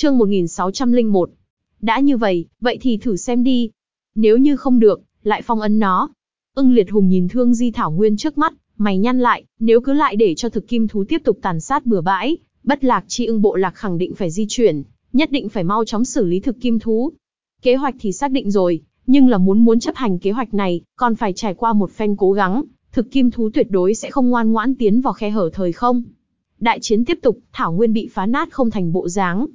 Chương 1601. Đã như vậy, vậy thì thử xem đi. Nếu như không được, lại phong ấn nó. Ưng Liệt Hùng nhìn Thương Di Thảo Nguyên trước mắt, mày nhăn lại, nếu cứ lại để cho thực kim thú tiếp tục tàn sát bừa bãi, bất lạc chi ưng bộ lạc khẳng định phải di chuyển, nhất định phải mau chóng xử lý thực kim thú. Kế hoạch thì xác định rồi, nhưng là muốn muốn chấp hành kế hoạch này, còn phải trải qua một phen cố gắng, thực kim thú tuyệt đối sẽ không ngoan ngoãn tiến vào khe hở thời không. Đại chiến tiếp tục, Thảo Nguyên bị phá nát không thành bộ dáng.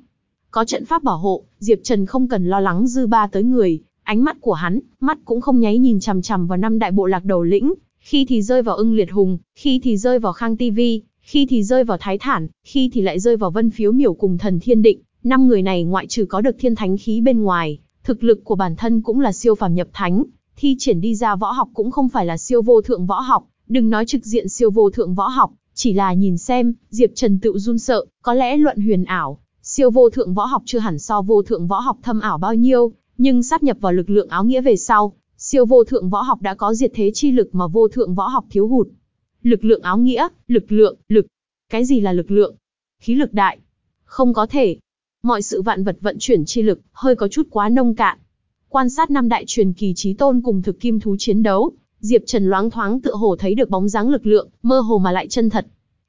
Có trận pháp bảo hộ, Diệp Trần không cần lo lắng dư ba tới người, ánh mắt của hắn, mắt cũng không nháy nhìn chằm chằm vào năm đại bộ lạc đầu lĩnh, khi thì rơi vào ưng liệt hùng, khi thì rơi vào khang tivi, khi thì rơi vào thái thản, khi thì lại rơi vào vân phiếu miểu cùng thần thiên định, năm người này ngoại trừ có được thiên thánh khí bên ngoài, thực lực của bản thân cũng là siêu phàm nhập thánh, thi triển đi ra võ học cũng không phải là siêu vô thượng võ học, đừng nói trực diện siêu vô thượng võ học, chỉ là nhìn xem, Diệp Trần tự run sợ, có lẽ luận huyền ảo, siêu vô thượng võ học chưa hẳn so vô thượng võ học thâm ảo bao nhiêu, nhưng sát nhập vào lực lượng áo nghĩa về sau, siêu vô thượng võ học đã có diệt thế chi lực mà vô thượng võ học thiếu hụt. Lực lượng áo nghĩa, lực lượng, lực. Cái gì là lực lượng? Khí lực đại. Không có thể. Mọi sự vạn vật vận chuyển chi lực, hơi có chút quá nông cạn. Quan sát năm đại truyền kỳ trí tôn cùng thực kim thú chiến đấu, Diệp Trần loáng thoáng tựa hồ thấy được bóng dáng lực lượng, mơ hồ mà lại chân thật.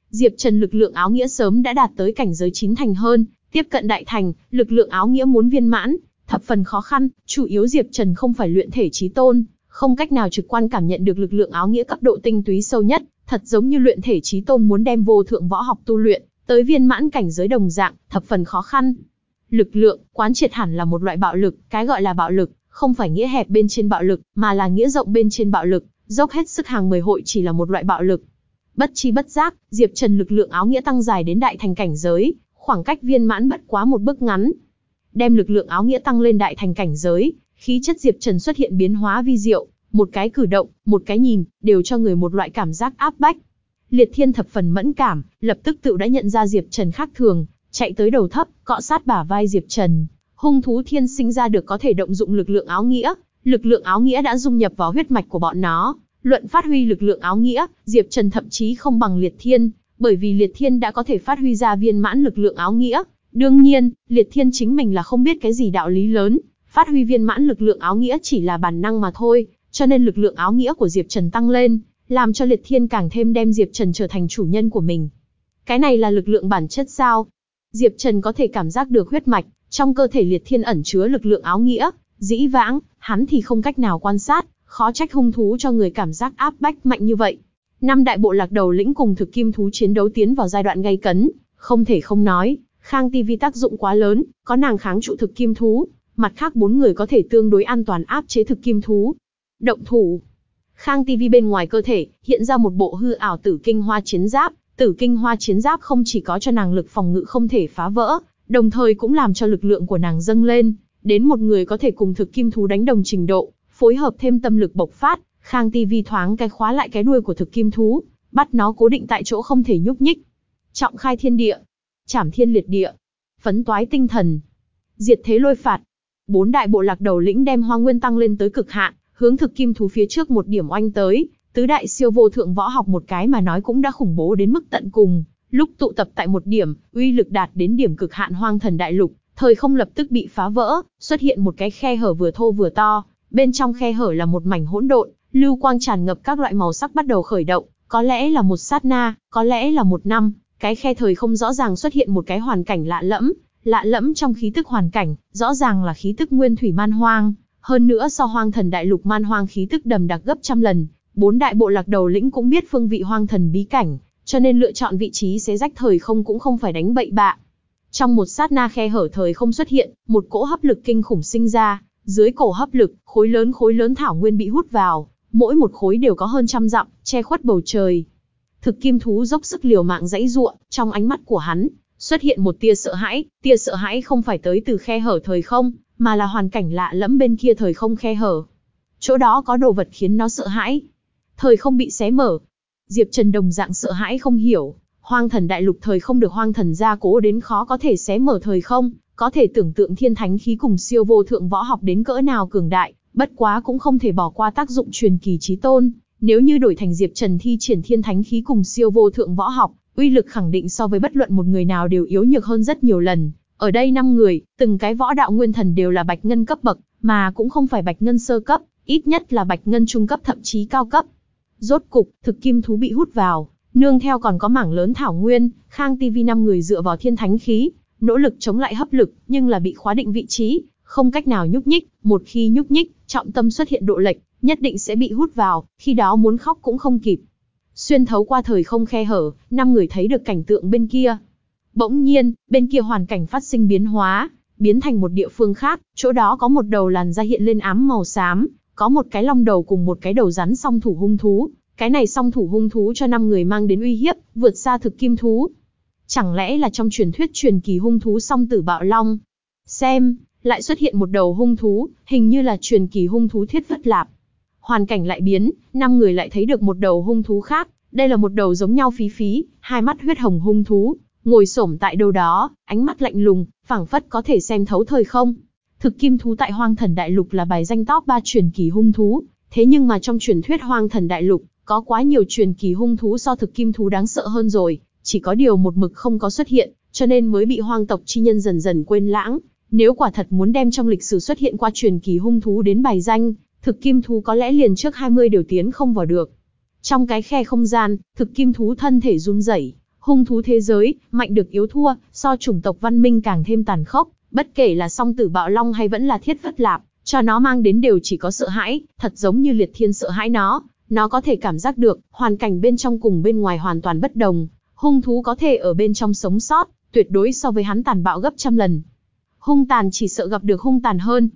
Diệp Trần lực lượng áo nghĩa sớm đã đạt tới cảnh giới chín thành hơn, tiếp cận đại thành, lực lượng áo nghĩa muốn viên mãn, thập phần khó khăn, chủ yếu Diệp Trần không phải luyện thể trí tôn, không cách nào trực quan cảm nhận được lực lượng áo nghĩa cấp độ tinh túy sâu nhất, thật giống như luyện thể trí tôn muốn đem vô thượng võ học tu luyện, tới viên mãn cảnh giới đồng dạng, thập phần khó khăn. Lực lượng, quán triệt hẳn là một loại bạo lực, cái gọi là bạo lực, không phải nghĩa hẹp bên trên bạo lực, mà là nghĩa rộng bên trên bạo lực, dốc hết sức hàng mười hội chỉ là một loại bạo lực. Bất chi bất giác, Diệp Trần lực lượng áo nghĩa tăng dài đến đại thành cảnh giới, khoảng cách viên mãn bất quá một bước ngắn. Đem lực lượng áo nghĩa tăng lên đại thành cảnh giới, khí chất Diệp Trần xuất hiện biến hóa vi diệu, một cái cử động, một cái nhìn, đều cho người một loại cảm giác áp bách. Liệt Thiên thập phần mẫn cảm, lập tức tự đã nhận ra Diệp Trần khác thường, chạy tới đầu thấp, cọ sát bả vai Diệp Trần. Hung thú thiên sinh ra được có thể động dụng lực lượng áo nghĩa, lực lượng áo nghĩa đã dung nhập vào huyết mạch của bọn nó. Luận phát huy lực lượng áo nghĩa, Diệp Trần thậm chí không bằng Liệt Thiên, bởi vì Liệt Thiên đã có thể phát huy ra viên mãn lực lượng áo nghĩa. Đương nhiên, Liệt Thiên chính mình là không biết cái gì đạo lý lớn, phát huy viên mãn lực lượng áo nghĩa chỉ là bản năng mà thôi, cho nên lực lượng áo nghĩa của Diệp Trần tăng lên, làm cho Liệt Thiên càng thêm đem Diệp Trần trở thành chủ nhân của mình. Cái này là lực lượng bản chất sao? Diệp Trần có thể cảm giác được huyết mạch, trong cơ thể Liệt Thiên ẩn chứa lực lượng áo nghĩa, dĩ vãng, hắn thì không cách nào quan sát, khó trách hung thú cho người cảm giác áp bách mạnh như vậy. Năm đại bộ lạc đầu lĩnh cùng thực kim thú chiến đấu tiến vào giai đoạn gay cấn, không thể không nói, Khang TV tác dụng quá lớn, có nàng kháng trụ thực kim thú, mặt khác bốn người có thể tương đối an toàn áp chế thực kim thú. Động thủ. Khang TV bên ngoài cơ thể, hiện ra một bộ hư ảo tử kinh hoa chiến giáp, tử kinh hoa chiến giáp không chỉ có cho nàng lực phòng ngự không thể phá vỡ, đồng thời cũng làm cho lực lượng của nàng dâng lên, đến một người có thể cùng thực kim thú đánh đồng trình độ, phối hợp thêm tâm lực bộc phát, Khang TV thoáng cái khóa lại cái đuôi của thực kim thú, bắt nó cố định tại chỗ không thể nhúc nhích. Trọng khai thiên địa, chảm thiên liệt địa, phấn toái tinh thần, diệt thế lôi phạt. Bốn đại bộ lạc đầu lĩnh đem hoa nguyên tăng lên tới cực hạn, hướng thực kim thú phía trước một điểm oanh tới, tứ đại siêu vô thượng võ học một cái mà nói cũng đã khủng bố đến mức tận cùng. Lúc tụ tập tại một điểm, uy lực đạt đến điểm cực hạn hoang thần đại lục, thời không lập tức bị phá vỡ, xuất hiện một cái khe hở vừa thô vừa to, bên trong khe hở là một mảnh hỗn độn, lưu quang tràn ngập các loại màu sắc bắt đầu khởi động, có lẽ là một sát na, có lẽ là một năm, cái khe thời không rõ ràng xuất hiện một cái hoàn cảnh lạ lẫm, lạ lẫm trong khí tức hoàn cảnh, rõ ràng là khí tức nguyên thủy man hoang, hơn nữa so hoang thần đại lục man hoang khí tức đầm đặc gấp trăm lần, bốn đại bộ lạc đầu lĩnh cũng biết phương vị hoang thần bí cảnh, cho nên lựa chọn vị trí xé rách thời không cũng không phải đánh bậy bạ. Trong một sát na khe hở thời không xuất hiện, một cỗ hấp lực kinh khủng sinh ra, dưới cổ hấp lực, khối lớn khối lớn thảo nguyên bị hút vào, mỗi một khối đều có hơn trăm dặm, che khuất bầu trời. Thực kim thú dốc sức liều mạng dãy ruộng, trong ánh mắt của hắn, xuất hiện một tia sợ hãi, tia sợ hãi không phải tới từ khe hở thời không, mà là hoàn cảnh lạ lẫm bên kia thời không khe hở. Chỗ đó có đồ vật khiến nó sợ hãi. Thời không bị xé mở. Diệp Trần đồng dạng sợ hãi không hiểu, hoang thần đại lục thời không được hoang thần gia cố đến khó có thể xé mở thời không, có thể tưởng tượng thiên thánh khí cùng siêu vô thượng võ học đến cỡ nào cường đại, bất quá cũng không thể bỏ qua tác dụng truyền kỳ trí tôn. Nếu như đổi thành Diệp Trần thi triển thiên thánh khí cùng siêu vô thượng võ học, uy lực khẳng định so với bất luận một người nào đều yếu nhược hơn rất nhiều lần, Ở đây 5 người, từng cái võ đạo nguyên thần đều là bạch ngân cấp bậc, mà cũng không phải bạch ngân sơ cấp, ít nhất là bạch ngân trung cấp thậm chí cao cấp. Rốt cục, thực kim thú bị hút vào, nương theo còn có mảng lớn thảo nguyên, Khang TV 5 người dựa vào thiên thánh khí, nỗ lực chống lại hấp lực, nhưng là bị khóa định vị trí, không cách nào nhúc nhích, một khi nhúc nhích, trọng tâm xuất hiện độ lệch, nhất định sẽ bị hút vào, khi đó muốn khóc cũng không kịp. Xuyên thấu qua thời không khe hở, năm người thấy được cảnh tượng bên kia. Bỗng nhiên, bên kia hoàn cảnh phát sinh biến hóa, biến thành một địa phương khác, chỗ đó có một đầu làn da hiện lên ám màu xám, có một cái long đầu cùng một cái đầu rắn song thủ hung thú. Cái này song thủ hung thú cho năm người mang đến uy hiếp, vượt xa thực kim thú. Chẳng lẽ là trong truyền thuyết truyền kỳ hung thú song tử bạo long? Xem, lại xuất hiện một đầu hung thú, hình như là truyền kỳ hung thú thiết vất lạp. Hoàn cảnh lại biến, năm người lại thấy được một đầu hung thú khác, đây là một đầu giống nhau phí phí, hai mắt huyết hồng hung thú, ngồi xổm tại đâu đó, ánh mắt lạnh lùng, phảng phất có thể xem thấu thời không. Thực kim thú tại Hoang Thần Đại Lục là bài danh top 3 truyền kỳ hung thú, thế nhưng mà trong truyền thuyết Hoang Thần Đại Lục, có quá nhiều truyền kỳ hung thú so thực kim thú đáng sợ hơn rồi, chỉ có điều một mực không có xuất hiện, cho nên mới bị hoang tộc chi nhân dần dần quên lãng. Nếu quả thật muốn đem trong lịch sử xuất hiện qua truyền kỳ hung thú đến bài danh, thực kim thú có lẽ liền trước 20 điều tiến không vào được. Trong cái khe không gian, thực kim thú thân thể run rẩy, hung thú thế giới, mạnh được yếu thua, so chủng tộc văn minh càng thêm tàn khốc, bất kể là song tử bạo long hay vẫn là thiết phất lạp, cho nó mang đến đều chỉ có sợ hãi, thật giống như liệt thiên sợ hãi nó, nó có thể cảm giác được, hoàn cảnh bên trong cùng bên ngoài hoàn toàn bất đồng, hung thú có thể ở bên trong sống sót, tuyệt đối so với hắn tàn bạo gấp trăm lần. Hung tàn chỉ sợ gặp được hung tàn hơn.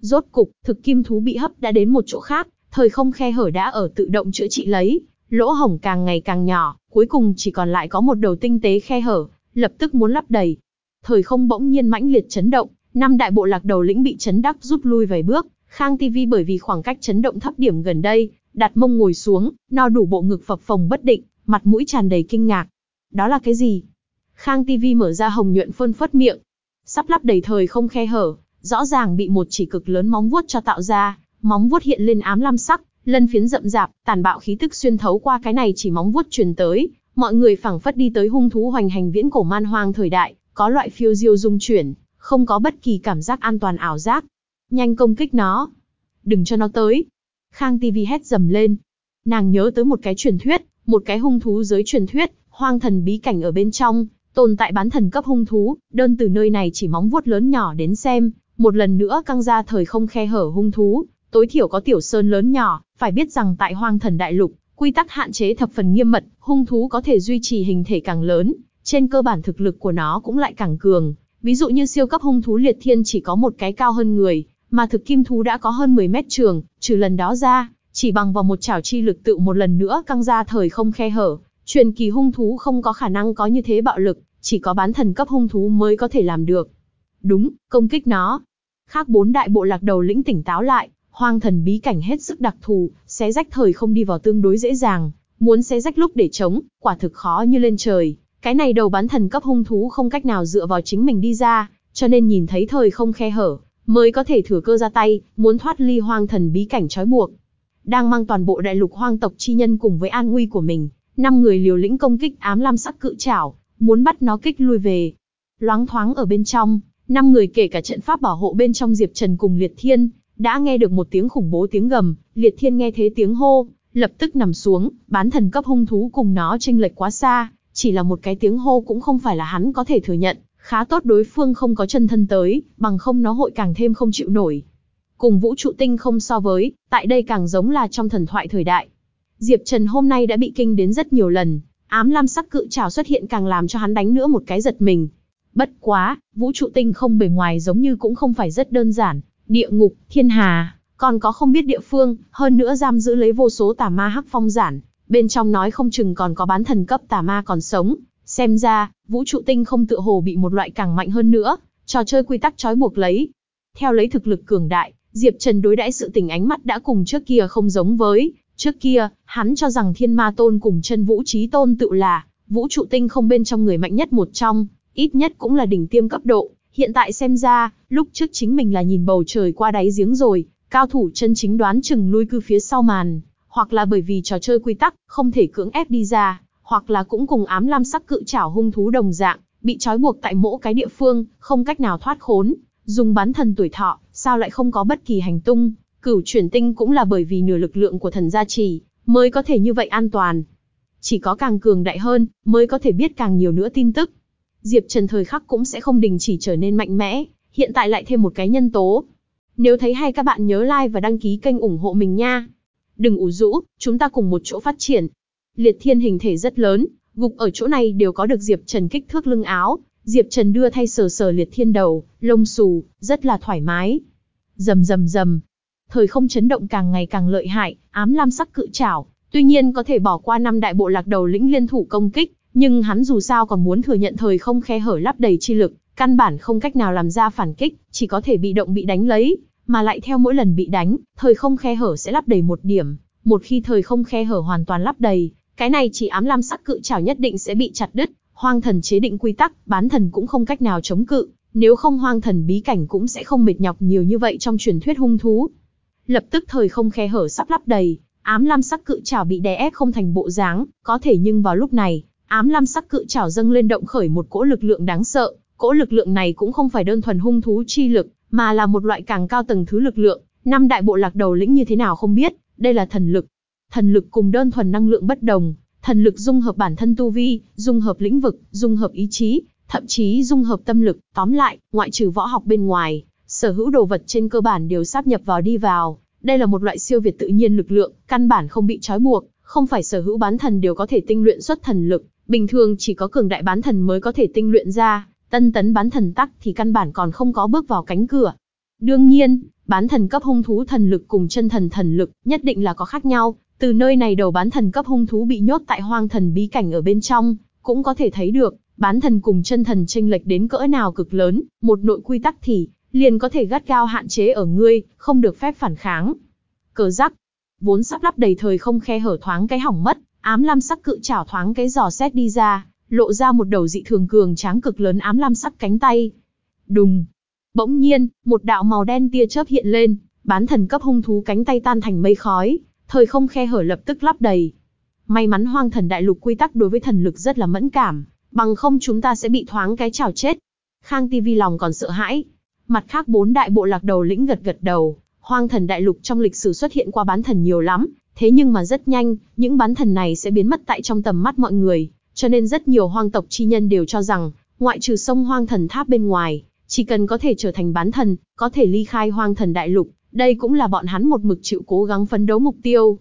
Rốt cục, thực kim thú bị hấp đã đến một chỗ khác, thời không khe hở đã ở tự động chữa trị lấy, lỗ hổng càng ngày càng nhỏ, cuối cùng chỉ còn lại có một đầu tinh tế khe hở, lập tức muốn lắp đầy. Thời không bỗng nhiên mãnh liệt chấn động, năm đại bộ lạc đầu lĩnh bị chấn đắc rút lui vài bước, Khang TV bởi vì khoảng cách chấn động thấp điểm gần đây, đặt mông ngồi xuống, no đủ bộ ngực phập phồng bất định, mặt mũi tràn đầy kinh ngạc. Đó là cái gì? Khang TV mở ra hồng nhuận phơn phất miệng. Sắp lắp đầy thời không khe hở, rõ ràng bị một chỉ cực lớn móng vuốt cho tạo ra, móng vuốt hiện lên ám lam sắc, lân phiến rậm rạp, tàn bạo khí tức xuyên thấu qua cái này chỉ móng vuốt truyền tới, mọi người phảng phất đi tới hung thú hoành hành viễn cổ man hoang thời đại, có loại phiêu diêu dung chuyển, không có bất kỳ cảm giác an toàn ảo giác. Nhanh công kích nó. Đừng cho nó tới. Khang TV hét dầm lên. Nàng nhớ tới một cái truyền thuyết, một cái hung thú giới truyền thuyết, hoang thần bí cảnh ở bên trong, tồn tại bán thần cấp hung thú, đơn từ nơi này chỉ móng vuốt lớn nhỏ đến xem, một lần nữa căng ra thời không khe hở hung thú, tối thiểu có tiểu sơn lớn nhỏ, phải biết rằng tại hoang thần đại lục, quy tắc hạn chế thập phần nghiêm mật, hung thú có thể duy trì hình thể càng lớn, trên cơ bản thực lực của nó cũng lại càng cường. Ví dụ như siêu cấp hung thú liệt thiên chỉ có một cái cao hơn người, mà thực kim thú đã có hơn 10 mét trường, trừ lần đó ra, chỉ bằng vào một chảo chi lực tự một lần nữa căng ra thời không khe hở, truyền kỳ hung thú không có khả năng có như thế bạo lực, chỉ có bán thần cấp hung thú mới có thể làm được. Đúng, công kích nó. Khác bốn đại bộ lạc đầu lĩnh tỉnh táo lại, hoang thần bí cảnh hết sức đặc thù, xé rách thời không đi vào tương đối dễ dàng, muốn xé rách lúc để chống, quả thực khó như lên trời. Cái này đầu bán thần cấp hung thú không cách nào dựa vào chính mình đi ra, cho nên nhìn thấy thời không khe hở, mới có thể thừa cơ ra tay, muốn thoát ly hoang thần bí cảnh trói buộc. Đang mang toàn bộ đại lục hoang tộc chi nhân cùng với an nguy của mình, năm người liều lĩnh công kích ám lam sắc cự trảo, muốn bắt nó kích lui về. Loáng thoáng ở bên trong, năm người kể cả trận pháp bảo hộ bên trong Diệp Trần cùng Liệt Thiên, đã nghe được một tiếng khủng bố tiếng gầm, Liệt Thiên nghe thế tiếng hô, lập tức nằm xuống, bán thần cấp hung thú cùng nó chênh lệch quá xa, chỉ là một cái tiếng hô cũng không phải là hắn có thể thừa nhận, khá tốt đối phương không có chân thân tới, bằng không nó hội càng thêm không chịu nổi. Cùng vũ trụ tinh không so với, tại đây càng giống là trong thần thoại thời đại. Diệp Trần hôm nay đã bị kinh đến rất nhiều lần, ám lam sắc cự trảo xuất hiện càng làm cho hắn đánh nữa một cái giật mình. Bất quá, vũ trụ tinh không bề ngoài giống như cũng không phải rất đơn giản, địa ngục, thiên hà, còn có không biết địa phương, hơn nữa giam giữ lấy vô số tà ma hắc phong giản, bên trong nói không chừng còn có bán thần cấp tà ma còn sống. Xem ra, vũ trụ tinh không tựa hồ bị một loại càng mạnh hơn nữa, trò chơi quy tắc trói buộc lấy. Theo lấy thực lực cường đại, Diệp Trần đối đãi sự tình ánh mắt đã cùng trước kia không giống với, trước kia, hắn cho rằng thiên ma tôn cùng chân vũ trí tôn tự là, vũ trụ tinh không bên trong người mạnh nhất một trong, ít nhất cũng là đỉnh tiêm cấp độ, hiện tại xem ra, lúc trước chính mình là nhìn bầu trời qua đáy giếng rồi, cao thủ chân chính đoán chừng lui cư phía sau màn, hoặc là bởi vì trò chơi quy tắc, không thể cưỡng ép đi ra, hoặc là cũng cùng ám lam sắc cự trảo hung thú đồng dạng, bị trói buộc tại mỗi cái địa phương, không cách nào thoát khốn, dùng bán thần tuổi thọ, sao lại không có bất kỳ hành tung, cửu chuyển tinh cũng là bởi vì nửa lực lượng của thần gia trì, mới có thể như vậy an toàn. Chỉ có càng cường đại hơn, mới có thể biết càng nhiều nữa tin tức. Diệp Trần thời khắc cũng sẽ không đình chỉ trở nên mạnh mẽ, hiện tại lại thêm một cái nhân tố. Nếu thấy hay các bạn nhớ like và đăng ký kênh ủng hộ mình nha. Đừng ủ rũ, chúng ta cùng một chỗ phát triển. Liệt thiên hình thể rất lớn, gục ở chỗ này đều có được Diệp Trần kích thước lưng áo. Diệp Trần đưa thay sờ sờ liệt thiên đầu, lông xù, rất là thoải mái. Rầm rầm rầm. Thời không chấn động càng ngày càng lợi hại, ám lam sắc cự trảo, tuy nhiên có thể bỏ qua năm đại bộ lạc đầu lĩnh liên thủ công kích, nhưng hắn dù sao còn muốn thừa nhận thời không khe hở lắp đầy chi lực, căn bản không cách nào làm ra phản kích, chỉ có thể bị động bị đánh lấy, mà lại theo mỗi lần bị đánh, thời không khe hở sẽ lắp đầy một điểm, một khi thời không khe hở hoàn toàn lắp đầy, cái này chỉ ám lam sắc cự trảo nhất định sẽ bị chặt đứt, hoang thần chế định quy tắc, bán thần cũng không cách nào chống cự, nếu không hoang thần bí cảnh cũng sẽ không mệt nhọc nhiều như vậy trong truyền thuyết hung thú. Lập tức thời không khe hở sắp lắp đầy, ám lam sắc cự trảo bị đè ép không thành bộ dáng, có thể nhưng vào lúc này, ám lam sắc cự trảo dâng lên động khởi một cỗ lực lượng đáng sợ, cỗ lực lượng này cũng không phải đơn thuần hung thú chi lực, mà là một loại càng cao tầng thứ lực lượng, năm đại bộ lạc đầu lĩnh như thế nào không biết, đây là thần lực. Thần lực cùng đơn thuần năng lượng bất đồng, thần lực dung hợp bản thân tu vi, dung hợp lĩnh vực, dung hợp ý chí, thậm chí dung hợp tâm lực, tóm lại, ngoại trừ võ học bên ngoài, sở hữu đồ vật trên cơ bản đều sáp nhập vào đi vào. Đây là một loại siêu việt tự nhiên lực lượng, căn bản không bị trói buộc, không phải sở hữu bán thần đều có thể tinh luyện xuất thần lực, bình thường chỉ có cường đại bán thần mới có thể tinh luyện ra, tân tấn bán thần tắc thì căn bản còn không có bước vào cánh cửa. Đương nhiên, bán thần cấp hung thú thần lực cùng chân thần thần lực nhất định là có khác nhau, từ nơi này đầu bán thần cấp hung thú bị nhốt tại hoang thần bí cảnh ở bên trong, cũng có thể thấy được, bán thần cùng chân thần chênh lệch đến cỡ nào cực lớn, một nội quy tắc thì, liền có thể gắt gao hạn chế ở ngươi, không được phép phản kháng. Cờ rắc, vốn sắp lắp đầy thời không khe hở thoáng cái hỏng mất, ám lam sắc cự chảo thoáng cái giò xét đi ra, lộ ra một đầu dị thường cường tráng cực lớn ám lam sắc cánh tay. Đùng. Bỗng nhiên, một đạo màu đen tia chớp hiện lên, bán thần cấp hung thú cánh tay tan thành mây khói, thời không khe hở lập tức lắp đầy. May mắn hoang thần đại lục quy tắc đối với thần lực rất là mẫn cảm, bằng không chúng ta sẽ bị thoáng cái chảo chết. Khang TV lòng còn sợ hãi. Mặt khác bốn đại bộ lạc đầu lĩnh gật gật đầu, hoang thần đại lục trong lịch sử xuất hiện qua bán thần nhiều lắm, thế nhưng mà rất nhanh, những bán thần này sẽ biến mất tại trong tầm mắt mọi người, cho nên rất nhiều hoang tộc chi nhân đều cho rằng, ngoại trừ sông hoang thần tháp bên ngoài, chỉ cần có thể trở thành bán thần, có thể ly khai hoang thần đại lục, đây cũng là bọn hắn một mực chịu cố gắng phấn đấu mục tiêu.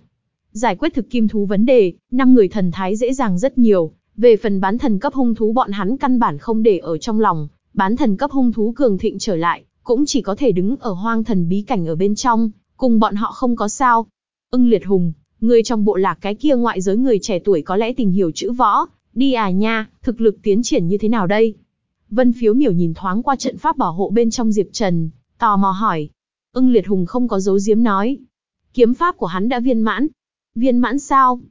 Giải quyết thực kim thú vấn đề, năm người thần thái dễ dàng rất nhiều, về phần bán thần cấp hung thú bọn hắn căn bản không để ở trong lòng, bán thần cấp hung thú cường thịnh trở lại, cũng chỉ có thể đứng ở hoang thần bí cảnh ở bên trong, cùng bọn họ không có sao. Ưng liệt hùng, người trong bộ lạc cái kia ngoại giới người trẻ tuổi có lẽ tình hiểu chữ võ, đi à nha, thực lực tiến triển như thế nào đây? Vân phiếu miểu nhìn thoáng qua trận pháp bảo hộ bên trong Diệp Trần, tò mò hỏi. Ưng liệt hùng không có dấu giếm nói. Kiếm pháp của hắn đã viên mãn. Viên mãn sao?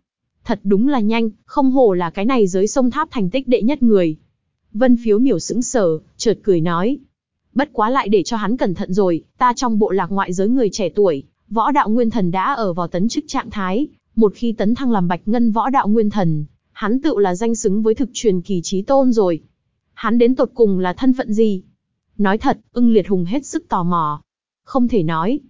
Thật đúng là nhanh, không hổ là cái này giới sông tháp thành tích đệ nhất người. Vân phiếu miểu sững sờ, chợt cười nói. Bất quá lại để cho hắn cẩn thận rồi, ta trong bộ lạc ngoại giới người trẻ tuổi, võ đạo nguyên thần đã ở vào tấn chức trạng thái, một khi tấn thăng làm bạch ngân võ đạo nguyên thần, hắn tự là danh xứng với thực truyền kỳ trí tôn rồi. Hắn đến tột cùng là thân phận gì? Nói thật, ưng liệt hùng hết sức tò mò. Không thể nói.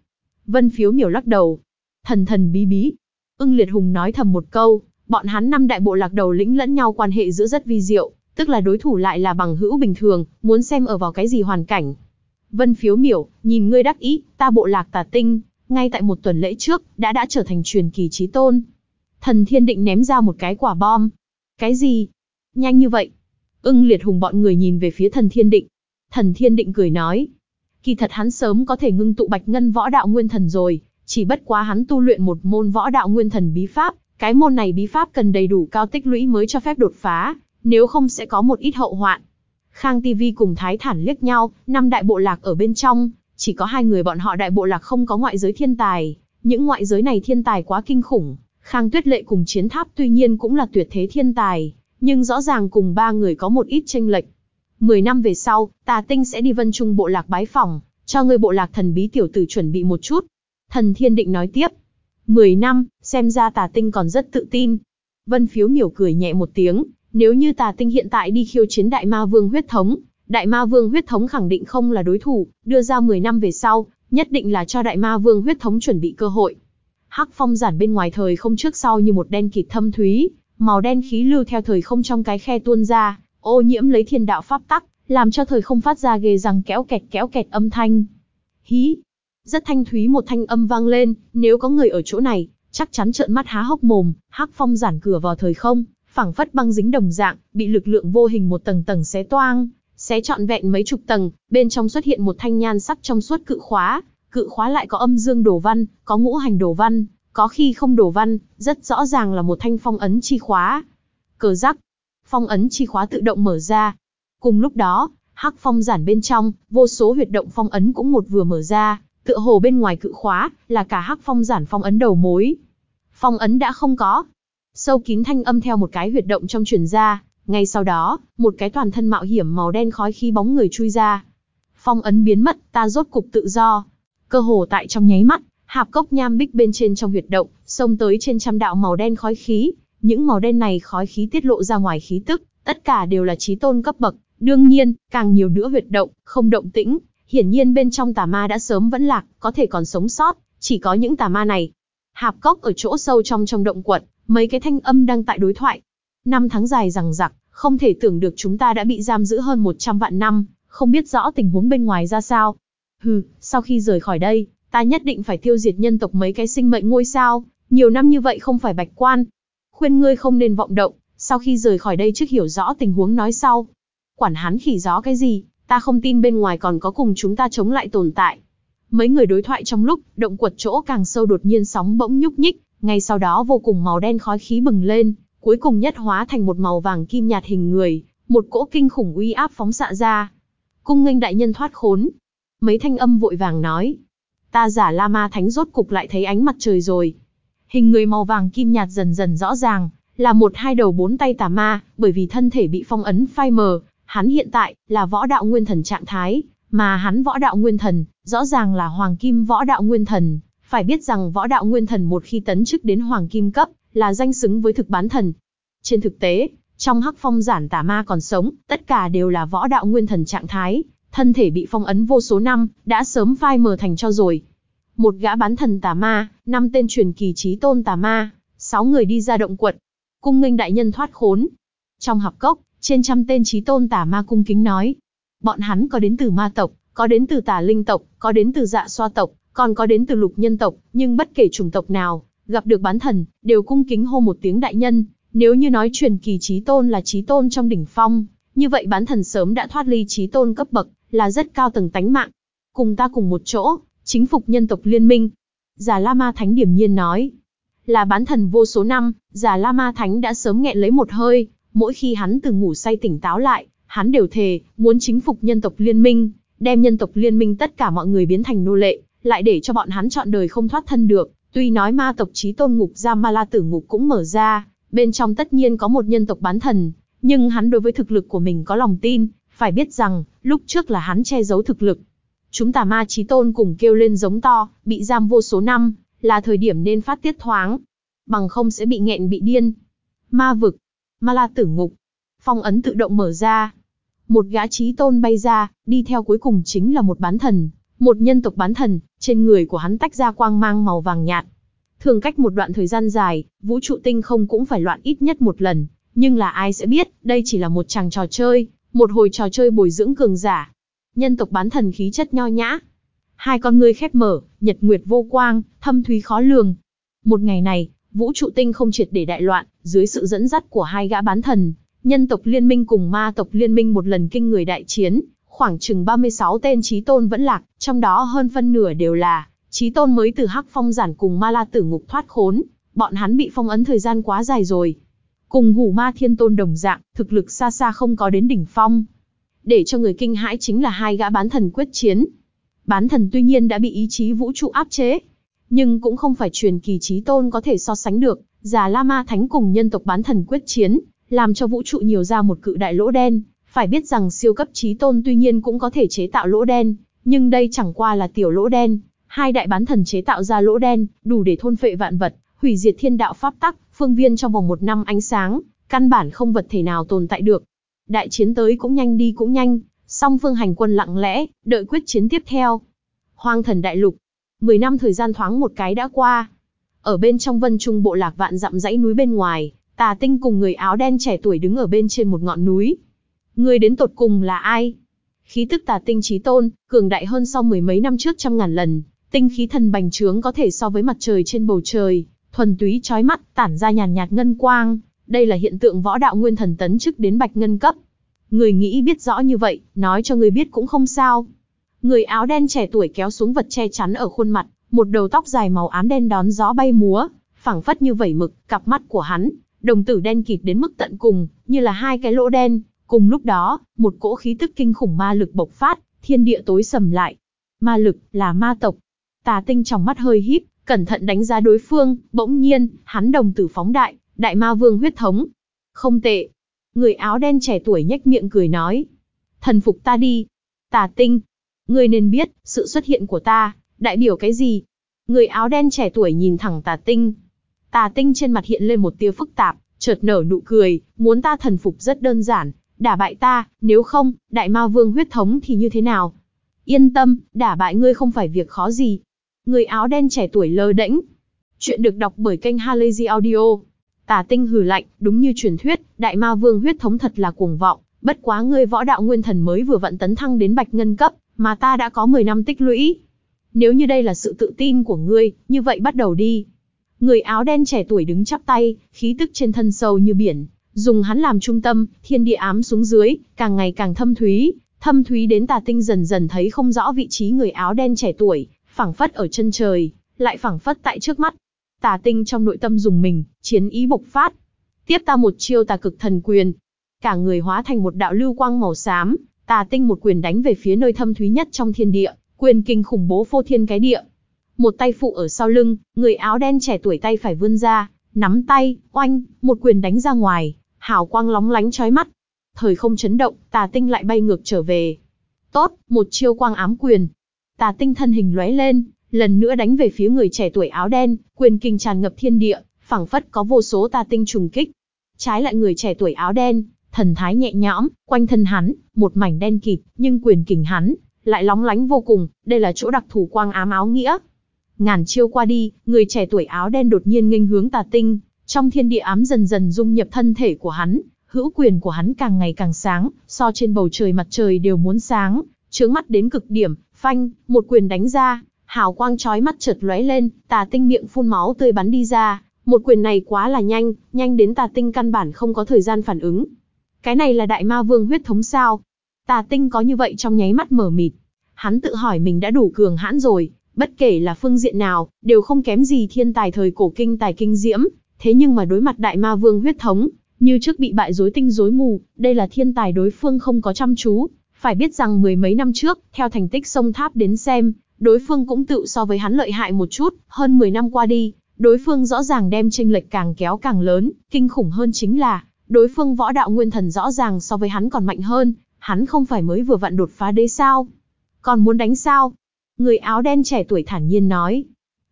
Vân phiếu miểu lắc đầu. Thần thần bí bí. Ưng liệt hùng nói thầm một câu, bọn hắn năm đại bộ lạc đầu lĩnh lẫn nhau quan hệ giữa rất vi diệu, tức là đối thủ lại là bằng hữu bình thường, muốn xem ở vào cái gì hoàn cảnh. Vân phiếu miểu, nhìn ngươi đắc ý, ta bộ lạc tà tinh, ngay tại một tuần lễ trước, đã đã trở thành truyền kỳ trí tôn. Thần thiên định ném ra một cái quả bom. Cái gì? Nhanh như vậy? Ưng liệt hùng bọn người nhìn về phía thần thiên định. Thần thiên định cười nói. Kỳ thật hắn sớm có thể ngưng tụ bạch ngân võ đạo nguyên thần rồi, chỉ bất quá hắn tu luyện một môn võ đạo nguyên thần bí pháp, cái môn này bí pháp cần đầy đủ cao tích lũy mới cho phép đột phá, nếu không sẽ có một ít hậu hoạn. Khang TV cùng Thái Thản liếc nhau, năm đại bộ lạc ở bên trong, chỉ có hai người bọn họ đại bộ lạc không có ngoại giới thiên tài, những ngoại giới này thiên tài quá kinh khủng. Khang Tuyết Lệ cùng Chiến Tháp tuy nhiên cũng là tuyệt thế thiên tài, nhưng rõ ràng cùng ba người có một ít tranh lệch. Mười năm về sau, Tà Tinh sẽ đi Vân Trung bộ lạc bái phòng, cho người bộ lạc thần bí tiểu tử chuẩn bị một chút. Thần Thiên Định nói tiếp. Mười năm, xem ra Tà Tinh còn rất tự tin. Vân Phiếu miểu cười nhẹ một tiếng, nếu như tà tinh hiện tại đi khiêu chiến đại ma vương huyết thống, đại ma vương huyết thống khẳng định không là đối thủ, đưa ra 10 năm về sau, nhất định là cho đại ma vương huyết thống chuẩn bị cơ hội. Hắc phong giản bên ngoài thời không trước sau như một đen kịt thâm thúy, màu đen khí lưu theo thời không trong cái khe tuôn ra, ô nhiễm lấy thiên đạo pháp tắc, làm cho thời không phát ra ghê răng kéo kẹt kéo kẹt âm thanh. Hí! Rất thanh thúy một thanh âm vang lên, nếu có người ở chỗ này, chắc chắn trợn mắt há hốc mồm, hắc phong giản cửa vào thời không, phẳng phất băng dính đồng dạng, bị lực lượng vô hình một tầng tầng xé toang, xé trọn vẹn mấy chục tầng, bên trong xuất hiện một thanh nhan sắc trong suốt cự khóa, cự khóa lại có âm dương đổ văn, có ngũ hành đổ văn, có khi không đổ văn, rất rõ ràng là một thanh phong ấn chi khóa. Cờ rắc, phong ấn chi khóa tự động mở ra. Cùng lúc đó, hắc phong giản bên trong, vô số huyệt động phong ấn cũng một vừa mở ra, tựa hồ bên ngoài cự khóa, là cả hắc phong giản phong ấn đầu mối. Phong ấn đã không có. Sâu kín thanh âm theo một cái huyệt động trong truyền ra, ngay sau đó, một cái toàn thân mạo hiểm màu đen khói khí bóng người chui ra. Phong ấn biến mất, ta rốt cục tự do. Cơ hồ tại trong nháy mắt, hạp cốc nham bích bên trên trong huyệt động, xông tới trên trăm đạo màu đen khói khí. Những màu đen này khói khí tiết lộ ra ngoài khí tức, tất cả đều là trí tôn cấp bậc. Đương nhiên, càng nhiều nữa huyệt động, không động tĩnh, hiển nhiên bên trong tà ma đã sớm vẫn lạc, có thể còn sống sót, chỉ có những tà ma này. Hạp cốc ở chỗ sâu trong trong động quật, mấy cái thanh âm đang tại đối thoại. Năm tháng dài rằng rặc, không thể tưởng được chúng ta đã bị giam giữ hơn 100 vạn năm, không biết rõ tình huống bên ngoài ra sao. Hừ, sau khi rời khỏi đây, ta nhất định phải tiêu diệt nhân tộc mấy cái sinh mệnh ngôi sao, nhiều năm như vậy không phải bạch quan. Khuyên ngươi không nên vọng động, sau khi rời khỏi đây trước hiểu rõ tình huống nói sau. Quản hắn khỉ gió cái gì, ta không tin bên ngoài còn có cùng chúng ta chống lại tồn tại. Mấy người đối thoại trong lúc, động quật chỗ càng sâu đột nhiên sóng bỗng nhúc nhích, ngay sau đó vô cùng màu đen khói khí bừng lên, cuối cùng nhất hóa thành một màu vàng kim nhạt hình người, một cỗ kinh khủng uy áp phóng xạ ra. Cung nghênh đại nhân thoát khốn. Mấy thanh âm vội vàng nói. Ta giả La Ma Thánh rốt cục lại thấy ánh mặt trời rồi. Hình người màu vàng kim nhạt dần dần rõ ràng, là một hai đầu bốn tay tà ma, bởi vì thân thể bị phong ấn phai mờ, hắn hiện tại là võ đạo nguyên thần trạng thái, mà hắn võ đạo nguyên thần, rõ ràng là hoàng kim võ đạo nguyên thần, phải biết rằng võ đạo nguyên thần một khi tấn chức đến hoàng kim cấp, là danh xứng với thực bán thần. Trên thực tế, trong hắc phong giản tà ma còn sống, tất cả đều là võ đạo nguyên thần trạng thái, thân thể bị phong ấn vô số năm, đã sớm phai mờ thành cho rồi. Một gã bán thần tà ma, năm tên truyền kỳ trí tôn tà ma, sáu người đi ra động quật, cung nghênh đại nhân thoát khốn. Trong hạp cốc, trên trăm tên trí tôn tà ma cung kính nói, bọn hắn có đến từ ma tộc, có đến từ tà linh tộc, có đến từ dạ xoa tộc, còn có đến từ lục nhân tộc, nhưng bất kể chủng tộc nào, gặp được bán thần, đều cung kính hô một tiếng đại nhân, nếu như nói truyền kỳ trí tôn là trí tôn trong đỉnh phong, như vậy bán thần sớm đã thoát ly trí tôn cấp bậc, là rất cao tầng tánh mạng. Cùng ta cùng một chỗ, chính phục nhân tộc liên minh. Già La Ma Thánh điểm nhiên nói, là bán thần vô số năm, già La Ma Thánh đã sớm nghẹn lấy một hơi, mỗi khi hắn từ ngủ say tỉnh táo lại, hắn đều thề, muốn chính phục nhân tộc liên minh, đem nhân tộc liên minh tất cả mọi người biến thành nô lệ, lại để cho bọn hắn chọn đời không thoát thân được. Tuy nói ma tộc trí tôn ngục Jamala ma la tử ngục cũng mở ra, bên trong tất nhiên có một nhân tộc bán thần, nhưng hắn đối với thực lực của mình có lòng tin, phải biết rằng, lúc trước là hắn che giấu thực lực. Chúng tà ma trí tôn cùng kêu lên giống to, bị giam vô số năm, là thời điểm nên phát tiết thoáng. Bằng không sẽ bị nghẹn bị điên. Ma vực, ma la tử ngục, phong ấn tự động mở ra. Một gã trí tôn bay ra, đi theo cuối cùng chính là một bán thần, một nhân tộc bán thần, trên người của hắn tách ra quang mang màu vàng nhạt. Thường cách một đoạn thời gian dài, vũ trụ tinh không cũng phải loạn ít nhất một lần, nhưng là ai sẽ biết, đây chỉ là một chàng trò chơi, một hồi trò chơi bồi dưỡng cường giả. Nhân tộc bán thần khí chất nho nhã. Hai con ngươi khép mở, nhật nguyệt vô quang, thâm thúy khó lường. Một ngày này, vũ trụ tinh không triệt để đại loạn, dưới sự dẫn dắt của hai gã bán thần, nhân tộc liên minh cùng ma tộc liên minh một lần kinh người đại chiến, khoảng chừng 36 tên trí tôn vẫn lạc, trong đó hơn phân nửa đều là trí tôn mới từ Hắc Phong giản cùng Ma La Tử Ngục thoát khốn, bọn hắn bị phong ấn thời gian quá dài rồi. Cùng Hủ Ma Thiên Tôn đồng dạng, thực lực xa xa không có đến đỉnh phong. Để cho người kinh hãi chính là hai gã bán thần quyết chiến. Bán thần tuy nhiên đã bị ý chí vũ trụ áp chế, nhưng cũng không phải truyền kỳ trí tôn có thể so sánh được. Già La Ma Thánh cùng nhân tộc bán thần quyết chiến, làm cho vũ trụ nhiều ra một cự đại lỗ đen, phải biết rằng siêu cấp trí tôn tuy nhiên cũng có thể chế tạo lỗ đen, nhưng đây chẳng qua là tiểu lỗ đen. Hai đại bán thần chế tạo ra lỗ đen, đủ để thôn phệ vạn vật, hủy diệt thiên đạo pháp tắc, phương viên trong vòng một năm ánh sáng, căn bản không vật thể nào tồn tại được. Đại chiến tới cũng nhanh đi cũng nhanh, song phương hành quân lặng lẽ, đợi quyết chiến tiếp theo. Hoang thần đại lục. Mười năm thời gian thoáng một cái đã qua. Ở bên trong vân trung bộ lạc vạn dặm dãy núi bên ngoài, tà tinh cùng người áo đen trẻ tuổi đứng ở bên trên một ngọn núi. Người đến tột cùng là ai? Khí tức tà tinh trí tôn, cường đại hơn sau mười mấy năm trước trăm ngàn lần, tinh khí thần bành trướng có thể so với mặt trời trên bầu trời, thuần túy chói mắt, tản ra nhàn nhạt ngân quang, đây là hiện tượng võ đạo nguyên thần tấn chức đến bạch ngân cấp. Người nghĩ biết rõ như vậy, nói cho người biết cũng không sao. Người áo đen trẻ tuổi kéo xuống vật che chắn ở khuôn mặt, một đầu tóc dài màu ám đen đón gió bay múa, phẳng phất như vẩy mực, cặp mắt của hắn, đồng tử đen kịt đến mức tận cùng, như là hai cái lỗ đen. Cùng lúc đó, một cỗ khí tức kinh khủng ma lực bộc phát, thiên địa tối sầm lại. Ma lực là ma tộc. Tà tinh trong mắt hơi híp, cẩn thận đánh giá đối phương, bỗng nhiên, hắn đồng tử phóng đại, đại ma vương huyết thống. Không tệ. Người áo đen trẻ tuổi nhếch miệng cười nói. Thần phục ta đi. Tà tinh. Ngươi nên biết, sự xuất hiện của ta, đại biểu cái gì? Người áo đen trẻ tuổi nhìn thẳng tà tinh. Tà tinh trên mặt hiện lên một tia phức tạp, chợt nở nụ cười, muốn ta thần phục rất đơn giản, đả bại ta, nếu không, đại ma vương huyết thống thì như thế nào? Yên tâm, đả bại ngươi không phải việc khó gì. Người áo đen trẻ tuổi lơ đễnh. Chuyện được đọc bởi kênh Halazy Audio. Tà tinh hử lạnh, đúng như truyền thuyết, đại ma vương huyết thống thật là cuồng vọng, bất quá ngươi võ đạo nguyên thần mới vừa vận tấn thăng đến bạch ngân cấp, mà ta đã có 10 năm tích lũy. Nếu như đây là sự tự tin của ngươi, như vậy bắt đầu đi. Người áo đen trẻ tuổi đứng chắp tay, khí tức trên thân sâu như biển, dùng hắn làm trung tâm, thiên địa ám xuống dưới, càng ngày càng thâm thúy, thâm thúy đến tà tinh dần dần thấy không rõ vị trí người áo đen trẻ tuổi, phảng phất ở chân trời, lại phảng phất tại trước mắt. Tà tinh trong nội tâm dùng mình, chiến ý bộc phát. Tiếp ta một chiêu tà cực thần quyền. Cả người hóa thành một đạo lưu quang màu xám, tà tinh một quyền đánh về phía nơi thâm thúy nhất trong thiên địa, quyền kinh khủng bố phô thiên cái địa. Một tay phụ ở sau lưng, người áo đen trẻ tuổi tay phải vươn ra, nắm tay, oanh, một quyền đánh ra ngoài, hào quang lóng lánh chói mắt. Thời không chấn động, tà tinh lại bay ngược trở về. Tốt, một chiêu quang ám quyền. Tà tinh thân hình lóe lên, lần nữa đánh về phía người trẻ tuổi áo đen, quyền kinh tràn ngập thiên địa, phảng phất có vô số tà tinh trùng kích. Trái lại người trẻ tuổi áo đen, thần thái nhẹ nhõm, quanh thân hắn, một mảnh đen kịt, nhưng quyền kình hắn, lại lóng lánh vô cùng, đây là chỗ đặc thù quang ám áo nghĩa. Ngàn chiêu qua đi, người trẻ tuổi áo đen đột nhiên nghênh hướng tà tinh, trong thiên địa ám dần dần dung nhập thân thể của hắn, hữu quyền của hắn càng ngày càng sáng, so trên bầu trời mặt trời đều muốn sáng, chướng mắt đến cực điểm, phanh, một quyền đánh ra, hào quang chói mắt chợt lóe lên, tà tinh miệng phun máu tươi bắn đi ra, một quyền này quá là nhanh, nhanh đến tà tinh căn bản không có thời gian phản ứng. Cái này là đại ma vương huyết thống sao? Tà tinh có như vậy trong nháy mắt mở mịt. Hắn tự hỏi mình đã đủ cường hãn rồi, bất kể là phương diện nào, đều không kém gì thiên tài thời cổ kinh tài kinh diễm. Thế nhưng mà đối mặt đại ma vương huyết thống, như trước bị bại rối tinh rối mù, đây là thiên tài đối phương không có chăm chú. Phải biết rằng mười mấy năm trước, theo thành tích sông tháp đến xem, đối phương cũng tự so với hắn lợi hại một chút, hơn 10 năm qua đi, đối phương rõ ràng đem tranh lệch càng kéo càng lớn, kinh khủng hơn chính là, đối phương võ đạo nguyên thần rõ ràng so với hắn còn mạnh hơn, hắn không phải mới vừa vặn đột phá đấy sao? Còn muốn đánh sao? Người áo đen trẻ tuổi thản nhiên nói.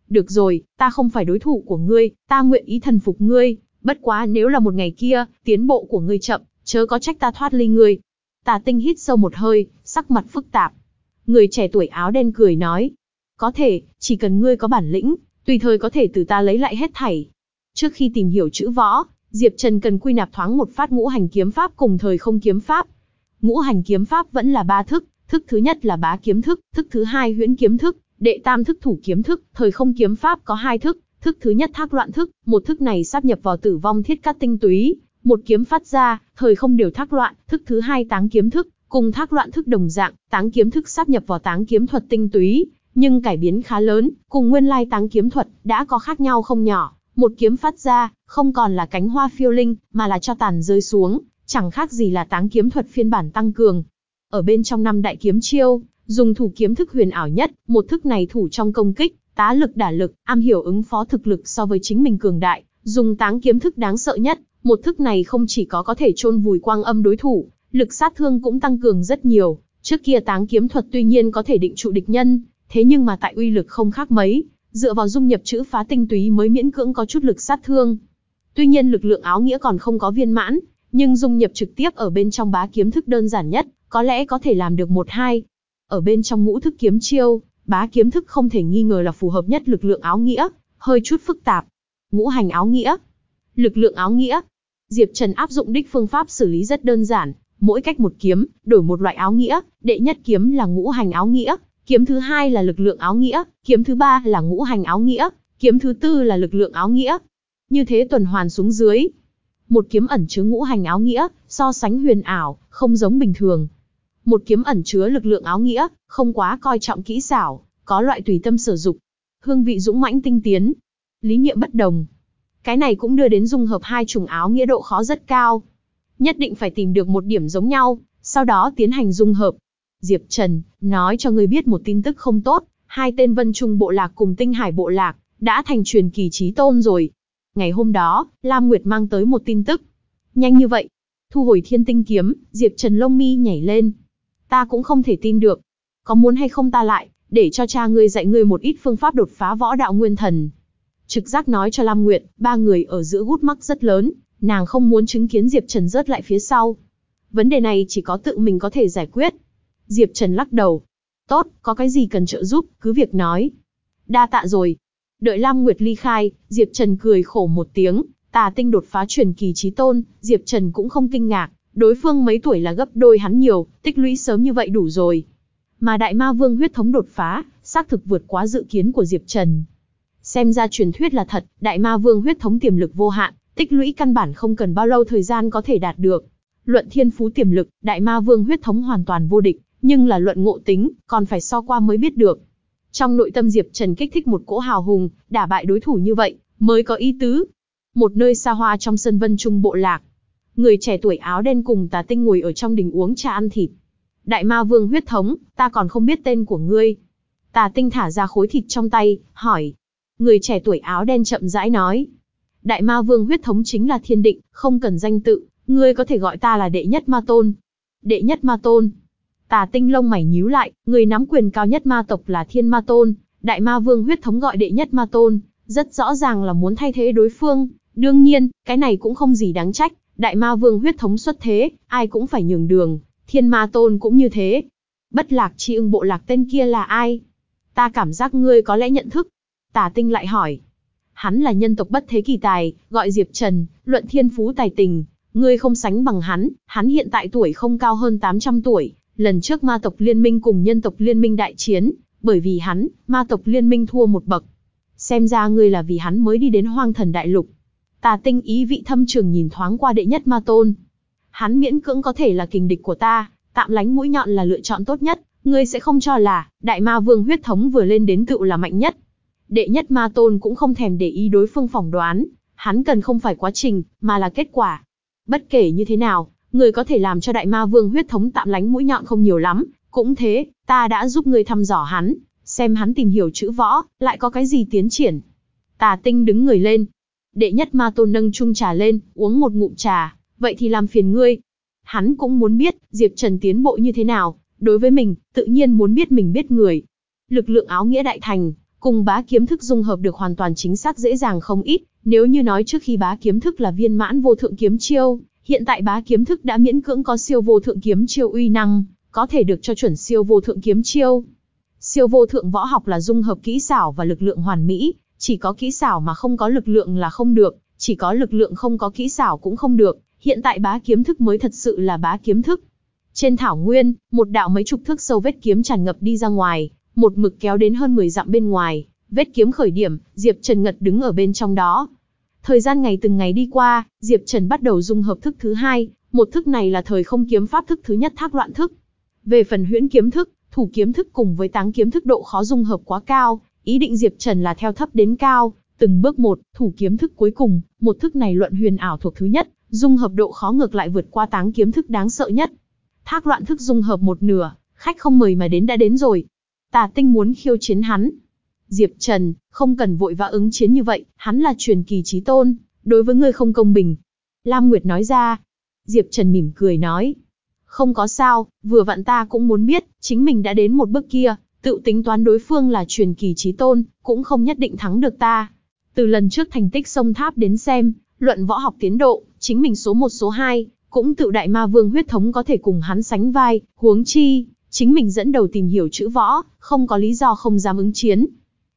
Được rồi, ta không phải đối thủ của ngươi, ta nguyện ý thần phục ngươi, bất quá nếu là một ngày kia, tiến bộ của ngươi chậm, chớ có trách ta thoát ly ngươi. Tà tinh hít sâu một hơi, sắc mặt phức tạp. Người trẻ tuổi áo đen cười nói. Có thể, chỉ cần ngươi có bản lĩnh, tùy thời có thể từ ta lấy lại hết thảy. Trước khi tìm hiểu chữ võ, Diệp Trần cần quy nạp thoáng một phát ngũ hành kiếm pháp cùng thời không kiếm pháp. Ngũ hành kiếm pháp vẫn là ba thức, thức thứ nhất là bá kiếm thức, thức thứ hai huyễn kiếm thức, đệ tam thức thủ kiếm thức, thời không kiếm pháp có hai thức, thức thứ nhất thác loạn thức, một thức này sắp nhập vào tử vong thiết cắt tinh túy, một kiếm phát ra, thời không đều thác loạn, thức thứ hai táng kiếm thức, cùng thác loạn thức đồng dạng, táng kiếm thức sắp nhập vào táng kiếm thuật tinh túy, nhưng cải biến khá lớn, cùng nguyên lai táng kiếm thuật đã có khác nhau không nhỏ. Một kiếm phát ra, không còn là cánh hoa phiêu linh, mà là cho tàn rơi xuống, chẳng khác gì là táng kiếm thuật phiên bản tăng cường. Ở bên trong năm đại kiếm chiêu, dùng thủ kiếm thức huyền ảo nhất, một thức này thủ trong công kích, tá lực đả lực, am hiểu ứng phó thực lực so với chính mình cường đại, dùng táng kiếm thức đáng sợ nhất, một thức này không chỉ có có thể chôn vùi quang âm đối thủ, lực sát thương cũng tăng cường rất nhiều. Trước kia táng kiếm thuật tuy nhiên có thể định trụ địch nhân, thế nhưng mà tại uy lực không khác mấy, dựa vào dung nhập chữ phá tinh túy mới miễn cưỡng có chút lực sát thương. Tuy nhiên lực lượng áo nghĩa còn không có viên mãn, nhưng dung nhập trực tiếp ở bên trong bá kiếm thức đơn giản nhất, có lẽ có thể làm được một hai. Ở bên trong ngũ thức kiếm chiêu, bá kiếm thức không thể nghi ngờ là phù hợp nhất lực lượng áo nghĩa, hơi chút phức tạp. Ngũ hành áo nghĩa, lực lượng áo nghĩa. Diệp Trần áp dụng đích phương pháp xử lý rất đơn giản, mỗi cách một kiếm, đổi một loại áo nghĩa, đệ nhất kiếm là ngũ hành áo nghĩa, kiếm thứ hai là lực lượng áo nghĩa, kiếm thứ ba là ngũ hành áo nghĩa, kiếm thứ tư là lực lượng áo nghĩa. Như thế tuần hoàn xuống dưới. Một kiếm ẩn chứa ngũ hành áo nghĩa, so sánh huyền ảo, không giống bình thường. Một kiếm ẩn chứa lực lượng áo nghĩa, không quá coi trọng kỹ xảo, có loại tùy tâm sử dụng. Hương vị dũng mãnh tinh tiến. Lý niệm bất đồng. Cái này cũng đưa đến dung hợp hai chủng áo nghĩa độ khó rất cao. Nhất định phải tìm được một điểm giống nhau, sau đó tiến hành dung hợp. Diệp Trần, nói cho ngươi biết một tin tức không tốt, hai tên Vân Trung bộ lạc cùng Tinh Hải bộ lạc, đã thành truyền kỳ trí tôn rồi. Ngày hôm đó, Lam Nguyệt mang tới một tin tức. Nhanh như vậy, thu hồi thiên tinh kiếm, Diệp Trần lông mi nhảy lên. Ta cũng không thể tin được. Có muốn hay không ta lại, để cho cha ngươi dạy ngươi một ít phương pháp đột phá võ đạo nguyên thần. Trực giác nói cho Lam Nguyệt, ba người ở giữa gút mắc rất lớn, nàng không muốn chứng kiến Diệp Trần rớt lại phía sau. Vấn đề này chỉ có tự mình có thể giải quyết. Diệp Trần lắc đầu. Tốt, có cái gì cần trợ giúp, cứ việc nói. Đa tạ rồi. Đợi Lam Nguyệt ly khai, Diệp Trần cười khổ một tiếng, tà tinh đột phá truyền kỳ trí tôn, Diệp Trần cũng không kinh ngạc, đối phương mấy tuổi là gấp đôi hắn nhiều, tích lũy sớm như vậy đủ rồi. Mà đại ma vương huyết thống đột phá, xác thực vượt quá dự kiến của Diệp Trần. Xem ra truyền thuyết là thật, đại ma vương huyết thống tiềm lực vô hạn, tích lũy căn bản không cần bao lâu thời gian có thể đạt được. Luận thiên phú tiềm lực, đại ma vương huyết thống hoàn toàn vô địch, nhưng là luận ngộ tính, còn phải so qua mới biết được. Trong nội tâm Diệp Trần kích thích một cỗ hào hùng, đả bại đối thủ như vậy, mới có ý tứ. Một nơi xa hoa trong sân vân trung bộ lạc. Người trẻ tuổi áo đen cùng tà tinh ngồi ở trong đình uống trà ăn thịt. Đại ma vương huyết thống, ta còn không biết tên của ngươi. Tà tinh thả ra khối thịt trong tay, hỏi. Người trẻ tuổi áo đen chậm rãi nói. Đại ma vương huyết thống chính là thiên định, không cần danh tự, ngươi có thể gọi ta là đệ nhất ma tôn. Đệ nhất ma tôn. Tà tinh lông mày nhíu lại, người nắm quyền cao nhất ma tộc là thiên ma tôn, đại ma vương huyết thống gọi đệ nhất ma tôn, rất rõ ràng là muốn thay thế đối phương. Đương nhiên, cái này cũng không gì đáng trách, đại ma vương huyết thống xuất thế, ai cũng phải nhường đường, thiên ma tôn cũng như thế. Bất lạc chi ưng bộ lạc tên kia là ai? Ta cảm giác ngươi có lẽ nhận thức. Tà tinh lại hỏi. Hắn là nhân tộc bất thế kỳ tài, gọi Diệp Trần, luận thiên phú tài tình. Ngươi không sánh bằng hắn, hắn hiện tại tuổi không cao hơn 800 tuổi. Lần trước ma tộc liên minh cùng nhân tộc liên minh đại chiến, bởi vì hắn, ma tộc liên minh thua một bậc. Xem ra ngươi là vì hắn mới đi đến hoang thần đại lục. Tà tinh ý vị thâm trường nhìn thoáng qua đệ nhất ma tôn. Hắn miễn cưỡng có thể là kình địch của ta, tạm lánh mũi nhọn là lựa chọn tốt nhất, ngươi sẽ không cho là, đại ma vương huyết thống vừa lên đến tựu là mạnh nhất. Đệ nhất ma tôn cũng không thèm để ý đối phương phỏng đoán, hắn cần không phải quá trình, mà là kết quả. Bất kể như thế nào, người có thể làm cho đại ma vương huyết thống tạm lánh mũi nhọn không nhiều lắm, cũng thế, ta đã giúp ngươi thăm dò hắn, xem hắn tìm hiểu chữ võ, lại có cái gì tiến triển. Tà tinh đứng người lên. Đệ nhất ma tôn nâng chung trà lên, uống một ngụm trà, vậy thì làm phiền ngươi. Hắn cũng muốn biết, Diệp Trần tiến bộ như thế nào, đối với mình, tự nhiên muốn biết mình biết người. Lực lượng áo nghĩa đại thành, cùng bá kiếm thức dung hợp được hoàn toàn chính xác dễ dàng không ít, nếu như nói trước khi bá kiếm thức là viên mãn vô thượng kiếm chiêu, hiện tại bá kiếm thức đã miễn cưỡng có siêu vô thượng kiếm chiêu uy năng, có thể được cho chuẩn siêu vô thượng kiếm chiêu. Siêu vô thượng võ học là dung hợp kỹ xảo và lực lượng hoàn mỹ, chỉ có kỹ xảo mà không có lực lượng là không được, chỉ có lực lượng không có kỹ xảo cũng không được, hiện tại bá kiếm thức mới thật sự là bá kiếm thức. Trên thảo nguyên, một đạo mấy chục thước sâu vết kiếm tràn ngập đi ra ngoài, một mực kéo đến hơn 10 dặm bên ngoài, vết kiếm khởi điểm, Diệp Trần Ngật đứng ở bên trong đó. Thời gian ngày từng ngày đi qua, Diệp Trần bắt đầu dung hợp thức thứ hai, một thức này là thời không kiếm pháp thức thứ nhất thác loạn thức. Về phần huyễn kiếm thức, thủ kiếm thức cùng với táng kiếm thức độ khó dung hợp quá cao, ý định Diệp Trần là theo thấp đến cao, từng bước một, thủ kiếm thức cuối cùng, một thức này luận huyền ảo thuộc thứ nhất, dung hợp độ khó ngược lại vượt qua táng kiếm thức đáng sợ nhất. Thác loạn thức dung hợp một nửa, khách không mời mà đến đã đến rồi. Tà tinh muốn khiêu chiến hắn. Diệp Trần, không cần vội vã ứng chiến như vậy, hắn là truyền kỳ trí tôn, đối với ngươi không công bình. Lam Nguyệt nói ra. Diệp Trần mỉm cười nói. Không có sao, vừa vặn ta cũng muốn biết, chính mình đã đến một bước kia, tự tính toán đối phương là truyền kỳ trí tôn, cũng không nhất định thắng được ta. Từ lần trước thành tích sông tháp đến xem, luận võ học tiến độ, chính mình số 1 số 2, cũng tự đại ma vương huyết thống có thể cùng hắn sánh vai, huống chi, chính mình dẫn đầu tìm hiểu chữ võ, không có lý do không dám ứng chiến.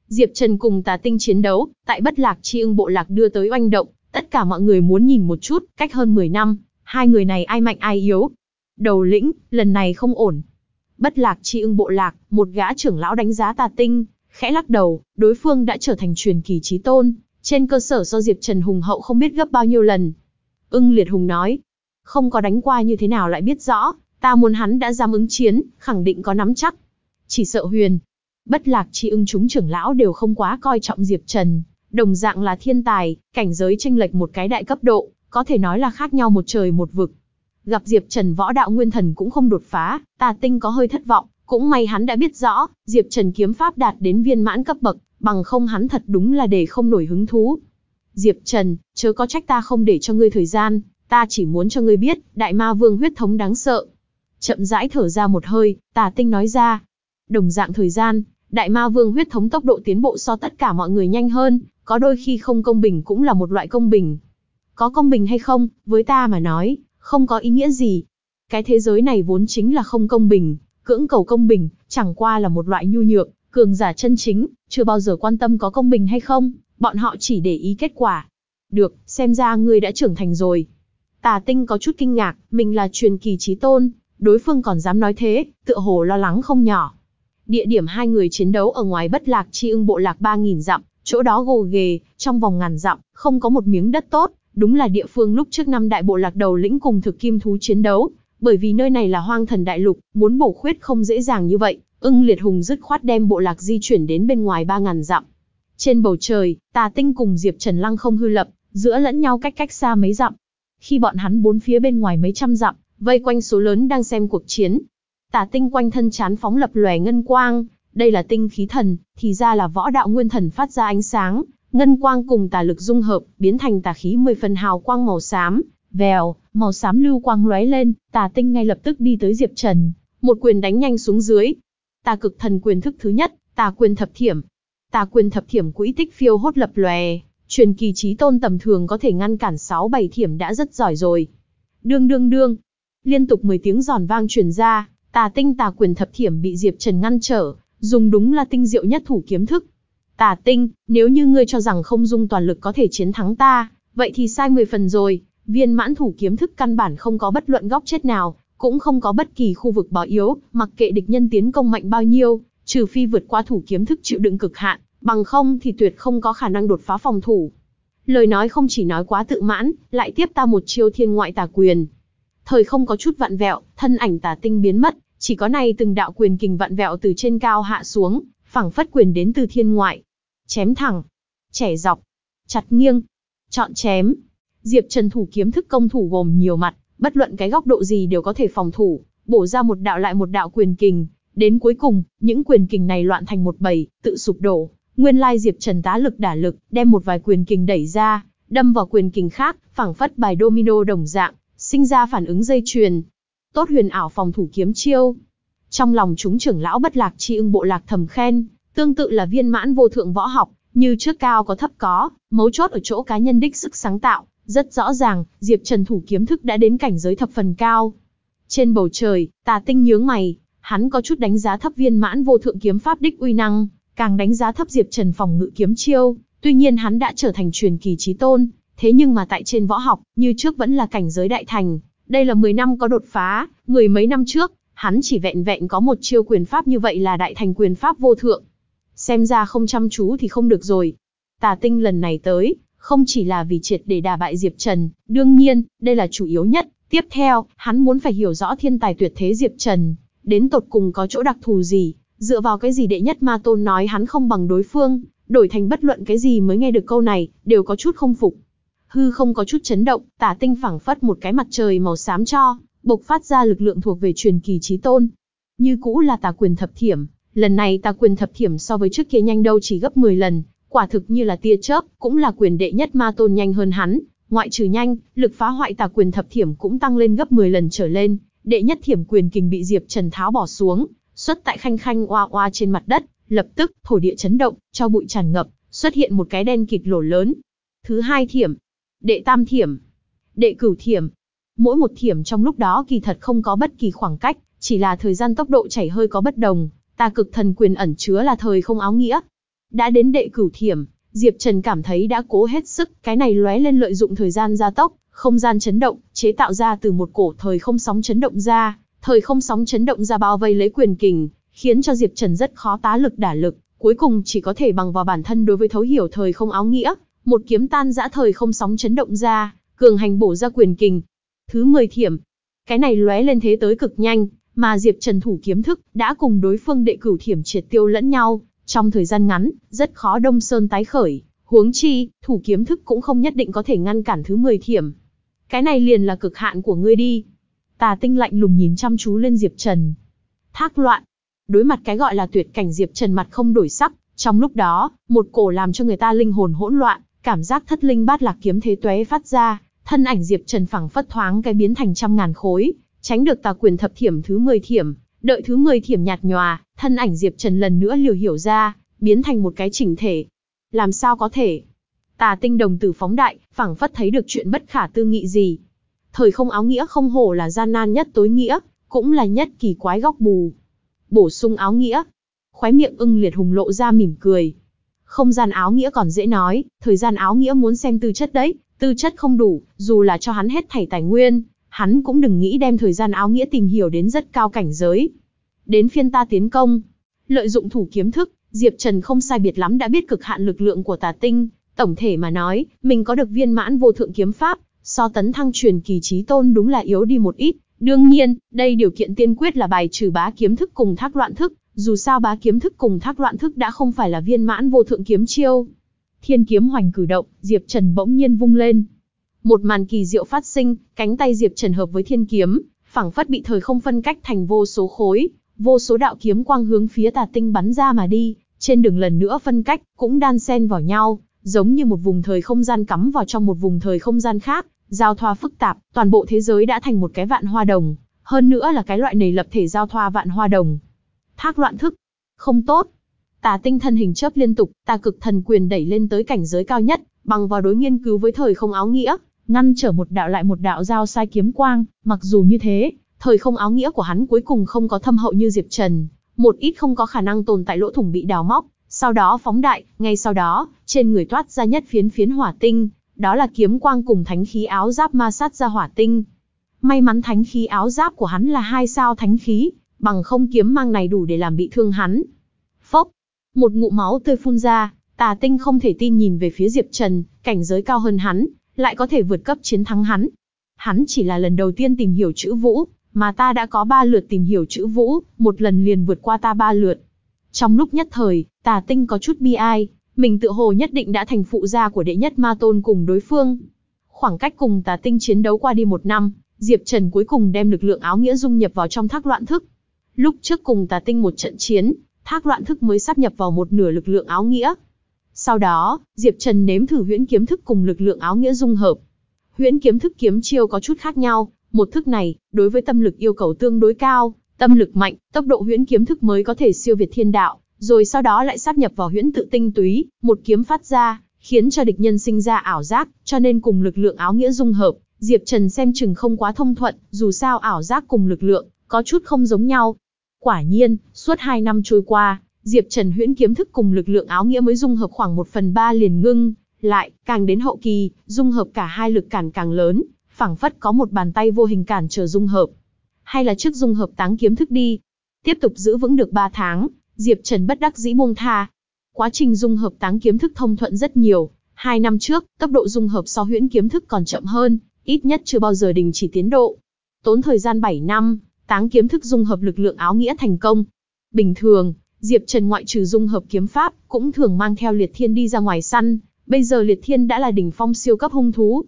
Diệp Trần cùng tà tinh chiến đấu, tại bất lạc chi ưng bộ lạc đưa tới oanh động, tất cả mọi người muốn nhìn một chút, cách hơn 10 năm, hai người này ai mạnh ai yếu. Đầu lĩnh, lần này không ổn. Bất lạc chi ưng bộ lạc, một gã trưởng lão đánh giá tà tinh, khẽ lắc đầu, đối phương đã trở thành truyền kỳ trí tôn, trên cơ sở do Diệp Trần hùng hậu không biết gấp bao nhiêu lần. Ưng liệt hùng nói, không có đánh qua như thế nào lại biết rõ, ta muốn hắn đã dám ứng chiến, khẳng định có nắm chắc. Chỉ sợ huyền, bất lạc chi ưng chúng trưởng lão đều không quá coi trọng Diệp Trần, đồng dạng là thiên tài, cảnh giới tranh lệch một cái đại cấp độ, có thể nói là khác nhau một trời một vực. Gặp Diệp Trần võ đạo nguyên thần cũng không đột phá, tà tinh có hơi thất vọng, cũng may hắn đã biết rõ, Diệp Trần kiếm pháp đạt đến viên mãn cấp bậc, bằng không hắn thật đúng là để không nổi hứng thú. Diệp Trần, chớ có trách ta không để cho ngươi thời gian, ta chỉ muốn cho ngươi biết, đại ma vương huyết thống đáng sợ. Chậm rãi thở ra một hơi, tà tinh nói ra. Đồng dạng thời gian, đại ma vương huyết thống tốc độ tiến bộ so tất cả mọi người nhanh hơn, có đôi khi không công bình cũng là một loại công bình. Có công bình hay không, với ta mà nói, không có ý nghĩa gì. Cái thế giới này vốn chính là không công bình, cưỡng cầu công bình, chẳng qua là một loại nhu nhược, cường giả chân chính, chưa bao giờ quan tâm có công bình hay không, bọn họ chỉ để ý kết quả. Được, xem ra ngươi đã trưởng thành rồi. Tà tinh có chút kinh ngạc, mình là truyền kỳ trí tôn, đối phương còn dám nói thế, tựa hồ lo lắng không nhỏ. Địa điểm hai người chiến đấu ở ngoài bất lạc chi ưng bộ lạc 3.000 dặm, chỗ đó gồ ghề, trong vòng ngàn dặm, không có một miếng đất tốt, đúng là địa phương lúc trước năm đại bộ lạc đầu lĩnh cùng thực kim thú chiến đấu, bởi vì nơi này là hoang thần đại lục, muốn bổ khuyết không dễ dàng như vậy, ưng liệt hùng dứt khoát đem bộ lạc di chuyển đến bên ngoài 3.000 dặm. Trên bầu trời, tà tinh cùng Diệp Trần Lăng không hư lập, giữa lẫn nhau cách cách xa mấy dặm. Khi bọn hắn bốn phía bên ngoài mấy trăm dặm, vây quanh số lớn đang xem cuộc chiến. Tà tinh quanh thân chán phóng lập lòe ngân quang, đây là tinh khí thần, thì ra là võ đạo nguyên thần phát ra ánh sáng, ngân quang cùng tà lực dung hợp, biến thành tà khí mười phần hào quang màu xám, vèo, màu xám lưu quang lóe lên, tà tinh ngay lập tức đi tới Diệp Trần, một quyền đánh nhanh xuống dưới. Tà cực thần quyền thức thứ nhất, tà quyền thập thiểm. Tà quyền thập thiểm quỹ tích phiêu hốt lập lòe, truyền kỳ trí tôn tầm thường có thể ngăn cản 6 7 thiểm đã rất giỏi rồi. Đương đương đương, liên tục 10 tiếng giòn vang truyền ra, tà tinh tà quyền thập thiểm bị Diệp Trần ngăn trở, dùng đúng là tinh diệu nhất thủ kiếm thức. Tà tinh, nếu như ngươi cho rằng không dung toàn lực có thể chiến thắng ta, vậy thì sai 10 phần rồi, viên mãn thủ kiếm thức căn bản không có bất luận góc chết nào, cũng không có bất kỳ khu vực bỏ yếu, mặc kệ địch nhân tiến công mạnh bao nhiêu, trừ phi vượt qua thủ kiếm thức chịu đựng cực hạn, bằng không thì tuyệt không có khả năng đột phá phòng thủ. Lời nói không chỉ nói quá tự mãn, lại tiếp ta một chiêu thiên ngoại tà quyền. Thời không có chút vặn vẹo, thân ảnh tà tinh biến mất, chỉ có này từng đạo quyền kình vặn vẹo từ trên cao hạ xuống, phẳng phất quyền đến từ thiên ngoại. Chém thẳng, trẻ dọc, chặt nghiêng, chọn chém. Diệp Trần thủ kiếm thức công thủ gồm nhiều mặt, bất luận cái góc độ gì đều có thể phòng thủ, bổ ra một đạo lại một đạo quyền kình, đến cuối cùng, những quyền kình này loạn thành một bầy, tự sụp đổ. Nguyên lai Diệp Trần tá lực đả lực, đem một vài quyền kình đẩy ra, đâm vào quyền kình khác, phẳng phất bài domino đồng dạng, sinh ra phản ứng dây chuyền. Tốt huyền ảo phòng thủ kiếm chiêu. Trong lòng chúng trưởng lão bất lạc chi ưng bộ lạc thầm khen, tương tự là viên mãn vô thượng võ học, như trước cao có thấp có, mấu chốt ở chỗ cá nhân đích sức sáng tạo, rất rõ ràng, Diệp Trần thủ kiếm thức đã đến cảnh giới thập phần cao. Trên bầu trời, tà tinh nhướng mày, hắn có chút đánh giá thấp viên mãn vô thượng kiếm pháp đích uy năng, càng đánh giá thấp Diệp Trần phòng ngự kiếm chiêu, tuy nhiên hắn đã trở thành truyền kỳ chí tôn, thế nhưng mà tại trên võ học, như trước vẫn là cảnh giới đại thành, đây là 10 năm có đột phá, mười mấy năm trước, hắn chỉ vẹn vẹn có một chiêu quyền pháp như vậy là đại thành quyền pháp vô thượng. Xem ra không chăm chú thì không được rồi. Tà tinh lần này tới, không chỉ là vì triệt để đả bại Diệp Trần, đương nhiên, đây là chủ yếu nhất. Tiếp theo, hắn muốn phải hiểu rõ thiên tài tuyệt thế Diệp Trần, đến tột cùng có chỗ đặc thù gì, dựa vào cái gì đệ nhất ma tôn nói hắn không bằng đối phương, đổi thành bất luận cái gì mới nghe được câu này, đều có chút không phục. Hư không có chút chấn động, tả tinh phẳng phất một cái mặt trời màu xám cho, bộc phát ra lực lượng thuộc về truyền kỳ trí tôn. Như cũ là tà quyền thập thiểm, lần này tà quyền thập thiểm so với trước kia nhanh đâu chỉ gấp 10 lần, quả thực như là tia chớp, cũng là quyền đệ nhất ma tôn nhanh hơn hắn, ngoại trừ nhanh, lực phá hoại tà quyền thập thiểm cũng tăng lên gấp 10 lần trở lên, đệ nhất thiểm quyền kình bị Diệp Trần tháo bỏ xuống, xuất tại khanh khanh oa oa trên mặt đất, lập tức, thổ địa chấn động, cho bụi tràn ngập, xuất hiện một cái đen kịt lỗ lớn. Thứ hai thiểm, Đệ tam thiểm. Đệ cửu thiểm. Mỗi một thiểm trong lúc đó kỳ thật không có bất kỳ khoảng cách, chỉ là thời gian tốc độ chảy hơi có bất đồng, ta cực thần quyền ẩn chứa là thời không áo nghĩa. Đã đến đệ cửu thiểm, Diệp Trần cảm thấy đã cố hết sức, cái này lóe lên lợi dụng thời gian gia tốc, không gian chấn động, chế tạo ra từ một cổ thời không sóng chấn động ra, thời không sóng chấn động ra bao vây lấy quyền kình, khiến cho Diệp Trần rất khó tá lực đả lực, cuối cùng chỉ có thể bằng vào bản thân đối với thấu hiểu thời không áo nghĩa, một kiếm tan dã thời không sóng chấn động ra, cường hành bổ ra quyền kình. Thứ 10 thiểm. Cái này lóe lên thế tới cực nhanh, mà Diệp Trần thủ kiếm thức đã cùng đối phương đệ cửu thiểm triệt tiêu lẫn nhau, trong thời gian ngắn, rất khó đông sơn tái khởi, huống chi, thủ kiếm thức cũng không nhất định có thể ngăn cản thứ 10 thiểm. Cái này liền là cực hạn của ngươi đi. Tà tinh lạnh lùng nhìn chăm chú lên Diệp Trần. Thác loạn. Đối mặt cái gọi là tuyệt cảnh Diệp Trần mặt không đổi sắc, trong lúc đó, một cổ làm cho người ta linh hồn hỗn loạn, cảm giác thất linh bát lạc kiếm thế tuế phát ra, thân ảnh Diệp Trần phẳng phất thoáng cái biến thành trăm ngàn khối, tránh được tà quyền thập thiểm thứ 10 thiểm, đợi thứ 10 thiểm nhạt nhòa, thân ảnh Diệp Trần lần nữa liều hiểu ra, biến thành một cái chỉnh thể. Làm sao có thể? Tà tinh đồng tử phóng đại, phẳng phất thấy được chuyện bất khả tư nghị gì. Thời không áo nghĩa không hổ là gian nan nhất tối nghĩa, cũng là nhất kỳ quái góc bù. Bổ sung áo nghĩa. Khóe miệng ưng liệt hùng lộ ra mỉm cười. Không gian áo nghĩa còn dễ nói, thời gian áo nghĩa muốn xem tư chất đấy, tư chất không đủ, dù là cho hắn hết thảy tài nguyên, hắn cũng đừng nghĩ đem thời gian áo nghĩa tìm hiểu đến rất cao cảnh giới. Đến phiên ta tiến công, lợi dụng thủ kiếm thức, Diệp Trần không sai biệt lắm đã biết cực hạn lực lượng của tà tinh, tổng thể mà nói, mình có được viên mãn vô thượng kiếm pháp, so tấn thăng truyền kỳ trí tôn đúng là yếu đi một ít. Đương nhiên, đây điều kiện tiên quyết là bài trừ bá kiếm thức cùng thác loạn thức, dù sao bá kiếm thức cùng thác loạn thức đã không phải là viên mãn vô thượng kiếm chiêu. Thiên kiếm hoành cử động, Diệp Trần bỗng nhiên vung lên, một màn kỳ diệu phát sinh, cánh tay Diệp Trần hợp với thiên kiếm, phẳng phất bị thời không phân cách thành vô số khối, vô số đạo kiếm quang hướng phía tà tinh bắn ra mà đi, trên đường lần nữa phân cách, cũng đan xen vào nhau, giống như một vùng thời không gian cắm vào trong một vùng thời không gian khác, giao thoa phức tạp, toàn bộ thế giới đã thành một cái vạn hoa đồng, hơn nữa là cái loại này lập thể giao thoa vạn hoa đồng. Thác loạn thức, không tốt. Tà tinh thân hình chớp liên tục, tà cực thần quyền đẩy lên tới cảnh giới cao nhất, bằng vào đối nghiên cứu với thời không áo nghĩa, ngăn trở một đạo lại một đạo giao sai kiếm quang, mặc dù như thế, thời không áo nghĩa của hắn cuối cùng không có thâm hậu như Diệp Trần, một ít không có khả năng tồn tại lỗ thủng bị đào móc, sau đó phóng đại, ngay sau đó, trên người toát ra nhất phiến phiến hỏa tinh, đó là kiếm quang cùng thánh khí áo giáp ma sát ra hỏa tinh. May mắn thánh khí áo giáp của hắn là hai sao thánh khí, bằng không kiếm mang này đủ để làm bị thương hắn. Phốc, một ngụ máu tươi phun ra, tà tinh không thể tin nhìn về phía Diệp Trần, cảnh giới cao hơn hắn, lại có thể vượt cấp chiến thắng hắn. Hắn chỉ là lần đầu tiên tìm hiểu chữ vũ, mà ta đã có ba lượt tìm hiểu chữ vũ, một lần liền vượt qua ta ba lượt. Trong lúc nhất thời, tà tinh có chút bi ai, mình tự hồ nhất định đã thành phụ gia của đệ nhất ma tôn cùng đối phương. Khoảng cách cùng tà tinh chiến đấu qua đi một năm, Diệp Trần cuối cùng đem lực lượng áo nghĩa dung nhập vào trong thác loạn thức. Lúc trước cùng tà tinh một trận chiến, thác loạn thức mới sắp nhập vào một nửa lực lượng áo nghĩa, sau đó, Diệp Trần nếm thử huyễn kiếm thức cùng lực lượng áo nghĩa dung hợp. Huyễn kiếm thức kiếm chiêu có chút khác nhau, một thức này, đối với tâm lực yêu cầu tương đối cao, tâm lực mạnh, tốc độ huyễn kiếm thức mới có thể siêu việt thiên đạo, rồi sau đó lại sáp nhập vào huyễn tự tinh túy, một kiếm phát ra, khiến cho địch nhân sinh ra ảo giác, cho nên cùng lực lượng áo nghĩa dung hợp, Diệp Trần xem chừng không quá thông thuận, dù sao ảo giác cùng lực lượng, có chút không giống nhau. Quả nhiên, suốt hai năm trôi qua, Diệp Trần huyễn kiếm thức cùng lực lượng áo nghĩa mới dung hợp khoảng một phần ba liền ngưng, lại, càng đến hậu kỳ, dung hợp cả hai lực cản càng lớn, phảng phất có một bàn tay vô hình cản trở dung hợp. Hay là trước dung hợp táng kiếm thức đi. Tiếp tục giữ vững được 3 tháng, Diệp Trần bất đắc dĩ buông tha. Quá trình dung hợp táng kiếm thức thông thuận rất nhiều, hai năm trước, tốc độ dung hợp so huyễn kiếm thức còn chậm hơn, ít nhất chưa bao giờ đình chỉ tiến độ. Tốn thời gian 7 năm, táng kiếm thức dung hợp lực lượng áo nghĩa thành công. Bình thường, Diệp Trần ngoại trừ dung hợp kiếm pháp, cũng thường mang theo Liệt Thiên đi ra ngoài săn, bây giờ Liệt Thiên đã là đỉnh phong siêu cấp hung thú.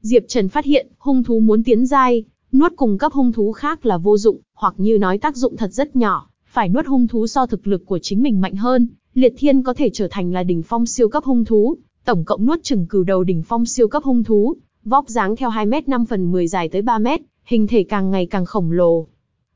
Diệp Trần phát hiện, hung thú muốn tiến giai, nuốt cùng cấp hung thú khác là vô dụng, hoặc như nói tác dụng thật rất nhỏ, phải nuốt hung thú so thực lực của chính mình mạnh hơn, Liệt Thiên có thể trở thành là đỉnh phong siêu cấp hung thú, tổng cộng nuốt chừng cừu đầu đỉnh phong siêu cấp hung thú, vóc dáng theo 2 mét 5 phần 10 dài tới 3 mét, hình thể càng ngày càng khổng lồ.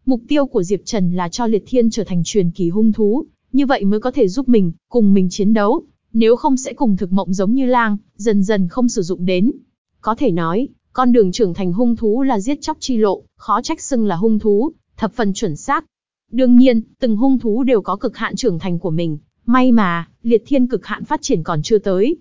Mục tiêu của Diệp Trần là cho Liệt Thiên trở thành truyền kỳ hung thú, như vậy mới có thể giúp mình, cùng mình chiến đấu, nếu không sẽ cùng thực mộng giống như lang, dần dần không sử dụng đến. Có thể nói, con đường trưởng thành hung thú là giết chóc chi lộ, khó trách xưng là hung thú, thập phần chuẩn xác. Đương nhiên, từng hung thú đều có cực hạn trưởng thành của mình, may mà, liệt thiên cực hạn phát triển còn chưa tới.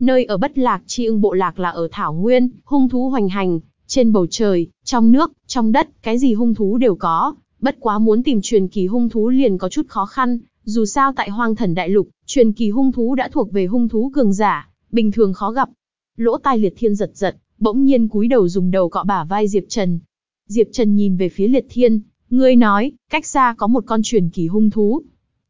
Nơi ở bất lạc chi ưng bộ lạc là ở Thảo Nguyên, hung thú hoành hành, trên bầu trời, trong nước, trong đất, cái gì hung thú đều có. Bất quá muốn tìm truyền kỳ hung thú liền có chút khó khăn, dù sao tại hoang thần đại lục, truyền kỳ hung thú đã thuộc về hung thú cường giả, bình thường khó gặp. Lỗ tai liệt thiên giật giật, bỗng nhiên cúi đầu dùng đầu cọ bả vai Diệp Trần. Diệp Trần nhìn về phía liệt thiên, ngươi nói, cách xa có một con truyền kỳ hung thú.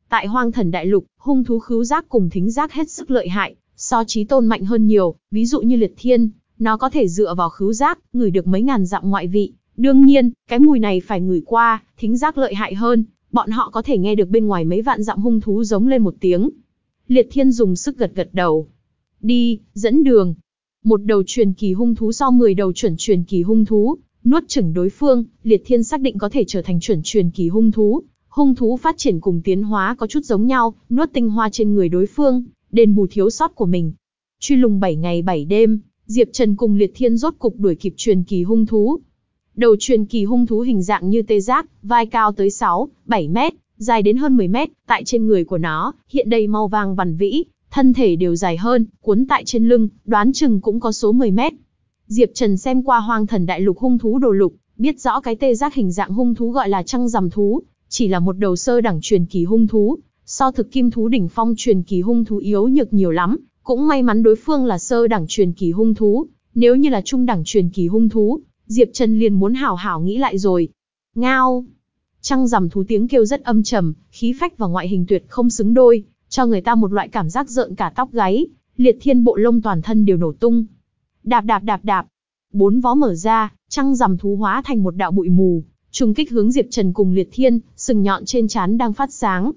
Tại hoang thần đại lục, hung thú khứu giác cùng thính giác hết sức lợi hại, so trí tôn mạnh hơn nhiều, ví dụ như liệt thiên, nó có thể dựa vào khứu giác, ngửi được mấy ngàn dặm ngoại vị. Đương nhiên, cái mùi này phải ngửi qua, thính giác lợi hại hơn, bọn họ có thể nghe được bên ngoài mấy vạn dặm hung thú giống lên một tiếng. Liệt thiên dùng sức gật gật đầu. Đi, dẫn đường. Một đầu truyền kỳ hung thú so 10 đầu chuẩn truyền kỳ hung thú, nuốt chửng đối phương, liệt thiên xác định có thể trở thành chuẩn truyền kỳ hung thú. Hung thú phát triển cùng tiến hóa có chút giống nhau, nuốt tinh hoa trên người đối phương, đền bù thiếu sót của mình. Truy lùng 7 ngày 7 đêm, Diệp Trần cùng Liệt Thiên rốt cục đuổi kịp truyền kỳ hung thú. Đầu truyền kỳ hung thú hình dạng như tê giác, vai cao tới 6, 7 mét, dài đến hơn 10 mét, tại trên người của nó, hiện đầy màu vàng vằn vĩ, thân thể đều dài hơn, cuốn tại trên lưng, đoán chừng cũng có số 10 mét. Diệp Trần xem qua hoang thần đại lục hung thú đồ lục, biết rõ cái tê giác hình dạng hung thú gọi là trăng rằm thú, chỉ là một đầu sơ đẳng truyền kỳ hung thú, so thực kim thú đỉnh phong truyền kỳ hung thú yếu nhược nhiều lắm, cũng may mắn đối phương là sơ đẳng truyền kỳ hung thú, nếu như là trung đẳng truyền kỳ hung thú, Diệp Trần liền muốn hảo hảo nghĩ lại rồi. Ngao! Trăng rằm thú tiếng kêu rất âm trầm, khí phách và ngoại hình tuyệt không xứng đôi, cho người ta một loại cảm giác rợn cả tóc gáy, liệt thiên bộ lông toàn thân đều nổ tung. Đạp đạp đạp đạp, bốn vó mở ra, trăng rằm thú hóa thành một đạo bụi mù, trùng kích hướng Diệp Trần cùng liệt thiên, sừng nhọn trên trán đang phát sáng.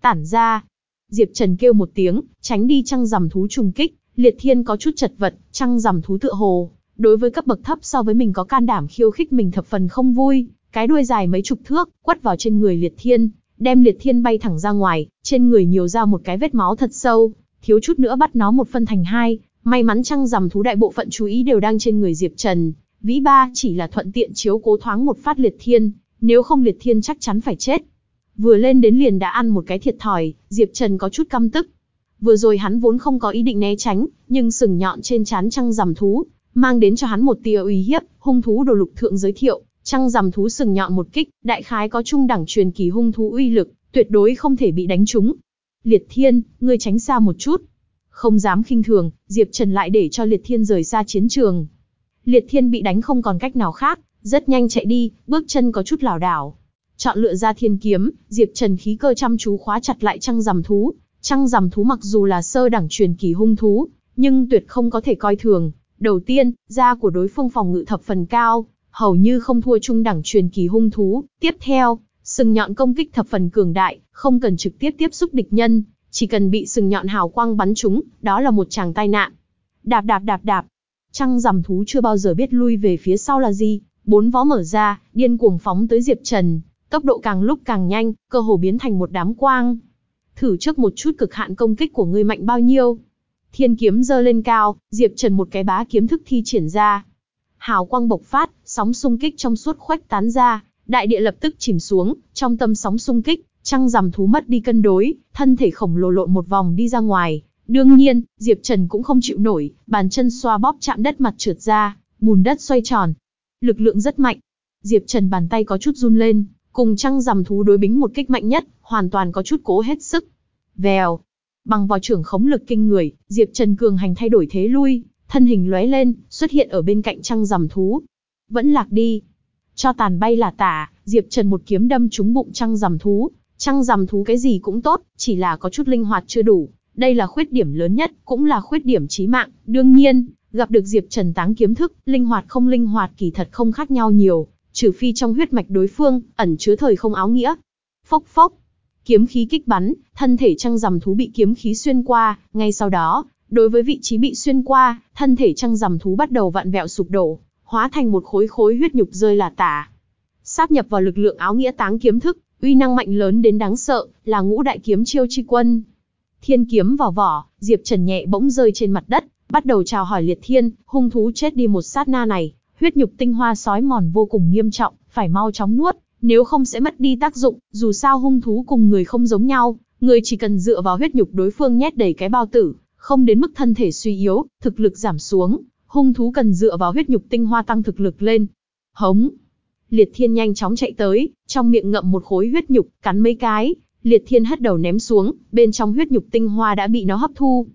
Tản ra, Diệp Trần kêu một tiếng, tránh đi trăng rằm thú trùng kích, liệt thiên có chút chật vật, trăng rằm thú tựa hồ. Đối với cấp bậc thấp so với mình có can đảm khiêu khích mình thập phần không vui, cái đuôi dài mấy chục thước, quất vào trên người liệt thiên, đem liệt thiên bay thẳng ra ngoài, trên người nhiều ra một cái vết máu thật sâu, thiếu chút nữa bắt nó một phân thành hai, may mắn trăng rằm thú đại bộ phận chú ý đều đang trên người Diệp Trần, vĩ ba chỉ là thuận tiện chiếu cố thoáng một phát liệt thiên, nếu không liệt thiên chắc chắn phải chết. Vừa lên đến liền đã ăn một cái thiệt thòi, Diệp Trần có chút căm tức. Vừa rồi hắn vốn không có ý định né tránh, nhưng sừng nhọn trên trán trăng rằm thú, mang đến cho hắn một tia uy hiếp, hung thú đồ lục thượng giới thiệu, trăng rằm thú sừng nhọn một kích, đại khái có trung đẳng truyền kỳ hung thú uy lực, tuyệt đối không thể bị đánh trúng. Liệt Thiên, ngươi tránh xa một chút. Không dám khinh thường, Diệp Trần lại để cho Liệt Thiên rời xa chiến trường. Liệt Thiên bị đánh không còn cách nào khác, rất nhanh chạy đi, bước chân có chút lảo đảo. Chọn lựa ra thiên kiếm, Diệp Trần khí cơ chăm chú khóa chặt lại trăng rằm thú. Trăng rằm thú mặc dù là sơ đẳng truyền kỳ hung thú, nhưng tuyệt không có thể coi thường. Đầu tiên, da của đối phương phòng ngự thập phần cao, hầu như không thua trung đẳng truyền kỳ hung thú. Tiếp theo, sừng nhọn công kích thập phần cường đại, không cần trực tiếp tiếp xúc địch nhân, chỉ cần bị sừng nhọn hào quang bắn trúng, đó là một chàng tai nạn. Đạp đạp đạp đạp, trăng rằm thú chưa bao giờ biết lui về phía sau là gì, bốn vó mở ra, điên cuồng phóng tới Diệp Trần tốc độ càng lúc càng nhanh, cơ hồ biến thành một đám quang. Thử trước một chút cực hạn công kích của ngươi mạnh bao nhiêu. Thiên kiếm giơ lên cao, Diệp Trần một cái bá kiếm thức thi triển ra. Hào quang bộc phát, sóng xung kích trong suốt khoách tán ra, đại địa lập tức chìm xuống, trong tâm sóng xung kích, trăng rằm thú mất đi cân đối, thân thể khổng lồ lộn một vòng đi ra ngoài. Đương nhiên, Diệp Trần cũng không chịu nổi, bàn chân xoa bóp chạm đất mặt trượt ra, bùn đất xoay tròn. Lực lượng rất mạnh. Diệp Trần bàn tay có chút run lên, Cùng trăng rằm thú đối bính một kích mạnh nhất, hoàn toàn có chút cố hết sức. Vèo. Bằng vào trưởng khống lực kinh người, Diệp Trần cường hành thay đổi thế lui, thân hình lóe lên, xuất hiện ở bên cạnh trăng rằm thú. Vẫn lạc đi. Cho tàn bay là tả, Diệp Trần một kiếm đâm trúng bụng trăng rằm thú. Trăng rằm thú cái gì cũng tốt, chỉ là có chút linh hoạt chưa đủ. Đây là khuyết điểm lớn nhất, cũng là khuyết điểm chí mạng. Đương nhiên, gặp được Diệp Trần táng kiếm thức, linh hoạt không linh hoạt kỳ thật không khác nhau nhiều, trừ phi trong huyết mạch đối phương, ẩn chứa thời không áo nghĩa. Phốc phốc, kiếm khí kích bắn, thân thể trăng rằm thú bị kiếm khí xuyên qua, ngay sau đó, đối với vị trí bị xuyên qua, thân thể trăng rằm thú bắt đầu vặn vẹo sụp đổ, hóa thành một khối khối huyết nhục rơi là tả. Sáp nhập vào lực lượng áo nghĩa táng kiếm thức, uy năng mạnh lớn đến đáng sợ, là ngũ đại kiếm chiêu chi quân. Thiên kiếm vào vỏ, Diệp Trần nhẹ bỗng rơi trên mặt đất, bắt đầu chào hỏi liệt thiên, hung thú chết đi một sát na này, huyết nhục tinh hoa sói mòn vô cùng nghiêm trọng, phải mau chóng nuốt, nếu không sẽ mất đi tác dụng, dù sao hung thú cùng người không giống nhau, người chỉ cần dựa vào huyết nhục đối phương nhét đầy cái bao tử, không đến mức thân thể suy yếu, thực lực giảm xuống, hung thú cần dựa vào huyết nhục tinh hoa tăng thực lực lên. Hống! Liệt thiên nhanh chóng chạy tới, trong miệng ngậm một khối huyết nhục, cắn mấy cái, liệt thiên hất đầu ném xuống, bên trong huyết nhục tinh hoa đã bị nó hấp thu.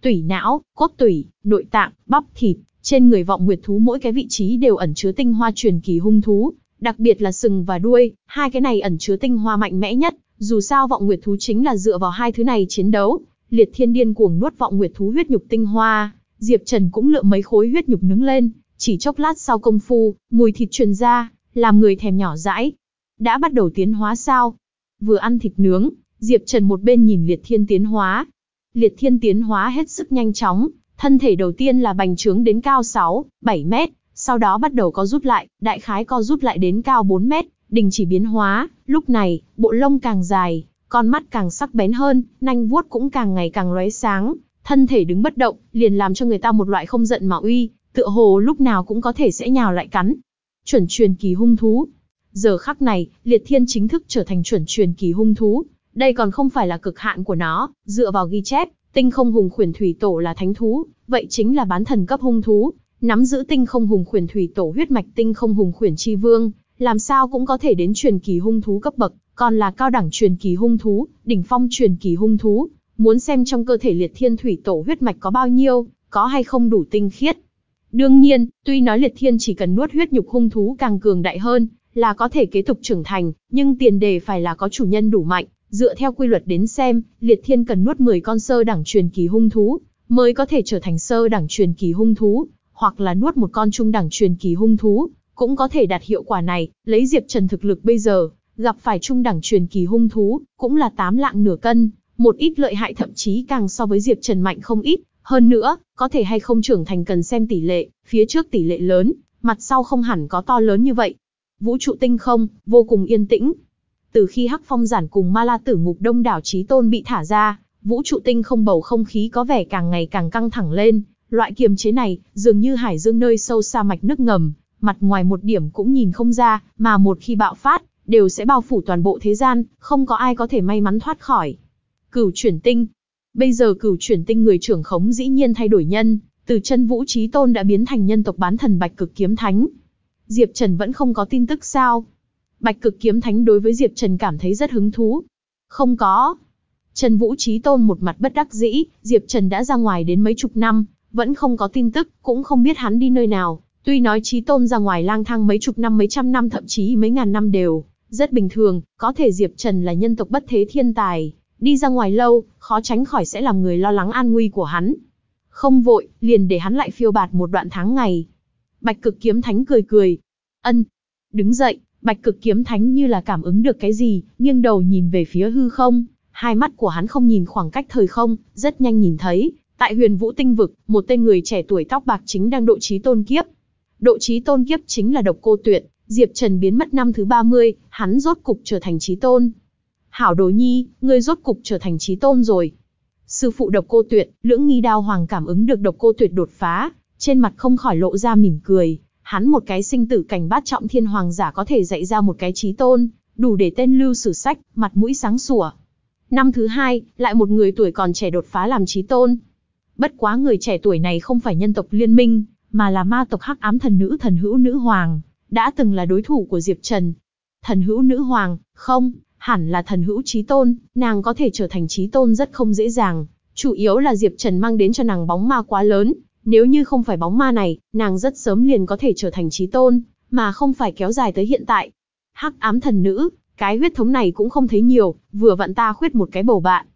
Tủy não, cốt tủy, nội tạng, bắp thịt, trên người vọng nguyệt thú mỗi cái vị trí đều ẩn chứa tinh hoa truyền kỳ hung thú, đặc biệt là sừng và đuôi, hai cái này ẩn chứa tinh hoa mạnh mẽ nhất, dù sao vọng nguyệt thú chính là dựa vào hai thứ này chiến đấu. Liệt Thiên điên cuồng nuốt vọng nguyệt thú huyết nhục tinh hoa, Diệp Trần cũng lượm mấy khối huyết nhục nướng lên, chỉ chốc lát sau công phu, mùi thịt truyền ra, làm người thèm nhỏ dãi. Đã bắt đầu tiến hóa sao? Vừa ăn thịt nướng, Diệp Trần một bên nhìn Liệt Thiên tiến hóa. Liệt Thiên tiến hóa hết sức nhanh chóng, thân thể đầu tiên là bành trướng đến cao 6, 7 mét, sau đó bắt đầu co rút lại, đại khái co rút lại đến cao 4 mét, đình chỉ biến hóa, lúc này, bộ lông càng dài, con mắt càng sắc bén hơn, nanh vuốt cũng càng ngày càng lóe sáng, thân thể đứng bất động, liền làm cho người ta một loại không giận mà uy, tựa hồ lúc nào cũng có thể sẽ nhào lại cắn. Chuẩn truyền kỳ hung thú. Giờ khắc này, Liệt Thiên chính thức trở thành chuẩn truyền kỳ hung thú. Đây còn không phải là cực hạn của nó, dựa vào ghi chép, tinh không hùng khuyển thủy tổ là thánh thú, vậy chính là bán thần cấp hung thú, nắm giữ tinh không hùng khuyển thủy tổ huyết mạch tinh không hùng khuyển chi vương, làm sao cũng có thể đến truyền kỳ hung thú cấp bậc, còn là cao đẳng truyền kỳ hung thú, đỉnh phong truyền kỳ hung thú, muốn xem trong cơ thể liệt thiên thủy tổ huyết mạch có bao nhiêu, có hay không đủ tinh khiết. Đương nhiên, tuy nói liệt thiên chỉ cần nuốt huyết nhục hung thú càng cường đại hơn, là có thể kế tục trưởng thành, nhưng tiền đề phải là có chủ nhân đủ mạnh, dựa theo quy luật đến xem, liệt thiên cần nuốt 10 con sơ đẳng truyền kỳ hung thú, mới có thể trở thành sơ đẳng truyền kỳ hung thú, hoặc là nuốt một con trung đẳng truyền kỳ hung thú, cũng có thể đạt hiệu quả này, lấy Diệp Trần thực lực bây giờ, gặp phải trung đẳng truyền kỳ hung thú, cũng là tám lạng nửa cân, một ít lợi hại thậm chí càng so với Diệp Trần mạnh không ít, hơn nữa, có thể hay không trưởng thành cần xem tỷ lệ, phía trước tỷ lệ lớn, mặt sau không hẳn có to lớn như vậy. Vũ trụ tinh không, vô cùng yên tĩnh. Từ khi Hắc Phong giản cùng Ma La Tử Ngục Đông đảo Chí Tôn bị thả ra, vũ trụ tinh không bầu không khí có vẻ càng ngày càng căng thẳng lên, loại kiềm chế này, dường như hải dương nơi sâu xa mạch nước ngầm, mặt ngoài một điểm cũng nhìn không ra, mà một khi bạo phát, đều sẽ bao phủ toàn bộ thế gian, không có ai có thể may mắn thoát khỏi. Cửu chuyển tinh. Bây giờ cửu chuyển tinh người trưởng khống dĩ nhiên thay đổi nhân, từ chân vũ trí tôn đã biến thành nhân tộc bán thần bạch cực kiếm thánh. Diệp Trần vẫn không có tin tức sao? Bạch cực kiếm thánh đối với Diệp Trần cảm thấy rất hứng thú. Không có. Trần Vũ Trí Tôn một mặt bất đắc dĩ, Diệp Trần đã ra ngoài đến mấy chục năm, vẫn không có tin tức, cũng không biết hắn đi nơi nào. Tuy nói trí tôn ra ngoài lang thang mấy chục năm mấy trăm năm thậm chí mấy ngàn năm đều, rất bình thường, có thể Diệp Trần là nhân tộc bất thế thiên tài, đi ra ngoài lâu, khó tránh khỏi sẽ làm người lo lắng an nguy của hắn. Không vội, liền để hắn lại phiêu bạt một đoạn tháng ngày. Bạch cực kiếm thánh cười cười. Ân. Đứng dậy, bạch cực kiếm thánh như là cảm ứng được cái gì, nghiêng đầu nhìn về phía hư không. Hai mắt của hắn không nhìn khoảng cách thời không, rất nhanh nhìn thấy, tại huyền vũ tinh vực, một tên người trẻ tuổi tóc bạc chính đang độ trí tôn kiếp. Độ trí tôn kiếp chính là độc cô tuyệt, Diệp Trần biến mất năm thứ 30, hắn rốt cục trở thành trí tôn. Hảo Đối nhi, ngươi rốt cục trở thành trí tôn rồi. Sư phụ độc cô tuyệt, lưỡng nghi đao hoàng cảm ứng được độc cô tuyệt đột phá, trên mặt không khỏi lộ ra mỉm cười. Hắn một cái sinh tử cảnh bát trọng thiên hoàng giả có thể dạy ra một cái trí tôn, đủ để tên lưu sử sách, mặt mũi sáng sủa. Năm thứ hai, lại một người tuổi còn trẻ đột phá làm trí tôn. Bất quá người trẻ tuổi này không phải nhân tộc liên minh, mà là ma tộc hắc ám thần nữ thần hữu nữ hoàng, đã từng là đối thủ của Diệp Trần. Thần hữu nữ hoàng, không, hẳn là thần hữu trí tôn, nàng có thể trở thành trí tôn rất không dễ dàng. Chủ yếu là Diệp Trần mang đến cho nàng bóng ma quá lớn, nếu như không phải bóng ma này, nàng rất sớm liền có thể trở thành trí tôn, mà không phải kéo dài tới hiện tại. Hắc ám thần nữ, cái huyết thống này cũng không thấy nhiều, vừa vặn ta khuyết một cái bầu bạn.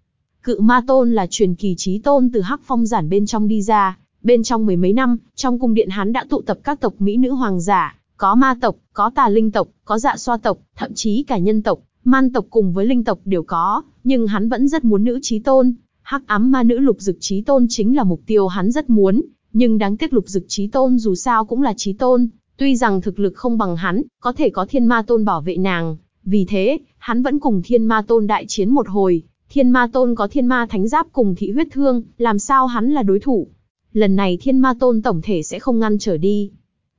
Cự ma tôn là truyền kỳ trí tôn từ hắc phong giản bên trong đi ra, bên trong mười mấy năm, trong cung điện hắn đã tụ tập các tộc mỹ nữ hoàng giả, có ma tộc, có tà linh tộc, có dạ xoa tộc, thậm chí cả nhân tộc, man tộc cùng với linh tộc đều có, nhưng hắn vẫn rất muốn nữ trí tôn. Hắc ám ma nữ lục dực trí tôn chính là mục tiêu hắn rất muốn, nhưng đáng tiếc lục dực trí tôn dù sao cũng là trí tôn, tuy rằng thực lực không bằng hắn, có thể có thiên ma tôn bảo vệ nàng, vì thế, hắn vẫn cùng thiên ma tôn đại chiến một hồi, thiên ma tôn có thiên ma thánh giáp cùng thị huyết thương, làm sao hắn là đối thủ. lần này thiên ma tôn tổng thể sẽ không ngăn trở đi.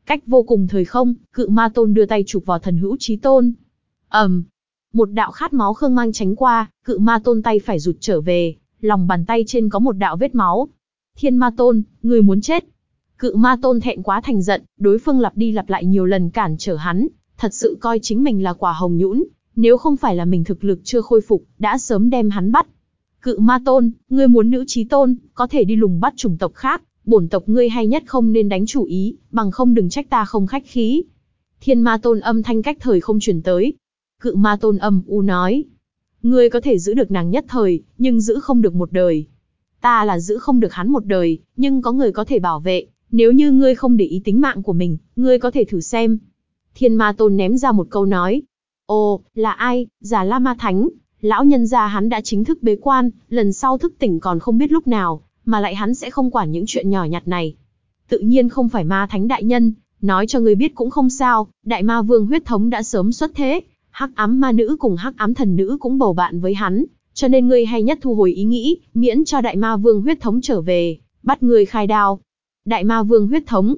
Cách vô cùng thời không, cự ma tôn đưa tay chụp vào thần hữu trí tôn. ầm, um, một đạo khát máu khương mang tránh qua, cự ma tôn tay phải rụt trở về, lòng bàn tay trên có một đạo vết máu. Thiên ma tôn, người muốn chết. Cự ma tôn thẹn quá thành giận, đối phương lặp đi lặp lại nhiều lần cản trở hắn, thật sự coi chính mình là quả hồng nhũn, nếu không phải là mình thực lực chưa khôi phục, đã sớm đem hắn bắt. Cự ma tôn, ngươi muốn nữ trí tôn, có thể đi lùng bắt chủng tộc khác, bổn tộc ngươi hay nhất không nên đánh chủ ý, bằng không đừng trách ta không khách khí. Thiên ma tôn âm thanh cách thời không truyền tới. Cự ma tôn âm u nói. Ngươi có thể giữ được nàng nhất thời, nhưng giữ không được một đời. Ta là giữ không được hắn một đời, nhưng có người có thể bảo vệ. Nếu như ngươi không để ý tính mạng của mình, ngươi có thể thử xem. Thiên ma tôn ném ra một câu nói. Ồ, là ai, Giả La Ma Thánh, lão nhân gia hắn đã chính thức bế quan, lần sau thức tỉnh còn không biết lúc nào, mà lại hắn sẽ không quản những chuyện nhỏ nhặt này. Tự nhiên không phải ma thánh đại nhân, nói cho ngươi biết cũng không sao, đại ma vương huyết thống đã sớm xuất thế, hắc ám ma nữ cùng hắc ám thần nữ cũng bầu bạn với hắn, cho nên ngươi hay nhất thu hồi ý nghĩ, miễn cho đại ma vương huyết thống trở về, bắt ngươi khai đao. Đại ma vương huyết thống.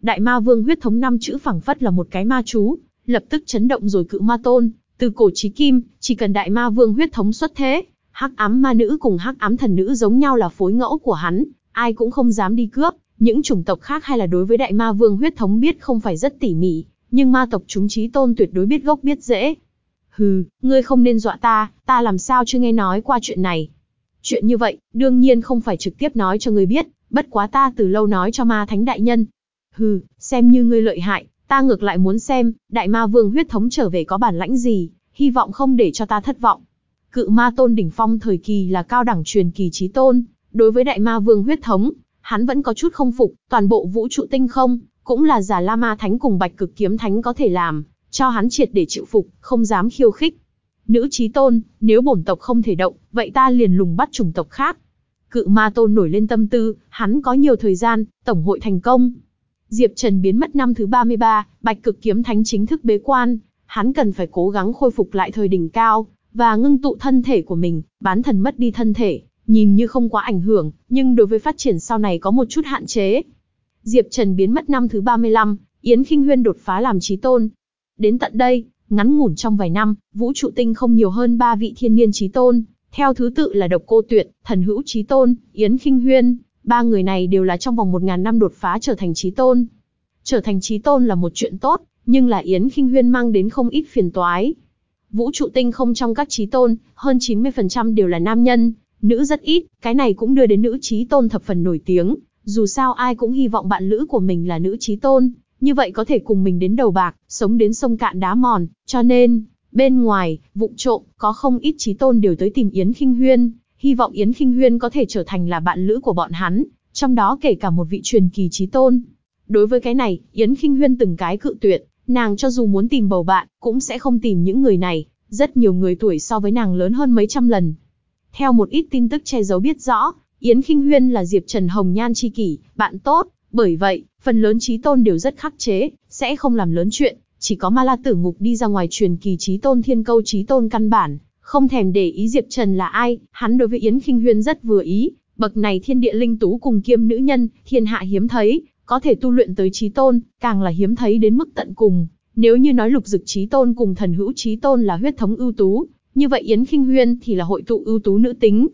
Đại ma vương huyết thống năm chữ phẳng phất là một cái ma chú, lập tức chấn động rồi cự ma tôn, từ cổ chí kim, chỉ cần đại ma vương huyết thống xuất thế, hắc ám ma nữ cùng hắc ám thần nữ giống nhau là phối ngẫu của hắn, ai cũng không dám đi cướp, những chủng tộc khác hay là đối với đại ma vương huyết thống biết không phải rất tỉ mỉ, nhưng ma tộc chúng trí tôn tuyệt đối biết gốc biết dễ. Hừ, ngươi không nên dọa ta, ta làm sao chưa nghe nói qua chuyện này. Chuyện như vậy, đương nhiên không phải trực tiếp nói cho ngươi biết, bất quá ta từ lâu nói cho ma thánh đại nhân. Hừ, xem như ngươi lợi hại, ta ngược lại muốn xem, đại ma vương huyết thống trở về có bản lãnh gì, hy vọng không để cho ta thất vọng. Cự ma tôn đỉnh phong thời kỳ là cao đẳng truyền kỳ trí tôn, đối với đại ma vương huyết thống, hắn vẫn có chút không phục, toàn bộ vũ trụ tinh không, cũng là giả la ma thánh cùng bạch cực kiếm thánh có thể làm, cho hắn triệt để chịu phục, không dám khiêu khích. Nữ trí tôn, nếu bổn tộc không thể động, vậy ta liền lùng bắt chủng tộc khác. Cự ma tôn nổi lên tâm tư, hắn có nhiều thời gian, tổng hội thành công. Diệp Trần biến mất năm thứ 33, bạch cực kiếm thánh chính thức bế quan, hắn cần phải cố gắng khôi phục lại thời đỉnh cao, và ngưng tụ thân thể của mình, bán thần mất đi thân thể, nhìn như không quá ảnh hưởng, nhưng đối với phát triển sau này có một chút hạn chế. Diệp Trần biến mất năm thứ 35, Yến Kinh Huyên đột phá làm trí tôn. Đến tận đây, ngắn ngủn trong vài năm, vũ trụ tinh không nhiều hơn ba vị thiên niên trí tôn, theo thứ tự là Độc Cô Tuyệt, Thần Hữu Trí Tôn, Yến Kinh Huyên, ba người này đều là trong vòng một ngàn năm đột phá trở thành trí tôn. Trở thành trí tôn là một chuyện tốt, nhưng là Yến Kinh Huyên mang đến không ít phiền toái. Vũ trụ tinh không trong các trí tôn, hơn 90% đều là nam nhân, nữ rất ít, cái này cũng đưa đến nữ trí tôn thập phần nổi tiếng, dù sao ai cũng hy vọng bạn lữ của mình là nữ trí tôn, như vậy có thể cùng mình đến đầu bạc, sống đến sông cạn đá mòn, cho nên, bên ngoài, vụng trộm, có không ít trí tôn đều tới tìm Yến Kinh Huyên, hy vọng Yến Kinh Huyên có thể trở thành là bạn lữ của bọn hắn, trong đó kể cả một vị truyền kỳ trí tôn. Đối với cái này, Yến Kinh Huyên từng cái cự tuyệt, Nàng cho dù muốn tìm bầu bạn, cũng sẽ không tìm những người này, rất nhiều người tuổi so với nàng lớn hơn mấy trăm lần. Theo một ít tin tức che giấu biết rõ, Yến Kinh Huyên là Diệp Trần Hồng Nhan chi kỷ, bạn tốt, bởi vậy, phần lớn trí tôn đều rất khắc chế, sẽ không làm lớn chuyện, chỉ có Ma La Tử Ngục đi ra ngoài truyền kỳ trí tôn thiên câu trí tôn căn bản, không thèm để ý Diệp Trần là ai, hắn đối với Yến Kinh Huyên rất vừa ý, bậc này thiên địa linh tú cùng kiêm nữ nhân, thiên hạ hiếm thấy, có thể tu luyện tới trí tôn, càng là hiếm thấy đến mức tận cùng. Nếu như nói lục dực trí tôn cùng thần hữu trí tôn là huyết thống ưu tú, như vậy Yến Kinh Huyên thì là hội tụ ưu tú nữ tính.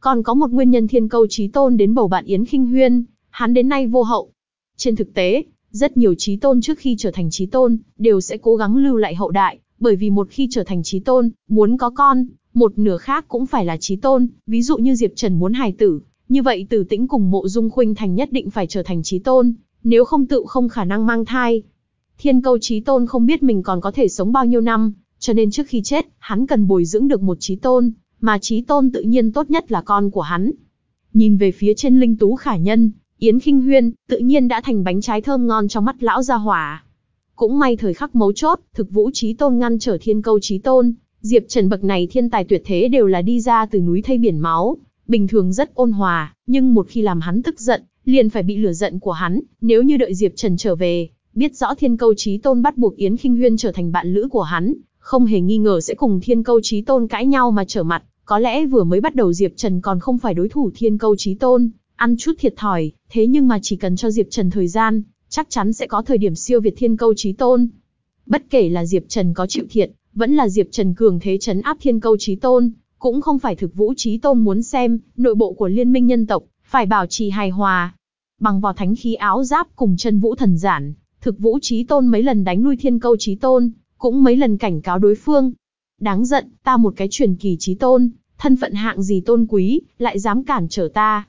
Còn có một nguyên nhân thiên câu trí tôn đến bầu bạn Yến Kinh Huyên, hắn đến nay vô hậu. Trên thực tế, rất nhiều trí tôn trước khi trở thành trí tôn, đều sẽ cố gắng lưu lại hậu đại, bởi vì một khi trở thành trí tôn, muốn có con, một nửa khác cũng phải là trí tôn, ví dụ như Diệp Trần muốn hài tử, như vậy Tử Tĩnh cùng Mộ Dung Khuynh Thành nhất định phải trở thành chí tôn, nếu không tự không khả năng mang thai. Thiên Câu chí tôn không biết mình còn có thể sống bao nhiêu năm, cho nên trước khi chết, hắn cần bồi dưỡng được một chí tôn, mà chí tôn tự nhiên tốt nhất là con của hắn. Nhìn về phía trên linh tú khả nhân, Yến Kinh Huyên, tự nhiên đã thành bánh trái thơm ngon trong mắt lão gia hỏa. Cũng may thời khắc mấu chốt, thực vũ chí tôn ngăn trở thiên câu chí tôn, Diệp Trần bậc này thiên tài tuyệt thế đều là đi ra từ núi thây biển máu, bình thường rất ôn hòa, nhưng một khi làm hắn tức giận, liền phải bị lửa giận của hắn, nếu như đợi Diệp Trần trở về, biết rõ Thiên Câu Chí Tôn bắt buộc Yến Kinh Huyên trở thành bạn lữ của hắn, không hề nghi ngờ sẽ cùng Thiên Câu Chí Tôn cãi nhau mà trở mặt, có lẽ vừa mới bắt đầu Diệp Trần còn không phải đối thủ Thiên Câu Chí Tôn, Ăn chút thiệt thòi, thế nhưng mà chỉ cần cho Diệp Trần thời gian, chắc chắn sẽ có thời điểm siêu việt thiên câu trí tôn. Bất kể là Diệp Trần có chịu thiệt, vẫn là Diệp Trần cường thế chấn áp thiên câu trí tôn, cũng không phải thực vũ trí tôn muốn xem, nội bộ của liên minh nhân tộc, phải bảo trì hài hòa. Bằng vào thánh khí áo giáp cùng chân vũ thần giản, thực vũ trí tôn mấy lần đánh lui thiên câu trí tôn, cũng mấy lần cảnh cáo đối phương. Đáng giận, ta một cái truyền kỳ trí tôn, thân phận hạng gì tôn quý, lại dám cản trở ta.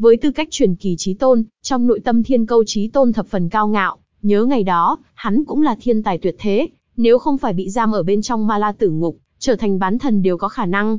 Với tư cách truyền kỳ trí tôn, trong nội tâm thiên câu trí tôn thập phần cao ngạo, nhớ ngày đó, hắn cũng là thiên tài tuyệt thế, nếu không phải bị giam ở bên trong ma la tử ngục, trở thành bán thần đều có khả năng.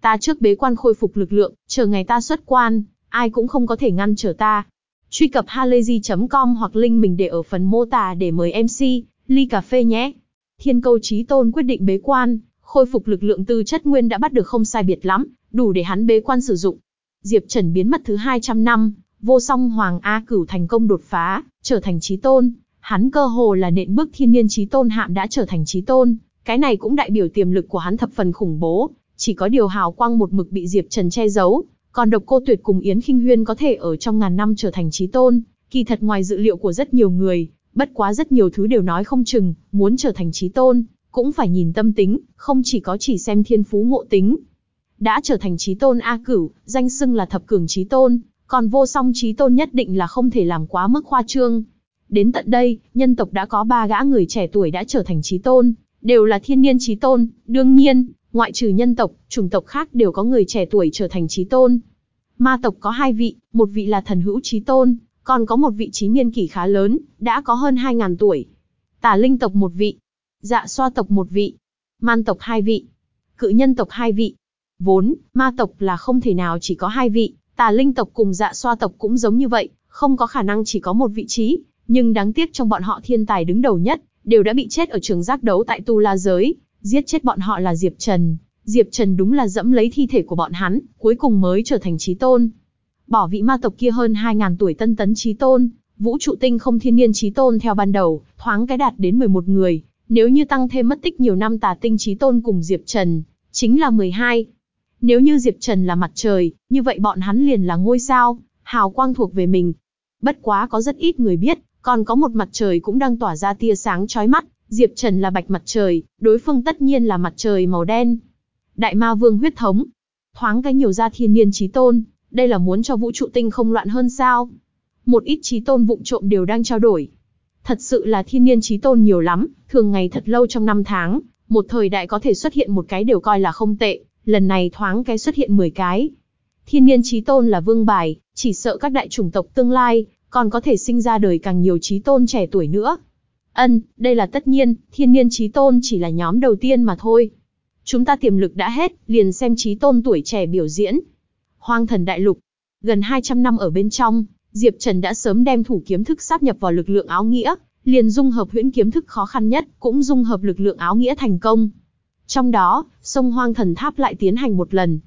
Ta trước bế quan khôi phục lực lượng, chờ ngày ta xuất quan, ai cũng không có thể ngăn trở ta. Truy cập halayzi.com hoặc link mình để ở phần mô tả để mời MC, ly cà phê nhé. Thiên câu trí tôn quyết định bế quan, khôi phục lực lượng tư chất nguyên đã bắt được không sai biệt lắm, đủ để hắn bế quan sử dụng. Diệp Trần biến mất thứ 200 năm, vô song Hoàng A Cửu thành công đột phá, trở thành trí tôn. Hắn cơ hồ là nện bước thiên niên trí tôn hạm đã trở thành trí tôn, cái này cũng đại biểu tiềm lực của hắn thập phần khủng bố, chỉ có điều hào quang một mực bị Diệp Trần che giấu, còn độc cô tuyệt cùng Yến Kinh Huyên có thể ở trong ngàn năm trở thành trí tôn, kỳ thật ngoài dự liệu của rất nhiều người, bất quá rất nhiều thứ đều nói không chừng, muốn trở thành trí tôn, cũng phải nhìn tâm tính, không chỉ có chỉ xem thiên phú ngộ tính. Đã trở thành trí tôn A Cửu, danh xưng là thập cường trí tôn, còn vô song trí tôn nhất định là không thể làm quá mức khoa trương. Đến tận đây, nhân tộc đã có ba gã người trẻ tuổi đã trở thành trí tôn, đều là thiên niên trí tôn, đương nhiên, ngoại trừ nhân tộc, chủng tộc khác đều có người trẻ tuổi trở thành trí tôn. Ma tộc có hai vị, một vị là thần hữu trí tôn, còn có một vị trí niên kỷ khá lớn, đã có hơn 2.000 tuổi. Tà linh tộc một vị, dạ xoa tộc một vị, man tộc hai vị, cự nhân tộc hai vị. Vốn, ma tộc là không thể nào chỉ có hai vị, tà linh tộc cùng dạ xoa tộc cũng giống như vậy, không có khả năng chỉ có một vị trí, nhưng đáng tiếc trong bọn họ thiên tài đứng đầu nhất, đều đã bị chết ở trường giác đấu tại Tu La Giới, giết chết bọn họ là Diệp Trần. Diệp Trần đúng là dẫm lấy thi thể của bọn hắn, cuối cùng mới trở thành trí tôn. Bỏ vị ma tộc kia hơn 2.000 tuổi tân tấn trí tôn, vũ trụ tinh không thiên niên trí tôn theo ban đầu, thoáng cái đạt đến 11 người, nếu như tăng thêm mất tích nhiều năm tà tinh trí tôn cùng Diệp Trần, chính là 12. Nếu như Diệp Trần là mặt trời, như vậy bọn hắn liền là ngôi sao, hào quang thuộc về mình. Bất quá có rất ít người biết, còn có một mặt trời cũng đang tỏa ra tia sáng chói mắt, Diệp Trần là bạch mặt trời, đối phương tất nhiên là mặt trời màu đen. Đại ma vương huyết thống, thoáng cái nhiều ra thiên niên trí tôn, đây là muốn cho vũ trụ tinh không loạn hơn sao? Một ít trí tôn vụng trộm đều đang trao đổi. Thật sự là thiên niên trí tôn nhiều lắm, thường ngày thật lâu trong năm tháng, một thời đại có thể xuất hiện một cái đều coi là không tệ, lần này thoáng cái xuất hiện 10 cái. Thiên niên trí tôn là vương bài, chỉ sợ các đại chủng tộc tương lai, còn có thể sinh ra đời càng nhiều trí tôn trẻ tuổi nữa. Ân, đây là tất nhiên, thiên niên trí tôn chỉ là nhóm đầu tiên mà thôi. Chúng ta tiềm lực đã hết, liền xem trí tôn tuổi trẻ biểu diễn. Hoang thần đại lục. Gần 200 năm ở bên trong, Diệp Trần đã sớm đem thủ kiếm thức sáp nhập vào lực lượng áo nghĩa, liền dung hợp huyễn kiếm thức khó khăn nhất, cũng dung hợp lực lượng áo nghĩa thành công. Trong đó, sông Hoang Thần Tháp lại tiến hành một lần.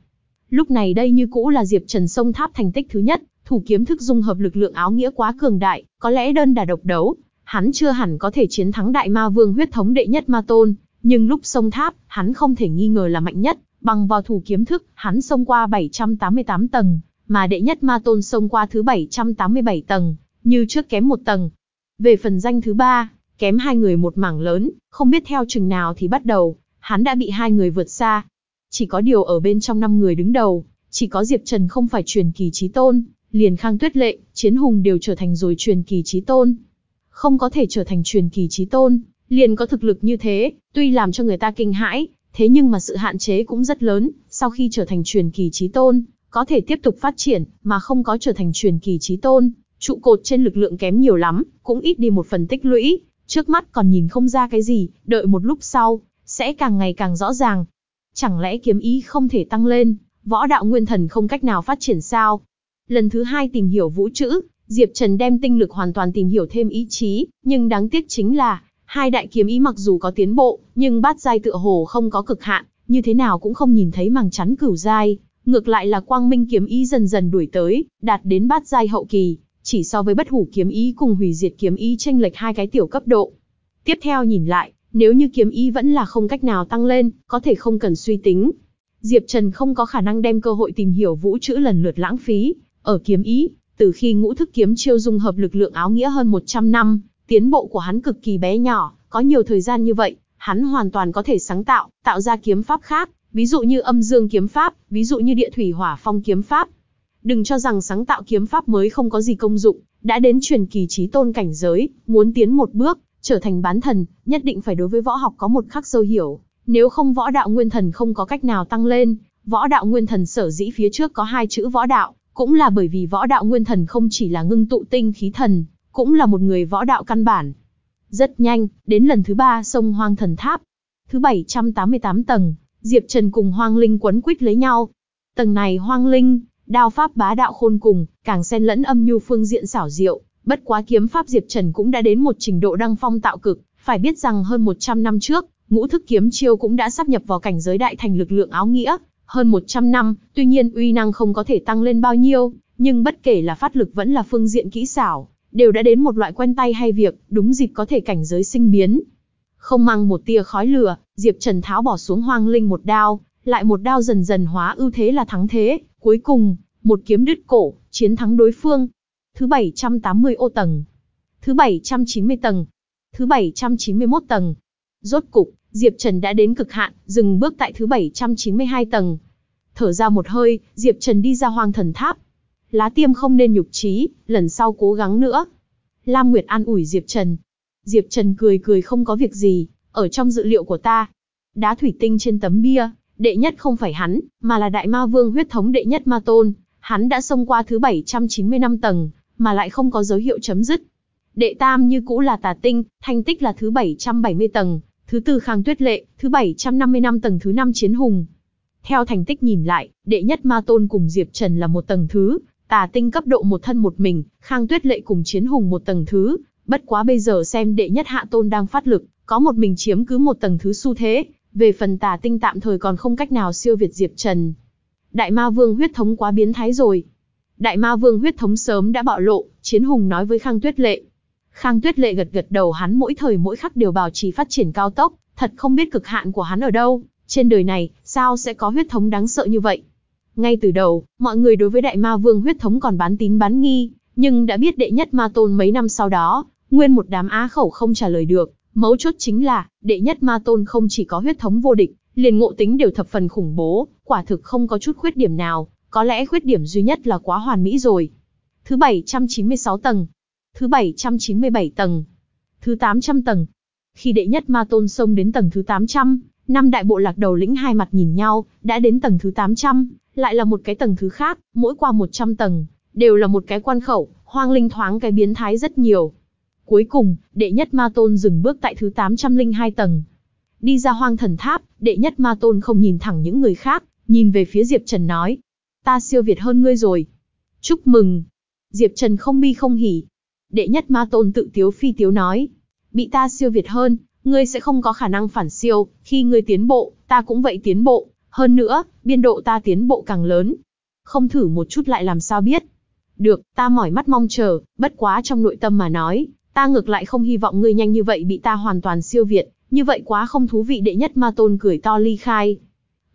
Lúc này đây như cũ là Diệp Trần sông tháp thành tích thứ nhất, thủ kiếm thức dung hợp lực lượng áo nghĩa quá cường đại, có lẽ đơn đả độc đấu, hắn chưa hẳn có thể chiến thắng đại ma vương huyết thống đệ nhất ma tôn, nhưng lúc sông tháp, hắn không thể nghi ngờ là mạnh nhất, bằng vào thủ kiếm thức, hắn xông qua 788 tầng, mà đệ nhất ma tôn xông qua thứ 787 tầng, như trước kém một tầng. Về phần danh thứ ba, kém hai người một mảng lớn, không biết theo chừng nào thì bắt đầu, hắn đã bị hai người vượt xa. Chỉ có điều ở bên trong năm người đứng đầu, chỉ có Diệp Trần không phải truyền kỳ trí tôn, liền khang tuyết lệ, chiến hùng đều trở thành rồi truyền kỳ trí tôn. Không có thể trở thành truyền kỳ trí tôn, liền có thực lực như thế, tuy làm cho người ta kinh hãi, thế nhưng mà sự hạn chế cũng rất lớn, sau khi trở thành truyền kỳ trí tôn, có thể tiếp tục phát triển, mà không có trở thành truyền kỳ trí tôn, trụ cột trên lực lượng kém nhiều lắm, cũng ít đi một phần tích lũy, trước mắt còn nhìn không ra cái gì, đợi một lúc sau, sẽ càng ngày càng rõ ràng. Chẳng lẽ kiếm ý không thể tăng lên, võ đạo nguyên thần không cách nào phát triển sao? Lần thứ hai tìm hiểu vũ trữ, Diệp Trần đem tinh lực hoàn toàn tìm hiểu thêm ý chí, nhưng đáng tiếc chính là, hai đại kiếm ý mặc dù có tiến bộ, nhưng bát giai tựa hồ không có cực hạn, như thế nào cũng không nhìn thấy màng chắn cửu giai, ngược lại là quang minh kiếm ý dần dần đuổi tới, đạt đến bát giai hậu kỳ, chỉ so với bất hủ kiếm ý cùng hủy diệt kiếm ý tranh lệch hai cái tiểu cấp độ. Tiếp theo nhìn lại, nếu như kiếm ý vẫn là không cách nào tăng lên, có thể không cần suy tính. Diệp Trần không có khả năng đem cơ hội tìm hiểu vũ chữ lần lượt lãng phí, Ở kiếm ý, từ khi ngũ thức kiếm chiêu dung hợp lực lượng áo nghĩa hơn 100 năm, tiến bộ của hắn cực kỳ bé nhỏ, có nhiều thời gian như vậy, hắn hoàn toàn có thể sáng tạo, tạo ra kiếm pháp khác, ví dụ như âm dương kiếm pháp, ví dụ như địa thủy hỏa phong kiếm pháp. Đừng cho rằng sáng tạo kiếm pháp mới không có gì công dụng, đã đến truyền kỳ trí tôn cảnh giới, muốn tiến một bước, trở thành bán thần, nhất định phải đối với võ học có một khắc sâu hiểu. Nếu không võ đạo nguyên thần không có cách nào tăng lên, võ đạo nguyên thần sở dĩ phía trước có hai chữ võ đạo, cũng là bởi vì võ đạo nguyên thần không chỉ là ngưng tụ tinh khí thần, cũng là một người võ đạo căn bản. Rất nhanh, đến lần thứ ba sông Hoang Thần Tháp. Thứ 788 tầng, Diệp Trần cùng Hoang Linh quấn quýt lấy nhau. Tầng này Hoang Linh, đao pháp bá đạo khôn cùng, càng xen lẫn âm nhu phương diện xảo diệu, bất quá kiếm pháp Diệp Trần cũng đã đến một trình độ đăng phong tạo cực, phải biết rằng hơn 100 năm trước, ngũ thức kiếm chiêu cũng đã sắp nhập vào cảnh giới đại thành lực lượng áo nghĩa, hơn 100 năm, tuy nhiên uy năng không có thể tăng lên bao nhiêu, nhưng bất kể là phát lực vẫn là phương diện kỹ xảo, đều đã đến một loại quen tay hay việc, đúng dịp có thể cảnh giới sinh biến. Không mang một tia khói lửa, Diệp Trần tháo bỏ xuống hoang linh một đao, lại một đao dần dần hóa ưu thế là thắng thế, cuối cùng, một kiếm đứt cổ, chiến thắng đối phương. Thứ 780 ô tầng, thứ 790 tầng, thứ 791 tầng. Rốt cục, Diệp Trần đã đến cực hạn, dừng bước tại thứ 792 tầng. Thở ra một hơi, Diệp Trần đi ra hoang thần tháp. Lá tiêm không nên nhục trí, lần sau cố gắng nữa. Lam Nguyệt an ủi Diệp Trần. Diệp Trần cười cười không có việc gì, ở trong dự liệu của ta. Đá thủy tinh trên tấm bia, đệ nhất không phải hắn, mà là đại ma vương huyết thống đệ nhất ma tôn. Hắn đã xông qua thứ 795 tầng, mà lại không có dấu hiệu chấm dứt. Đệ tam như cũ là tà tinh, thành tích là thứ 770 tầng, thứ tư khang tuyết lệ, thứ 755 tầng thứ năm chiến hùng. Theo thành tích nhìn lại, đệ nhất ma tôn cùng Diệp Trần là một tầng thứ, tà tinh cấp độ một thân một mình, khang tuyết lệ cùng chiến hùng một tầng thứ, bất quá bây giờ xem đệ nhất hạ tôn đang phát lực, có một mình chiếm cứ một tầng thứ xu thế, về phần tà tinh tạm thời còn không cách nào siêu việt Diệp Trần. Đại ma vương huyết thống quá biến thái rồi. Đại ma vương huyết thống sớm đã bạo lộ, chiến hùng nói với Khang Tuyết Lệ. Khang Tuyết Lệ gật gật đầu hắn mỗi thời mỗi khắc đều bảo trì phát triển cao tốc, thật không biết cực hạn của hắn ở đâu, trên đời này, sao sẽ có huyết thống đáng sợ như vậy. Ngay từ đầu, mọi người đối với đại ma vương huyết thống còn bán tín bán nghi, nhưng đã biết đệ nhất ma tôn mấy năm sau đó, nguyên một đám á khẩu không trả lời được, mấu chốt chính là, đệ nhất ma tôn không chỉ có huyết thống vô địch, liền ngộ tính đều thập phần khủng bố, quả thực không có chút khuyết điểm nào, có lẽ khuyết điểm duy nhất là quá hoàn mỹ rồi. Thứ 796 tầng, thứ 797 tầng, thứ 800 tầng. Khi đệ nhất ma tôn xông đến tầng thứ 800, năm đại bộ lạc đầu lĩnh hai mặt nhìn nhau, đã đến tầng thứ 800, lại là một cái tầng thứ khác, mỗi qua 100 tầng, đều là một cái quan khẩu, hoang linh thoáng cái biến thái rất nhiều. Cuối cùng, đệ nhất ma tôn dừng bước tại thứ 802 tầng. Đi ra hoang thần tháp, đệ nhất ma tôn không nhìn thẳng những người khác, nhìn về phía Diệp Trần nói. Ta siêu việt hơn ngươi rồi. Chúc mừng. Diệp Trần không bi không hỉ. Đệ nhất ma tôn tự tiếu phi tiếu nói. Bị ta siêu việt hơn, ngươi sẽ không có khả năng phản siêu, khi ngươi tiến bộ, ta cũng vậy tiến bộ, hơn nữa, biên độ ta tiến bộ càng lớn. Không thử một chút lại làm sao biết. Được, ta mỏi mắt mong chờ, bất quá trong nội tâm mà nói, ta ngược lại không hy vọng ngươi nhanh như vậy bị ta hoàn toàn siêu việt, như vậy quá không thú vị đệ nhất ma tôn cười to ly khai.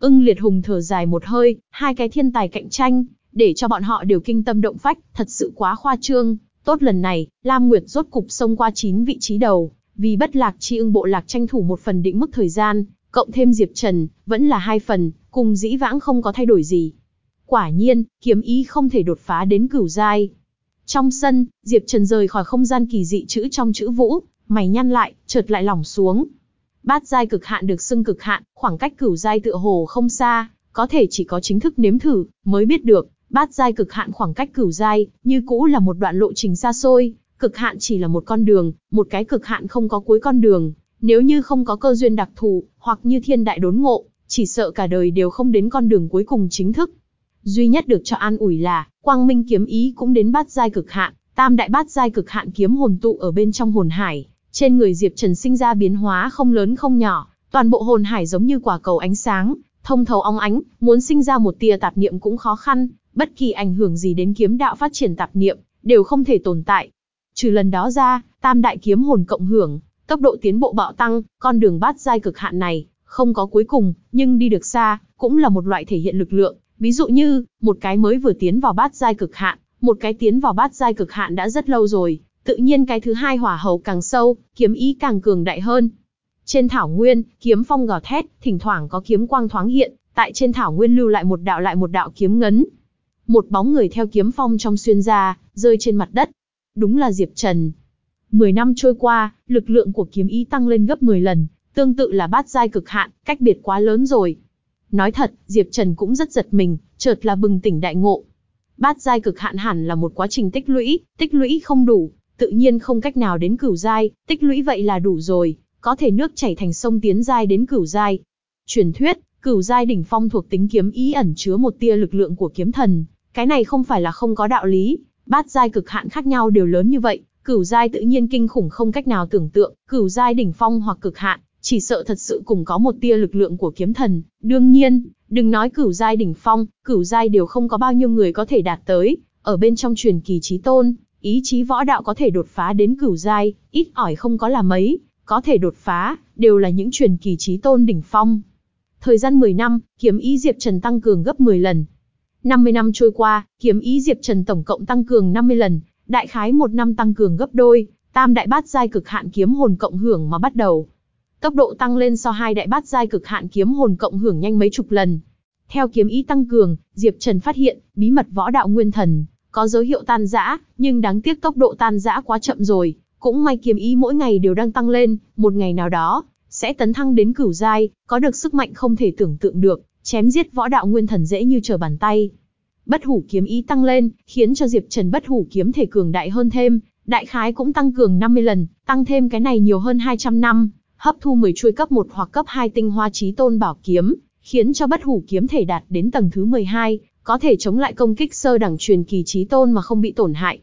Ưng liệt hùng thở dài một hơi, hai cái thiên tài cạnh tranh, để cho bọn họ đều kinh tâm động phách, thật sự quá khoa trương. Tốt lần này, Lam Nguyệt rốt cục xông qua 9 vị trí đầu, vì bất lạc chi ưng bộ lạc tranh thủ một phần định mức thời gian, cộng thêm Diệp Trần, vẫn là hai phần, cùng dĩ vãng không có thay đổi gì. Quả nhiên, kiếm ý không thể đột phá đến cửu giai. Trong sân, Diệp Trần rời khỏi không gian kỳ dị chữ trong chữ vũ, mày nhăn lại, chợt lại lỏng xuống. Bát giai cực hạn được xưng cực hạn, khoảng cách cửu giai tựa hồ không xa, có thể chỉ có chính thức nếm thử mới biết được, bát giai cực hạn khoảng cách cửu giai, như cũ là một đoạn lộ trình xa xôi, cực hạn chỉ là một con đường, một cái cực hạn không có cuối con đường, nếu như không có cơ duyên đặc thù, hoặc như thiên đại đốn ngộ, chỉ sợ cả đời đều không đến con đường cuối cùng chính thức. Duy nhất được cho an ủi là, quang minh kiếm ý cũng đến bát giai cực hạn, tam đại bát giai cực hạn kiếm hồn tụ ở bên trong hồn hải, trên người Diệp Trần sinh ra biến hóa không lớn không nhỏ, toàn bộ hồn hải giống như quả cầu ánh sáng, thông thấu óng ánh, muốn sinh ra một tia tạp niệm cũng khó khăn, bất kỳ ảnh hưởng gì đến kiếm đạo phát triển tạp niệm, đều không thể tồn tại. Trừ lần đó ra, tam đại kiếm hồn cộng hưởng, tốc độ tiến bộ bạo tăng, con đường bát giai cực hạn này, không có cuối cùng, nhưng đi được xa, cũng là một loại thể hiện lực lượng. Ví dụ như, một cái mới vừa tiến vào bát giai cực hạn, một cái tiến vào bát giai cực hạn đã rất lâu rồi, tự nhiên cái thứ hai hỏa hầu càng sâu, kiếm ý càng cường đại hơn. Trên thảo nguyên, kiếm phong gào thét, thỉnh thoảng có kiếm quang thoáng hiện, tại trên thảo nguyên lưu lại một đạo lại một đạo kiếm ngấn. Một bóng người theo kiếm phong trong xuyên ra, rơi trên mặt đất. Đúng là Diệp Trần. Mười năm trôi qua, lực lượng của kiếm ý tăng lên gấp 10 lần, tương tự là bát giai cực hạn, cách biệt quá lớn rồi. Nói thật, Diệp Trần cũng rất giật mình, chợt là bừng tỉnh đại ngộ. Bát giai cực hạn hẳn là một quá trình tích lũy, tích lũy không đủ, tự nhiên không cách nào đến cửu giai, tích lũy vậy là đủ rồi, có thể nước chảy thành sông tiến giai đến cửu giai. Truyền thuyết, cửu giai đỉnh phong thuộc tính kiếm ý ẩn chứa một tia lực lượng của kiếm thần, cái này không phải là không có đạo lý, bát giai cực hạn khác nhau đều lớn như vậy, cửu giai tự nhiên kinh khủng không cách nào tưởng tượng, cửu giai đỉnh phong hoặc cực hạn, chỉ sợ thật sự cùng có một tia lực lượng của kiếm thần. Đương nhiên, đừng nói cửu giai đỉnh phong, cửu giai đều không có bao nhiêu người có thể đạt tới, ở bên trong truyền kỳ chí tôn, ý chí võ đạo có thể đột phá đến cửu giai, ít ỏi không có là mấy, có thể đột phá, đều là những truyền kỳ trí tôn đỉnh phong. Thời gian 10 năm, kiếm ý Diệp Trần tăng cường gấp 10 lần. 50 năm trôi qua, kiếm ý Diệp Trần tổng cộng tăng cường 50 lần, đại khái một năm tăng cường gấp đôi, tam đại bát giai cực hạn kiếm hồn cộng hưởng mà bắt đầu. Tốc độ tăng lên so hai đại bát giai cực hạn kiếm hồn cộng hưởng nhanh mấy chục lần. Theo kiếm ý tăng cường, Diệp Trần phát hiện, bí mật võ đạo nguyên thần, có dấu hiệu tan rã, nhưng đáng tiếc tốc độ tan rã quá chậm rồi, cũng may kiếm ý mỗi ngày đều đang tăng lên, một ngày nào đó, sẽ tấn thăng đến cửu giai, có được sức mạnh không thể tưởng tượng được, chém giết võ đạo nguyên thần dễ như trở bàn tay. Bất hủ kiếm ý tăng lên, khiến cho Diệp Trần bất hủ kiếm thể cường đại hơn thêm, đại khái cũng tăng cường 50 lần, tăng thêm cái này nhiều hơn 200 năm, hấp thu 10 chuôi cấp 1 hoặc cấp 2 tinh hoa chí tôn bảo kiếm, khiến cho bất hủ kiếm thể đạt đến tầng thứ 12, có thể chống lại công kích sơ đẳng truyền kỳ trí tôn mà không bị tổn hại.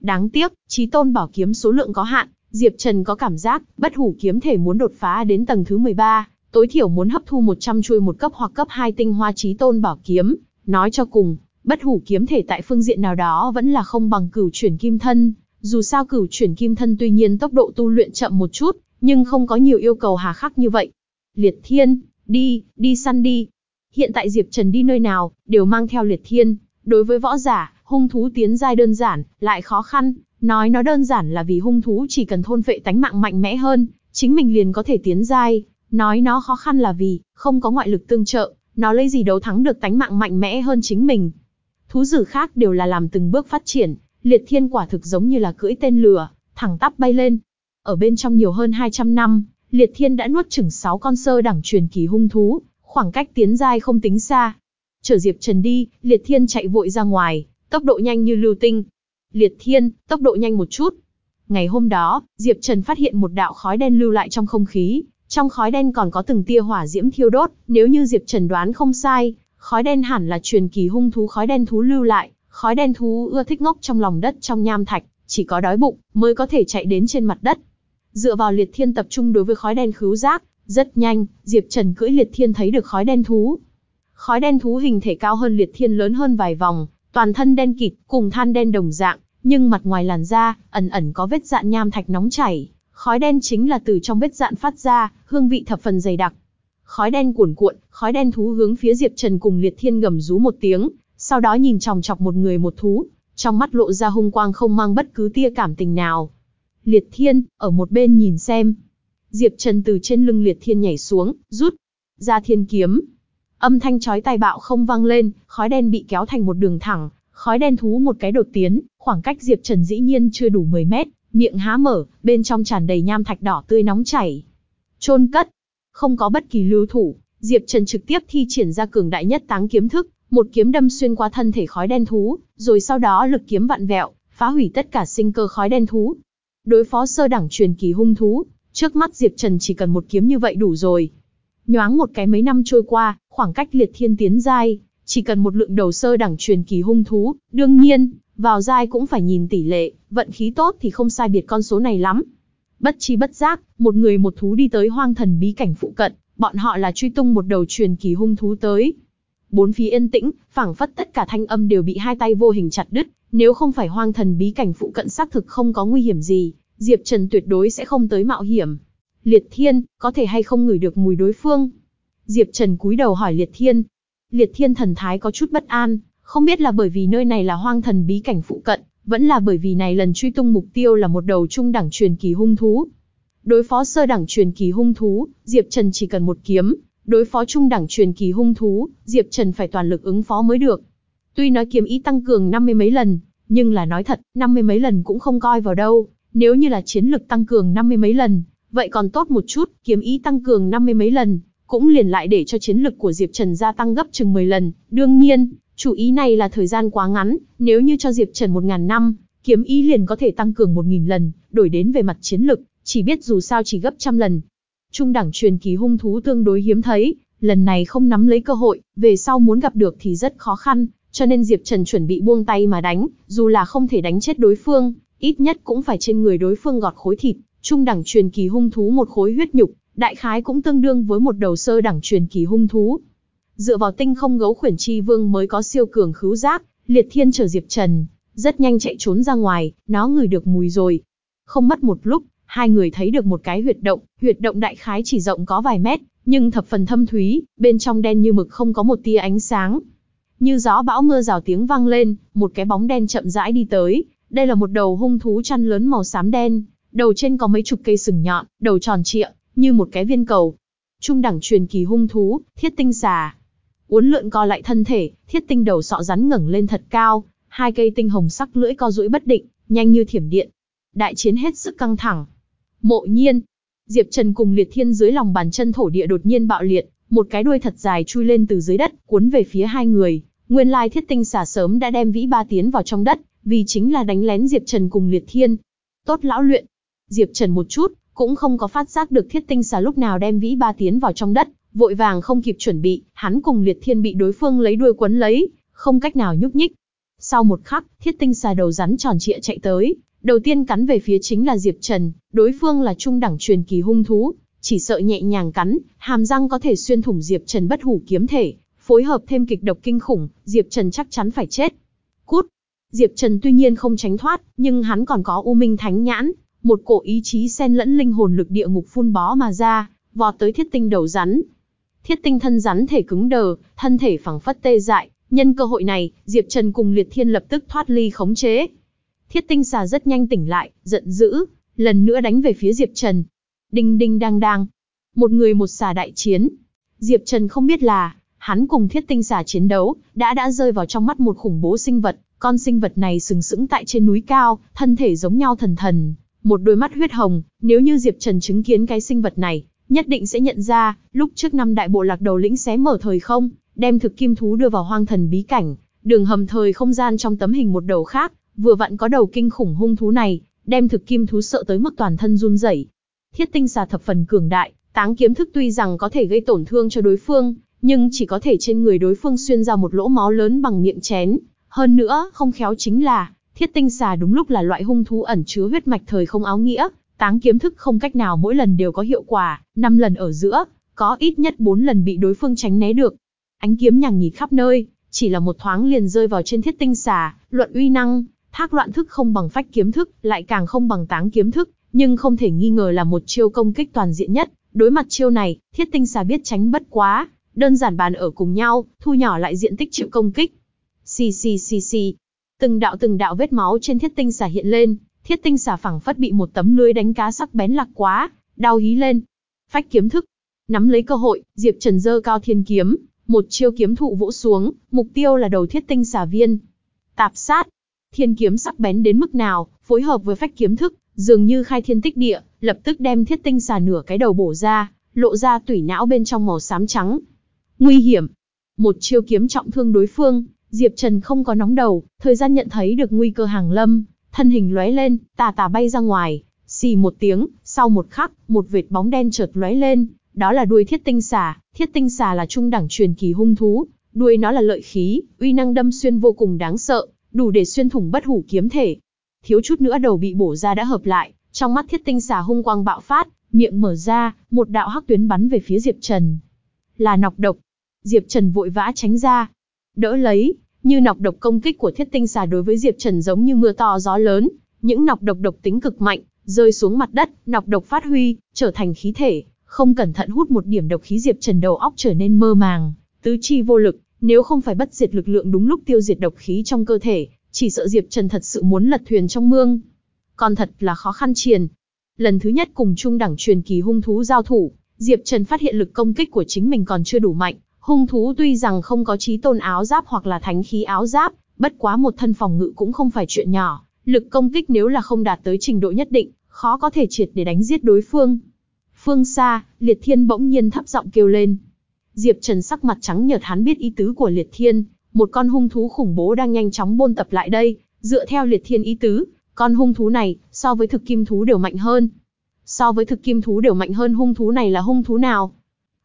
Đáng tiếc, trí tôn bảo kiếm số lượng có hạn, Diệp Trần có cảm giác, bất hủ kiếm thể muốn đột phá đến tầng thứ 13, tối thiểu muốn hấp thu 100 chuôi một cấp hoặc cấp 2 tinh hoa trí tôn bảo kiếm, nói cho cùng, bất hủ kiếm thể tại phương diện nào đó vẫn là không bằng cửu chuyển kim thân, dù sao cửu chuyển kim thân tuy nhiên tốc độ tu luyện chậm một chút, nhưng không có nhiều yêu cầu hà khắc như vậy. Liệt thiên, đi, đi săn đi. Hiện tại Diệp Trần đi nơi nào, đều mang theo liệt thiên. Đối với võ giả, hung thú tiến giai đơn giản, lại khó khăn. Nói nó đơn giản là vì hung thú chỉ cần thôn vệ tánh mạng mạnh mẽ hơn, chính mình liền có thể tiến giai. Nói nó khó khăn là vì, không có ngoại lực tương trợ, nó lấy gì đấu thắng được tánh mạng mạnh mẽ hơn chính mình. Thú dữ khác đều là làm từng bước phát triển, liệt thiên quả thực giống như là cưỡi tên lửa, thẳng tắp bay lên, ở bên trong nhiều hơn 200 năm, Liệt Thiên đã nuốt chửng 6 con sơ đẳng truyền kỳ hung thú, khoảng cách tiến giai không tính xa. Chở Diệp Trần đi, Liệt Thiên chạy vội ra ngoài, tốc độ nhanh như lưu tinh. Liệt Thiên, tốc độ nhanh một chút. Ngày hôm đó, Diệp Trần phát hiện một đạo khói đen lưu lại trong không khí, trong khói đen còn có từng tia hỏa diễm thiêu đốt, nếu như Diệp Trần đoán không sai, khói đen hẳn là truyền kỳ hung thú khói đen thú lưu lại, khói đen thú ưa thích ngốc trong lòng đất trong nham thạch, chỉ có đói bụng mới có thể chạy đến trên mặt đất. Dựa vào liệt thiên tập trung đối với khói đen khứu giác, rất nhanh, Diệp Trần cưỡi liệt thiên thấy được khói đen thú. Khói đen thú hình thể cao hơn liệt thiên lớn hơn vài vòng, toàn thân đen kịt, cùng than đen đồng dạng, nhưng mặt ngoài làn da, ẩn ẩn có vết dạn nham thạch nóng chảy. Khói đen chính là từ trong vết dạn phát ra, hương vị thập phần dày đặc. Khói đen cuồn cuộn, khói đen thú hướng phía Diệp Trần cùng liệt thiên gầm rú một tiếng, sau đó nhìn chòng chọc một người một thú, trong mắt lộ ra hung quang không mang bất cứ tia cảm tình nào. Liệt Thiên, ở một bên nhìn xem. Diệp Trần từ trên lưng Liệt Thiên nhảy xuống, rút ra thiên kiếm. Âm thanh chói tai bạo không vang lên, khói đen bị kéo thành một đường thẳng, khói đen thú một cái đột tiến, khoảng cách Diệp Trần dĩ nhiên chưa đủ 10 mét, miệng há mở, bên trong tràn đầy nham thạch đỏ tươi nóng chảy. Chôn cất, không có bất kỳ lưu thủ, Diệp Trần trực tiếp thi triển ra cường đại nhất táng kiếm thức, một kiếm đâm xuyên qua thân thể khói đen thú, rồi sau đó lực kiếm vặn vẹo, phá hủy tất cả sinh cơ khói đen thú, Đối phó sơ đẳng truyền kỳ hung thú, trước mắt Diệp Trần chỉ cần một kiếm như vậy đủ rồi. Nhoáng một cái mấy năm trôi qua, khoảng cách liệt thiên tiến giai, chỉ cần một lượng đầu sơ đẳng truyền kỳ hung thú, đương nhiên, vào giai cũng phải nhìn tỷ lệ, vận khí tốt thì không sai biệt con số này lắm. Bất chi bất giác, một người một thú đi tới hoang thần bí cảnh phụ cận, bọn họ là truy tung một đầu truyền kỳ hung thú tới. Bốn phía yên tĩnh, phảng phất tất cả thanh âm đều bị hai tay vô hình chặt đứt, nếu không phải hoang thần bí cảnh phụ cận xác thực không có nguy hiểm gì, Diệp Trần tuyệt đối sẽ không tới mạo hiểm. Liệt Thiên, có thể hay không ngửi được mùi đối phương? Diệp Trần cúi đầu hỏi Liệt Thiên. Liệt Thiên thần thái có chút bất an, Không biết là bởi vì nơi này là hoang thần bí cảnh phụ cận, vẫn là bởi vì này lần truy tung mục tiêu là một đầu trung đẳng truyền kỳ hung thú. Đối phó sơ đẳng truyền kỳ hung thú, Diệp Trần chỉ cần một kiếm, đối phó trung đẳng truyền kỳ hung thú, Diệp Trần phải toàn lực ứng phó mới được. Tuy nói kiếm ý tăng cường năm mươi mấy lần, nhưng là nói thật, năm mươi mấy lần cũng không coi vào đâu, nếu như là chiến lực tăng cường năm mươi mấy lần, vậy còn tốt một chút, kiếm ý tăng cường năm mươi mấy lần, cũng liền lại để cho chiến lực của Diệp Trần gia tăng gấp chừng 10 lần. Đương nhiên, chủ ý này là thời gian quá ngắn, nếu như cho Diệp Trần 1.000 năm, kiếm ý liền có thể tăng cường 1.000 lần, đổi đến về mặt chiến lực, chỉ biết dù sao chỉ gấp trăm lần. Trung đẳng truyền kỳ hung thú tương đối hiếm thấy, lần này không nắm lấy cơ hội, về sau muốn gặp được thì rất khó khăn, cho nên Diệp Trần chuẩn bị buông tay mà đánh, dù là không thể đánh chết đối phương, ít nhất cũng phải trên người đối phương gọt khối thịt, trung đẳng truyền kỳ hung thú một khối huyết nhục, đại khái cũng tương đương với một đầu sơ đẳng truyền kỳ hung thú. Dựa vào tinh không gấu khuyển chi vương mới có siêu cường khứu giác, liệt thiên trở Diệp Trần, rất nhanh chạy trốn ra ngoài, nó ngửi được mùi rồi. Không mất một lúc, hai người thấy được một cái huyệt động, huyệt động đại khái chỉ rộng có vài mét, nhưng thập phần thâm thúy, bên trong đen như mực không có một tia ánh sáng. Như gió bão mưa rào tiếng vang lên, một cái bóng đen chậm rãi đi tới, đây là một đầu hung thú chăn lớn màu xám đen, đầu trên có mấy chục cây sừng nhọn, đầu tròn trịa, như một cái viên cầu. Trung đẳng truyền kỳ hung thú, thiết tinh xà. Uốn lượn co lại thân thể, thiết tinh đầu sọ rắn ngẩng lên thật cao, hai cây tinh hồng sắc lưỡi co duỗi bất định, nhanh như thiểm điện. Đại chiến hết sức căng thẳng. Mộ nhiên, Diệp Trần cùng Liệt Thiên dưới lòng bàn chân thổ địa đột nhiên bạo liệt, một cái đuôi thật dài chui lên từ dưới đất, cuốn về phía hai người. Nguyên lai thiết tinh xà sớm đã đem vĩ ba tiến vào trong đất, vì chính là đánh lén Diệp Trần cùng Liệt Thiên. Tốt lão luyện. Diệp Trần một chút, cũng không có phát giác được thiết tinh xà lúc nào đem vĩ ba tiến vào trong đất, vội vàng không kịp chuẩn bị, hắn cùng liệt thiên bị đối phương lấy đuôi quấn lấy, không cách nào nhúc nhích. Sau một khắc, thiết tinh xà đầu rắn tròn trịa chạy tới, đầu tiên cắn về phía chính là Diệp Trần, đối phương là trung đẳng truyền kỳ hung thú, chỉ sợ nhẹ nhàng cắn, hàm răng có thể xuyên thủng Diệp Trần bất hủ kiếm thể, phối hợp thêm kịch độc kinh khủng, Diệp Trần chắc chắn phải chết. Cút! Diệp Trần tuy nhiên không tránh thoát, nhưng hắn còn có U Minh Thánh Nhãn, một cổ ý chí xen lẫn linh hồn lực địa ngục phun bó mà ra, vọt tới thiết tinh đầu rắn. Thiết tinh thân rắn thể cứng đờ, thân thể phẳng phất tê dại, nhân cơ hội này, Diệp Trần cùng Liệt Thiên lập tức thoát ly khống chế. Thiết tinh xà rất nhanh tỉnh lại, giận dữ, lần nữa đánh về phía Diệp Trần. Đinh đinh đang đang. Một người một xà đại chiến. Diệp Trần không biết là, hắn cùng thiết tinh xà chiến đấu, đã đã rơi vào trong mắt một khủng bố sinh vật. Con sinh vật này sừng sững tại trên núi cao, thân thể giống nhau thần thần, một đôi mắt huyết hồng, nếu như Diệp Trần chứng kiến cái sinh vật này, nhất định sẽ nhận ra, lúc trước năm đại bộ lạc đầu lĩnh xé mở thời không, đem thực kim thú đưa vào hoang thần bí cảnh, đường hầm thời không gian trong tấm hình một đầu khác, vừa vặn có đầu kinh khủng hung thú này, đem thực kim thú sợ tới mức toàn thân run rẩy. Thiết tinh xà thập phần cường đại, táng kiếm thức tuy rằng có thể gây tổn thương cho đối phương, nhưng chỉ có thể trên người đối phương xuyên ra một lỗ máu lớn bằng miệng chén. Hơn nữa, không khéo chính là, Thiết tinh xà đúng lúc là loại hung thú ẩn chứa huyết mạch thời không áo nghĩa, táng kiếm thức không cách nào mỗi lần đều có hiệu quả, năm lần ở giữa, có ít nhất bốn lần bị đối phương tránh né được. Ánh kiếm nhằng nhịt khắp nơi, chỉ là một thoáng liền rơi vào trên thiết tinh xà, luận uy năng, thác loạn thức không bằng phách kiếm thức, lại càng không bằng táng kiếm thức, nhưng không thể nghi ngờ là một chiêu công kích toàn diện nhất. Đối mặt chiêu này, thiết tinh xà biết tránh bất quá, đơn giản bàn ở cùng nhau, thu nhỏ lại diện tích chịu công kích. Xì xì xì xì, Từng đạo từng đạo vết máu trên thiết tinh xà hiện lên, thiết tinh xà phẳng phất bị một tấm lưới đánh cá sắc bén lạc quá, đau hí lên. Phách kiếm thức, nắm lấy cơ hội, Diệp Trần dơ cao thiên kiếm, một chiêu kiếm thụ vỗ xuống, mục tiêu là đầu thiết tinh xà viên. Tạp sát, thiên kiếm sắc bén đến mức nào, phối hợp với phách kiếm thức, dường như khai thiên tích địa, lập tức đem thiết tinh xà nửa cái đầu bổ ra, lộ ra tủy não bên trong màu xám trắng. Nguy hiểm. Một chiêu kiếm trọng thương đối phương, Diệp Trần không có nóng đầu, thời gian nhận thấy được nguy cơ hàng lâm, thân hình lóe lên, tà tà bay ra ngoài, xì một tiếng, sau một khắc, một vệt bóng đen chợt lóe lên, đó là đuôi thiết tinh xà, thiết tinh xà là trung đẳng truyền kỳ hung thú, đuôi nó là lợi khí, uy năng đâm xuyên vô cùng đáng sợ, đủ để xuyên thủng bất hủ kiếm thể. Thiếu chút nữa đầu bị bổ ra đã hợp lại, trong mắt thiết tinh xà hung quang bạo phát, miệng mở ra, một đạo hắc tuyến bắn về phía Diệp Trần. Là nọc độc. Diệp Trần vội vã tránh ra. Đỡ lấy, như nọc độc công kích của thiết tinh xà đối với Diệp Trần giống như mưa to gió lớn, những nọc độc độc tính cực mạnh, rơi xuống mặt đất, nọc độc phát huy, trở thành khí thể, không cẩn thận hút một điểm độc khí Diệp Trần đầu óc trở nên mơ màng, tứ chi vô lực, Nếu không phải bất diệt lực lượng đúng lúc tiêu diệt độc khí trong cơ thể, chỉ sợ Diệp Trần thật sự muốn lật thuyền trong mương. Còn thật là khó khăn triền. Lần thứ nhất cùng trung đẳng truyền kỳ hung thú giao thủ, Diệp Trần phát hiện lực công kích của chính mình còn chưa đủ mạnh. Hung thú tuy rằng không có trí tôn áo giáp hoặc là thánh khí áo giáp, bất quá một thân phòng ngự cũng không phải chuyện nhỏ. Lực công kích nếu là không đạt tới trình độ nhất định, khó có thể triệt để đánh giết đối phương. Phương xa, Liệt Thiên bỗng nhiên thấp giọng kêu lên. Diệp Trần sắc mặt trắng nhợt hắn biết ý tứ của Liệt Thiên, một con hung thú khủng bố đang nhanh chóng bôn tập lại đây, dựa theo Liệt Thiên ý tứ, con hung thú này, so với thực kim thú đều mạnh hơn. So với thực kim thú đều mạnh hơn hung thú này là hung thú nào?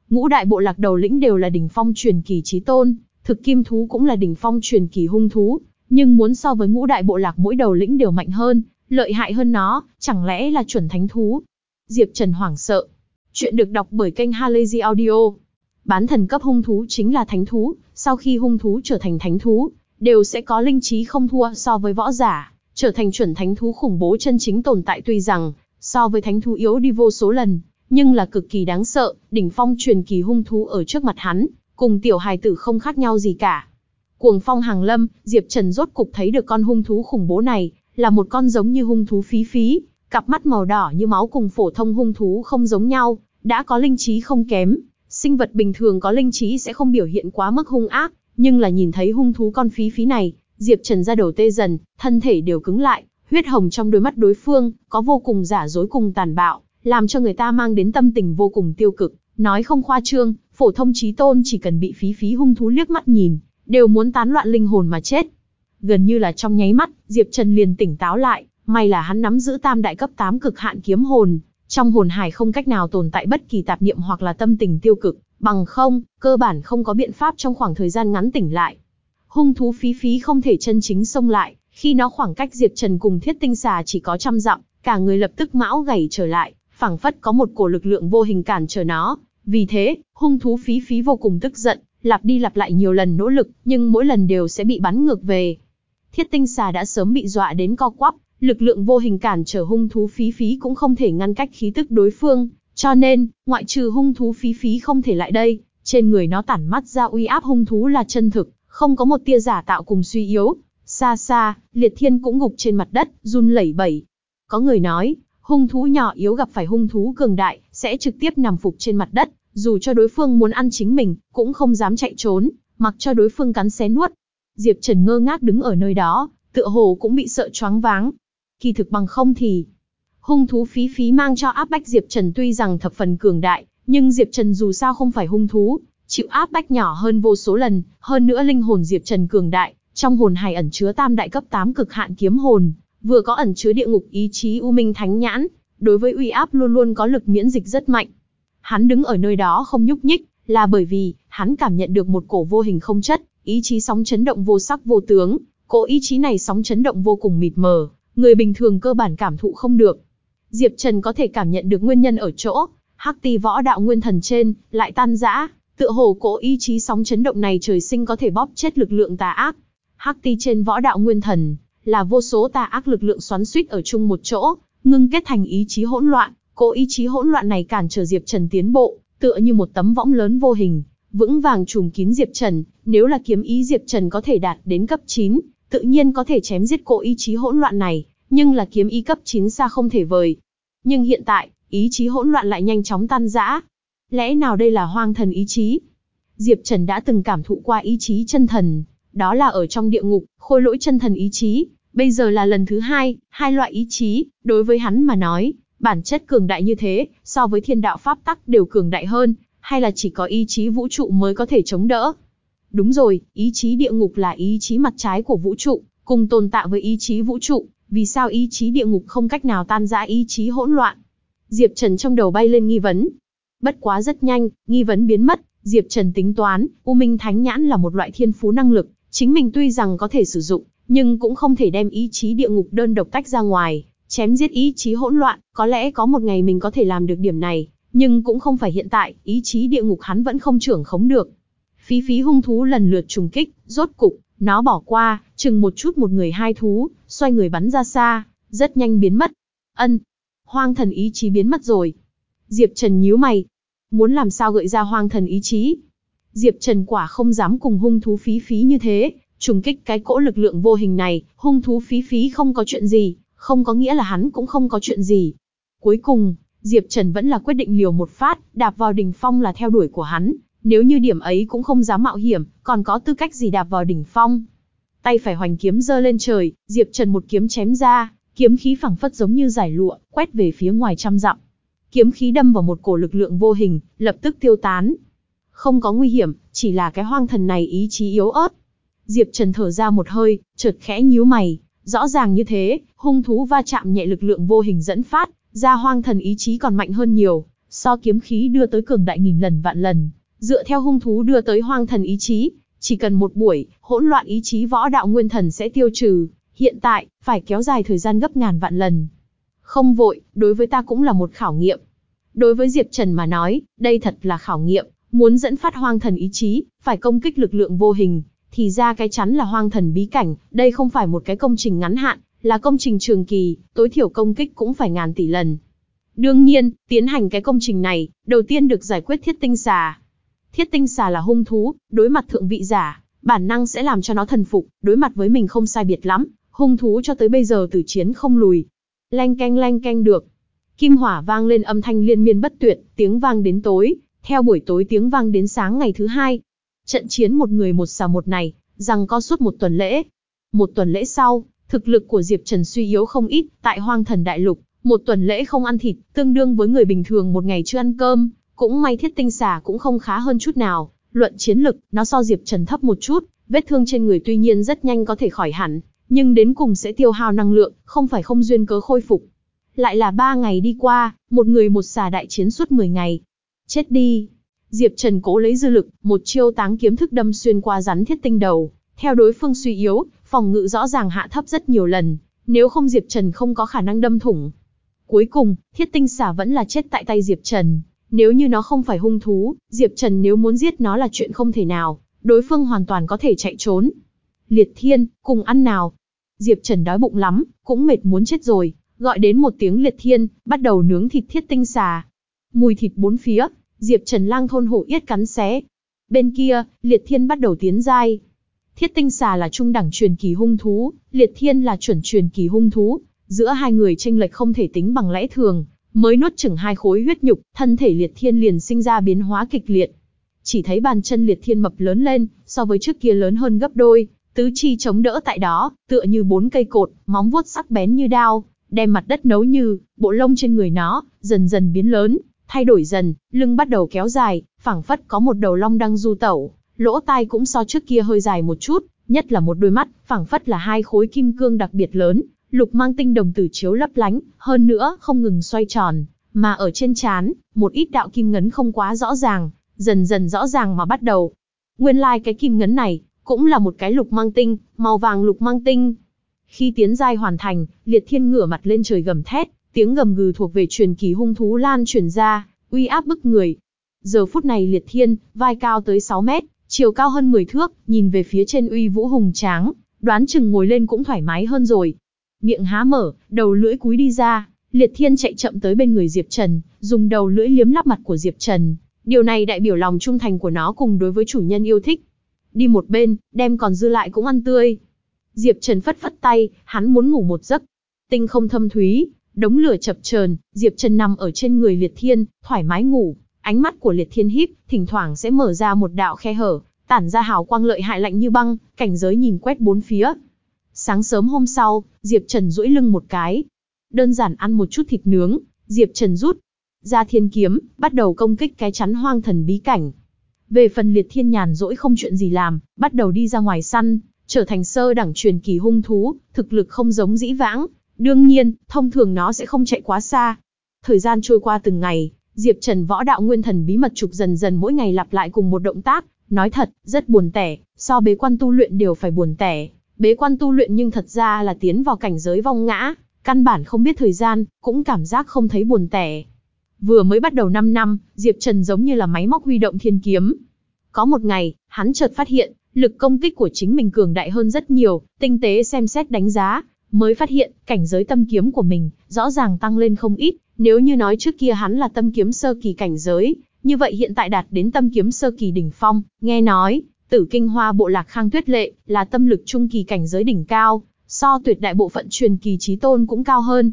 Ngũ đại bộ lạc đầu lĩnh đều là đỉnh phong truyền kỳ trí tôn, thực kim thú cũng là đỉnh phong truyền kỳ hung thú, nhưng muốn so với ngũ đại bộ lạc mỗi đầu lĩnh đều mạnh hơn, lợi hại hơn nó, chẳng lẽ là chuẩn thánh thú? Diệp Trần hoảng sợ. Chuyện được đọc bởi kênh Halazy Audio. Bán thần cấp hung thú chính là thánh thú, sau khi hung thú trở thành thánh thú, đều sẽ có linh trí không thua so với võ giả, trở thành chuẩn thánh thú khủng bố chân chính tồn tại tuy rằng, so với thánh thú yếu đi vô số lần, nhưng là cực kỳ đáng sợ, đỉnh phong truyền kỳ hung thú ở trước mặt hắn, cùng tiểu hài tử không khác nhau gì cả. Cuồng phong hàng lâm, Diệp Trần rốt cục thấy được con hung thú khủng bố này, là một con giống như hung thú phí phí, cặp mắt màu đỏ như máu cùng phổ thông hung thú không giống nhau, đã có linh trí không kém. Sinh vật bình thường có linh trí sẽ không biểu hiện quá mức hung ác, nhưng là nhìn thấy hung thú con phí phí này, Diệp Trần ra đầu tê dần, thân thể đều cứng lại, huyết hồng trong đôi mắt đối phương, có vô cùng giả dối cùng tàn bạo, làm cho người ta mang đến tâm tình vô cùng tiêu cực, nói không khoa trương, phổ thông trí tôn chỉ cần bị phí phí hung thú liếc mắt nhìn, đều muốn tán loạn linh hồn mà chết. Gần như là trong nháy mắt, Diệp Trần liền tỉnh táo lại, may là hắn nắm giữ tam đại cấp 8 cực hạn kiếm hồn, trong hồn hải không cách nào tồn tại bất kỳ tạp niệm hoặc là tâm tình tiêu cực, bằng không, cơ bản không có biện pháp trong khoảng thời gian ngắn tỉnh lại. Hung thú phí phí không thể chân chính xông lại, khi nó khoảng cách Diệp Trần cùng thiết tinh xà chỉ có trăm dặm, cả người lập tức mão gầy trở lại, phảng phất có một cổ lực lượng vô hình cản trở nó. Vì thế, hung thú phí phí vô cùng tức giận, lặp đi lặp lại nhiều lần nỗ lực, nhưng mỗi lần đều sẽ bị bắn ngược về. Thiết tinh xà đã sớm bị dọa đến co quắp, lực lượng vô hình cản trở hung thú phí phí cũng không thể ngăn cách khí tức đối phương, cho nên, ngoại trừ hung thú phí phí không thể lại đây, trên người nó tản mắt ra uy áp hung thú là chân thực, không có một tia giả tạo cùng suy yếu. Xa xa, liệt thiên cũng gục trên mặt đất, run lẩy bẩy. Có người nói, hung thú nhỏ yếu gặp phải hung thú cường đại, sẽ trực tiếp nằm phục trên mặt đất, dù cho đối phương muốn ăn chính mình, cũng không dám chạy trốn, mặc cho đối phương cắn xé nuốt. Diệp Trần ngơ ngác đứng ở nơi đó, tựa hồ cũng bị sợ choáng váng. Kỳ thực bằng không thì, hung thú phí phí mang cho áp bách Diệp Trần tuy rằng thập phần cường đại, nhưng Diệp Trần dù sao không phải hung thú, chịu áp bách nhỏ hơn vô số lần, hơn nữa linh hồn Diệp Trần cường đại, trong hồn hài ẩn chứa tam đại cấp 8 cực hạn kiếm hồn, vừa có ẩn chứa địa ngục ý chí u minh thánh nhãn, đối với uy áp luôn luôn có lực miễn dịch rất mạnh. Hắn đứng ở nơi đó không nhúc nhích, là bởi vì, hắn cảm nhận được một cổ vô hình không chất, ý chí sóng chấn động vô sắc vô tướng, cổ ý chí này sóng chấn động vô cùng mịt mờ, người bình thường cơ bản cảm thụ không được. Diệp Trần có thể cảm nhận được nguyên nhân ở chỗ, hắc ti võ đạo nguyên thần trên, lại tan rã, tựa hồ cổ ý chí sóng chấn động này trời sinh có thể bóp chết lực lượng tà ác. Hắc ti trên võ đạo nguyên thần, là vô số tà ác lực lượng xoắn suýt ở chung một chỗ, ngưng kết thành ý chí hỗn loạn, Cố ý chí hỗn loạn này cản trở Diệp Trần tiến bộ, tựa như một tấm võng lớn vô hình, vững vàng trùm kín Diệp Trần, nếu là kiếm ý Diệp Trần có thể đạt đến cấp 9, tự nhiên có thể chém giết cố ý chí hỗn loạn này, nhưng là kiếm ý cấp 9 xa không thể vời. Nhưng hiện tại, ý chí hỗn loạn lại nhanh chóng tan rã. Lẽ nào đây là hoang thần ý chí? Diệp Trần đã từng cảm thụ qua ý chí chân thần, đó là ở trong địa ngục, khôi lỗi chân thần ý chí, bây giờ là lần thứ hai, hai loại ý chí, đối với hắn mà nói, Bản chất cường đại như thế, so với thiên đạo pháp tắc đều cường đại hơn, hay là chỉ có ý chí vũ trụ mới có thể chống đỡ? Đúng rồi, ý chí địa ngục là ý chí mặt trái của vũ trụ, cùng tồn tại với ý chí vũ trụ, vì sao ý chí địa ngục không cách nào tan rã ý chí hỗn loạn? Diệp Trần trong đầu bay lên nghi vấn. Bất quá rất nhanh, nghi vấn biến mất, Diệp Trần tính toán, U Minh Thánh Nhãn là một loại thiên phú năng lực, chính mình tuy rằng có thể sử dụng, nhưng cũng không thể đem ý chí địa ngục đơn độc tách ra ngoài, Chém giết ý chí hỗn loạn, có lẽ có một ngày mình có thể làm được điểm này, nhưng cũng không phải hiện tại, ý chí địa ngục hắn vẫn không trưởng khống được. Phí phí hung thú lần lượt trùng kích, rốt cục, nó bỏ qua, chừng một chút một người hai thú, xoay người bắn ra xa, rất nhanh biến mất. Ân, hoang thần ý chí biến mất rồi. Diệp Trần nhíu mày, muốn làm sao gợi ra hoang thần ý chí. Diệp Trần quả không dám cùng hung thú phí phí như thế, trùng kích cái cỗ lực lượng vô hình này, hung thú phí phí không có chuyện gì, không có nghĩa là hắn cũng không có chuyện gì. Cuối cùng, Diệp Trần vẫn là quyết định liều một phát, đạp vào đỉnh phong là theo đuổi của hắn, nếu như điểm ấy cũng không dám mạo hiểm, còn có tư cách gì đạp vào đỉnh phong. Tay phải hoành kiếm giơ lên trời, Diệp Trần một kiếm chém ra, kiếm khí phẳng phất giống như giải lụa, quét về phía ngoài trăm dặm. Kiếm khí đâm vào một cổ lực lượng vô hình, lập tức tiêu tán. Không có nguy hiểm, chỉ là cái hoang thần này ý chí yếu ớt. Diệp Trần thở ra một hơi, chợt khẽ nhíu mày, rõ ràng như thế, hung thú va chạm nhẹ lực lượng vô hình dẫn phát, ra hoang thần ý chí còn mạnh hơn nhiều, so kiếm khí đưa tới cường đại nghìn lần vạn lần. Dựa theo hung thú đưa tới hoang thần ý chí, chỉ cần một buổi, hỗn loạn ý chí võ đạo nguyên thần sẽ tiêu trừ. Hiện tại, phải kéo dài thời gian gấp ngàn vạn lần. Không vội, đối với ta cũng là một khảo nghiệm. Đối với Diệp Trần mà nói, đây thật là khảo nghiệm, muốn dẫn phát hoang thần ý chí, phải công kích lực lượng vô hình, thì ra cái chắn là hoang thần bí cảnh, đây không phải một cái công trình ngắn hạn, là công trình trường kỳ, tối thiểu công kích cũng phải ngàn tỷ lần. Đương nhiên, tiến hành cái công trình này, đầu tiên được giải quyết thiết tinh xà. Thiết tinh xà là hung thú, đối mặt thượng vị giả, bản năng sẽ làm cho nó thần phục, đối mặt với mình không sai biệt lắm, hung thú cho tới bây giờ tử chiến không lùi. Lanh canh lanh canh được. Kim hỏa vang lên âm thanh liên miên bất tuyệt, tiếng vang đến tối, theo buổi tối tiếng vang đến sáng ngày thứ hai. Trận chiến một người một xà một này, rằng có suốt một tuần lễ. Một tuần lễ sau, thực lực của Diệp Trần suy yếu không ít, tại hoang thần đại lục, một tuần lễ không ăn thịt, tương đương với người bình thường một ngày chưa ăn cơm, cũng may thiết tinh xà cũng không khá hơn chút nào, luận chiến lực, nó so Diệp Trần thấp một chút, vết thương trên người tuy nhiên rất nhanh có thể khỏi hẳn, nhưng đến cùng sẽ tiêu hao năng lượng, không phải không duyên cớ khôi phục. Lại là ba ngày đi qua, một người một xà đại chiến suốt 10 ngày. Chết đi. Diệp Trần cố lấy dư lực, một chiêu táng kiếm thức đâm xuyên qua rắn thiết tinh đầu. Theo đối phương suy yếu, phòng ngự rõ ràng hạ thấp rất nhiều lần, nếu không Diệp Trần không có khả năng đâm thủng. Cuối cùng, thiết tinh xà vẫn là chết tại tay Diệp Trần. Nếu như nó không phải hung thú, Diệp Trần nếu muốn giết nó là chuyện không thể nào, đối phương hoàn toàn có thể chạy trốn. Liệt thiên, cùng ăn nào. Diệp Trần đói bụng lắm, cũng mệt muốn chết rồi, gọi đến một tiếng liệt thiên, bắt đầu nướng thịt thiết tinh xà. Mùi thịt bốn phía, Diệp Trần lang thôn hổ yết cắn xé. Bên kia, liệt thiên bắt đầu tiến giai. Thiết tinh xà là trung đẳng truyền kỳ hung thú, liệt thiên là chuẩn truyền kỳ hung thú. Giữa hai người tranh lệch không thể tính bằng lẽ thường, mới nuốt chừng hai khối huyết nhục, thân thể liệt thiên liền sinh ra biến hóa kịch liệt. Chỉ thấy bàn chân liệt thiên mập lớn lên, so với trước kia lớn hơn gấp đôi, tứ chi chống đỡ tại đó, tựa như bốn cây cột, móng vuốt sắc bén như đao, đem mặt đất nấu như, bộ lông trên người nó, dần dần biến lớn, thay đổi dần, lưng bắt đầu kéo dài, phảng phất có một đầu long đang du tẩu, lỗ tai cũng so trước kia hơi dài một chút, nhất là một đôi mắt, phảng phất là hai khối kim cương đặc biệt lớn, lục mang tinh đồng tử chiếu lấp lánh, hơn nữa không ngừng xoay tròn, mà ở trên trán, một ít đạo kim ngấn không quá rõ ràng, dần dần rõ ràng mà bắt đầu. Nguyên lai like cái kim ngấn này, cũng là một cái lục mang tinh, màu vàng lục mang tinh. Khi tiến giai hoàn thành, liệt thiên ngửa mặt lên trời gầm thét, tiếng gầm gừ thuộc về truyền kỳ hung thú lan truyền ra, uy áp bức người. Giờ phút này liệt thiên, vai cao tới 6 mét, chiều cao hơn 10 thước, nhìn về phía trên uy vũ hùng tráng, đoán chừng ngồi lên cũng thoải mái hơn rồi. Miệng há mở, đầu lưỡi cúi đi ra, liệt thiên chạy chậm tới bên người Diệp Trần, dùng đầu lưỡi liếm lắp mặt của Diệp Trần. Điều này đại biểu lòng trung thành của nó cùng đối với chủ nhân yêu thích. Đi một bên, đem còn dư lại cũng ăn tươi. Diệp Trần phất phất tay, hắn muốn ngủ một giấc. Tinh không thâm thúy, đống lửa chập chờn, Diệp Trần nằm ở trên người Liệt Thiên, thoải mái ngủ. Ánh mắt của Liệt Thiên híp, thỉnh thoảng sẽ mở ra một đạo khe hở, tản ra hào quang lợi hại lạnh như băng, cảnh giới nhìn quét bốn phía. Sáng sớm hôm sau, Diệp Trần duỗi lưng một cái. Đơn giản ăn một chút thịt nướng, Diệp Trần rút ra thiên kiếm, bắt đầu công kích cái chắn hoang thần bí cảnh. Về phần liệt thiên nhàn rỗi không chuyện gì làm, bắt đầu đi ra ngoài săn, trở thành sơ đẳng truyền kỳ hung thú, thực lực không giống dĩ vãng. Đương nhiên, thông thường nó sẽ không chạy quá xa. Thời gian trôi qua từng ngày, Diệp Trần võ đạo nguyên thần bí mật trục dần dần mỗi ngày lặp lại cùng một động tác, nói thật, rất buồn tẻ, so bế quan tu luyện đều phải buồn tẻ. Bế quan tu luyện nhưng thật ra là tiến vào cảnh giới vong ngã, căn bản không biết thời gian, cũng cảm giác không thấy buồn tẻ. Vừa mới bắt đầu 5 năm, Diệp Trần giống như là máy móc huy động thiên kiếm. Có một ngày, hắn chợt phát hiện, lực công kích của chính mình cường đại hơn rất nhiều, tinh tế xem xét đánh giá, mới phát hiện, cảnh giới tâm kiếm của mình, rõ ràng tăng lên không ít, nếu như nói trước kia hắn là tâm kiếm sơ kỳ cảnh giới, như vậy hiện tại đạt đến tâm kiếm sơ kỳ đỉnh phong, nghe nói, tử kinh hoa bộ lạc khang tuyết lệ, là tâm lực trung kỳ cảnh giới đỉnh cao, so tuyệt đại bộ phận truyền kỳ trí tôn cũng cao hơn.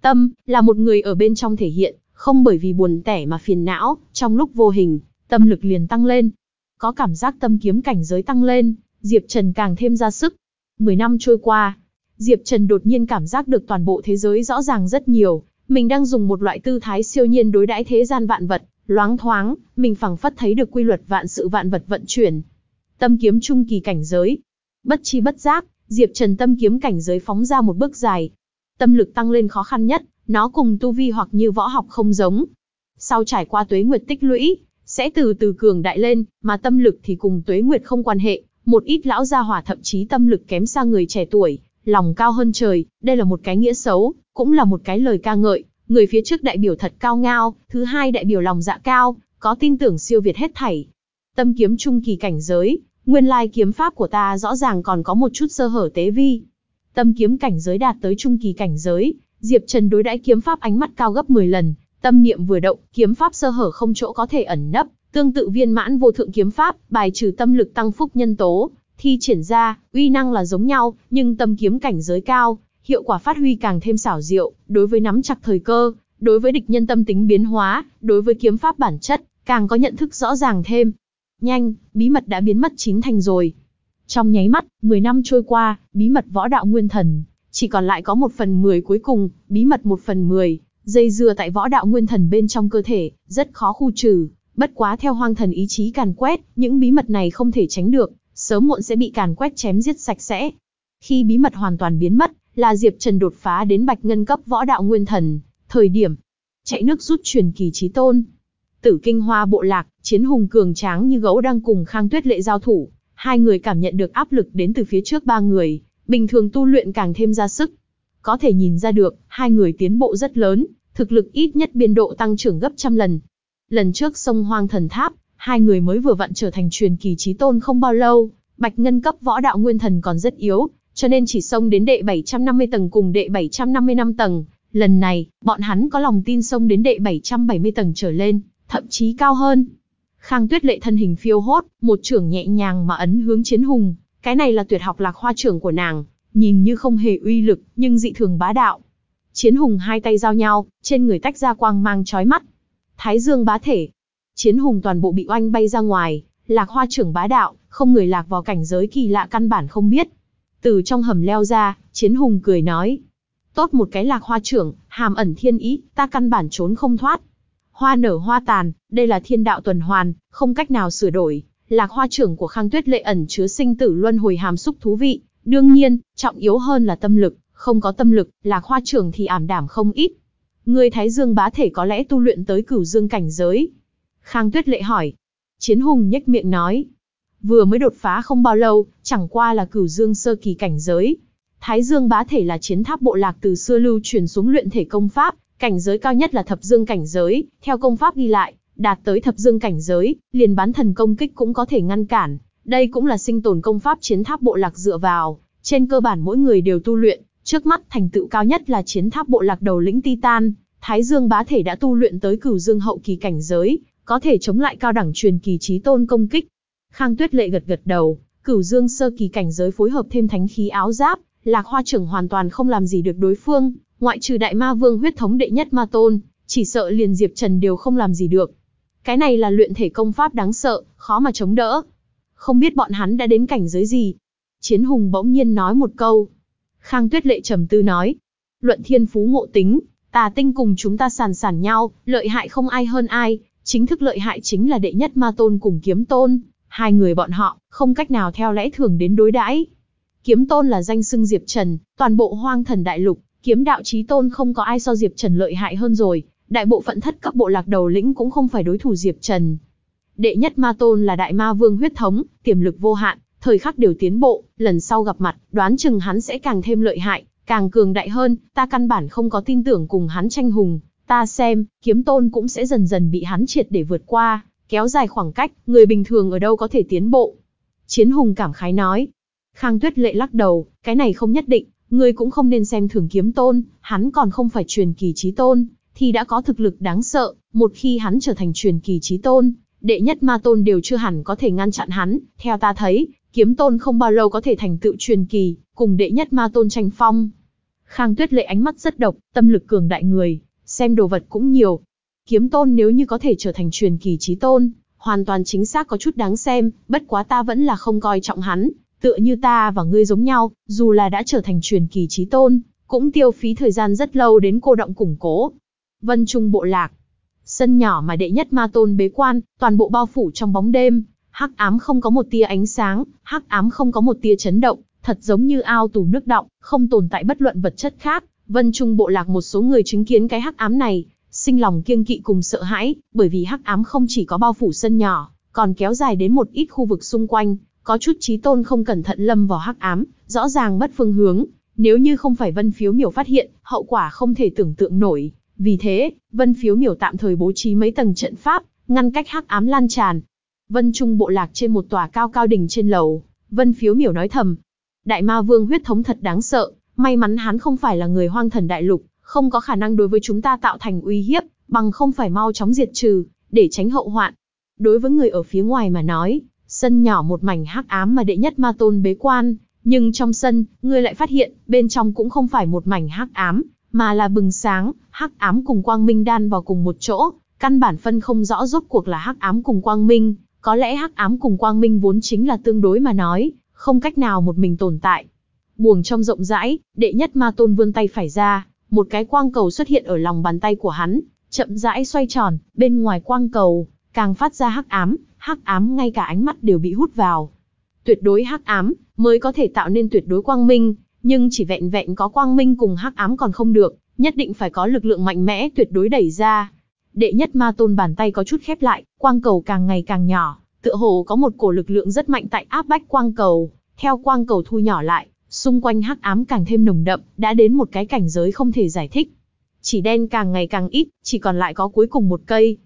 Tâm, là một người ở bên trong thể hiện, không bởi vì buồn tẻ mà phiền não, trong lúc vô hình, tâm lực liền tăng lên. Có cảm giác tâm kiếm cảnh giới tăng lên, Diệp Trần càng thêm ra sức. Mười năm trôi qua, Diệp Trần đột nhiên cảm giác được toàn bộ thế giới rõ ràng rất nhiều, mình đang dùng một loại tư thái siêu nhiên đối đãi thế gian vạn vật, loáng thoáng, mình phẳng phất thấy được quy luật vạn sự vạn vật vận chuyển. Tâm kiếm trung kỳ cảnh giới. Bất chi bất giác, Diệp Trần tâm kiếm cảnh giới phóng ra một bước dài. Tâm lực tăng lên khó khăn nhất, nó cùng tu vi hoặc như võ học không giống. Sau trải qua tuế nguyệt tích lũy, sẽ từ từ cường đại lên, mà tâm lực thì cùng tuế nguyệt không quan hệ, một ít lão gia hỏa thậm chí tâm lực kém xa người trẻ tuổi, lòng cao hơn trời, đây là một cái nghĩa xấu, cũng là một cái lời ca ngợi, người phía trước đại biểu thật cao ngao, thứ hai đại biểu lòng dạ cao, có tin tưởng siêu việt hết thảy. Tâm kiếm trung kỳ cảnh giới, nguyên lai kiếm pháp của ta rõ ràng còn có một chút sơ hở tế vi. Tâm kiếm cảnh giới đạt tới trung kỳ cảnh giới, Diệp Trần đối đãi kiếm pháp ánh mắt cao gấp 10 lần, tâm niệm vừa động, kiếm pháp sơ hở không chỗ có thể ẩn nấp, tương tự viên mãn vô thượng kiếm pháp, bài trừ tâm lực tăng phúc nhân tố, thi triển ra, uy năng là giống nhau, nhưng tâm kiếm cảnh giới cao, hiệu quả phát huy càng thêm xảo diệu, đối với nắm chặt thời cơ, đối với địch nhân tâm tính biến hóa, đối với kiếm pháp bản chất, càng có nhận thức rõ ràng thêm. Nhanh, bí mật đã biến mất chín thành rồi. Trong nháy mắt, 10 năm trôi qua, bí mật võ đạo nguyên thần, chỉ còn lại có một phần 10 cuối cùng, bí mật một phần 10, dây dưa tại võ đạo nguyên thần bên trong cơ thể, rất khó khu trừ, bất quá theo hoang thần ý chí càn quét, những bí mật này không thể tránh được, sớm muộn sẽ bị càn quét chém giết sạch sẽ. Khi bí mật hoàn toàn biến mất, là Diệp Trần đột phá đến bạch ngân cấp võ đạo nguyên thần, thời điểm chạy nước rút truyền kỳ trí tôn. Tử Kinh Hoa bộ lạc, chiến hùng cường tráng như gấu đang cùng Khang Tuyết Lệ giao thủ, hai người cảm nhận được áp lực đến từ phía trước ba người, bình thường tu luyện càng thêm ra sức. Có thể nhìn ra được, hai người tiến bộ rất lớn, thực lực ít nhất biên độ tăng trưởng gấp trăm lần. Lần trước sông Hoang Thần Tháp, hai người mới vừa vặn trở thành truyền kỳ chí tôn không bao lâu, bạch ngân cấp võ đạo nguyên thần còn rất yếu, cho nên chỉ xông đến đệ 750 tầng cùng đệ 755 tầng. Lần này, bọn hắn có lòng tin xông đến đệ 770 tầng trở lên, thậm chí cao hơn. Khang Tuyết Lệ thân hình phiêu hốt, một trưởng nhẹ nhàng mà ấn hướng chiến hùng, cái này là tuyệt học lạc hoa trưởng của nàng, nhìn như không hề uy lực, nhưng dị thường bá đạo. Chiến hùng hai tay giao nhau, trên người tách ra quang mang chói mắt. Thái dương bá thể. Chiến hùng toàn bộ bị oanh bay ra ngoài, lạc hoa trưởng bá đạo, không người lạc vào cảnh giới kỳ lạ căn bản không biết. Từ trong hầm leo ra, chiến hùng cười nói. Tốt một cái lạc hoa trưởng, hàm ẩn thiên ý, ta căn bản trốn không thoát. Hoa nở hoa tàn, đây là thiên đạo tuần hoàn, không cách nào sửa đổi. Lạc hoa trưởng của Khang Tuyết Lệ ẩn chứa sinh tử luân hồi hàm xúc thú vị. Đương nhiên, trọng yếu hơn là tâm lực, không có tâm lực, lạc hoa trưởng thì ảm đảm không ít. Người Thái Dương bá thể có lẽ tu luyện tới cửu dương cảnh giới. Khang Tuyết Lệ hỏi. Chiến hùng nhếch miệng nói, vừa mới đột phá không bao lâu, chẳng qua là cửu dương sơ kỳ cảnh giới. Thái dương bá thể là chiến tháp bộ lạc từ xưa lưu truyền xuống luyện thể công pháp, cảnh giới cao nhất là thập dương cảnh giới, theo công pháp ghi lại, đạt tới thập dương cảnh giới, liền bán thần công kích cũng có thể ngăn cản. Đây cũng là sinh tồn công pháp chiến tháp bộ lạc dựa vào, trên cơ bản mỗi người đều tu luyện, trước mắt thành tựu cao nhất là chiến tháp bộ lạc đầu lĩnh Titan, Thái Dương bá thể đã tu luyện tới cửu dương hậu kỳ cảnh giới, có thể chống lại cao đẳng truyền kỳ trí tôn công kích, Khang Tuyết Lệ gật gật đầu, cửu dương sơ kỳ cảnh giới phối hợp thêm thánh khí áo giáp, lạc hoa trưởng hoàn toàn không làm gì được đối phương, ngoại trừ đại ma vương huyết thống đệ nhất ma tôn, chỉ sợ liền Diệp Trần đều không làm gì được. Cái này là luyện thể công pháp đáng sợ, khó mà chống đỡ. Không biết bọn hắn đã đến cảnh giới gì. Chiến hùng bỗng nhiên nói một câu. Khang Tuyết Lệ trầm tư nói. Luận thiên phú ngộ tính, tà tinh cùng chúng ta sàn sàn nhau, lợi hại không ai hơn ai, chính thức lợi hại chính là đệ nhất ma tôn cùng kiếm tôn, Hai người bọn họ, không cách nào theo lẽ thường đến đối đãi. Kiếm tôn là danh xưng Diệp Trần, toàn bộ hoang thần đại lục, kiếm đạo chí tôn không có ai so Diệp Trần lợi hại hơn rồi, đại bộ phận thất cấp bộ lạc đầu lĩnh cũng không phải đối thủ Diệp Trần. Đệ nhất ma tôn là đại ma vương huyết thống, tiềm lực vô hạn, thời khắc đều tiến bộ, lần sau gặp mặt, đoán chừng hắn sẽ càng thêm lợi hại, càng cường đại hơn, ta căn bản không có tin tưởng cùng hắn tranh hùng, ta xem, kiếm tôn cũng sẽ dần dần bị hắn triệt để vượt qua kéo dài khoảng cách, người bình thường ở đâu có thể tiến bộ. Chiến hùng cảm khái nói. Khang Tuyết lệ lắc đầu, cái này không nhất định, người cũng không nên xem thường kiếm tôn, hắn còn không phải truyền kỳ trí tôn, thì đã có thực lực đáng sợ, một khi hắn trở thành truyền kỳ chí tôn, đệ nhất ma tôn đều chưa hẳn có thể ngăn chặn hắn, theo ta thấy, kiếm tôn không bao lâu có thể thành tựu truyền kỳ, cùng đệ nhất ma tôn tranh phong. Khang Tuyết Lệ ánh mắt rất độc, tâm lực cường đại người, xem đồ vật cũng nhiều. Kiếm tôn nếu như có thể trở thành truyền kỳ chí tôn, hoàn toàn chính xác có chút đáng xem, bất quá ta vẫn là không coi trọng hắn, tựa như ta và ngươi giống nhau, dù là đã trở thành truyền kỳ chí tôn, cũng tiêu phí thời gian rất lâu đến cô động củng cố. Vân Trung bộ lạc, sân nhỏ mà đệ nhất ma tôn bế quan, toàn bộ bao phủ trong bóng đêm, hắc ám không có một tia ánh sáng, hắc ám không có một tia chấn động, thật giống như ao tù nước động, không tồn tại bất luận vật chất khác. Vân Trung bộ lạc một số người chứng kiến cái hắc ám này, sinh lòng kiêng kỵ cùng sợ hãi, bởi vì hắc ám không chỉ có bao phủ sân nhỏ, còn kéo dài đến một ít khu vực xung quanh, có chút trí tôn không cẩn thận lâm vào hắc ám, rõ ràng mất phương hướng, nếu như không phải Vân Phiếu Miểu phát hiện, hậu quả không thể tưởng tượng nổi. Vì thế, Vân Phiếu Miểu tạm thời bố trí mấy tầng trận pháp, ngăn cách hắc ám lan tràn. Vân Trung bộ lạc trên một tòa cao cao đỉnh trên lầu, Vân Phiếu Miểu nói thầm. Đại ma vương huyết thống thật đáng sợ, may mắn hắn không phải là người hoang thần đại lục, không có khả năng đối với chúng ta tạo thành uy hiếp, bằng không phải mau chóng diệt trừ, để tránh hậu hoạn. Đối với người ở phía ngoài mà nói, sân nhỏ một mảnh hắc ám mà đệ nhất ma tôn bế quan, nhưng trong sân, ngươi lại phát hiện, bên trong cũng không phải một mảnh hắc ám, mà là bừng sáng, hắc ám cùng quang minh đan vào cùng một chỗ, căn bản phân không rõ rốt cuộc là hắc ám cùng quang minh, có lẽ hắc ám cùng quang minh vốn chính là tương đối mà nói, không cách nào một mình tồn tại. Buồng trong rộng rãi, đệ nhất ma tôn vươn tay phải ra, một cái quang cầu xuất hiện ở lòng bàn tay của hắn, chậm rãi xoay tròn, bên ngoài quang cầu, càng phát ra hắc ám, hắc ám ngay cả ánh mắt đều bị hút vào. Tuyệt đối hắc ám, mới có thể tạo nên tuyệt đối quang minh, nhưng chỉ vẹn vẹn có quang minh cùng hắc ám còn không được, nhất định phải có lực lượng mạnh mẽ tuyệt đối đẩy ra. Đệ nhất ma tôn bàn tay có chút khép lại, quang cầu càng ngày càng nhỏ, tựa hồ có một cổ lực lượng rất mạnh tại áp bách quang cầu, theo quang cầu thu nhỏ lại, xung quanh hắc ám càng thêm nồng đậm, đã đến một cái cảnh giới không thể giải thích. Chỉ đen càng ngày càng ít, chỉ còn lại có cuối cùng một cây.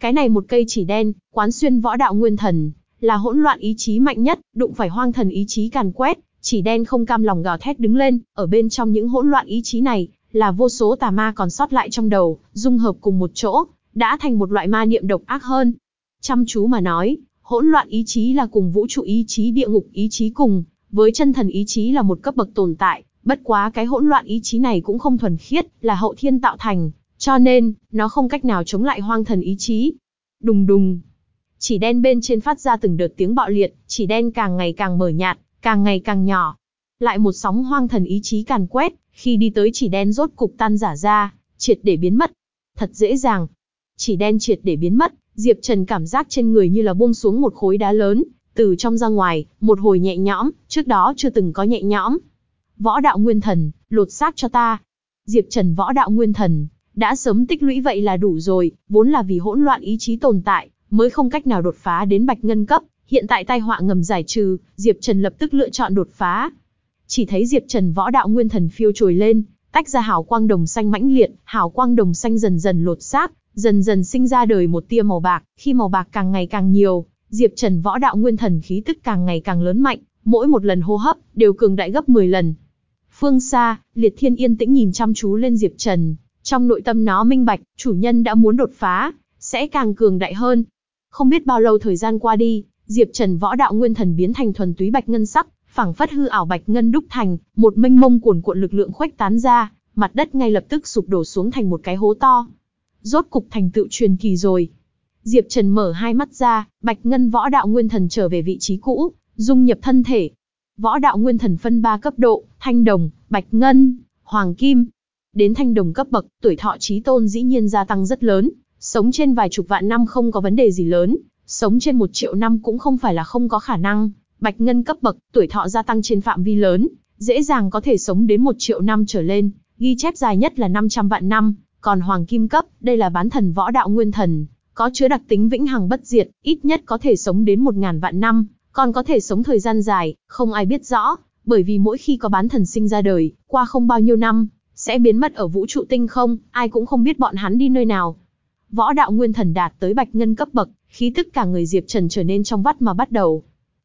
Cái này một cây chỉ đen, quán xuyên võ đạo nguyên thần, là hỗn loạn ý chí mạnh nhất, đụng phải hoang thần ý chí càn quét, chỉ đen không cam lòng gào thét đứng lên, ở bên trong những hỗn loạn ý chí này, là vô số tà ma còn sót lại trong đầu, dung hợp cùng một chỗ, đã thành một loại ma niệm độc ác hơn. Chăm chú mà nói, hỗn loạn ý chí là cùng vũ trụ ý chí địa ngục ý chí cùng, với chân thần ý chí là một cấp bậc tồn tại, bất quá cái hỗn loạn ý chí này cũng không thuần khiết, là hậu thiên tạo thành, cho nên, nó không cách nào chống lại hoang thần ý chí. Đùng đùng, chỉ đen bên trên phát ra từng đợt tiếng bạo liệt, chỉ đen càng ngày càng mở nhạt, càng ngày càng nhỏ. Lại một sóng hoang thần ý chí càn quét, khi đi tới chỉ đen rốt cục tan giả ra, triệt để biến mất. Thật dễ dàng. Chỉ đen triệt để biến mất, Diệp Trần cảm giác trên người như là buông xuống một khối đá lớn, từ trong ra ngoài, một hồi nhẹ nhõm, trước đó chưa từng có nhẹ nhõm. Võ đạo nguyên thần, lột xác cho ta. Diệp Trần võ đạo nguyên thần, đã sớm tích lũy vậy là đủ rồi, vốn là vì hỗn loạn ý chí tồn tại, mới không cách nào đột phá đến bạch ngân cấp, hiện tại tai họa ngầm giải trừ, Diệp Trần lập tức lựa chọn đột phá. Chỉ thấy Diệp Trần võ đạo nguyên thần phiêu trồi lên, tách ra hào quang đồng xanh mãnh liệt, hào quang đồng xanh dần dần lột xác, dần dần sinh ra đời một tia màu bạc, khi màu bạc càng ngày càng nhiều, Diệp Trần võ đạo nguyên thần khí tức càng ngày càng lớn mạnh, mỗi một lần hô hấp đều cường đại gấp 10 lần. Phương xa, Liệt Thiên yên tĩnh nhìn chăm chú lên Diệp Trần, trong nội tâm nó minh bạch, chủ nhân đã muốn đột phá, sẽ càng cường đại hơn, không biết bao lâu thời gian qua đi, Diệp Trần võ đạo nguyên thần biến thành thuần túy bạch ngân sắc, phảng phất hư ảo bạch ngân đúc thành, một mênh mông cuồn cuộn lực lượng khuếch tán ra, mặt đất ngay lập tức sụp đổ xuống thành một cái hố to. Rốt cục thành tựu truyền kỳ rồi. Diệp Trần mở hai mắt ra, bạch ngân võ đạo nguyên thần trở về vị trí cũ, dung nhập thân thể. Võ đạo nguyên thần phân ba cấp độ, thanh đồng, bạch ngân, hoàng kim. Đến thanh đồng cấp bậc, tuổi thọ trí tôn dĩ nhiên gia tăng rất lớn, Sống trên vài chục vạn năm không có vấn đề gì lớn, sống trên một triệu năm cũng không phải là không có khả năng. Bạch ngân cấp bậc, tuổi thọ gia tăng trên phạm vi lớn, dễ dàng có thể sống đến một triệu năm trở lên, ghi chép dài nhất là 500 vạn năm, còn hoàng kim cấp, đây là bán thần võ đạo nguyên thần, có chứa đặc tính vĩnh hằng bất diệt, ít nhất có thể sống đến một ngàn vạn năm, còn có thể sống thời gian dài, không ai biết rõ, bởi vì mỗi khi có bán thần sinh ra đời, qua không bao nhiêu năm, sẽ biến mất ở vũ trụ tinh không, ai cũng không biết bọn hắn đi nơi nào. Võ đạo nguyên thần đạt tới bạch ngân cấp bậc, khí tức cả người Diệp Trần trở nên trong vắt mà bắt đầu.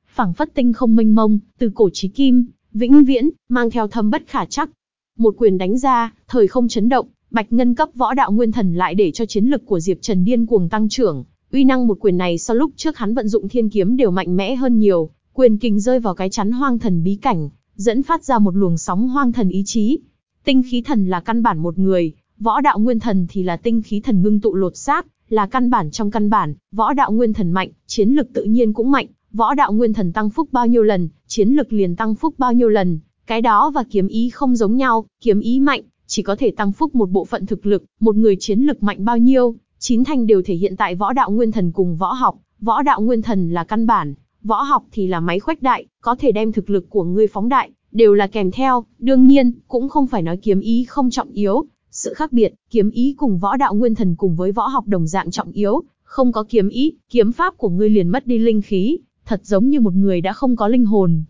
Phảng phất tinh không mênh mông, từ cổ chí kim, vĩnh viễn, mang theo thâm bất khả chắc. Một quyền đánh ra, thời không chấn động, Bạch ngân cấp võ đạo nguyên thần lại để cho chiến lực của Diệp Trần điên cuồng tăng trưởng, uy năng một quyền này so lúc trước hắn vận dụng thiên kiếm đều mạnh mẽ hơn nhiều, quyền kình rơi vào cái chắn hoang thần bí cảnh, dẫn phát ra một luồng sóng hoang thần ý chí. Tinh khí thần là căn bản một người, võ đạo nguyên thần thì là tinh khí thần ngưng tụ lột xác, là căn bản trong căn bản, võ đạo nguyên thần mạnh, chiến lực tự nhiên cũng mạnh, võ đạo nguyên thần tăng phúc bao nhiêu lần, chiến lực liền tăng phúc bao nhiêu lần, cái đó và kiếm ý không giống nhau, kiếm ý mạnh, chỉ có thể tăng phúc một bộ phận thực lực, một người chiến lực mạnh bao nhiêu, chín thành đều thể hiện tại võ đạo nguyên thần cùng võ học, võ đạo nguyên thần là căn bản, võ học thì là máy khuếch đại, có thể đem thực lực của ngươi phóng đại, đều là kèm theo, đương nhiên, cũng không phải nói kiếm ý không trọng yếu, sự khác biệt, kiếm ý cùng võ đạo nguyên thần cùng với võ học đồng dạng trọng yếu, không có kiếm ý, kiếm pháp của ngươi liền mất đi linh khí, thật giống như một người đã không có linh hồn.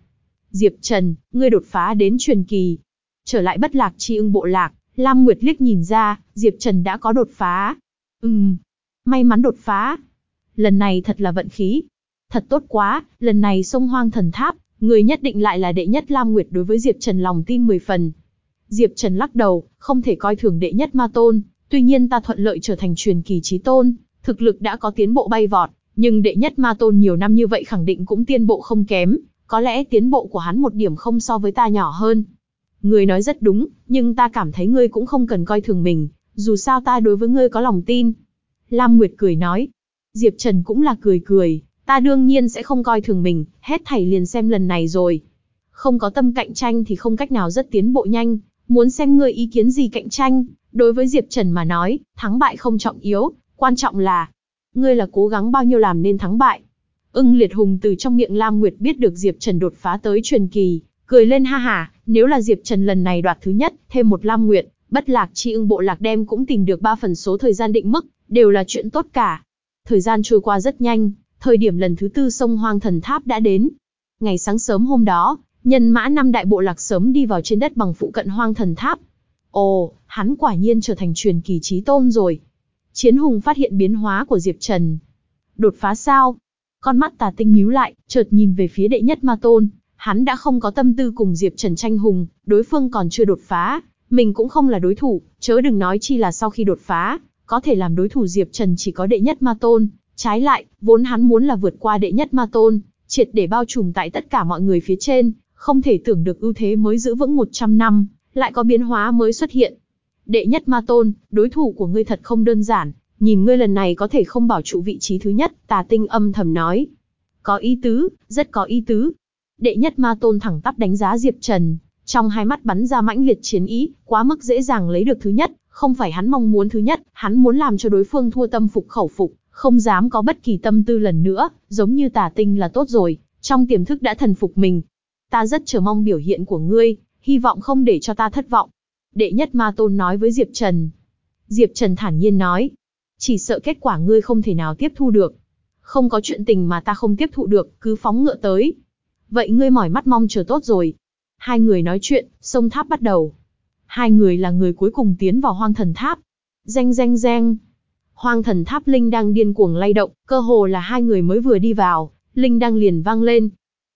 Diệp Trần, ngươi đột phá đến truyền kỳ. Trở lại bất lạc chi ưng bộ lạc, Lam Nguyệt liếc nhìn ra, Diệp Trần đã có đột phá. Ừm, may mắn đột phá. Lần này thật là vận khí. Thật tốt quá, lần này sông hoang thần tháp, người nhất định lại là đệ nhất Lam Nguyệt đối với Diệp Trần lòng tin 10 phần. Diệp Trần lắc đầu, không thể coi thường đệ nhất ma tôn, tuy nhiên ta thuận lợi trở thành truyền kỳ trí tôn, thực lực đã có tiến bộ bay vọt, nhưng đệ nhất ma tôn nhiều năm như vậy khẳng định cũng tiến bộ không kém, có lẽ tiến bộ của hắn một điểm không so với ta nhỏ hơn. Ngươi nói rất đúng, nhưng ta cảm thấy ngươi cũng không cần coi thường mình, dù sao ta đối với ngươi có lòng tin. Lam Nguyệt cười nói. Diệp Trần cũng là cười cười, ta đương nhiên sẽ không coi thường mình, hết thảy liền xem lần này rồi. Không có tâm cạnh tranh thì không cách nào rất tiến bộ nhanh, muốn xem ngươi ý kiến gì cạnh tranh, đối với Diệp Trần mà nói, thắng bại không trọng yếu, quan trọng là, ngươi là cố gắng bao nhiêu làm nên thắng bại. Ưng Liệt Hùng từ trong miệng Lam Nguyệt biết được Diệp Trần đột phá tới truyền kỳ, cười lên ha hà nếu là Diệp Trần lần này đoạt thứ nhất, thêm một Lam Nguyệt, bất lạc chi ưng bộ lạc đem cũng tìm được ba phần số thời gian định mức, đều là chuyện tốt cả. Thời gian trôi qua rất nhanh, thời điểm lần thứ tư sông Hoang Thần Tháp đã đến. Ngày sáng sớm hôm đó, nhân mã năm đại bộ lạc sớm đi vào trên đất bằng phụ cận Hoang Thần Tháp. Ồ, hắn quả nhiên trở thành truyền kỳ trí tôn rồi. Chiến hùng phát hiện biến hóa của Diệp Trần. Đột phá sao? Con mắt tà tinh nhíu lại, chợt nhìn về phía đệ nhất ma tôn. Hắn đã không có tâm tư cùng Diệp Trần tranh hùng, đối phương còn chưa đột phá, mình cũng không là đối thủ, chớ đừng nói chi là sau khi đột phá, có thể làm đối thủ Diệp Trần chỉ có đệ nhất ma tôn. Trái lại, vốn hắn muốn là vượt qua đệ nhất ma tôn, triệt để bao trùm tại tất cả mọi người phía trên, không thể tưởng được ưu thế mới giữ vững 100 năm, lại có biến hóa mới xuất hiện. Đệ nhất ma tôn, đối thủ của ngươi thật không đơn giản, nhìn ngươi lần này có thể không bảo trụ vị trí thứ nhất, tà tinh âm thầm nói. Có ý tứ, rất có ý tứ. Đệ nhất ma tôn thẳng tắp đánh giá Diệp Trần, trong hai mắt bắn ra mãnh liệt chiến ý, quá mức dễ dàng lấy được thứ nhất, không phải hắn mong muốn thứ nhất, hắn muốn làm cho đối phương thua tâm phục khẩu phục, không dám có bất kỳ tâm tư lần nữa, giống như tà tinh là tốt rồi, trong tiềm thức đã thần phục mình. Ta rất chờ mong biểu hiện của ngươi, hy vọng không để cho ta thất vọng. Đệ nhất ma tôn nói với Diệp Trần. Diệp Trần thản nhiên nói, chỉ sợ kết quả ngươi không thể nào tiếp thu được. Không có chuyện tình mà ta không tiếp thụ được, cứ phóng ngựa tới. Vậy ngươi mỏi mắt mong chờ tốt rồi. Hai người nói chuyện, sông tháp bắt đầu. Hai người là người cuối cùng tiến vào hoang thần tháp. Danh danh danh. Hoang thần tháp Linh đang điên cuồng lay động, cơ hồ là hai người mới vừa đi vào, Linh đang liền vang lên.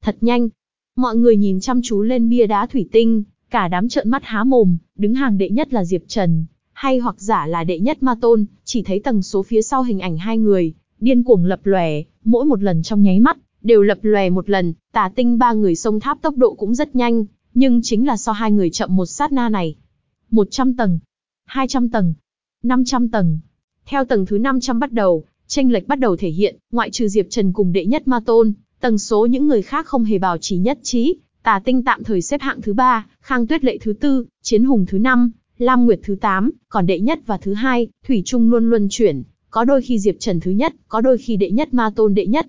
Thật nhanh. Mọi người nhìn chăm chú lên bia đá thủy tinh, cả đám trợn mắt há mồm, đứng hàng đệ nhất là Diệp Trần, hay hoặc giả là đệ nhất ma tôn, chỉ thấy tầng số phía sau hình ảnh hai người, điên cuồng lập lòe, mỗi một lần trong nháy mắt, đều lập lòe một lần, tà tinh ba người sông tháp tốc độ cũng rất nhanh, nhưng chính là so hai người chậm một sát na này. 100 tầng, 200 tầng, 500 tầng. Theo tầng thứ 500 bắt đầu, tranh lệch bắt đầu thể hiện, ngoại trừ Diệp Trần cùng đệ nhất ma tôn, tầng số những người khác không hề bảo trì nhất trí, tà tinh tạm thời xếp hạng thứ ba, khang tuyết lệ thứ tư, chiến hùng thứ năm, Lam Nguyệt thứ 8, còn đệ nhất và thứ hai, Thủy Trung luôn luân chuyển, có đôi khi Diệp Trần thứ nhất, có đôi khi đệ nhất Ma Tôn đệ nhất.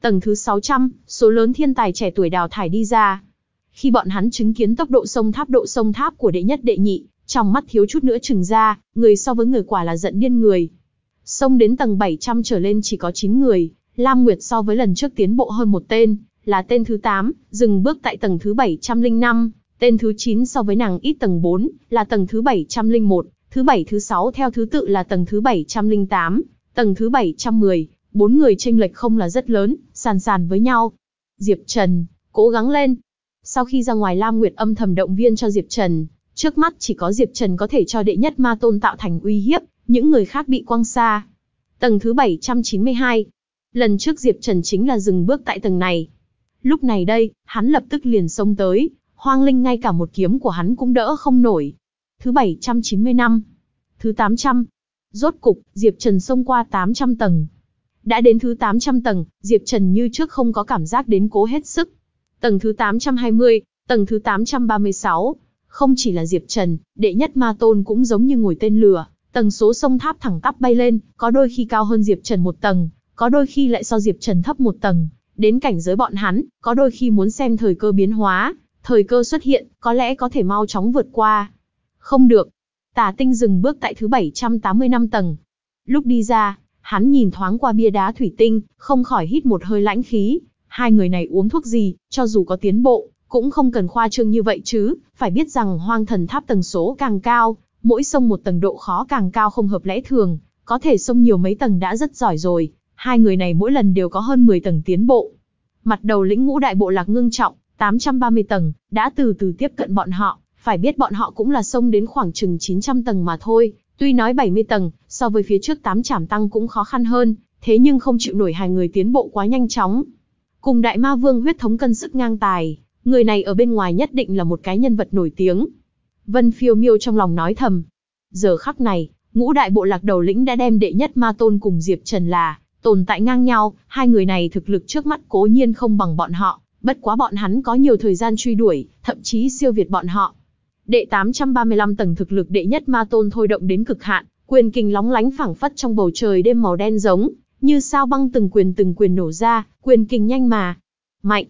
Tầng thứ 600, số lớn thiên tài trẻ tuổi đào thải đi ra. Khi bọn hắn chứng kiến tốc độ sông tháp độ sông tháp của đệ nhất đệ nhị, trong mắt thiếu chút nữa chừng ra, người so với người quả là giận điên người. Sông đến tầng 700 trở lên chỉ có 9 người, Lam Nguyệt so với lần trước tiến bộ hơn một tên, là tên thứ 8, dừng bước tại tầng thứ 705. Tên thứ 9 so với nàng ít tầng 4, là tầng thứ 701, thứ 7 thứ 6 theo thứ tự là tầng thứ 708, tầng thứ 710, bốn người chênh lệch không là rất lớn, sàn sàn với nhau. Diệp Trần, cố gắng lên. Sau khi ra ngoài Lam Nguyệt âm thầm động viên cho Diệp Trần, Trước mắt chỉ có Diệp Trần có thể cho đệ nhất ma tôn tạo thành uy hiếp, những người khác bị quăng xa. Tầng thứ 792. Lần trước Diệp Trần chính là dừng bước tại tầng này. Lúc này đây, hắn lập tức liền xông tới, hoang linh ngay cả một kiếm của hắn cũng đỡ không nổi. Thứ 795. Thứ 800. Rốt cục, Diệp Trần xông qua 800 tầng. Đã đến thứ 800 tầng, Diệp Trần như trước không có cảm giác đến cố hết sức. Tầng thứ 820, tầng thứ 836. Không chỉ là Diệp Trần, đệ nhất ma tôn cũng giống như ngồi tên lửa, tầng số sông tháp thẳng tắp bay lên, có đôi khi cao hơn Diệp Trần một tầng, có đôi khi lại so Diệp Trần thấp một tầng. Đến cảnh giới bọn hắn, có đôi khi muốn xem thời cơ biến hóa, thời cơ xuất hiện, có lẽ có thể mau chóng vượt qua. Không được. Tả tinh dừng bước tại thứ 785 tầng. Lúc đi ra, hắn nhìn thoáng qua bia đá thủy tinh, không khỏi hít một hơi lãnh khí. Hai người này uống thuốc gì, cho dù có tiến bộ, cũng không cần khoa trương như vậy chứ, phải biết rằng hoang thần tháp tầng số càng cao, mỗi sông một tầng độ khó càng cao không hợp lẽ thường, có thể sông nhiều mấy tầng đã rất giỏi rồi, hai người này mỗi lần đều có hơn 10 tầng tiến bộ. Mặt đầu lĩnh ngũ đại bộ lạc ngưng trọng, 830 tầng, đã từ từ tiếp cận bọn họ, phải biết bọn họ cũng là sông đến khoảng chừng 900 tầng mà thôi, tuy nói 70 tầng, so với phía trước 8 trảm tăng cũng khó khăn hơn, thế nhưng không chịu nổi hai người tiến bộ quá nhanh chóng. Cùng đại ma vương huyết thống cân sức ngang tài, người này ở bên ngoài nhất định là một cái nhân vật nổi tiếng. Vân phiêu miêu trong lòng nói thầm. Giờ khắc này, ngũ đại bộ lạc đầu lĩnh đã đem đệ nhất ma tôn cùng Diệp Trần là, tồn tại ngang nhau, hai người này thực lực trước mắt cố nhiên không bằng bọn họ, bất quá bọn hắn có nhiều thời gian truy đuổi, thậm chí siêu việt bọn họ. Đệ 835 tầng thực lực đệ nhất ma tôn thôi động đến cực hạn, quyền kình lóng lánh phảng phất trong bầu trời đêm màu đen giống, như sao băng từng quyền từng quyền nổ ra, quyền kình nhanh mà mạnh.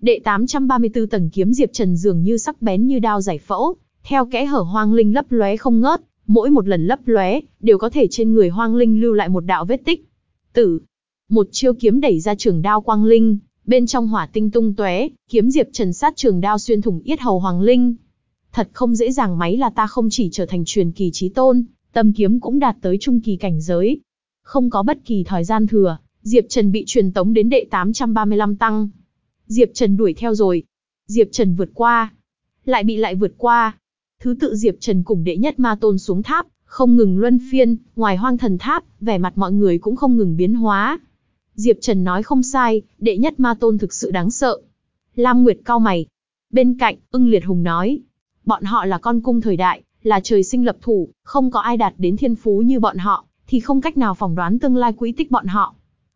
Đệ 834 tầng kiếm Diệp Trần dường như sắc bén như đao giải phẫu, theo kẽ hở hoang linh lấp lóe không ngớt, mỗi một lần lấp lóe, đều có thể trên người hoang linh lưu lại một đạo vết tích. Tử. Một chiêu kiếm đẩy ra trường đao quang linh, bên trong hỏa tinh tung tóe, kiếm Diệp Trần sát trường đao xuyên thủng yết hầu hoàng linh. Thật không dễ dàng máy là ta không chỉ trở thành truyền kỳ chí tôn, tâm kiếm cũng đạt tới trung kỳ cảnh giới. Không có bất kỳ thời gian thừa, Diệp Trần bị truyền tống đến đệ 835 tăng. Diệp Trần đuổi theo rồi. Diệp Trần vượt qua. Lại bị lại vượt qua. Thứ tự Diệp Trần cùng đệ nhất ma tôn xuống tháp, không ngừng luân phiên, ngoài hoang thần tháp, vẻ mặt mọi người cũng không ngừng biến hóa. Diệp Trần nói không sai, đệ nhất ma tôn thực sự đáng sợ. Lam Nguyệt cao mày. Bên cạnh, ưng liệt hùng nói. Bọn họ là con cung thời đại, là trời sinh lập thủ, không có ai đạt đến thiên phú như bọn họ, thì không cách nào phỏng đoán tương lai quỹ tích bọn họ.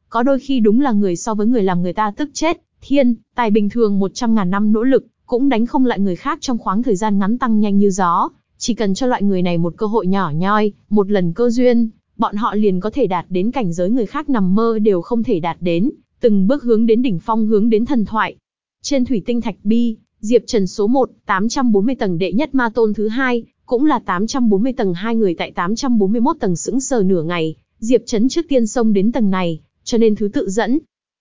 Có đôi khi đúng là người so với người làm người ta tức chết, thiên, tài bình thường 100.000 năm nỗ lực, cũng đánh không lại người khác trong khoáng thời gian ngắn tăng nhanh như gió. Chỉ cần cho loại người này một cơ hội nhỏ nhoi, một lần cơ duyên, bọn họ liền có thể đạt đến cảnh giới người khác nằm mơ đều không thể đạt đến, từng bước hướng đến đỉnh phong hướng đến thần thoại. Trên thủy tinh thạch bi, Diệp Trần số 1, 840 tầng đệ nhất ma tôn thứ hai, cũng là 840 tầng hai người tại 841 tầng sững sờ nửa ngày, Diệp Trấn trước tiên xông đến tầng này, cho nên thứ tự dẫn.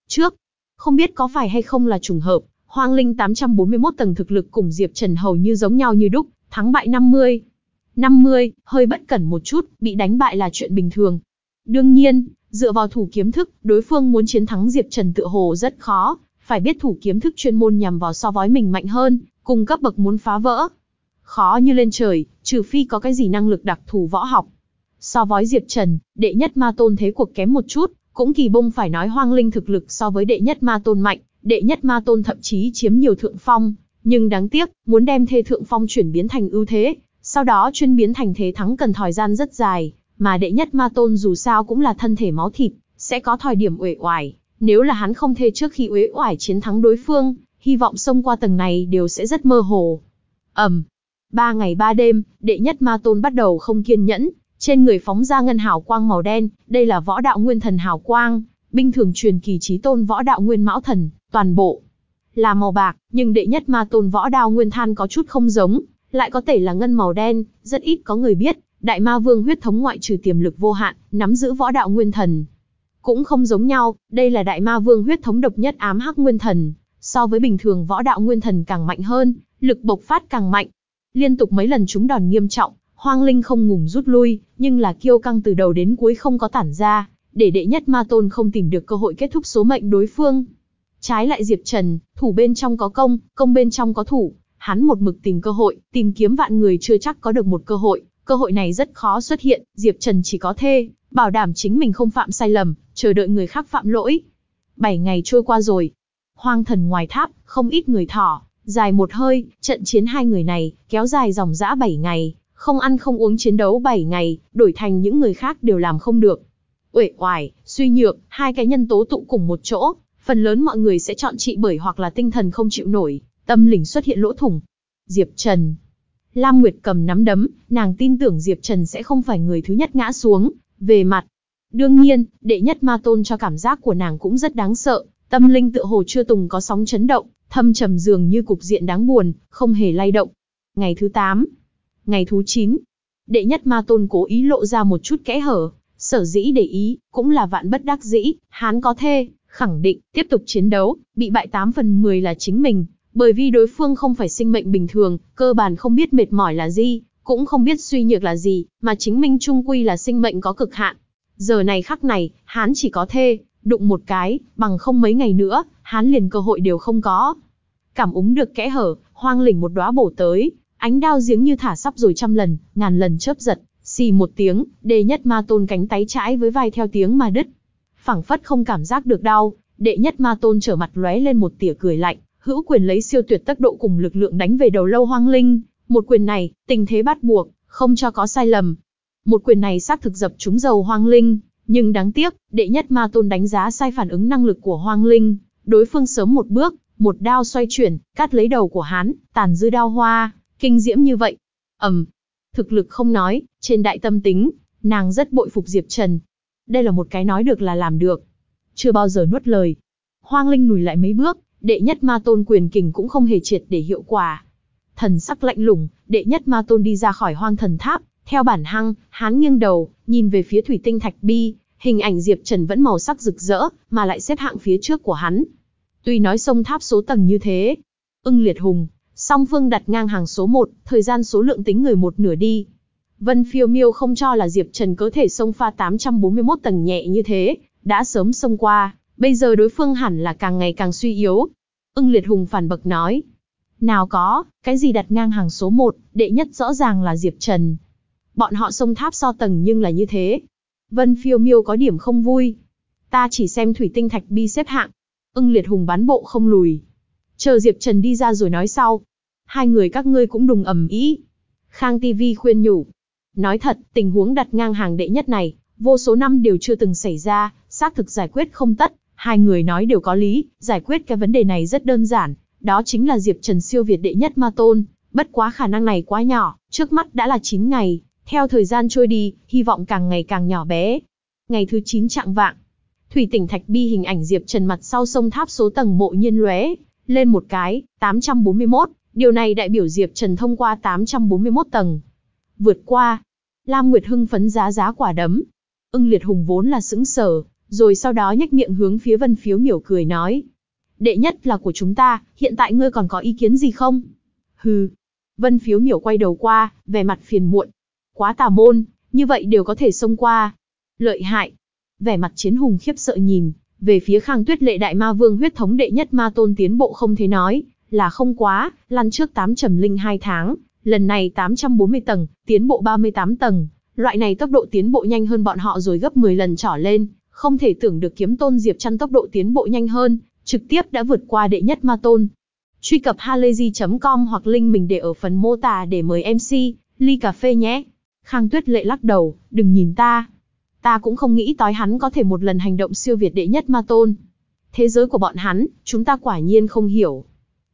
Trước, không biết có phải hay không là trùng hợp, Hoang Linh 841 tầng thực lực cùng Diệp Trần hầu như giống nhau như đúc, thắng bại 50. 50, hơi bất cẩn một chút, bị đánh bại là chuyện bình thường. Đương nhiên, dựa vào thủ kiếm thức, đối phương muốn chiến thắng Diệp Trần tựa hồ rất khó, phải biết thủ kiếm thức chuyên môn nhằm vào so với mình mạnh hơn, cùng cấp bậc muốn phá vỡ. Khó như lên trời, trừ phi có cái gì năng lực đặc thù võ học. So với Diệp Trần, đệ nhất ma tôn thế cuộc kém một chút, cũng kỳ bông phải nói hoang linh thực lực so với đệ nhất ma tôn mạnh, đệ nhất ma tôn thậm chí chiếm nhiều thượng phong, nhưng đáng tiếc, muốn đem thê thượng phong chuyển biến thành ưu thế, sau đó chuyên biến thành thế thắng cần thời gian rất dài, mà đệ nhất ma tôn dù sao cũng là thân thể máu thịt, sẽ có thời điểm uể oải, nếu là hắn không thề trước khi uế oải chiến thắng đối phương, hy vọng xông qua tầng này đều sẽ rất mơ hồ. Ầm. Um, ba ngày ba đêm, đệ nhất ma tôn bắt đầu không kiên nhẫn, trên người phóng ra ngân hào quang màu đen, đây là võ đạo nguyên thần hào quang, binh thường truyền kỳ trí tôn võ đạo nguyên mão thần, toàn bộ là màu bạc, nhưng đệ nhất ma tôn võ đạo nguyên than có chút không giống, lại có thể là ngân màu đen, rất ít có người biết, đại ma vương huyết thống ngoại trừ tiềm lực vô hạn, nắm giữ võ đạo nguyên thần. Cũng không giống nhau, đây là đại ma vương huyết thống độc nhất ám hắc nguyên thần, so với bình thường võ đạo nguyên thần càng mạnh hơn, lực bộc phát càng mạnh. Liên tục mấy lần chúng đòn nghiêm trọng, Hoang Linh không ngùng rút lui, nhưng là kiêu căng từ đầu đến cuối không có tản ra, để đệ nhất ma tôn không tìm được cơ hội kết thúc số mệnh đối phương. Trái lại Diệp Trần, thủ bên trong có công, công bên trong có thủ, hắn một mực tìm cơ hội, tìm kiếm vạn người chưa chắc có được một cơ hội, cơ hội này rất khó xuất hiện, Diệp Trần chỉ có thê, bảo đảm chính mình không phạm sai lầm, chờ đợi người khác phạm lỗi. Bảy ngày trôi qua rồi, hoang thần ngoài tháp, không ít người thỏ, dài một hơi, trận chiến hai người này, kéo dài dòng dã bảy ngày, không ăn không uống chiến đấu bảy ngày, đổi thành những người khác đều làm không được. Uể oải, suy nhược, hai cái nhân tố tụ cùng một chỗ, phần lớn mọi người sẽ chọn trị bởi hoặc là tinh thần không chịu nổi, tâm linh xuất hiện lỗ thủng. Diệp Trần. Lam Nguyệt cầm nắm đấm, nàng tin tưởng Diệp Trần sẽ không phải người thứ nhất ngã xuống, về mặt. Đương nhiên, đệ nhất ma tôn cho cảm giác của nàng cũng rất đáng sợ, tâm linh tựa hồ chưa từng có sóng chấn động, thâm trầm dường như cục diện đáng buồn, không hề lay động. Ngày thứ 8, ngày thứ 9, đệ nhất ma tôn cố ý lộ ra một chút kẽ hở, sở dĩ để ý, cũng là vạn bất đắc dĩ, hắn có thê, khẳng định, tiếp tục chiến đấu, bị bại 8 phần 10 là chính mình, bởi vì đối phương không phải sinh mệnh bình thường, cơ bản không biết mệt mỏi là gì, cũng không biết suy nhược là gì, mà chính minh trung quy là sinh mệnh có cực hạn. Giờ này khắc này, hắn chỉ có thê, đụng một cái, bằng không mấy ngày nữa, hắn liền cơ hội đều không có. Cảm ứng được kẽ hở, hoang lỉnh một đóa bổ tới, ánh đao giếng như thả sắp rồi trăm lần, ngàn lần chớp giật, xì một tiếng, đệ nhất ma tôn cánh tay trái với vai theo tiếng mà đứt. phảng phất không cảm giác được đau, đệ nhất ma tôn trở mặt lóe lên một tỉa cười lạnh, hữu quyền lấy siêu tuyệt tốc độ cùng lực lượng đánh về đầu lâu hoang linh. Một quyền này, tình thế bắt buộc, không cho có sai lầm. Một quyền này xác thực dập trúng dầu hoang linh, nhưng đáng tiếc, đệ nhất ma tôn đánh giá sai phản ứng năng lực của hoang linh. Đối phương sớm một bước, một đao xoay chuyển, cắt lấy đầu của hắn, tàn dư đao hoa, kinh diễm như vậy. ầm, thực lực không nói, trên đại tâm tính, nàng rất bội phục Diệp Trần. Đây là một cái nói được là làm được. Chưa bao giờ nuốt lời. Hoang Linh lùi lại mấy bước, đệ nhất ma tôn quyền kình cũng không hề triệt để hiệu quả. Thần sắc lạnh lùng, đệ nhất ma tôn đi ra khỏi hoang thần tháp, theo bản hăng, hắn nghiêng đầu, nhìn về phía thủy tinh thạch bi, hình ảnh Diệp Trần vẫn màu sắc rực rỡ, mà lại xếp hạng phía trước của hắn. Tuy nói sông tháp số tầng như thế, ưng liệt hùng, song phương đặt ngang hàng số 1, thời gian số lượng tính người một nửa đi. Vân phiêu miêu không cho là Diệp Trần có thể xông pha 841 tầng nhẹ như thế, đã sớm xông qua, bây giờ đối phương hẳn là càng ngày càng suy yếu. Ưng liệt hùng phản bậc nói. Nào có, cái gì đặt ngang hàng số 1, đệ nhất rõ ràng là Diệp Trần. Bọn họ sông tháp so tầng nhưng là như thế. Vân phiêu miêu có điểm không vui. Ta chỉ xem thủy tinh thạch bi xếp hạng. Ưng liệt hùng bán bộ không lùi. Chờ Diệp Trần đi ra rồi nói sau. Hai người các ngươi cũng đùng ầm ý. Khang TV khuyên nhủ. Nói thật, tình huống đặt ngang hàng đệ nhất này, vô số năm đều chưa từng xảy ra, xác thực giải quyết không tất. Hai người nói đều có lý, giải quyết cái vấn đề này rất đơn giản. Đó chính là Diệp Trần siêu việt đệ nhất ma tôn. Bất quá khả năng này quá nhỏ, trước mắt đã là 9 ngày. Theo thời gian trôi đi, hy vọng càng ngày càng nhỏ bé. Ngày thứ 9 trạng vạng, Thủy tỉnh Thạch Bi hình ảnh Diệp Trần mặt sau sông tháp số tầng mộ nhiên lóe lên một cái, 841, điều này đại biểu Diệp Trần thông qua 841 tầng. Vượt qua, Lam Nguyệt hưng phấn giá giá quả đấm. Ưng Liệt Hùng vốn là sững sờ, rồi sau đó nhếch miệng hướng phía Vân Phiếu Miểu cười nói: "Đệ nhất là của chúng ta, hiện tại ngươi còn có ý kiến gì không?" Hừ. Vân Phiếu Miểu quay đầu qua, vẻ mặt phiền muộn. Quá tà môn, như vậy đều có thể xông qua. Lợi hại, vẻ mặt chiến hùng khiếp sợ nhìn, về phía khang tuyết lệ đại ma vương huyết thống đệ nhất ma tôn tiến bộ không thể nói, là không quá, lăn trước 8 trầm linh 2 tháng, lần này 840 tầng, tiến bộ 38 tầng, loại này tốc độ tiến bộ nhanh hơn bọn họ rồi gấp 10 lần trở lên, không thể tưởng được kiếm tôn Diệp chăn tốc độ tiến bộ nhanh hơn, trực tiếp đã vượt qua đệ nhất ma tôn. Truy cập halayzi.com hoặc link mình để ở phần mô tả để mời MC, ly cà phê nhé. Khang Tuyết lệ lắc đầu, đừng nhìn ta, Ta cũng không nghĩ tới hắn có thể một lần hành động siêu việt đệ nhất ma tôn. Thế giới của bọn hắn, chúng ta quả nhiên không hiểu.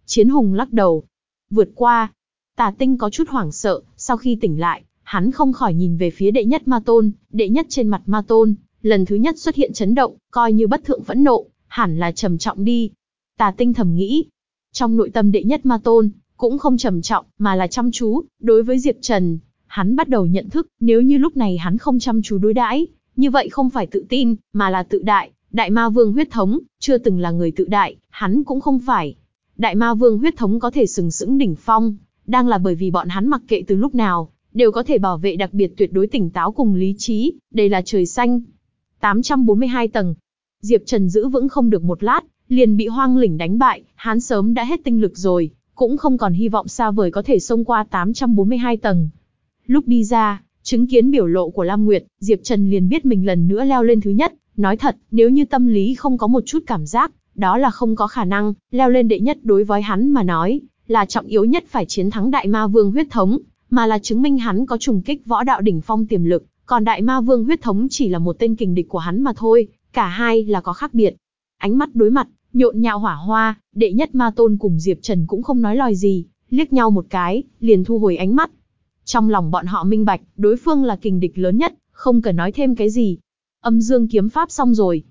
Chiến hùng lắc đầu. Vượt qua. Tà tinh có chút hoảng sợ, sau khi tỉnh lại, hắn không khỏi nhìn về phía đệ nhất ma tôn, đệ nhất trên mặt ma tôn, lần thứ nhất xuất hiện chấn động, coi như bất thượng phẫn nộ, hẳn là trầm trọng đi. Tà tinh thầm nghĩ. Trong nội tâm đệ nhất ma tôn, cũng không trầm trọng, mà là chăm chú, đối với Diệp Trần, hắn bắt đầu nhận thức, nếu như lúc này hắn không chăm chú đối đãi, như vậy không phải tự tin, mà là tự đại, đại ma vương huyết thống, chưa từng là người tự đại, hắn cũng không phải. Đại ma vương huyết thống có thể sừng sững đỉnh phong, đang là bởi vì bọn hắn mặc kệ từ lúc nào, đều có thể bảo vệ đặc biệt tuyệt đối tỉnh táo cùng lý trí, đây là trời xanh. 842 tầng. Diệp Trần giữ vững không được một lát, liền bị hoang lỉnh đánh bại, hắn sớm đã hết tinh lực rồi, cũng không còn hy vọng xa vời có thể xông qua 842 tầng. Lúc đi ra, chứng kiến biểu lộ của Lam Nguyệt, Diệp Trần liền biết mình lần nữa leo lên thứ nhất, nói thật, nếu như tâm lý không có một chút cảm giác, đó là không có khả năng, leo lên đệ nhất đối với hắn mà nói, là trọng yếu nhất phải chiến thắng đại ma vương huyết thống, mà là chứng minh hắn có trùng kích võ đạo đỉnh phong tiềm lực, còn đại ma vương huyết thống chỉ là một tên kình địch của hắn mà thôi, cả hai là có khác biệt. Ánh mắt đối mặt, nhộn nhạo hỏa hoa, đệ nhất ma tôn cùng Diệp Trần cũng không nói lời gì, liếc nhau một cái, liền thu hồi ánh mắt. Trong lòng bọn họ minh bạch, đối phương là kình địch lớn nhất, không cần nói thêm cái gì. Âm dương kiếm pháp xong rồi.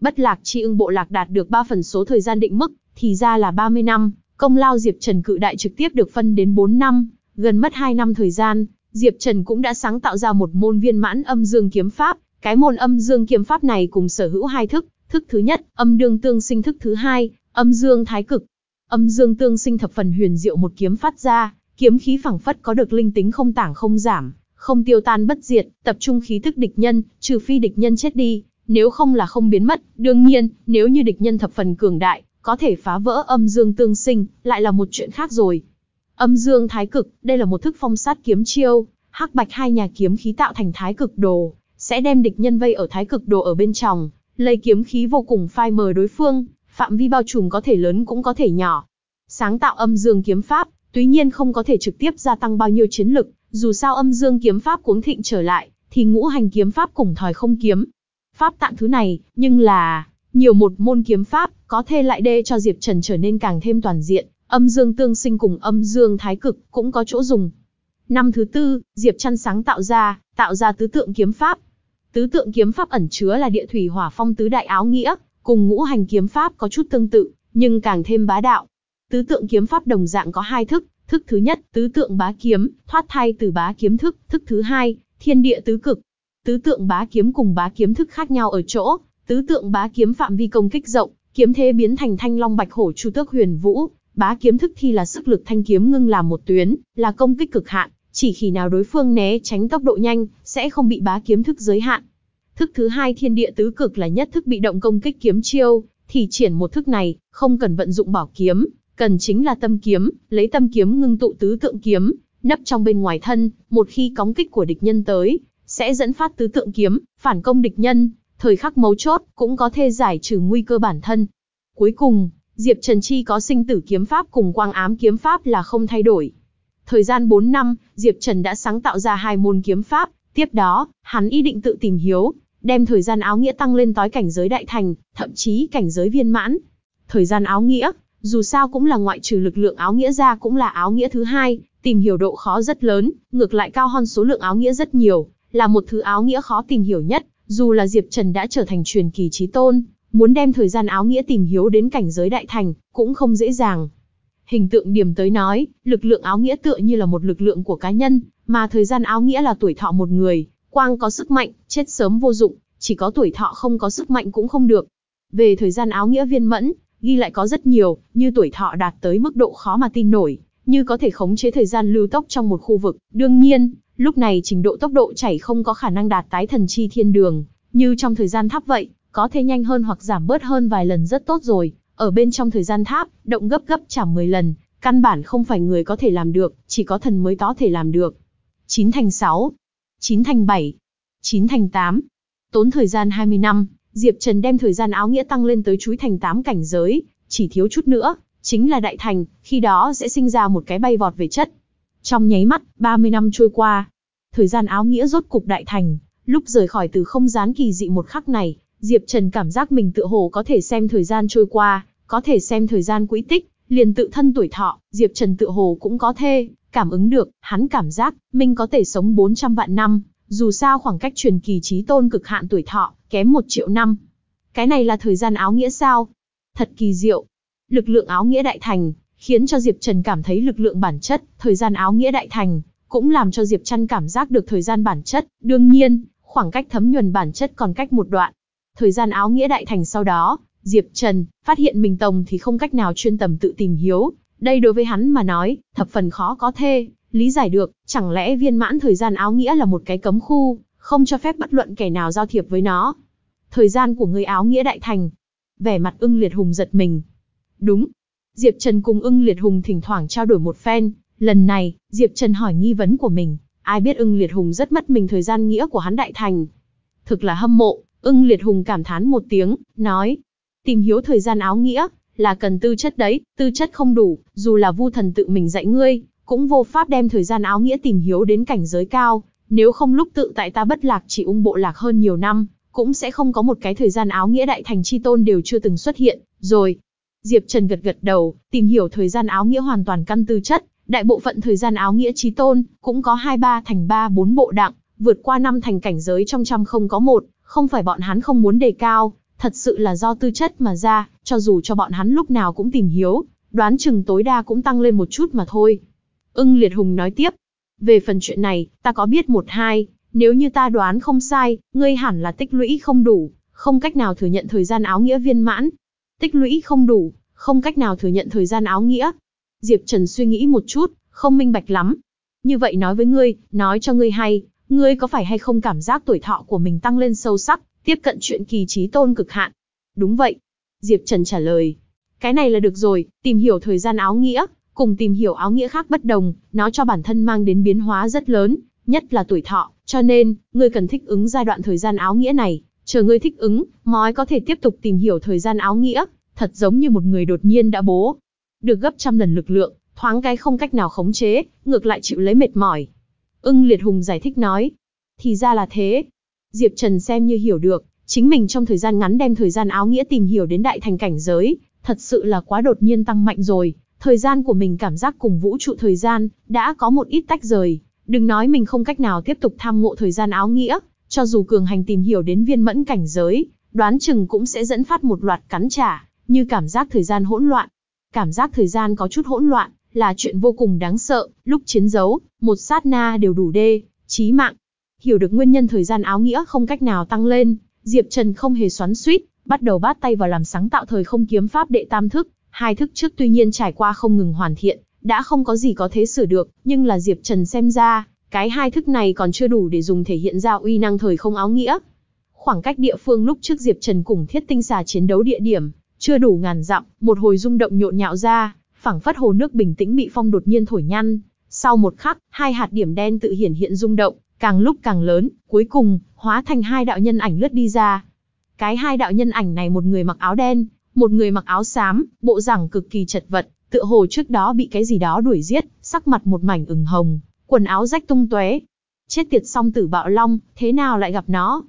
Bất lạc chi ưng bộ lạc đạt được 3 phần số thời gian định mức, thì ra là 30 năm, công lao Diệp Trần cự đại trực tiếp được phân đến 4 năm, gần mất 2 năm thời gian, Diệp Trần cũng đã sáng tạo ra một môn viên mãn âm dương kiếm pháp, cái môn âm dương kiếm pháp này cùng sở hữu hai thức, thức thứ nhất, âm đương tương sinh thức thứ hai, âm dương thái cực. Âm dương tương sinh thập phần huyền diệu một kiếm phát ra, kiếm khí phẳng phất có được linh tính không tảng không giảm, không tiêu tan bất diệt, tập trung khí thức địch nhân, trừ phi địch nhân chết đi, nếu không là không biến mất, đương nhiên, nếu như địch nhân thập phần cường đại, có thể phá vỡ âm dương tương sinh, lại là một chuyện khác rồi. Âm dương thái cực, đây là một thức phong sát kiếm chiêu, hắc bạch hai nhà kiếm khí tạo thành thái cực đồ, sẽ đem địch nhân vây ở thái cực đồ ở bên trong, lấy kiếm khí vô cùng phai mờ đối phương, phạm vi bao trùm có thể lớn cũng có thể nhỏ. Sáng tạo âm dương kiếm pháp, tuy nhiên không có thể trực tiếp gia tăng bao nhiêu chiến lực, dù sao âm dương kiếm pháp cuống thịnh trở lại, thì ngũ hành kiếm pháp cùng thòi không kiếm. Pháp tạm thứ này, nhưng là, nhiều một môn kiếm pháp, có thể lại đê cho Diệp Trần trở nên càng thêm toàn diện, âm dương tương sinh cùng âm dương thái cực cũng có chỗ dùng. Năm thứ tư, Diệp Trăn sáng tạo ra, tạo ra tứ tượng kiếm pháp. Tứ tượng kiếm pháp ẩn chứa là địa thủy hỏa phong tứ đại áo nghĩa, cùng ngũ hành kiếm pháp có chút tương tự, nhưng càng thêm bá đạo. Tứ tượng kiếm pháp đồng dạng có hai thức, thức thứ nhất, tứ tượng bá kiếm, thoát thai từ bá kiếm thức, thức thứ hai, thiên địa tứ cực. Tứ tượng bá kiếm cùng bá kiếm thức khác nhau ở chỗ, tứ tượng bá kiếm phạm vi công kích rộng, kiếm thế biến thành thanh long bạch hổ chu tước huyền vũ, bá kiếm thức thì là sức lực thanh kiếm ngưng làm một tuyến, là công kích cực hạn, chỉ khi nào đối phương né tránh tốc độ nhanh, sẽ không bị bá kiếm thức giới hạn. Thức thứ hai thiên địa tứ cực là nhất thức bị động công kích kiếm chiêu, thì triển một thức này, không cần vận dụng bảo kiếm, cần chính là tâm kiếm, lấy tâm kiếm ngưng tụ tứ tượng kiếm, nấp trong bên ngoài thân, một khi cóng kích của địch nhân tới, sẽ dẫn phát tứ tượng kiếm, phản công địch nhân, thời khắc mấu chốt, cũng có thể giải trừ nguy cơ bản thân. Cuối cùng, Diệp Trần Chi có sinh tử kiếm pháp cùng quang ám kiếm pháp là không thay đổi. Thời gian 4 năm, Diệp Trần đã sáng tạo ra hai môn kiếm pháp, tiếp đó, hắn ý định tự tìm hiếu, đem thời gian áo nghĩa tăng lên tối cảnh giới đại thành, thậm chí cảnh giới viên mãn. Thời gian áo nghĩa, dù sao cũng là ngoại trừ lực lượng áo nghĩa ra cũng là áo nghĩa thứ hai, tìm hiểu độ khó rất lớn, ngược lại cao hơn số lượng áo nghĩa rất nhiều, là một thứ áo nghĩa khó tìm hiểu nhất, dù là Diệp Trần đã trở thành truyền kỳ trí tôn, muốn đem thời gian áo nghĩa tìm hiếu đến cảnh giới đại thành, cũng không dễ dàng. Hình tượng điểm tới nói, lực lượng áo nghĩa tựa như là một lực lượng của cá nhân, mà thời gian áo nghĩa là tuổi thọ một người, quang có sức mạnh, chết sớm vô dụng, chỉ có tuổi thọ không có sức mạnh cũng không được. Về thời gian áo nghĩa viên mẫn, ghi lại có rất nhiều, như tuổi thọ đạt tới mức độ khó mà tin nổi, như có thể khống chế thời gian lưu tốc trong một khu vực. Đương nhiên, lúc này trình độ tốc độ chảy không có khả năng đạt tái thần chi thiên đường, như trong thời gian tháp vậy, có thể nhanh hơn hoặc giảm bớt hơn vài lần rất tốt rồi. Ở bên trong thời gian tháp, động gấp gấp chảm 10 lần, căn bản không phải người có thể làm được, chỉ có thần mới có thể làm được. 9 thành 6, 9 thành 7, 9 thành 8. Tốn thời gian 20 năm, Diệp Trần đem thời gian áo nghĩa tăng lên tới chúi thành 8 cảnh giới, chỉ thiếu chút nữa, chính là đại thành, khi đó sẽ sinh ra một cái bay vọt về chất. Trong nháy mắt, 30 năm trôi qua, thời gian áo nghĩa rốt cục đại thành, lúc rời khỏi từ không gian kỳ dị một khắc này, Diệp Trần cảm giác mình tựa hồ có thể xem thời gian trôi qua, có thể xem thời gian quỹ tích, liền tự thân tuổi thọ, Diệp Trần tựa hồ cũng có thể cảm ứng được, hắn cảm giác mình có thể sống 400 vạn năm, dù sao khoảng cách truyền kỳ trí tôn cực hạn tuổi thọ, kém 1 triệu năm. Cái này là thời gian áo nghĩa sao? Thật kỳ diệu. Lực lượng áo nghĩa đại thành, khiến cho Diệp Trần cảm thấy lực lượng bản chất, thời gian áo nghĩa đại thành, cũng làm cho Diệp Trần cảm giác được thời gian bản chất, đương nhiên, khoảng cách thấm nhuần bản chất còn cách một đoạn. Thời gian áo nghĩa đại thành sau đó, Diệp Trần phát hiện mình tổng thì không cách nào chuyên tầm tự tìm hiếu, đây đối với hắn mà nói, thập phần khó có thể lý giải được, chẳng lẽ viên mãn thời gian áo nghĩa là một cái cấm khu, không cho phép bất luận kẻ nào giao thiệp với nó. Thời gian của người áo nghĩa đại thành. Vẻ mặt ưng liệt hùng giật mình. Đúng. Diệp Trần cùng ưng liệt hùng thỉnh thoảng trao đổi một phen, lần này, Diệp Trần hỏi nghi vấn của mình, ai biết ưng liệt hùng rất mất mình thời gian nghĩa của hắn đại thành. Thực là hâm mộ, ưng liệt hùng cảm thán một tiếng, nói, tìm hiếu thời gian áo nghĩa, là cần tư chất đấy, tư chất không đủ, dù là vu thần tự mình dạy ngươi, cũng vô pháp đem thời gian áo nghĩa tìm hiếu đến cảnh giới cao, nếu không lúc tự tại ta bất lạc chỉ ung bộ lạc hơn nhiều năm, cũng sẽ không có một cái thời gian áo nghĩa đại thành chi tôn đều chưa từng xuất hiện, rồi. Diệp Trần gật gật đầu, tìm hiểu thời gian áo nghĩa hoàn toàn căn tư chất, đại bộ phận thời gian áo nghĩa trí tôn, cũng có hai ba thành ba bốn bộ đặng, vượt qua năm thành cảnh giới trong trăm không có một, không phải bọn hắn không muốn đề cao, thật sự là do tư chất mà ra, cho dù cho bọn hắn lúc nào cũng tìm hiếu, đoán chừng tối đa cũng tăng lên một chút mà thôi. Ưng Liệt Hùng nói tiếp, về phần chuyện này, ta có biết một hai, nếu như ta đoán không sai, ngươi hẳn là tích lũy không đủ, không cách nào thừa nhận thời gian áo nghĩa viên mãn. Tích lũy không đủ, không cách nào thừa nhận thời gian áo nghĩa. Diệp Trần suy nghĩ một chút, không minh bạch lắm. Như vậy nói với ngươi, nói cho ngươi hay, ngươi có phải hay không cảm giác tuổi thọ của mình tăng lên sâu sắc, tiếp cận chuyện kỳ trí tôn cực hạn? Đúng vậy. Diệp Trần trả lời. Cái này là được rồi, tìm hiểu thời gian áo nghĩa, cùng tìm hiểu áo nghĩa khác bất đồng, nó cho bản thân mang đến biến hóa rất lớn, nhất là tuổi thọ, cho nên, ngươi cần thích ứng giai đoạn thời gian áo nghĩa này, chờ ngươi thích ứng, mói có thể tiếp tục tìm hiểu thời gian áo nghĩa, thật giống như một người đột nhiên đã bố. Được gấp trăm lần lực lượng, thoáng cái không cách nào khống chế, ngược lại chịu lấy mệt mỏi. Ưng Liệt Hùng giải thích nói, thì ra là thế. Diệp Trần xem như hiểu được, chính mình trong thời gian ngắn đem thời gian áo nghĩa tìm hiểu đến đại thành cảnh giới, thật sự là quá đột nhiên tăng mạnh rồi, thời gian của mình cảm giác cùng vũ trụ thời gian, đã có một ít tách rời, Đừng nói mình không cách nào tiếp tục tham ngộ thời gian áo nghĩa, cho dù cường hành tìm hiểu đến viên mẫn cảnh giới, đoán chừng cũng sẽ dẫn phát một loạt cắn trả, như cảm giác thời gian hỗn loạn. Cảm giác thời gian có chút hỗn loạn, là chuyện vô cùng đáng sợ, lúc chiến đấu, một sát na đều đủ đê, chí mạng. Hiểu được nguyên nhân thời gian áo nghĩa không cách nào tăng lên, Diệp Trần không hề xoắn suýt, bắt đầu bắt tay vào làm sáng tạo thời không kiếm pháp đệ tam thức, hai thức trước tuy nhiên trải qua không ngừng hoàn thiện, đã không có gì có thể sửa được, nhưng là Diệp Trần xem ra, cái hai thức này còn chưa đủ để dùng thể hiện ra uy năng thời không áo nghĩa. Khoảng cách địa phương lúc trước Diệp Trần cùng thiết tinh xà chiến đấu địa điểm, chưa đủ ngàn dặm, một hồi rung động nhộn nhạo ra, phảng phất hồ nước bình tĩnh bị phong đột nhiên thổi nhăn. Sau một khắc, hai hạt điểm đen tự hiển hiện rung động, càng lúc càng lớn, cuối cùng, hóa thành hai đạo nhân ảnh lướt đi ra. Cái hai đạo nhân ảnh này một người mặc áo đen, một người mặc áo xám, bộ dạng cực kỳ chật vật, tựa hồ trước đó bị cái gì đó đuổi giết, sắc mặt một mảnh ửng hồng, quần áo rách tung tóe. Chết tiệt song tử bạo long, thế nào lại gặp nó?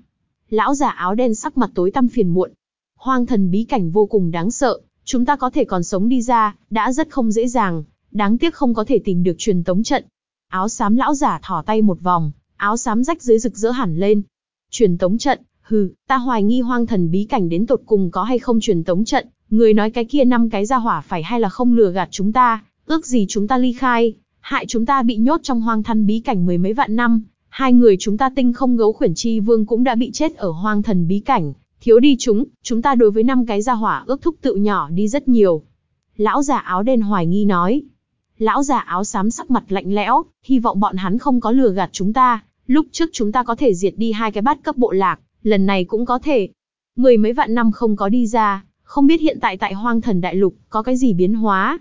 Lão giả áo đen sắc mặt tối tăm phiền muộn. Hoang thần bí cảnh vô cùng đáng sợ, chúng ta có thể còn sống đi ra, đã rất không dễ dàng, đáng tiếc không có thể tìm được truyền tống trận. Áo xám lão giả thỏ tay một vòng, áo xám rách dưới rực rỡ hẳn lên. Truyền tống trận, hừ, ta hoài nghi hoang thần bí cảnh đến tột cùng có hay không truyền tống trận, Người nói cái kia năm cái ra hỏa phải hay là không lừa gạt chúng ta, ước gì chúng ta ly khai, hại chúng ta bị nhốt trong hoang thần bí cảnh mười mấy vạn năm, hai người chúng ta tinh không gấu khuyển chi vương cũng đã bị chết ở hoang thần bí cảnh, thiếu đi chúng, chúng ta đối với năm cái gia hỏa ước thúc tự nhỏ đi rất nhiều. Lão già áo đen hoài nghi nói. Lão già áo xám sắc mặt lạnh lẽo, hy vọng bọn hắn không có lừa gạt chúng ta, lúc trước chúng ta có thể diệt đi hai cái bát cấp bộ lạc, lần này cũng có thể. Mười mấy vạn năm không có đi ra, không biết hiện tại tại hoang thần đại lục có cái gì biến hóa.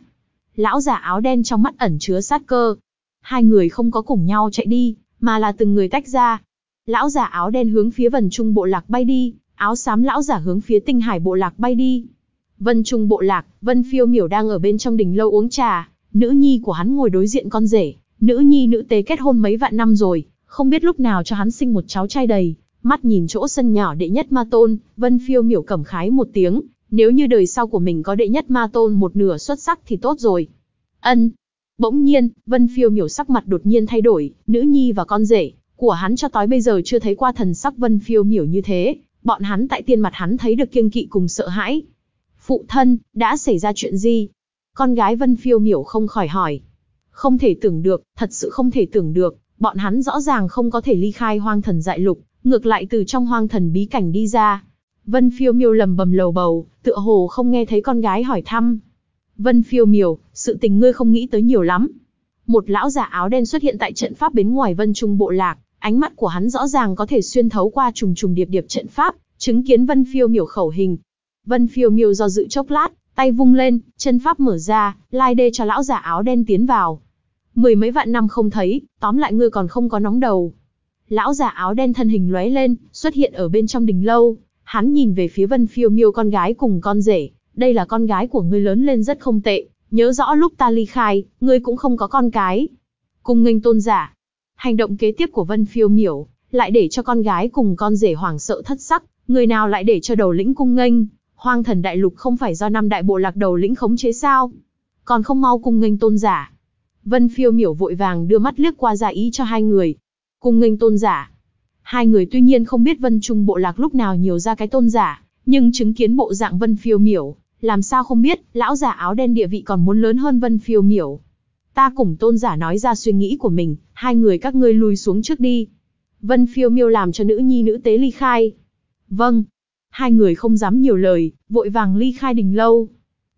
Lão già áo đen trong mắt ẩn chứa sát cơ. Hai người không có cùng nhau chạy đi, mà là từng người tách ra. Lão già áo đen hướng phía vần trung bộ lạc bay đi, áo xám lão giả hướng phía tinh hải bộ lạc bay đi. Vân trung bộ lạc, Vân phiêu miểu đang ở bên trong đình lâu uống trà, nữ nhi của hắn ngồi đối diện con rể, nữ nhi nữ tế kết hôn mấy vạn năm rồi, không biết lúc nào cho hắn sinh một cháu trai đầy, mắt nhìn chỗ sân nhỏ đệ nhất ma tôn, Vân phiêu miểu cẩm khái một tiếng, nếu như đời sau của mình có đệ nhất ma tôn một nửa xuất sắc thì tốt rồi. Ân. Bỗng nhiên, Vân Phiêu miểu sắc mặt đột nhiên thay đổi, nữ nhi và con rể của hắn cho tới bây giờ chưa thấy qua thần sắc Vân Phiêu miểu như thế, bọn hắn tại tiên mặt hắn thấy được kiêng kỵ cùng sợ hãi. Phụ thân, đã xảy ra chuyện gì? Con gái Vân Phiêu miểu không khỏi hỏi. Không thể tưởng được, thật sự không thể tưởng được, bọn hắn rõ ràng không có thể ly khai hoang thần dại lục, ngược lại từ trong hoang thần bí cảnh đi ra, Vân phiêu miêu lầm bầm lầu bầu, tựa hồ không nghe thấy con gái hỏi thăm. Vân phiêu miểu, sự tình ngươi không nghĩ tới nhiều lắm. Một lão giả áo đen xuất hiện tại trận pháp bên ngoài vân trung bộ lạc, ánh mắt của hắn rõ ràng có thể xuyên thấu qua trùng trùng điệp điệp trận pháp, chứng kiến vân phiêu miểu khẩu hình. Vân phiêu miểu do dự chốc lát, Tay vung lên, chân pháp mở ra, lai đê cho lão già áo đen tiến vào. Mười mấy vạn năm không thấy, tóm lại ngươi còn không có nóng đầu. Lão già áo đen thân hình lóe lên, xuất hiện ở bên trong đình lâu. Hắn nhìn về phía Vân Phiêu Miêu con gái cùng con rể, đây là con gái của ngươi lớn lên rất không tệ, nhớ rõ lúc ta ly khai, ngươi cũng không có con cái. Cùng nghênh tôn giả. Hành động kế tiếp của Vân Phiêu Miểu, lại để cho con gái cùng con rể hoảng sợ thất sắc, người nào lại để cho đầu lĩnh cung nghênh, hoang thần đại lục không phải do năm đại bộ lạc đầu lĩnh khống chế sao? Còn không mau cung nghênh tôn giả. Vân phiêu miểu vội vàng đưa mắt liếc qua ra ý cho hai người. Cung nghênh tôn giả. Hai người tuy nhiên không biết vân trung bộ lạc lúc nào nhiều ra cái tôn giả, nhưng chứng kiến bộ dạng vân phiêu miểu, làm sao không biết, lão giả áo đen địa vị còn muốn lớn hơn vân phiêu miểu. Ta cùng tôn giả nói ra suy nghĩ của mình, hai người các ngươi lùi xuống trước đi. Vân phiêu miêu làm cho nữ nhi nữ tế ly khai. Vâng. Hai người không dám nhiều lời, vội vàng ly khai đình lâu.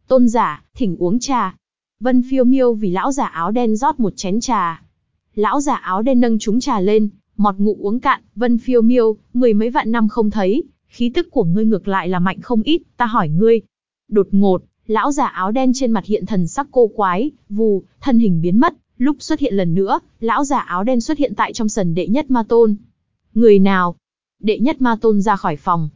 Tôn giả, thỉnh uống trà. Vân phiêu miêu vì lão giả áo đen rót một chén trà. Lão giả áo đen nâng chúng trà lên, mọt ngụ uống cạn, vân phiêu miêu, mười mấy vạn năm không thấy, khí tức của ngươi ngược lại là mạnh không ít, ta hỏi ngươi. Đột ngột, lão giả áo đen trên mặt hiện thần sắc cô quái, vù, thân hình biến mất, lúc xuất hiện lần nữa, lão giả áo đen xuất hiện tại trong sần đệ nhất ma tôn. Người nào? Đệ nhất ma tôn ra khỏi phòng.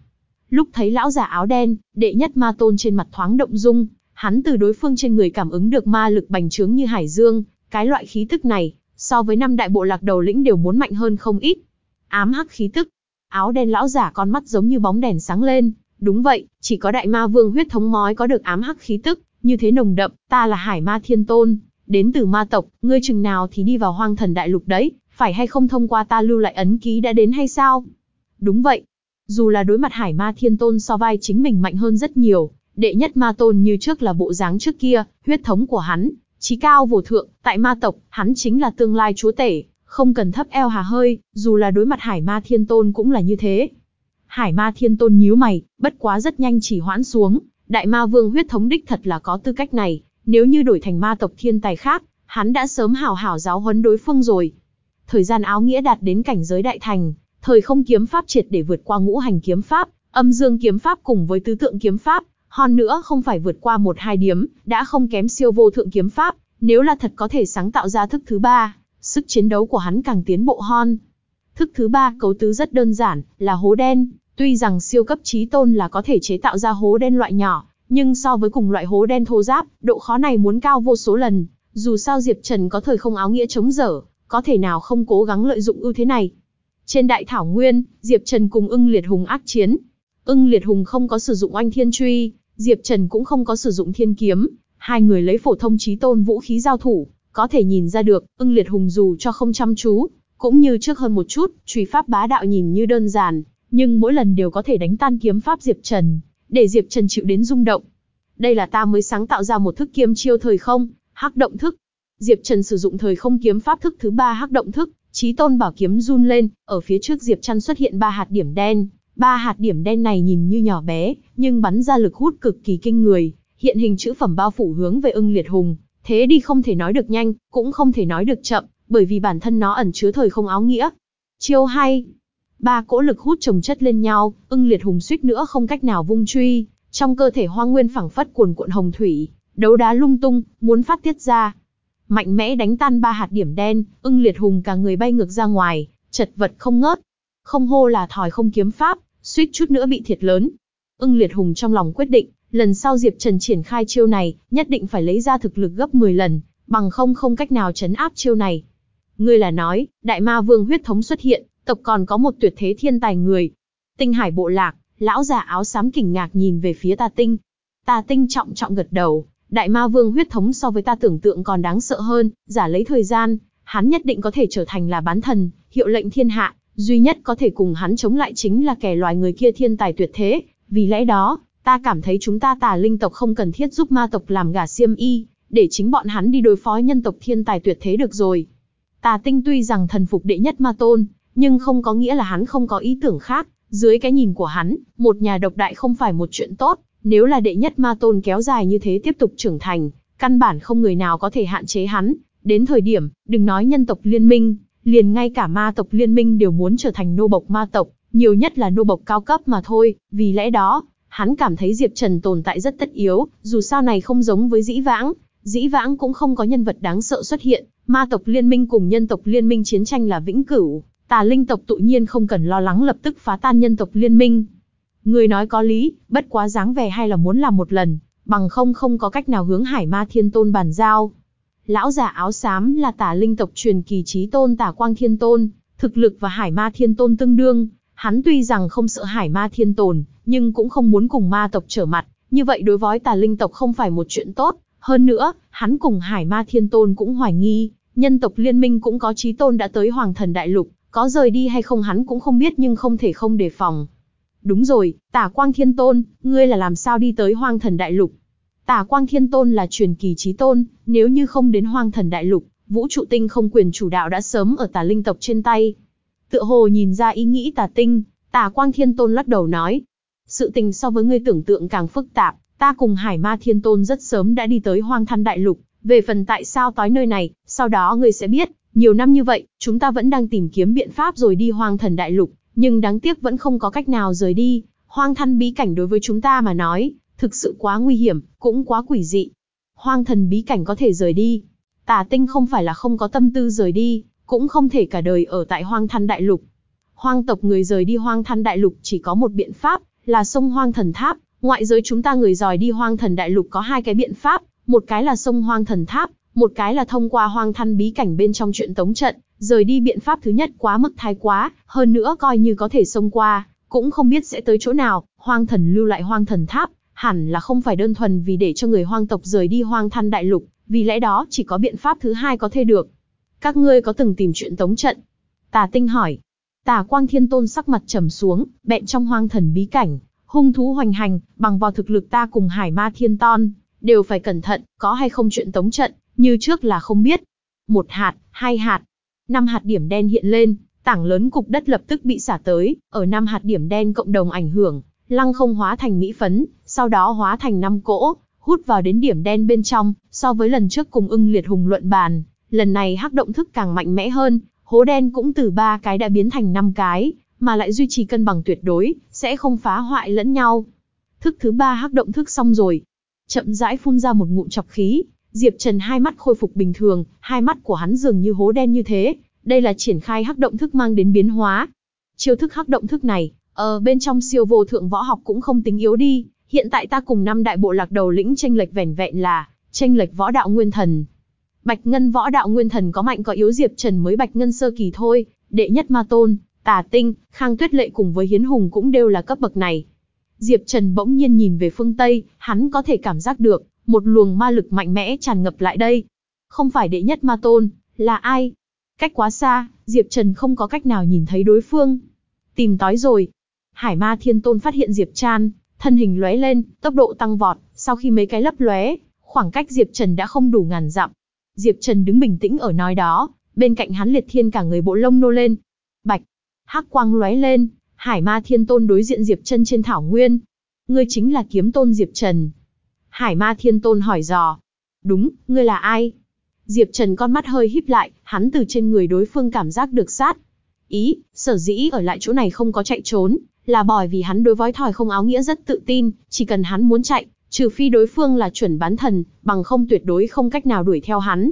Lúc thấy lão giả áo đen, đệ nhất ma tôn trên mặt thoáng động dung, hắn từ đối phương trên người cảm ứng được ma lực bành trướng như hải dương, cái loại khí tức này, so với năm đại bộ lạc đầu lĩnh đều muốn mạnh hơn không ít. Ám hắc khí tức, áo đen lão giả con mắt giống như bóng đèn sáng lên, đúng vậy, chỉ có đại ma vương huyết thống mói có được ám hắc khí tức, như thế nồng đậm, ta là hải ma thiên tôn, đến từ ma tộc, ngươi chừng nào thì đi vào hoang thần đại lục đấy, phải hay không thông qua ta lưu lại ấn ký đã đến hay sao? Đúng vậy. Dù là đối mặt hải ma thiên tôn so vai chính mình mạnh hơn rất nhiều, đệ nhất ma tôn như trước là bộ dáng trước kia, huyết thống của hắn, trí cao vô thượng, tại ma tộc, hắn chính là tương lai chúa tể, không cần thấp eo hà hơi, dù là đối mặt hải ma thiên tôn cũng là như thế. Hải ma thiên tôn nhíu mày, bất quá rất nhanh chỉ hoãn xuống, đại ma vương huyết thống đích thật là có tư cách này, nếu như đổi thành ma tộc thiên tài khác, hắn đã sớm hảo hảo giáo huấn đối phương rồi. Thời gian áo nghĩa đạt đến cảnh giới đại thành, thời không kiếm pháp triệt để vượt qua ngũ hành kiếm pháp, âm dương kiếm pháp cùng với tứ tượng kiếm pháp, hòn nữa không phải vượt qua một hai điểm, đã không kém siêu vô thượng kiếm pháp, nếu là thật có thể sáng tạo ra thức thứ ba, sức chiến đấu của hắn càng tiến bộ hơn. Thức thứ ba cấu tứ rất đơn giản, là hố đen, tuy rằng siêu cấp trí tôn là có thể chế tạo ra hố đen loại nhỏ, nhưng so với cùng loại hố đen thô giáp, độ khó này muốn cao vô số lần, dù sao Diệp Trần có thời không áo nghĩa chống dở, có thể nào không cố gắng lợi dụng ưu thế này. Trên đại thảo nguyên, Diệp Trần cùng ưng liệt hùng ác chiến. Ưng liệt hùng không có sử dụng oanh thiên truy, Diệp Trần cũng không có sử dụng thiên kiếm, hai người lấy phổ thông trí tôn vũ khí giao thủ, có thể nhìn ra được, ưng liệt hùng dù cho không chăm chú, cũng như trước hơn một chút, truy pháp bá đạo nhìn như đơn giản, nhưng mỗi lần đều có thể đánh tan kiếm pháp Diệp Trần, để Diệp Trần chịu đến rung động. Đây là ta mới sáng tạo ra một thức kiếm chiêu thời không, hắc động thức. Diệp Trần sử dụng thời không kiếm pháp thức thứ ba hắc động thức, Chí tôn bảo kiếm run lên, ở phía trước Diệp Trần xuất hiện ba hạt điểm đen, ba hạt điểm đen này nhìn như nhỏ bé, nhưng bắn ra lực hút cực kỳ kinh người, hiện hình chữ phẩm bao phủ hướng về ưng liệt hùng, thế đi không thể nói được nhanh, cũng không thể nói được chậm, bởi vì bản thân nó ẩn chứa thời không áo nghĩa. Chiêu hay, ba cỗ lực hút chồng chất lên nhau, ưng liệt hùng suýt nữa không cách nào vung truy, trong cơ thể hoang nguyên phẳng phất cuồn cuộn hồng thủy, đấu đá lung tung, muốn phát tiết ra. Mạnh mẽ đánh tan ba hạt điểm đen, ưng liệt hùng cả người bay ngược ra ngoài, chật vật không ngớt. Không hô là thòi không kiếm pháp, suýt chút nữa bị thiệt lớn. Ưng liệt hùng trong lòng quyết định, lần sau Diệp Trần triển khai chiêu này, nhất định phải lấy ra thực lực gấp 10 lần, bằng không không cách nào chấn áp chiêu này. Ngươi là nói, đại ma vương huyết thống xuất hiện, tộc còn có một tuyệt thế thiên tài người. Tinh hải bộ lạc, lão già áo xám kinh ngạc nhìn về phía ta tinh. ta tinh trọng trọng gật đầu, đại ma vương huyết thống so với ta tưởng tượng còn đáng sợ hơn, giả lấy thời gian, hắn nhất định có thể trở thành là bán thần, hiệu lệnh thiên hạ, duy nhất có thể cùng hắn chống lại chính là kẻ loài người kia thiên tài tuyệt thế, vì lẽ đó, ta cảm thấy chúng ta tà linh tộc không cần thiết giúp ma tộc làm gà xiêm y, để chính bọn hắn đi đối phó nhân tộc thiên tài tuyệt thế được rồi. Tà tinh tuy rằng thần phục đệ nhất ma tôn, nhưng không có nghĩa là hắn không có ý tưởng khác, dưới cái nhìn của hắn, một nhà độc đại không phải một chuyện tốt, nếu là đệ nhất ma tôn kéo dài như thế tiếp tục trưởng thành, căn bản không người nào có thể hạn chế hắn, đến thời điểm, đừng nói nhân tộc liên minh, liền ngay cả ma tộc liên minh đều muốn trở thành nô bộc ma tộc, nhiều nhất là nô bộc cao cấp mà thôi, vì lẽ đó, Hắn cảm thấy Diệp Trần tồn tại rất tất yếu, dù sao này không giống với dĩ vãng, dĩ vãng cũng không có nhân vật đáng sợ xuất hiện, ma tộc liên minh cùng nhân tộc liên minh chiến tranh là vĩnh cửu, tà linh tộc tự nhiên không cần lo lắng lập tức phá tan nhân tộc liên minh. Người nói có lý, bất quá dáng vẻ hay là muốn làm một lần, bằng không không có cách nào hướng hải ma thiên tôn bàn giao. Lão giả áo xám là tà linh tộc truyền kỳ trí tôn tà quang thiên tôn, thực lực và hải ma thiên tôn tương đương, hắn tuy rằng không sợ hải ma thiên tồn, nhưng cũng không muốn cùng ma tộc trở mặt, như vậy đối với tà linh tộc không phải một chuyện tốt, hơn nữa, hắn cùng hải ma thiên tôn cũng hoài nghi, nhân tộc liên minh cũng có trí tôn đã tới hoàng thần đại lục, có rời đi hay không hắn cũng không biết nhưng không thể không đề phòng. Đúng rồi, tả quang thiên tôn, ngươi là làm sao đi tới hoang thần đại lục? Tả quang thiên tôn là truyền kỳ trí tôn, nếu như không đến hoang thần đại lục, vũ trụ tinh không quyền chủ đạo đã sớm ở tà linh tộc trên tay. Tựa hồ nhìn ra ý nghĩ tà tinh, tà quang thiên tôn lắc đầu nói. Sự tình so với ngươi tưởng tượng càng phức tạp, ta cùng hải ma thiên tôn rất sớm đã đi tới hoang thần đại lục, về phần tại sao tới nơi này, sau đó ngươi sẽ biết, nhiều năm như vậy, chúng ta vẫn đang tìm kiếm biện pháp rồi đi hoang thần đại lục, nhưng đáng tiếc vẫn không có cách nào rời đi. Hoang thần bí cảnh đối với chúng ta mà nói, thực sự quá nguy hiểm, cũng quá quỷ dị. Hoang thần bí cảnh có thể rời đi. Tà tinh không phải là không có tâm tư rời đi, cũng không thể cả đời ở tại hoang thần đại lục. Hoang tộc người rời đi hoang thần đại lục chỉ có một biện pháp, là sông hoang thần tháp. Ngoại giới chúng ta người dòi đi hoang thần đại lục có hai cái biện pháp, một cái là sông hoang thần tháp, một cái là thông qua hoang thăn bí cảnh bên trong chuyện tống trận, rời đi biện pháp thứ nhất quá mức thái quá, hơn nữa coi như có thể xông qua, cũng không biết sẽ tới chỗ nào, hoang thần lưu lại hoang thần tháp, hẳn là không phải đơn thuần vì để cho người hoang tộc rời đi hoang thăn đại lục, vì lẽ đó chỉ có biện pháp thứ hai có thể được. Các ngươi có từng tìm chuyện tống trận? Tà tinh hỏi. Tà quang thiên tôn sắc mặt trầm xuống, bẹn trong hoang thần bí cảnh, hung thú hoành hành, bằng vào thực lực ta cùng hải ma thiên ton, đều phải cẩn thận, có hay không chuyện tống trận, như trước là không biết. Một hạt, hai hạt, năm hạt điểm đen hiện lên, tảng lớn cục đất lập tức bị xả tới, ở năm hạt điểm đen cộng đồng ảnh hưởng, lăng không hóa thành mỹ phấn, sau đó hóa thành năm cỗ, hút vào đến điểm đen bên trong, so với lần trước cùng ưng liệt hùng luận bàn, lần này hắc động thức càng mạnh mẽ hơn, hố đen cũng từ ba cái đã biến thành năm cái, mà lại duy trì cân bằng tuyệt đối, sẽ không phá hoại lẫn nhau. Thức thứ ba hắc động thức xong rồi, chậm rãi phun ra một ngụm chọc khí, Diệp Trần hai mắt khôi phục bình thường, hai mắt của hắn dường như hố đen như thế, đây là triển khai hắc động thức mang đến biến hóa. Chiêu thức hắc động thức này, ở bên trong siêu vô thượng võ học cũng không tính yếu đi, hiện tại ta cùng năm đại bộ lạc đầu lĩnh tranh lệch vẻn vẹn là tranh lệch võ đạo nguyên thần. Bạch Ngân võ đạo nguyên thần có mạnh có yếu Diệp Trần mới Bạch Ngân sơ kỳ thôi, đệ nhất ma tôn, Tà Tinh, Khang Tuyết Lệ cùng với Hiến Hùng cũng đều là cấp bậc này. Diệp Trần bỗng nhiên nhìn về phương Tây, hắn có thể cảm giác được, một luồng ma lực mạnh mẽ tràn ngập lại đây. Không phải đệ nhất ma tôn, là ai? Cách quá xa, Diệp Trần không có cách nào nhìn thấy đối phương. Tìm tói rồi. Hải ma thiên tôn phát hiện Diệp Tràn, thân hình lóe lên, tốc độ tăng vọt, sau khi mấy cái lấp lóe, khoảng cách Diệp Trần đã không đủ ngàn dặm. Diệp Trần đứng bình tĩnh ở nói đó, bên cạnh hắn liệt thiên cả người bộ lông nô lên. Bạch, hắc quang lóe lên, Hải ma thiên tôn đối diện Diệp Trần trên thảo nguyên. Ngươi chính là kiếm tôn Diệp Trần, Hải ma thiên tôn hỏi dò. Đúng, ngươi là ai? Diệp Trần con mắt hơi híp lại, hắn từ trên người đối phương cảm giác được sát. Ý, sở dĩ ở lại chỗ này không có chạy trốn, là bởi vì hắn đối với thỏi không áo nghĩa rất tự tin, chỉ cần hắn muốn chạy, trừ phi đối phương là chuẩn bán thần, bằng không tuyệt đối không cách nào đuổi theo hắn.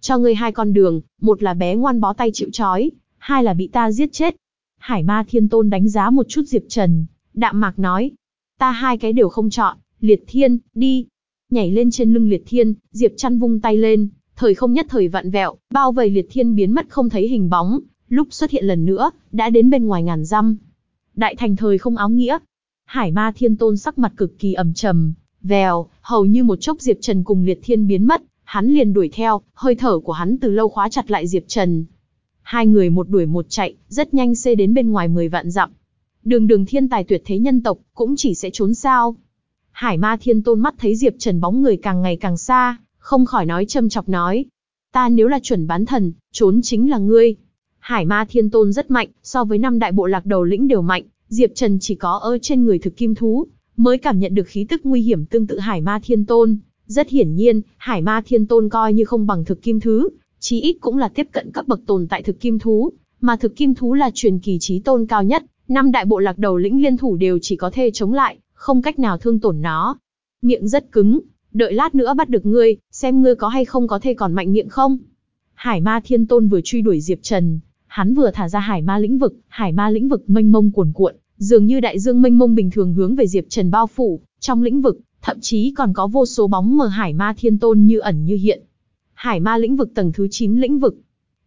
Cho ngươi hai con đường, một là bé ngoan bó tay chịu trói, hai là bị ta giết chết. Hải ma thiên tôn đánh giá một chút Diệp Trần, đạm mạc nói. Ta hai cái đều không chọn, Liệt Thiên, đi. Nhảy lên trên lưng Liệt Thiên, Diệp Chăn vung tay lên, thời không nhất thời vạn vẹo, bao vây Liệt Thiên biến mất không thấy hình bóng, lúc xuất hiện lần nữa, đã đến bên ngoài ngàn dăm. Đại thành thời không áo nghĩa. Hải Ma Thiên Tôn sắc mặt cực kỳ ẩm trầm, vèo, hầu như một chốc Diệp Trần cùng Liệt Thiên biến mất, hắn liền đuổi theo, hơi thở của hắn từ lâu khóa chặt lại Diệp Trần. Hai người một đuổi một chạy, rất nhanh xê đến bên ngoài 10 vạn dặm. Đường đường thiên tài tuyệt thế nhân tộc, cũng chỉ sẽ trốn sao. Hải ma thiên tôn mắt thấy Diệp Trần bóng người càng ngày càng xa, không khỏi nói châm chọc nói. Ta nếu là chuẩn bán thần, trốn chính là ngươi. Hải ma thiên tôn rất mạnh, so với năm đại bộ lạc đầu lĩnh đều mạnh, Diệp Trần chỉ có ở trên người thực kim thú, mới cảm nhận được khí tức nguy hiểm tương tự Hải ma thiên tôn. Rất hiển nhiên, Hải ma thiên tôn coi như không bằng thực kim thứ, chí ít cũng là tiếp cận các bậc tồn tại thực kim thú, mà thực kim thú là truyền kỳ trí tôn cao nhất, năm đại bộ lạc đầu lĩnh liên thủ đều chỉ có thể chống lại, không cách nào thương tổn nó. Miệng rất cứng, đợi lát nữa bắt được ngươi, xem ngươi có hay không có thể còn mạnh miệng không. Hải ma thiên tôn vừa truy đuổi Diệp Trần, hắn vừa thả ra hải ma lĩnh vực, hải ma lĩnh vực mênh mông cuồn cuộn, dường như đại dương mênh mông bình thường hướng về Diệp Trần bao phủ, trong lĩnh vực, thậm chí còn có vô số bóng mờ hải ma thiên tôn như ẩn như hiện. Hải ma lĩnh vực tầng thứ 9 lĩnh vực.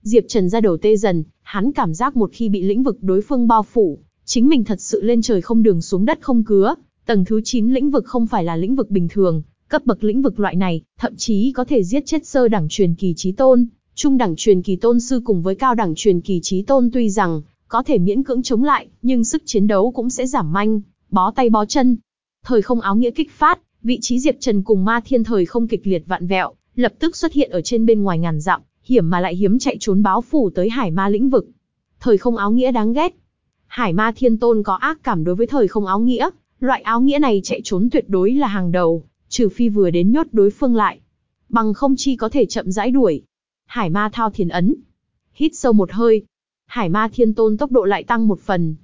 Diệp Trần ra đầu tê dần, hắn cảm giác một khi bị lĩnh vực đối phương bao phủ, chính mình thật sự lên trời không đường xuống đất không cứa. Tầng thứ 9 lĩnh vực không phải là lĩnh vực bình thường, cấp bậc lĩnh vực loại này, thậm chí có thể giết chết sơ đẳng truyền kỳ trí tôn, trung đẳng truyền kỳ tôn sư cùng với cao đẳng truyền kỳ trí tôn tuy rằng có thể miễn cưỡng chống lại, nhưng sức chiến đấu cũng sẽ giảm manh, bó tay bó chân. Thời không áo nghĩa kích phát, vị trí Diệp Trần cùng Ma Thiên thời không kịch liệt vạn vẹo, lập tức xuất hiện ở trên bên ngoài ngàn dặm, hiểm mà lại hiếm chạy trốn báo phủ tới Hải Ma lĩnh vực. Thời không áo nghĩa đáng ghét. Hải Ma Thiên Tôn có ác cảm đối với thời không áo nghĩa, loại áo nghĩa này chạy trốn tuyệt đối là hàng đầu, trừ phi vừa đến nhốt đối phương lại. Bằng không chi có thể chậm rãi đuổi. Hải Ma thao thiền ấn. Hít sâu một hơi. Hải Ma Thiên Tôn tốc độ lại tăng một phần.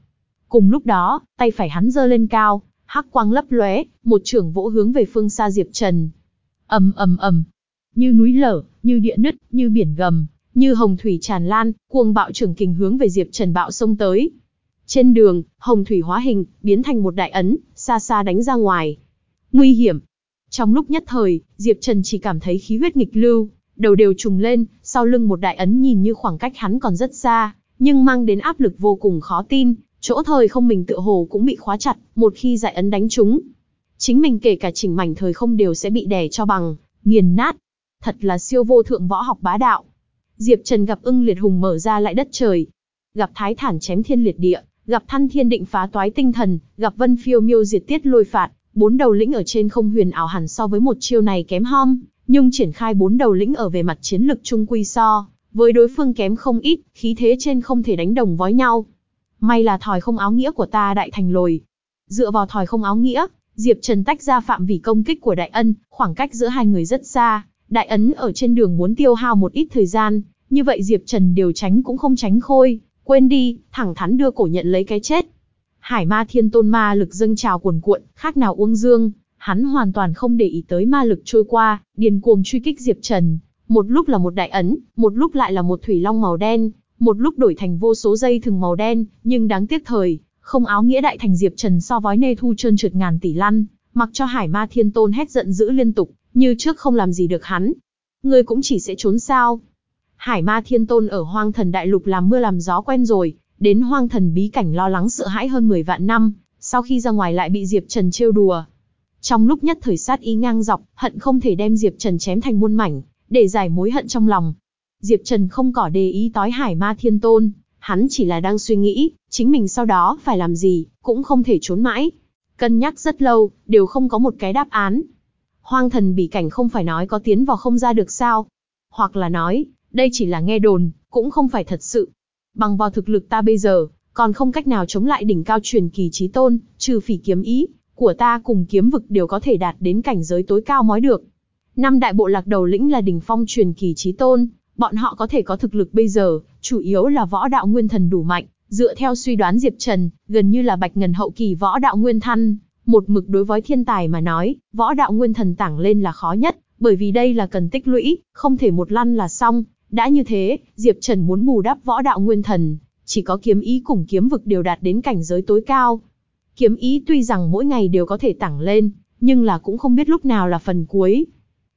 Cùng lúc đó, tay phải hắn giơ lên cao, hắc quang lấp lóe, một trưởng vỗ hướng về phương xa Diệp Trần. ầm ầm ầm, như núi lở, như địa nứt, như biển gầm, như hồng thủy tràn lan, cuồng bạo trưởng kình hướng về Diệp Trần bạo xông tới. Trên đường, hồng thủy hóa hình, biến thành một đại ấn, xa xa đánh ra ngoài. Nguy hiểm. Trong lúc nhất thời, Diệp Trần chỉ cảm thấy khí huyết nghịch lưu, đầu đều trùng lên, sau lưng một đại ấn nhìn như khoảng cách hắn còn rất xa, nhưng mang đến áp lực vô cùng khó tin, chỗ thời không mình tựa hồ cũng bị khóa chặt, một khi giải ấn đánh chúng Chính mình kể cả chỉnh mảnh thời không đều sẽ bị đè cho bằng, nghiền nát. Thật là siêu vô thượng võ học bá đạo. Diệp Trần gặp ưng liệt hùng mở ra lại đất trời. Gặp thái thản chém thiên liệt địa, gặp thanh thiên định phá toái tinh thần, gặp vân phiêu miêu diệt tiết lôi phạt, bốn đầu lĩnh ở trên không huyền ảo hẳn so với một chiêu này kém hom, nhưng triển khai bốn đầu lĩnh ở về mặt chiến lực trung quy so, với đối phương kém không ít, khí thế trên không thể đánh đồng với nhau. May là thòi không áo nghĩa của ta đại thành lồi. Dựa vào thòi không áo nghĩa, Diệp Trần tách ra phạm vi công kích của đại ân, khoảng cách giữa hai người rất xa, đại ấn ở trên đường muốn tiêu hao một ít thời gian, như vậy Diệp Trần đều tránh cũng không tránh khôi, quên đi, thẳng thắn đưa cổ nhận lấy cái chết. Hải ma thiên tôn ma lực dâng trào cuồn cuộn, khác nào uông dương, hắn hoàn toàn không để ý tới ma lực trôi qua, điền cuồng truy kích Diệp Trần. Một lúc là một đại ấn, một lúc lại là một thủy long màu đen, một lúc đổi thành vô số dây thừng màu đen, nhưng đáng tiếc thời, không áo nghĩa đại thành Diệp Trần so với nê thu trơn trượt ngàn tỷ lăn, mặc cho Hải Ma Thiên Tôn hét giận dữ liên tục, như trước không làm gì được hắn. Ngươi cũng chỉ sẽ trốn sao? Hải Ma Thiên Tôn ở Hoang Thần Đại Lục làm mưa làm gió quen rồi, đến Hoang Thần bí cảnh lo lắng sợ hãi hơn 10 vạn năm, sau khi ra ngoài lại bị Diệp Trần trêu đùa. Trong lúc nhất thời sát ý ngang dọc, hận không thể đem Diệp Trần chém thành muôn mảnh, để giải mối hận trong lòng. Diệp Trần không có đề ý tói Hải Ma Thiên Tôn, hắn chỉ là đang suy nghĩ, chính mình sau đó phải làm gì, cũng không thể trốn mãi. Cân nhắc rất lâu, đều không có một cái đáp án. Hoang thần bỉ cảnh không phải nói có tiến vào không ra được sao? Hoặc là nói, đây chỉ là nghe đồn, cũng không phải thật sự. Bằng vào thực lực ta bây giờ, còn không cách nào chống lại đỉnh cao truyền kỳ trí tôn, trừ phỉ kiếm ý, của ta cùng kiếm vực đều có thể đạt đến cảnh giới tối cao mới được. Năm đại bộ lạc đầu lĩnh là đỉnh phong truyền kỳ trí tôn, bọn họ có thể có thực lực bây giờ, chủ yếu là võ đạo nguyên thần đủ mạnh, dựa theo suy đoán Diệp Trần, gần như là bạch ngần hậu kỳ võ đạo nguyên thân, một mực đối với thiên tài mà nói, võ đạo nguyên thần tảng lên là khó nhất, bởi vì đây là cần tích lũy, không thể một lăn là xong. Đã như thế, Diệp Trần muốn bù đắp võ đạo nguyên thần, chỉ có kiếm ý cùng kiếm vực đều đạt đến cảnh giới tối cao. Kiếm ý tuy rằng mỗi ngày đều có thể tảng lên, nhưng là cũng không biết lúc nào là phần cuối.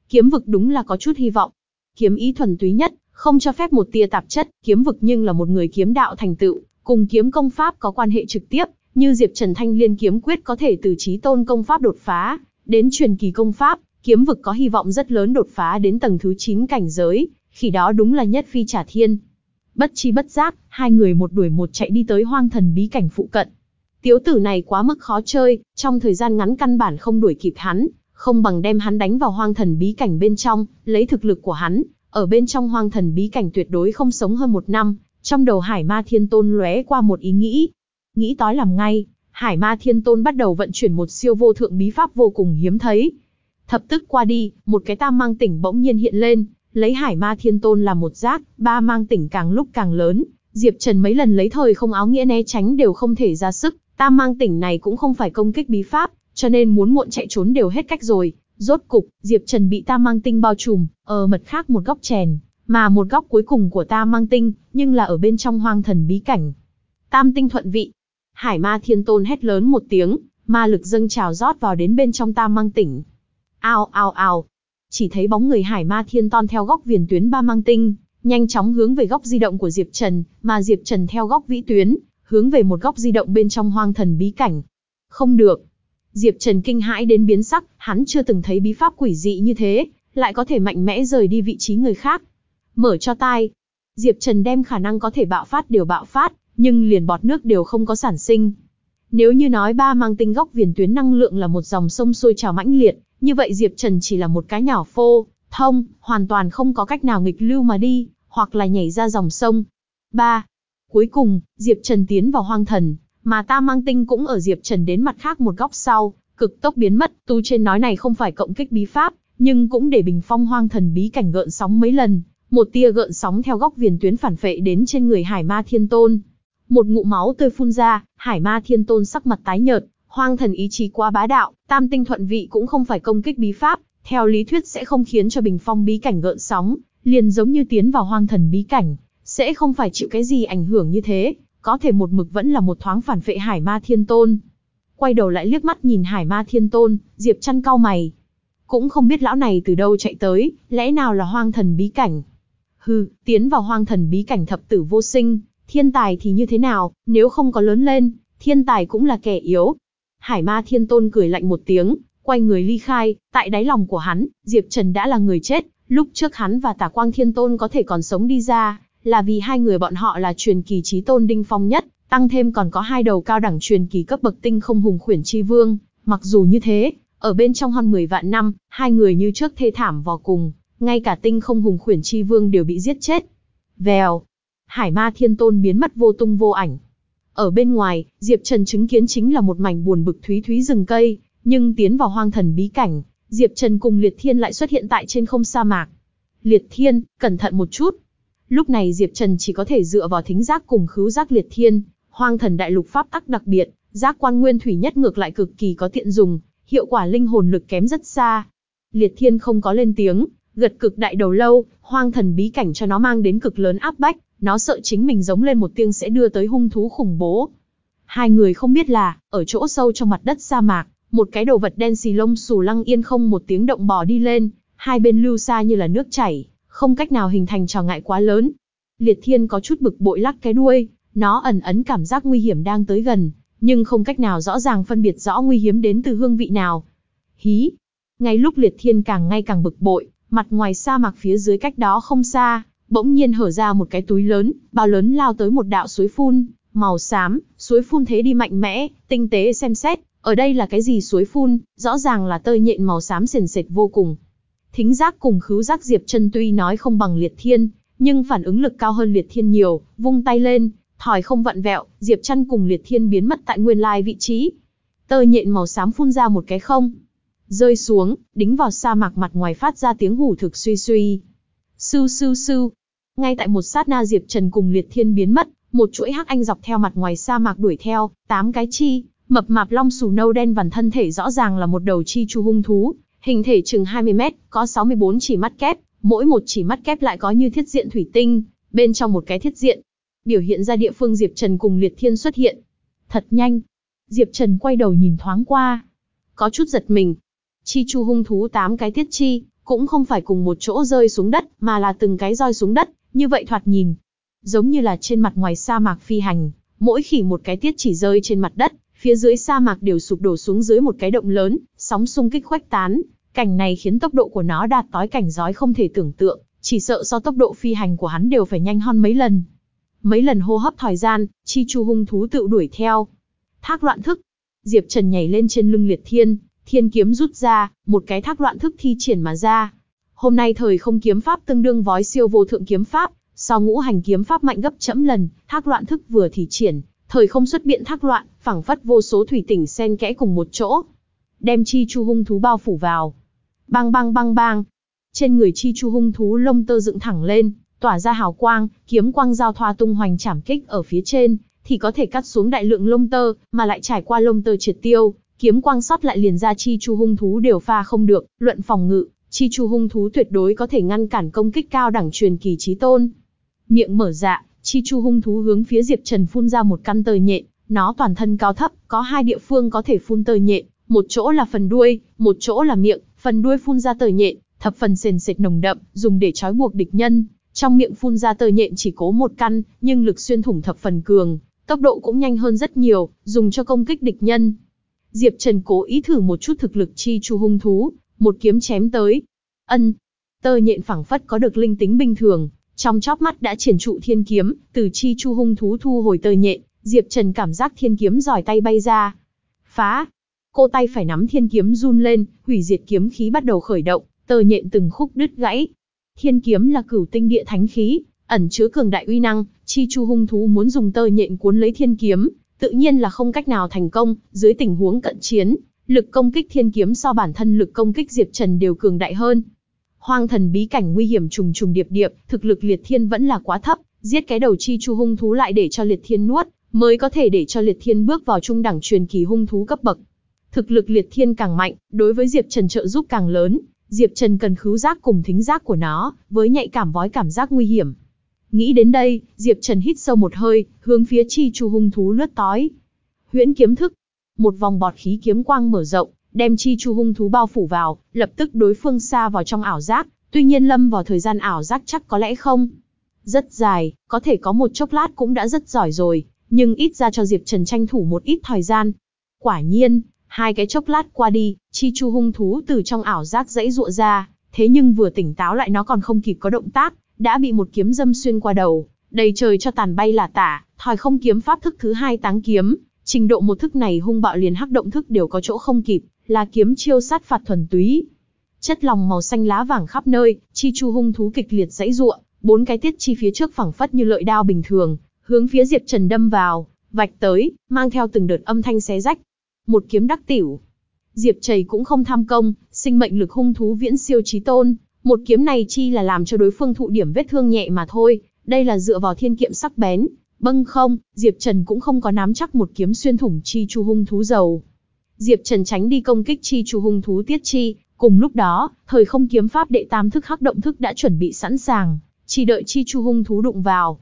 Kiếm vực đúng là có chút hy vọng. Kiếm ý thuần túy nhất, không cho phép một tia tạp chất, kiếm vực nhưng là một người kiếm đạo thành tựu, cùng kiếm công pháp có quan hệ trực tiếp, như Diệp Trần Thanh Liên kiếm quyết có thể từ trí tôn công pháp đột phá, đến truyền kỳ công pháp, kiếm vực có hy vọng rất lớn đột phá đến tầng thứ 9 cảnh giới, khi đó đúng là nhất phi trả thiên. Bất chi bất giác, hai người một đuổi một chạy đi tới hoang thần bí cảnh phụ cận. Tiếu tử này quá mức khó chơi, trong thời gian ngắn căn bản không đuổi kịp hắn, không bằng đem hắn đánh vào hoang thần bí cảnh bên trong, lấy thực lực của hắn, ở bên trong hoang thần bí cảnh tuyệt đối không sống hơn một năm. Trong đầu Hải Ma Thiên Tôn lóe qua một ý nghĩ, Nghĩ tối làm ngay, Hải Ma Thiên Tôn bắt đầu vận chuyển một siêu vô thượng bí pháp vô cùng hiếm thấy. Thập tức qua đi, một cái tam mang tỉnh bỗng nhiên hiện lên, lấy Hải Ma Thiên Tôn làm một giác, ba mang tỉnh càng lúc càng lớn, Diệp Trần mấy lần lấy thời không áo nghĩa né tránh đều không thể ra sức, tam mang tỉnh này cũng không phải công kích bí pháp, cho nên muốn muộn chạy trốn đều hết cách rồi. Rốt cục, Diệp Trần bị tam mang tinh bao trùm, ở mật khác một góc chèn, mà một góc cuối cùng của tam mang tinh, nhưng là ở bên trong hoang thần bí cảnh. Tam tinh thuận vị. Hải ma thiên tôn hét lớn một tiếng, ma lực dâng trào rót vào đến bên trong tam mang tỉnh. Ao ao ao. Chỉ thấy bóng người hải ma thiên tôn theo góc viền tuyến ba mang tinh, nhanh chóng hướng về góc di động của Diệp Trần, mà Diệp Trần theo góc vĩ tuyến, hướng về một góc di động bên trong hoang thần bí cảnh. Không được. Diệp Trần kinh hãi đến biến sắc, hắn chưa từng thấy bí pháp quỷ dị như thế, lại có thể mạnh mẽ rời đi vị trí người khác. Mở cho tai. Diệp Trần đem khả năng có thể bạo phát đều bạo phát, nhưng liền bọt nước đều không có sản sinh. Nếu như nói ba mang tinh góc viền tuyến năng lượng là một dòng sông sôi trào mãnh liệt, như vậy Diệp Trần chỉ là một cái nhỏ phô, thông, hoàn toàn không có cách nào nghịch lưu mà đi, hoặc là nhảy ra dòng sông. 3. Cuối cùng, Diệp Trần tiến vào hoang thần, mà ta mang tinh cũng ở Diệp Trần đến mặt khác một góc sau, cực tốc biến mất, tu trên nói này không phải cộng kích bí pháp, nhưng cũng để bình phong hoang thần bí cảnh gợn sóng mấy lần, một tia gợn sóng theo góc viền tuyến phản phệ đến trên người Hải Ma Thiên Tôn. Một ngụ máu tươi phun ra, Hải Ma Thiên Tôn sắc mặt tái nhợt, hoang thần ý chí quá bá đạo, tam tinh thuận vị cũng không phải công kích bí pháp, theo lý thuyết sẽ không khiến cho bình phong bí cảnh gợn sóng, liền giống như tiến vào hoang thần bí cảnh, sẽ không phải chịu cái gì ảnh hưởng như thế, có thể một mực vẫn là một thoáng phản phệ Hải Ma Thiên Tôn. Quay đầu lại liếc mắt nhìn Hải Ma Thiên Tôn, Diệp chăn cau mày. Cũng không biết lão này từ đâu chạy tới, lẽ nào là hoang thần bí cảnh. Hừ, tiến vào hoang thần bí cảnh thập tử vô sinh, thiên tài thì như thế nào, nếu không có lớn lên, thiên tài cũng là kẻ yếu. Hải Ma Thiên Tôn cười lạnh một tiếng, quay người ly khai, tại đáy lòng của hắn, Diệp Trần đã là người chết, lúc trước hắn và Tả Quang Thiên Tôn có thể còn sống đi ra, là vì hai người bọn họ là truyền kỳ trí tôn đinh phong nhất, tăng thêm còn có hai đầu cao đẳng truyền kỳ cấp bậc tinh không hùng khuyển chi vương, mặc dù như thế, ở bên trong hơn 10 vạn năm, hai người như trước thê thảm vào cùng, ngay cả tinh không hùng khuyển chi vương đều bị giết chết. Vèo, Hải Ma Thiên Tôn biến mất vô tung vô ảnh. Ở bên ngoài, Diệp Trần chứng kiến chính là một mảnh buồn bực thúy thúy rừng cây, nhưng tiến vào hoang thần bí cảnh, Diệp Trần cùng Liệt Thiên lại xuất hiện tại trên không sa mạc. Liệt Thiên, cẩn thận một chút. Lúc này Diệp Trần chỉ có thể dựa vào thính giác cùng khứu giác Liệt Thiên, hoang thần đại lục pháp tắc đặc biệt, giác quan nguyên thủy nhất ngược lại cực kỳ có tiện dùng, hiệu quả linh hồn lực kém rất xa. Liệt Thiên không có lên tiếng, gật cực đại đầu lâu, hoang thần bí cảnh cho nó mang đến cực lớn áp bách, nó sợ chính mình giống lên một tiếng sẽ đưa tới hung thú khủng bố. Hai người không biết là, ở chỗ sâu trong mặt đất sa mạc, một cái đồ vật đen xì lông xù lăng yên không một tiếng động bò đi lên, hai bên lưu xa như là nước chảy, không cách nào hình thành trò ngại quá lớn. Liệt Thiên có chút bực bội lắc cái đuôi, nó ẩn ấn cảm giác nguy hiểm đang tới gần, nhưng không cách nào rõ ràng phân biệt rõ nguy hiểm đến từ hương vị nào. Hí! Ngay lúc Liệt Thiên càng ngay càng bực bội, mặt ngoài sa mạc phía dưới cách đó không xa, bỗng nhiên hở ra một cái túi lớn, bao lớn lao tới một đạo suối phun, màu xám, suối phun thế đi mạnh mẽ, tinh tế xem xét, ở đây là cái gì suối phun, rõ ràng là tơ nhện màu xám sền sệt vô cùng. Thính giác cùng khứu giác Diệp chân tuy nói không bằng liệt thiên, nhưng phản ứng lực cao hơn liệt thiên nhiều, vung tay lên, thỏi không vặn vẹo, Diệp chân cùng liệt thiên biến mất tại nguyên lai vị trí. Tơ nhện màu xám phun ra một cái không, rơi xuống, đính vào sa mạc mặt ngoài phát ra tiếng hủ thực suy suy. Sưu sưu sưu. Ngay tại một sát na Diệp Trần cùng Liệt Thiên biến mất, một chuỗi hắc anh dọc theo mặt ngoài sa mạc đuổi theo, tám cái chi, mập mạp long sù nâu đen vằn thân thể rõ ràng là một đầu chi chu hung thú, hình thể chừng 20 mét, có 64 chỉ mắt kép, mỗi một chỉ mắt kép lại có như thiết diện thủy tinh, bên trong một cái thiết diện. Biểu hiện ra địa phương Diệp Trần cùng Liệt Thiên xuất hiện. Thật nhanh. Diệp Trần quay đầu nhìn thoáng qua. Có chút giật mình. Chi chu hung thú tám cái tiết chi, cũng không phải cùng một chỗ rơi xuống đất, mà là từng cái roi xuống đất, như vậy thoạt nhìn. Giống như là trên mặt ngoài sa mạc phi hành, mỗi khi một cái tiết chỉ rơi trên mặt đất, phía dưới sa mạc đều sụp đổ xuống dưới một cái động lớn, sóng xung kích khuếch tán. Cảnh này khiến tốc độ của nó đạt tới cảnh giói không thể tưởng tượng, chỉ sợ so tốc độ phi hành của hắn đều phải nhanh hơn mấy lần. Mấy lần hô hấp thời gian, chi chu hung thú tự đuổi theo. Thác loạn thức. Diệp Trần nhảy lên trên lưng liệt thiên, thiên kiếm rút ra, một cái thác loạn thức thi triển mà ra. Hôm nay thời không kiếm pháp tương đương vói siêu vô thượng kiếm pháp, sau ngũ hành kiếm pháp mạnh gấp chẫm lần, thác loạn thức vừa thì triển, thời không xuất biện thác loạn, phảng phất vô số thủy tỉnh xen kẽ cùng một chỗ, đem chi chu hung thú bao phủ vào. Bang bang bang bang, trên người chi chu hung thú lông tơ dựng thẳng lên, tỏa ra hào quang, kiếm quang giao thoa tung hoành chảm kích ở phía trên, thì có thể cắt xuống đại lượng lông tơ, mà lại trải qua lông tơ triệt tiêu, kiếm quang sót lại liền ra chi chu hung thú đều pha không được, luận phòng ngự, chi chu hung thú tuyệt đối có thể ngăn cản công kích cao đẳng truyền kỳ chí tôn. Miệng mở dạ, chi chu hung thú hướng phía Diệp Trần phun ra một căn tơ nhện, nó toàn thân cao thấp, có hai địa phương có thể phun tơ nhện, một chỗ là phần đuôi, một chỗ là miệng, phần đuôi phun ra tơ nhện, thập phần sền sệt nồng đậm, dùng để trói buộc địch nhân. Trong miệng phun ra tơ nhện chỉ cố một căn, nhưng lực xuyên thủng thập phần cường, tốc độ cũng nhanh hơn rất nhiều, dùng cho công kích địch nhân. Diệp Trần cố ý thử một chút thực lực chi chu hung thú, một kiếm chém tới. Ân, tơ nhện phẳng phất có được linh tính bình thường, trong chóp mắt đã triển trụ thiên kiếm, từ chi chu hung thú thu hồi tơ nhện, Diệp Trần cảm giác thiên kiếm giỏi tay bay ra. Phá! Cô tay phải nắm thiên kiếm run lên, hủy diệt kiếm khí bắt đầu khởi động, tơ nhện từng khúc đứt gãy. Thiên kiếm là cửu tinh địa thánh khí, ẩn chứa cường đại uy năng, chi chu hung thú muốn dùng tơ nhện cuốn lấy thiên kiếm, tự nhiên là không cách nào thành công, dưới tình huống cận chiến, lực công kích thiên kiếm so bản thân lực công kích Diệp Trần đều cường đại hơn. Hoang thần bí cảnh nguy hiểm trùng trùng điệp điệp, thực lực liệt thiên vẫn là quá thấp, giết cái đầu chi chu hung thú lại để cho liệt thiên nuốt, mới có thể để cho liệt thiên bước vào trung đẳng truyền kỳ hung thú cấp bậc. Thực lực liệt thiên càng mạnh, đối với Diệp Trần trợ giúp càng lớn, Diệp Trần cần khứu giác cùng thính giác của nó, với nhạy cảm vói cảm giác nguy hiểm. Nghĩ đến đây, Diệp Trần hít sâu một hơi, hướng phía chi chu hung thú lướt tói. Huyễn kiếm thức, một vòng bọt khí kiếm quang mở rộng, đem chi chu hung thú bao phủ vào, lập tức đối phương xa vào trong ảo giác, tuy nhiên lâm vào thời gian ảo giác chắc có lẽ không. Rất dài, có thể có một chốc lát cũng đã rất giỏi rồi, nhưng ít ra cho Diệp Trần tranh thủ một ít thời gian. Quả nhiên, hai cái chốc lát qua đi, chi chu hung thú từ trong ảo giác dãy ruộ ra, thế nhưng vừa tỉnh táo lại nó còn không kịp có động tác, đã bị một kiếm dâm xuyên qua đầu, đầy trời cho tàn bay là tả, thòi không kiếm pháp thức thứ hai táng kiếm, trình độ một thức này hung bạo liền hắc động thức đều có chỗ không kịp, là kiếm chiêu sát phạt thuần túy. Chất lòng màu xanh lá vàng khắp nơi, chi chu hung thú kịch liệt dãy ruộng, bốn cái tiết chi phía trước phẳng phất như lợi đao bình thường, hướng phía Diệp Trần đâm vào, vạch tới, mang theo từng đợt âm thanh xé rách. Một kiếm đắc tiểu. Diệp Trầy cũng không tham công, sinh mệnh lực hung thú viễn siêu trí tôn, một kiếm này chi là làm cho đối phương thụ điểm vết thương nhẹ mà thôi, đây là dựa vào thiên kiệm sắc bén. Bâng không, Diệp Trần cũng không có nắm chắc một kiếm xuyên thủng chi chu hung thú dầu. Diệp Trần tránh đi công kích chi chu hung thú tiết chi, cùng lúc đó, thời không kiếm pháp đệ tam thức hắc động thức đã chuẩn bị sẵn sàng, chỉ đợi chi chu hung thú đụng vào.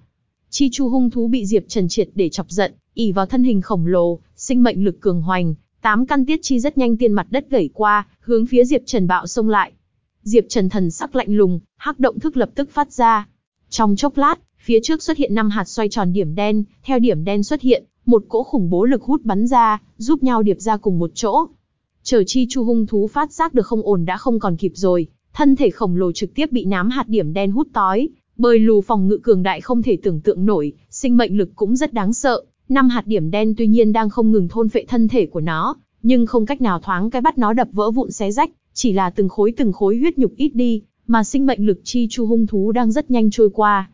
Chi chu hung thú bị Diệp Trần triệt để chọc giận, ỉ vào thân hình khổng lồ, sinh mệnh lực cường hoành, tám căn tiết chi rất nhanh tiên mặt đất gãy qua, hướng phía Diệp Trần bạo xông lại. Diệp Trần thần sắc lạnh lùng, hắc động thức lập tức phát ra. Trong chốc lát, phía trước xuất hiện năm hạt xoay tròn điểm đen, theo điểm đen xuất hiện, một cỗ khủng bố lực hút bắn ra, giúp nhau điệp ra cùng một chỗ. Chờ chi chu hung thú phát giác được không ổn đã không còn kịp rồi, thân thể khổng lồ trực tiếp bị nám hạt điểm đen hút tói, bơi lù phòng ngự cường đại không thể tưởng tượng nổi, sinh mệnh lực cũng rất đáng sợ. Năm hạt điểm đen tuy nhiên đang không ngừng thôn phệ thân thể của nó, nhưng không cách nào thoáng cái bắt nó đập vỡ vụn xé rách, chỉ là từng khối từng khối huyết nhục ít đi, mà sinh mệnh lực chi chu hung thú đang rất nhanh trôi qua.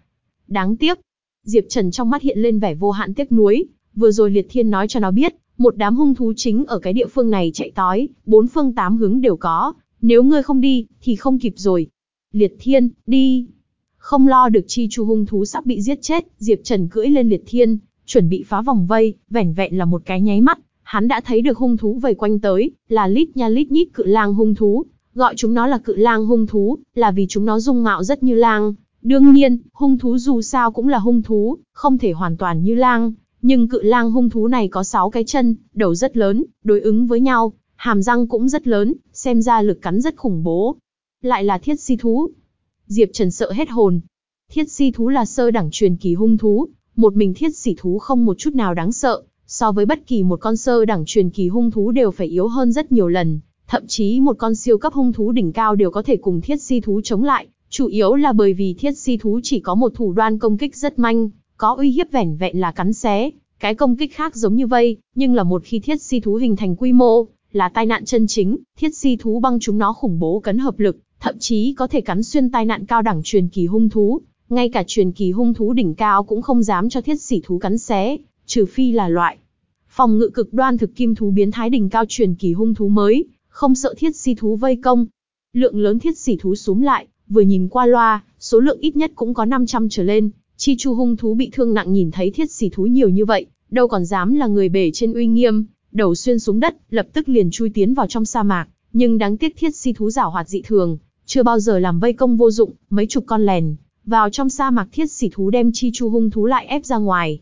Đáng tiếc. Diệp Trần trong mắt hiện lên vẻ vô hạn tiếc nuối, vừa rồi Liệt Thiên nói cho nó biết, một đám hung thú chính ở cái địa phương này chạy tói, bốn phương tám hướng đều có, nếu ngươi không đi, thì không kịp rồi. Liệt Thiên, đi. Không lo được chi chu hung thú sắp bị giết chết, Diệp Trần cưỡi lên Liệt Thiên, chuẩn bị phá vòng vây, vẻn vẹn là một cái nháy mắt, hắn đã thấy được hung thú vây quanh tới, là lít nha lít nhít cự lang hung thú, gọi chúng nó là cự lang hung thú, là vì chúng nó dung mạo rất như lang. Đương nhiên, hung thú dù sao cũng là hung thú, không thể hoàn toàn như lang, nhưng cự lang hung thú này có 6 cái chân, đầu rất lớn, đối ứng với nhau, hàm răng cũng rất lớn, xem ra lực cắn rất khủng bố. Lại là thiết si thú. Diệp Trần sợ hết hồn. Thiết si thú là sơ đẳng truyền kỳ hung thú, một mình thiết sỉ thú không một chút nào đáng sợ, so với bất kỳ một con sơ đẳng truyền kỳ hung thú đều phải yếu hơn rất nhiều lần, thậm chí một con siêu cấp hung thú đỉnh cao đều có thể cùng thiết si thú chống lại, chủ yếu là bởi vì thiết si thú chỉ có một thủ đoan công kích rất manh, có uy hiếp vẻn vẹn là cắn xé, cái công kích khác giống như vây, nhưng là một khi thiết si thú hình thành quy mô, là tai nạn chân chính, thiết si thú băng chúng nó khủng bố cấn hợp lực, thậm chí có thể cắn xuyên tai nạn cao đẳng truyền kỳ hung thú, ngay cả truyền kỳ hung thú đỉnh cao cũng không dám cho thiết sĩ thú cắn xé, trừ phi là loại phòng ngự cực đoan thực kim thú biến thái đỉnh cao truyền kỳ hung thú mới, không sợ thiết si thú vây công. Lượng lớn thiết sỉ thú súm lại, vừa nhìn qua loa, số lượng ít nhất cũng có 500 trở lên, chi chu hung thú bị thương nặng nhìn thấy thiết sỉ thú nhiều như vậy, đâu còn dám là người bể trên uy nghiêm, đầu xuyên xuống đất, lập tức liền chui tiến vào trong sa mạc, nhưng đáng tiếc thiết si thú giảo hoạt dị thường, chưa bao giờ làm vây công vô dụng, mấy chục con lèn, vào trong sa mạc thiết sỉ thú đem chi chu hung thú lại ép ra ngoài.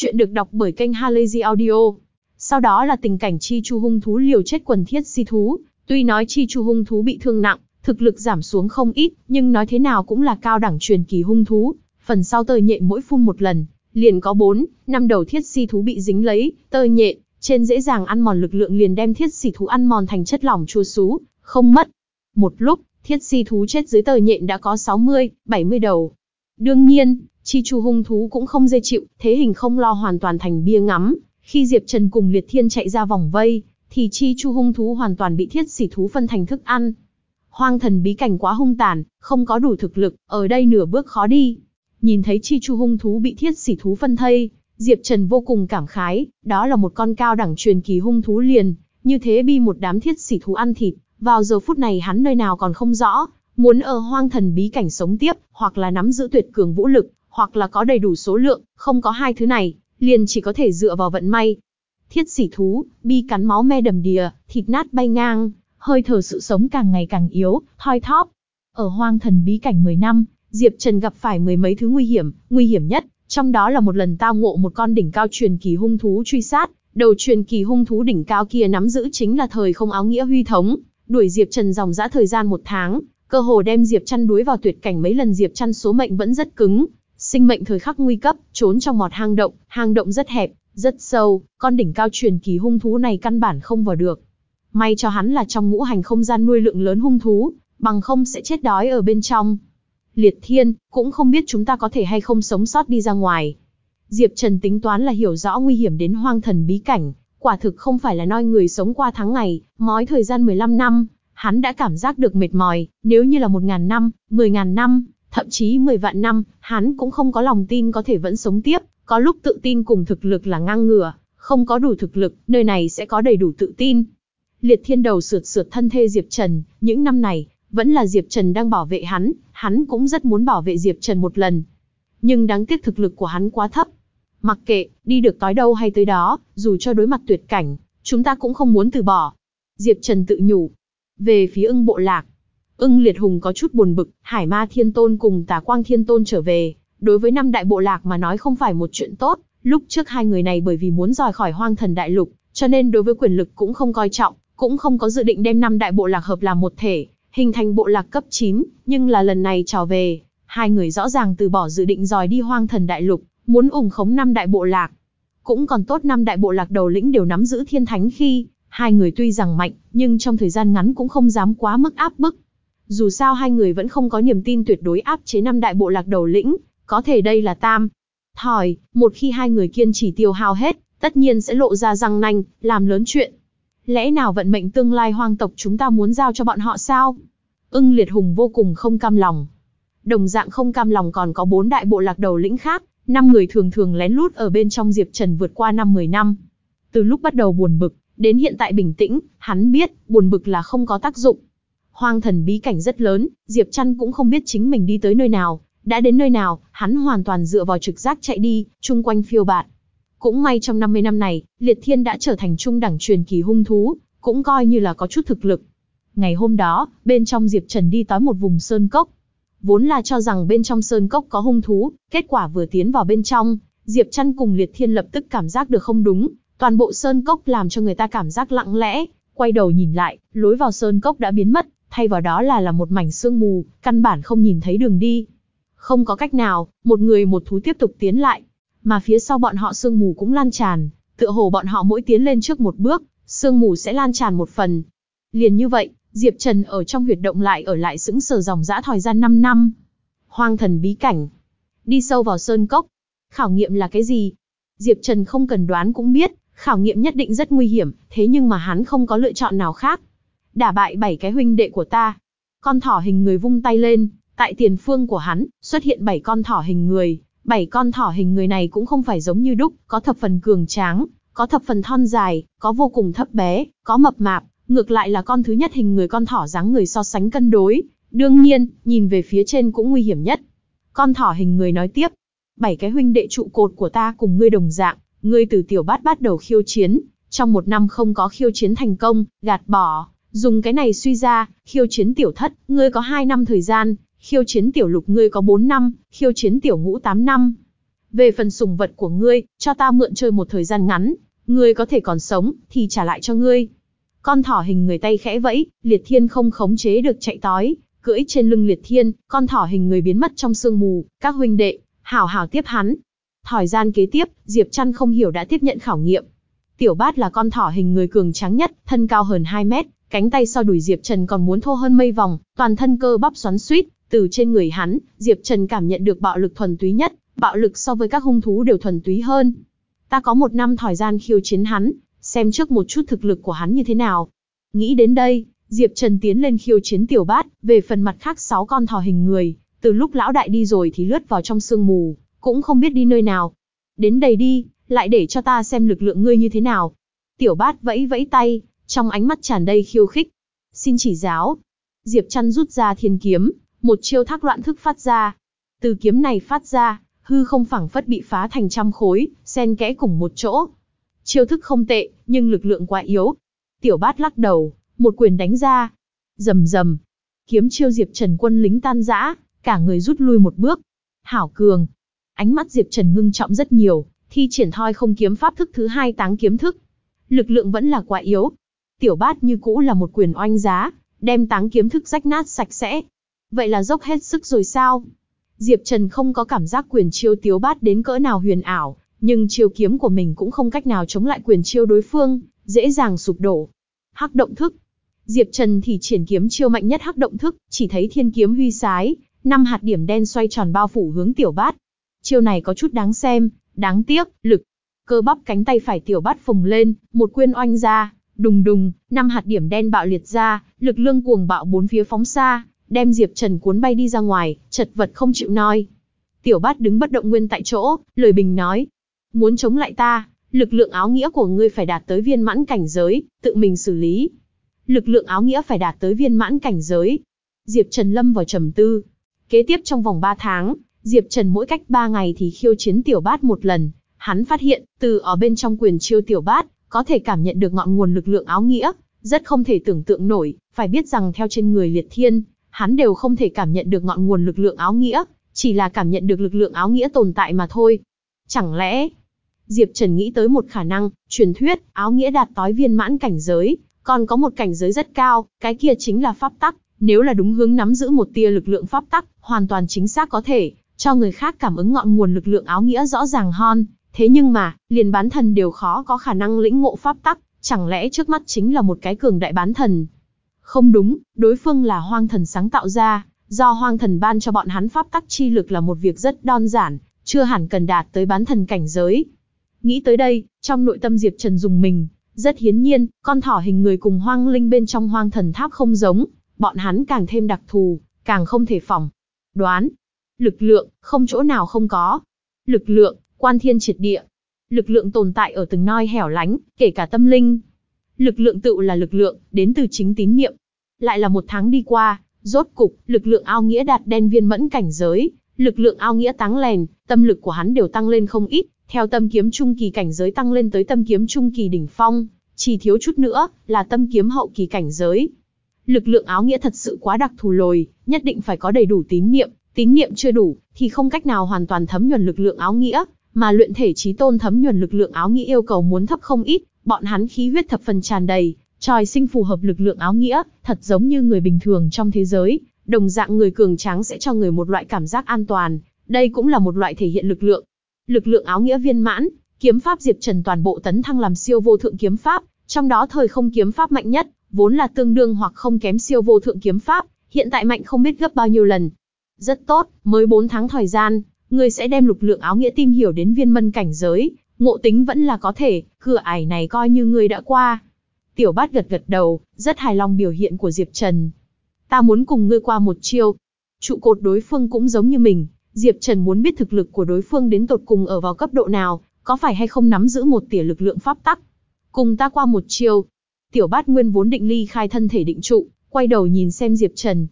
Chuyện được đọc bởi kênh Halazy Audio. Sau đó là tình cảnh chi chu hung thú liều chết quần thiết si thú, tuy nói chi chu hung thú bị thương nặng, thực lực giảm xuống không ít, nhưng nói thế nào cũng là cao đẳng truyền kỳ hung thú, phần sau tơ nhện mỗi phun một lần, liền có 4, năm đầu thiết si thú bị dính lấy, tơ nhện, trên dễ dàng ăn mòn lực lượng liền đem thiết si thú ăn mòn thành chất lỏng chua xú, không mất. Một lúc, thiết si thú chết dưới tơ nhện đã có 60, 70 đầu. Đương nhiên, chi chu hung thú cũng không dễ chịu, thế hình không lo hoàn toàn thành bia ngắm. Khi Diệp Trần cùng Liệt Thiên chạy ra vòng vây, thì chi chu hung thú hoàn toàn bị thiết sỉ thú phân thành thức ăn. Hoang thần bí cảnh quá hung tàn, không có đủ thực lực, ở đây nửa bước khó đi. Nhìn thấy chi chu hung thú bị thiết sỉ thú phân thây, Diệp Trần vô cùng cảm khái, đó là một con cao đẳng truyền kỳ hung thú liền, như thế bi một đám thiết sỉ thú ăn thịt, vào giờ phút này hắn nơi nào còn không rõ, muốn ở hoang thần bí cảnh sống tiếp, hoặc là nắm giữ tuyệt cường vũ lực, hoặc là có đầy đủ số lượng, không có hai thứ này, liền chỉ có thể dựa vào vận may. Thiết sỉ thú, bi cắn máu me đầm đìa, thịt nát bay ngang, hơi thở sự sống càng ngày càng yếu, thoi thóp. Ở hoang thần bí cảnh 10 năm, Diệp Trần gặp phải mười mấy thứ nguy hiểm, nguy hiểm nhất, trong đó là một lần tao ngộ một con đỉnh cao truyền kỳ hung thú truy sát, đầu truyền kỳ hung thú đỉnh cao kia nắm giữ chính là thời không áo nghĩa huy thống, đuổi Diệp Trần dòng dã thời gian một tháng, cơ hồ đem Diệp Trăn đuối vào tuyệt cảnh mấy lần Diệp Trăn số mệnh vẫn rất cứng, sinh mệnh thời khắc nguy cấp, trốn trong một hang động, hang động rất hẹp, rất sâu, con đỉnh cao truyền kỳ hung thú này căn bản không vào được. May cho hắn là trong ngũ hành không gian nuôi lượng lớn hung thú, bằng không sẽ chết đói ở bên trong. Liệt Thiên, cũng không biết chúng ta có thể hay không sống sót đi ra ngoài. Diệp Trần tính toán là hiểu rõ nguy hiểm đến hoang thần bí cảnh, Quả thực không phải là noi người sống qua tháng ngày, mói thời gian 15 năm, hắn đã cảm giác được mệt mỏi, nếu như là một ngàn năm, mười ngàn năm, thậm chí 10 vạn năm, hắn cũng không có lòng tin có thể vẫn sống tiếp, có lúc tự tin cùng thực lực là ngang ngửa, không có đủ thực lực, nơi này sẽ có đầy đủ tự tin. Liệt thiên đầu sượt sượt thân thê Diệp Trần, những năm này, vẫn là Diệp Trần đang bảo vệ hắn, hắn cũng rất muốn bảo vệ Diệp Trần một lần. Nhưng đáng tiếc thực lực của hắn quá thấp, Mặc kệ, đi được tới đâu hay tới đó, dù cho đối mặt tuyệt cảnh, chúng ta cũng không muốn từ bỏ. Diệp Trần tự nhủ. Về phía ưng bộ lạc, ưng liệt hùng có chút buồn bực, hải ma thiên tôn cùng tà quang thiên tôn trở về. Đối với năm đại bộ lạc mà nói không phải một chuyện tốt, lúc trước hai người này bởi vì muốn rời khỏi hoang thần đại lục, cho nên đối với quyền lực cũng không coi trọng, cũng không có dự định đem năm đại bộ lạc hợp làm một thể, hình thành bộ lạc cấp 9, nhưng là lần này trở về, hai người rõ ràng từ bỏ dự định dòi đi hoang thần đại lục, muốn ủng khống năm đại bộ lạc. Cũng còn tốt năm đại bộ lạc đầu lĩnh đều nắm giữ thiên thánh khi, hai người tuy rằng mạnh, nhưng trong thời gian ngắn cũng không dám quá mức áp bức. Dù sao hai người vẫn không có niềm tin tuyệt đối áp chế năm đại bộ lạc đầu lĩnh, có thể đây là tam. Thòi, một khi hai người kiên trì tiêu hao hết, tất nhiên sẽ lộ ra răng nanh, làm lớn chuyện. Lẽ nào vận mệnh tương lai hoang tộc chúng ta muốn giao cho bọn họ sao? Ưng liệt hùng vô cùng không cam lòng. Đồng dạng không cam lòng còn có bốn đại bộ lạc đầu lĩnh khác, năm người thường thường lén lút ở bên trong Diệp Trần vượt qua năm 10 năm. Từ lúc bắt đầu buồn bực, đến hiện tại bình tĩnh, hắn biết, buồn bực là không có tác dụng. Hoang thần bí cảnh rất lớn, Diệp Trăn cũng không biết chính mình đi tới nơi nào, đã đến nơi nào, hắn hoàn toàn dựa vào trực giác chạy đi, chung quanh phiêu bạt. Cũng may trong 50 năm này, Liệt Thiên đã trở thành trung đẳng truyền kỳ hung thú, cũng coi như là có chút thực lực. Ngày hôm đó, bên trong Diệp Trần đi tới một vùng sơn cốc, Vốn là cho rằng bên trong sơn cốc có hung thú, kết quả vừa tiến vào bên trong, Diệp Trăn cùng Liệt Thiên lập tức cảm giác được không đúng, toàn bộ sơn cốc làm cho người ta cảm giác lặng lẽ, quay đầu nhìn lại, lối vào sơn cốc đã biến mất, thay vào đó là là một mảnh sương mù, căn bản không nhìn thấy đường đi. Không có cách nào, một người một thú tiếp tục tiến lại, mà phía sau bọn họ sương mù cũng lan tràn, tựa hồ bọn họ mỗi tiến lên trước một bước, sương mù sẽ lan tràn một phần. Liền như vậy, Diệp Trần ở trong huyệt động lại ở lại sững sờ dòng dã thời gian 5 năm. Hoang thần bí cảnh. Đi sâu vào sơn cốc. Khảo nghiệm là cái gì? Diệp Trần không cần đoán cũng biết, khảo nghiệm nhất định rất nguy hiểm, thế nhưng mà hắn không có lựa chọn nào khác. Đả bại bảy cái huynh đệ của ta. Con thỏ hình người vung tay lên, tại tiền phương của hắn, xuất hiện bảy con thỏ hình người. Bảy con thỏ hình người này cũng không phải giống như đúc, có thập phần cường tráng, có thập phần thon dài, có vô cùng thấp bé, có mập mạp, Ngược lại là con thứ nhất hình người con thỏ dáng người so sánh cân đối, đương nhiên, nhìn về phía trên cũng nguy hiểm nhất. Con thỏ hình người nói tiếp, bảy cái huynh đệ trụ cột của ta cùng ngươi đồng dạng, ngươi từ tiểu bát bắt đầu khiêu chiến, Trong một năm không có khiêu chiến thành công, gạt bỏ, dùng cái này suy ra, khiêu chiến tiểu thất, ngươi có 2 năm thời gian, khiêu chiến tiểu lục ngươi có 4 năm, khiêu chiến tiểu ngũ 8 năm. Về phần sùng vật của ngươi, cho ta mượn chơi một thời gian ngắn, ngươi có thể còn sống, thì trả lại cho ngươi. Con thỏ hình người tay khẽ vẫy, liệt thiên không khống chế được chạy tói, cưỡi trên lưng liệt thiên, con thỏ hình người biến mất trong sương mù, các huynh đệ, hảo hảo tiếp hắn. Thời gian kế tiếp, Diệp Trăn không hiểu đã tiếp nhận khảo nghiệm. Tiểu bát là con thỏ hình người cường tráng nhất, thân cao hơn 2 mét, cánh tay so đùi Diệp Trần còn muốn thô hơn mây vòng, toàn thân cơ bắp xoắn suýt, từ trên người hắn, Diệp Trần cảm nhận được bạo lực thuần túy nhất, bạo lực so với các hung thú đều thuần túy hơn. Ta có một năm thời gian khiêu chiến hắn, xem trước một chút thực lực của hắn như thế nào. Nghĩ đến đây, Diệp Trần tiến lên khiêu chiến tiểu bát, về phần mặt khác sáu con thỏ hình người, từ lúc lão đại đi rồi thì lướt vào trong sương mù, cũng không biết đi nơi nào. Đến đây đi, lại để cho ta xem lực lượng ngươi như thế nào. Tiểu bát vẫy vẫy tay, trong ánh mắt tràn đầy khiêu khích. Xin chỉ giáo. Diệp Trăn rút ra thiên kiếm, một chiêu thác loạn thức phát ra. Từ kiếm này phát ra, hư không phẳng phất bị phá thành trăm khối, xen kẽ cùng một chỗ. Chiêu thức không tệ, nhưng lực lượng quá yếu. Tiểu bát lắc đầu, một quyền đánh ra. rầm rầm, kiếm chiêu Diệp Trần quân lính tan rã, cả người rút lui một bước. Hảo cường. Ánh mắt Diệp Trần ngưng trọng rất nhiều, thi triển thoi không kiếm pháp thức thứ hai táng kiếm thức. Lực lượng vẫn là quá yếu. Tiểu bát như cũ là một quyền oanh giá, đem táng kiếm thức rách nát sạch sẽ. Vậy là dốc hết sức rồi sao? Diệp Trần không có cảm giác quyền chiêu tiếu bát đến cỡ nào huyền ảo, nhưng chiêu kiếm của mình cũng không cách nào chống lại quyền chiêu đối phương, dễ dàng sụp đổ. Hắc động thức. Diệp Trần thì triển kiếm chiêu mạnh nhất hắc động thức, chỉ thấy thiên kiếm huy sái, năm hạt điểm đen xoay tròn bao phủ hướng tiểu bát. Chiêu này có chút đáng xem, đáng tiếc, lực. Cơ bắp cánh tay phải tiểu bát phồng lên, một quyên oanh ra, đùng đùng, năm hạt điểm đen bạo liệt ra, lực lương cuồng bạo bốn phía phóng xa, đem Diệp Trần cuốn bay đi ra ngoài, chật vật không chịu nói. Tiểu bát đứng bất động nguyên tại chỗ, lời bình nói. Muốn chống lại ta, lực lượng áo nghĩa của ngươi phải đạt tới viên mãn cảnh giới, tự mình xử lý. Lực lượng áo nghĩa phải đạt tới viên mãn cảnh giới. Diệp Trần lâm vào trầm tư. Kế tiếp trong vòng 3 tháng, Diệp Trần mỗi cách 3 ngày thì khiêu chiến tiểu bát một lần. Hắn phát hiện, từ ở bên trong quyền chiêu tiểu bát, có thể cảm nhận được ngọn nguồn lực lượng áo nghĩa, rất không thể tưởng tượng nổi, phải biết rằng theo trên người liệt thiên, hắn đều không thể cảm nhận được ngọn nguồn lực lượng áo nghĩa, chỉ là cảm nhận được lực lượng áo nghĩa tồn tại mà thôi. Chẳng lẽ, Diệp Trần nghĩ tới một khả năng, truyền thuyết, áo nghĩa đạt tối viên mãn cảnh giới, còn có một cảnh giới rất cao, cái kia chính là pháp tắc, nếu là đúng hướng nắm giữ một tia lực lượng pháp tắc, hoàn toàn chính xác có thể, cho người khác cảm ứng ngọn nguồn lực lượng áo nghĩa rõ ràng hơn. Thế nhưng mà, liền bán thần đều khó có khả năng lĩnh ngộ pháp tắc, chẳng lẽ trước mắt chính là một cái cường đại bán thần, không đúng, đối phương là hoang thần sáng tạo ra, do hoang thần ban cho bọn hắn pháp tắc chi lực là một việc rất đơn giản, chưa hẳn cần đạt tới bán thần cảnh giới. Nghĩ tới đây, trong nội tâm Diệp Trần dùng mình, rất hiến nhiên, con thỏ hình người cùng hoang linh bên trong hoang thần tháp không giống, bọn hắn càng thêm đặc thù, càng không thể phỏng. Đoán, lực lượng, không chỗ nào không có. Lực lượng, quan thiên triệt địa. Lực lượng tồn tại ở từng nơi hẻo lánh, kể cả tâm linh. Lực lượng tự là lực lượng, đến từ chính tín niệm. Lại là một tháng đi qua, rốt cục, lực lượng ao nghĩa đạt đen viên mẫn cảnh giới, lực lượng ao nghĩa táng lèn, tâm lực của hắn đều tăng lên không ít, theo tâm kiếm trung kỳ cảnh giới tăng lên tới tâm kiếm trung kỳ đỉnh phong, chỉ thiếu chút nữa là tâm kiếm hậu kỳ cảnh giới. Lực lượng áo nghĩa thật sự quá đặc thù lồi, nhất định phải có đầy đủ tín niệm, tín niệm chưa đủ thì không cách nào hoàn toàn thấm nhuần lực lượng áo nghĩa, mà luyện thể trí tôn thấm nhuần lực lượng áo nghĩa yêu cầu muốn thấp không ít, Bọn hắn khí huyết thập phần tràn đầy, tròi sinh phù hợp lực lượng áo nghĩa, thật giống như người bình thường trong thế giới, đồng dạng người cường tráng sẽ cho người một loại cảm giác an toàn, đây cũng là một loại thể hiện lực lượng. Lực lượng áo nghĩa viên mãn, kiếm pháp Diệp Trần toàn bộ tấn thăng làm siêu vô thượng kiếm pháp, trong đó thời không kiếm pháp mạnh nhất, vốn là tương đương hoặc không kém siêu vô thượng kiếm pháp, hiện tại mạnh không biết gấp bao nhiêu lần. Rất tốt, mới 4 tháng thời gian, ngươi sẽ đem lực lượng áo nghĩa tim hiểu đến viên mân cảnh giới, ngộ tính vẫn là có thể, cửa ải này coi như ngươi đã qua. Tiểu bát gật gật đầu, rất hài lòng biểu hiện của Diệp Trần. Ta muốn cùng ngươi qua một chiêu. Trụ cột đối phương cũng giống như mình, Diệp Trần muốn biết thực lực của đối phương đến tột cùng ở vào cấp độ nào, có phải hay không nắm giữ một tỉa lực lượng pháp tắc. Cùng ta qua một chiêu. Tiểu bát nguyên vốn định ly khai thân thể định trụ, quay đầu nhìn xem Diệp Trần.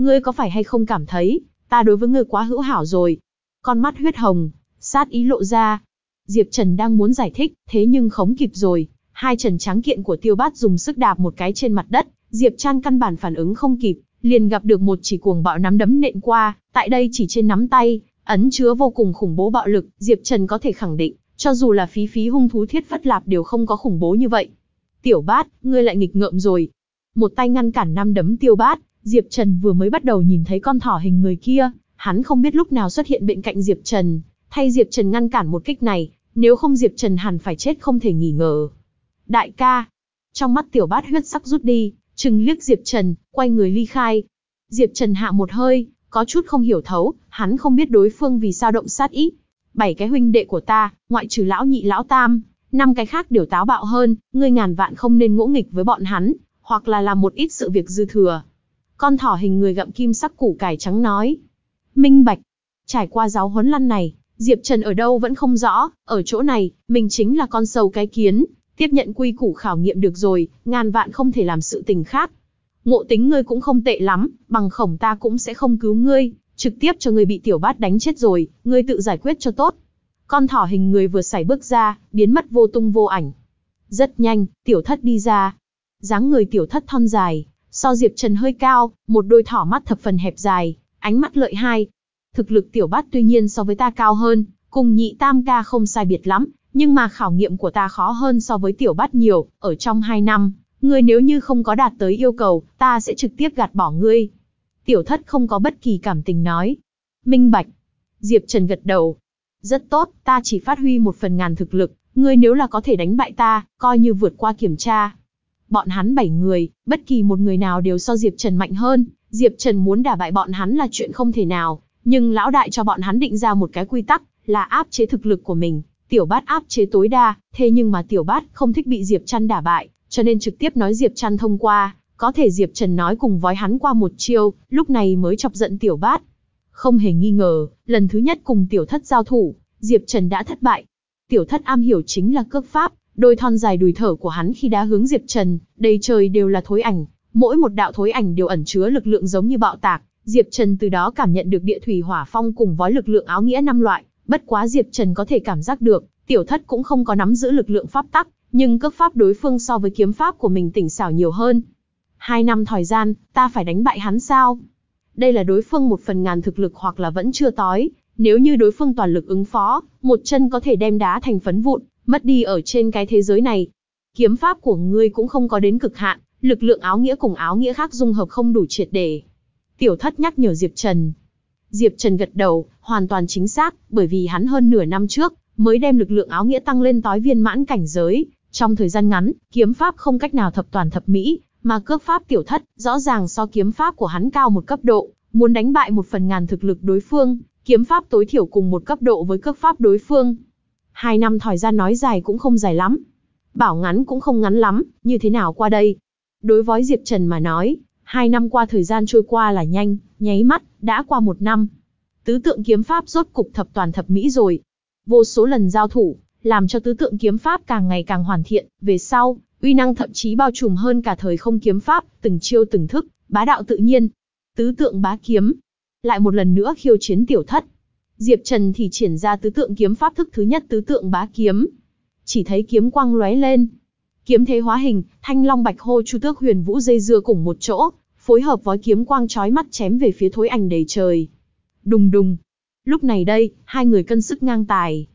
Ngươi có phải hay không cảm thấy, ta đối với ngươi quá hữu hảo rồi. Con mắt huyết hồng, sát ý lộ ra, Diệp Trần đang muốn giải thích, thế nhưng khống kịp rồi, Hai trần trắng kiện của Tiêu Bát dùng sức đạp một cái trên mặt đất, Diệp Trăn căn bản phản ứng không kịp, liền gặp được một chỉ cuồng bạo nắm đấm nện qua, tại đây chỉ trên nắm tay, ấn chứa vô cùng khủng bố bạo lực, Diệp Trần có thể khẳng định, cho dù là phí phí hung thú thiết phất lạp đều không có khủng bố như vậy. Tiểu bát, ngươi lại nghịch ngợm rồi. Một tay ngăn cản năm đấm tiêu bát, Diệp Trần vừa mới bắt đầu nhìn thấy con thỏ hình người kia, hắn không biết lúc nào xuất hiện bên cạnh Diệp Trần, thay Diệp Trần ngăn cản một kích này, nếu không Diệp Trần hẳn phải chết không thể nghi ngờ. Đại ca, trong mắt tiểu bát huyết sắc rút đi, chừng liếc Diệp Trần, quay người ly khai. Diệp Trần hạ một hơi, có chút không hiểu thấu, hắn không biết đối phương vì sao động sát ý. Bảy cái huynh đệ của ta, ngoại trừ lão nhị lão tam, năm cái khác đều táo bạo hơn, ngươi ngàn vạn không nên ngỗ nghịch với bọn hắn, hoặc là làm một ít sự việc dư thừa. Con thỏ hình người gặm kim sắc củ cải trắng nói. Minh Bạch, trải qua giáo huấn lăn này, Diệp Trần ở đâu vẫn không rõ, ở chỗ này, mình chính là con sâu cái kiến, tiếp nhận quy củ khảo nghiệm được rồi, ngàn vạn không thể làm sự tình khác. Ngộ tính ngươi cũng không tệ lắm, bằng khổng ta cũng sẽ không cứu ngươi, trực tiếp cho ngươi bị tiểu bát đánh chết rồi, ngươi tự giải quyết cho tốt. Con thỏ hình người vừa xảy bước ra, biến mất vô tung vô ảnh. Rất nhanh, tiểu thất đi ra. dáng người tiểu thất thon dài, so Diệp Trần hơi cao, một đôi thỏ mắt thập phần hẹp dài, ánh mắt lợi hai. Thực lực tiểu bát tuy nhiên so với ta cao hơn, cùng nhị tam ca không sai biệt lắm, nhưng mà khảo nghiệm của ta khó hơn so với tiểu bát nhiều, ở trong hai năm, ngươi nếu như không có đạt tới yêu cầu, ta sẽ trực tiếp gạt bỏ ngươi. Tiểu thất không có bất kỳ cảm tình nói. Minh bạch. Diệp Trần gật đầu. Rất tốt, ta chỉ phát huy một phần ngàn thực lực, ngươi nếu là có thể đánh bại ta, coi như vượt qua kiểm tra. Bọn hắn bảy người, bất kỳ một người nào đều so Diệp Trần mạnh hơn, Diệp Trần muốn đả bại bọn hắn là chuyện không thể nào, nhưng lão đại cho bọn hắn định ra một cái quy tắc, là áp chế thực lực của mình, tiểu bát áp chế tối đa, thế nhưng mà tiểu bát không thích bị Diệp Trần đả bại, cho nên trực tiếp nói Diệp Trần thông qua, có thể Diệp Trần nói cùng vói hắn qua một chiêu, lúc này mới chọc giận tiểu bát. Không hề nghi ngờ, lần thứ nhất cùng tiểu thất giao thủ, Diệp Trần đã thất bại. Tiểu thất am hiểu chính là cước pháp, đôi thon dài đùi thở của hắn khi đá hướng Diệp Trần, đầy trời đều là thối ảnh, mỗi một đạo thối ảnh đều ẩn chứa lực lượng giống như bạo tạc. Diệp Trần từ đó cảm nhận được địa thủy hỏa phong cùng với lực lượng áo nghĩa năm loại, bất quá Diệp Trần có thể cảm giác được, tiểu thất cũng không có nắm giữ lực lượng pháp tắc, nhưng cước pháp đối phương so với kiếm pháp của mình tỉnh xảo nhiều hơn. Hai năm thời gian, ta phải đánh bại hắn sao? Đây là đối phương một phần ngàn thực lực hoặc là vẫn chưa tối, nếu như đối phương toàn lực ứng phó, một chân có thể đem đá thành phấn vụn, mất đi ở trên cái thế giới này. Kiếm pháp của ngươi cũng không có đến cực hạn, lực lượng áo nghĩa cùng áo nghĩa khác dung hợp không đủ triệt để. Tiểu thất nhắc nhở Diệp Trần. Diệp Trần gật đầu, hoàn toàn chính xác, bởi vì hắn hơn nửa năm trước, mới đem lực lượng áo nghĩa tăng lên tối viên mãn cảnh giới, trong thời gian ngắn, kiếm pháp không cách nào thập toàn thập mỹ, mà cước pháp tiểu thất, rõ ràng so kiếm pháp của hắn cao một cấp độ, muốn đánh bại một phần ngàn thực lực đối phương, kiếm pháp tối thiểu cùng một cấp độ với cước pháp đối phương. Hai năm thời gian nói dài cũng không dài lắm, bảo ngắn cũng không ngắn lắm, như thế nào qua đây? Đối với Diệp Trần mà nói, hai năm qua thời gian trôi qua là nhanh, nháy mắt, đã qua một năm. Tứ tượng kiếm pháp rốt cục thập toàn thập mỹ rồi. Vô số lần giao thủ, làm cho tứ tượng kiếm pháp càng ngày càng hoàn thiện, về sau, uy năng thậm chí bao trùm hơn cả thời không kiếm pháp, từng chiêu từng thức, bá đạo tự nhiên. Tứ tượng bá kiếm, lại một lần nữa khiêu chiến tiểu thất. Diệp Trần thì triển ra tứ tượng kiếm pháp thức thứ nhất tứ tượng bá kiếm. Chỉ thấy kiếm quang lóe lên. Kiếm thế hóa hình, thanh long bạch hô chu tước huyền vũ dây dưa cùng một chỗ, phối hợp với kiếm quang chói mắt chém về phía thối ảnh đầy trời. Đùng đùng. Lúc này đây, hai người cân sức ngang tài,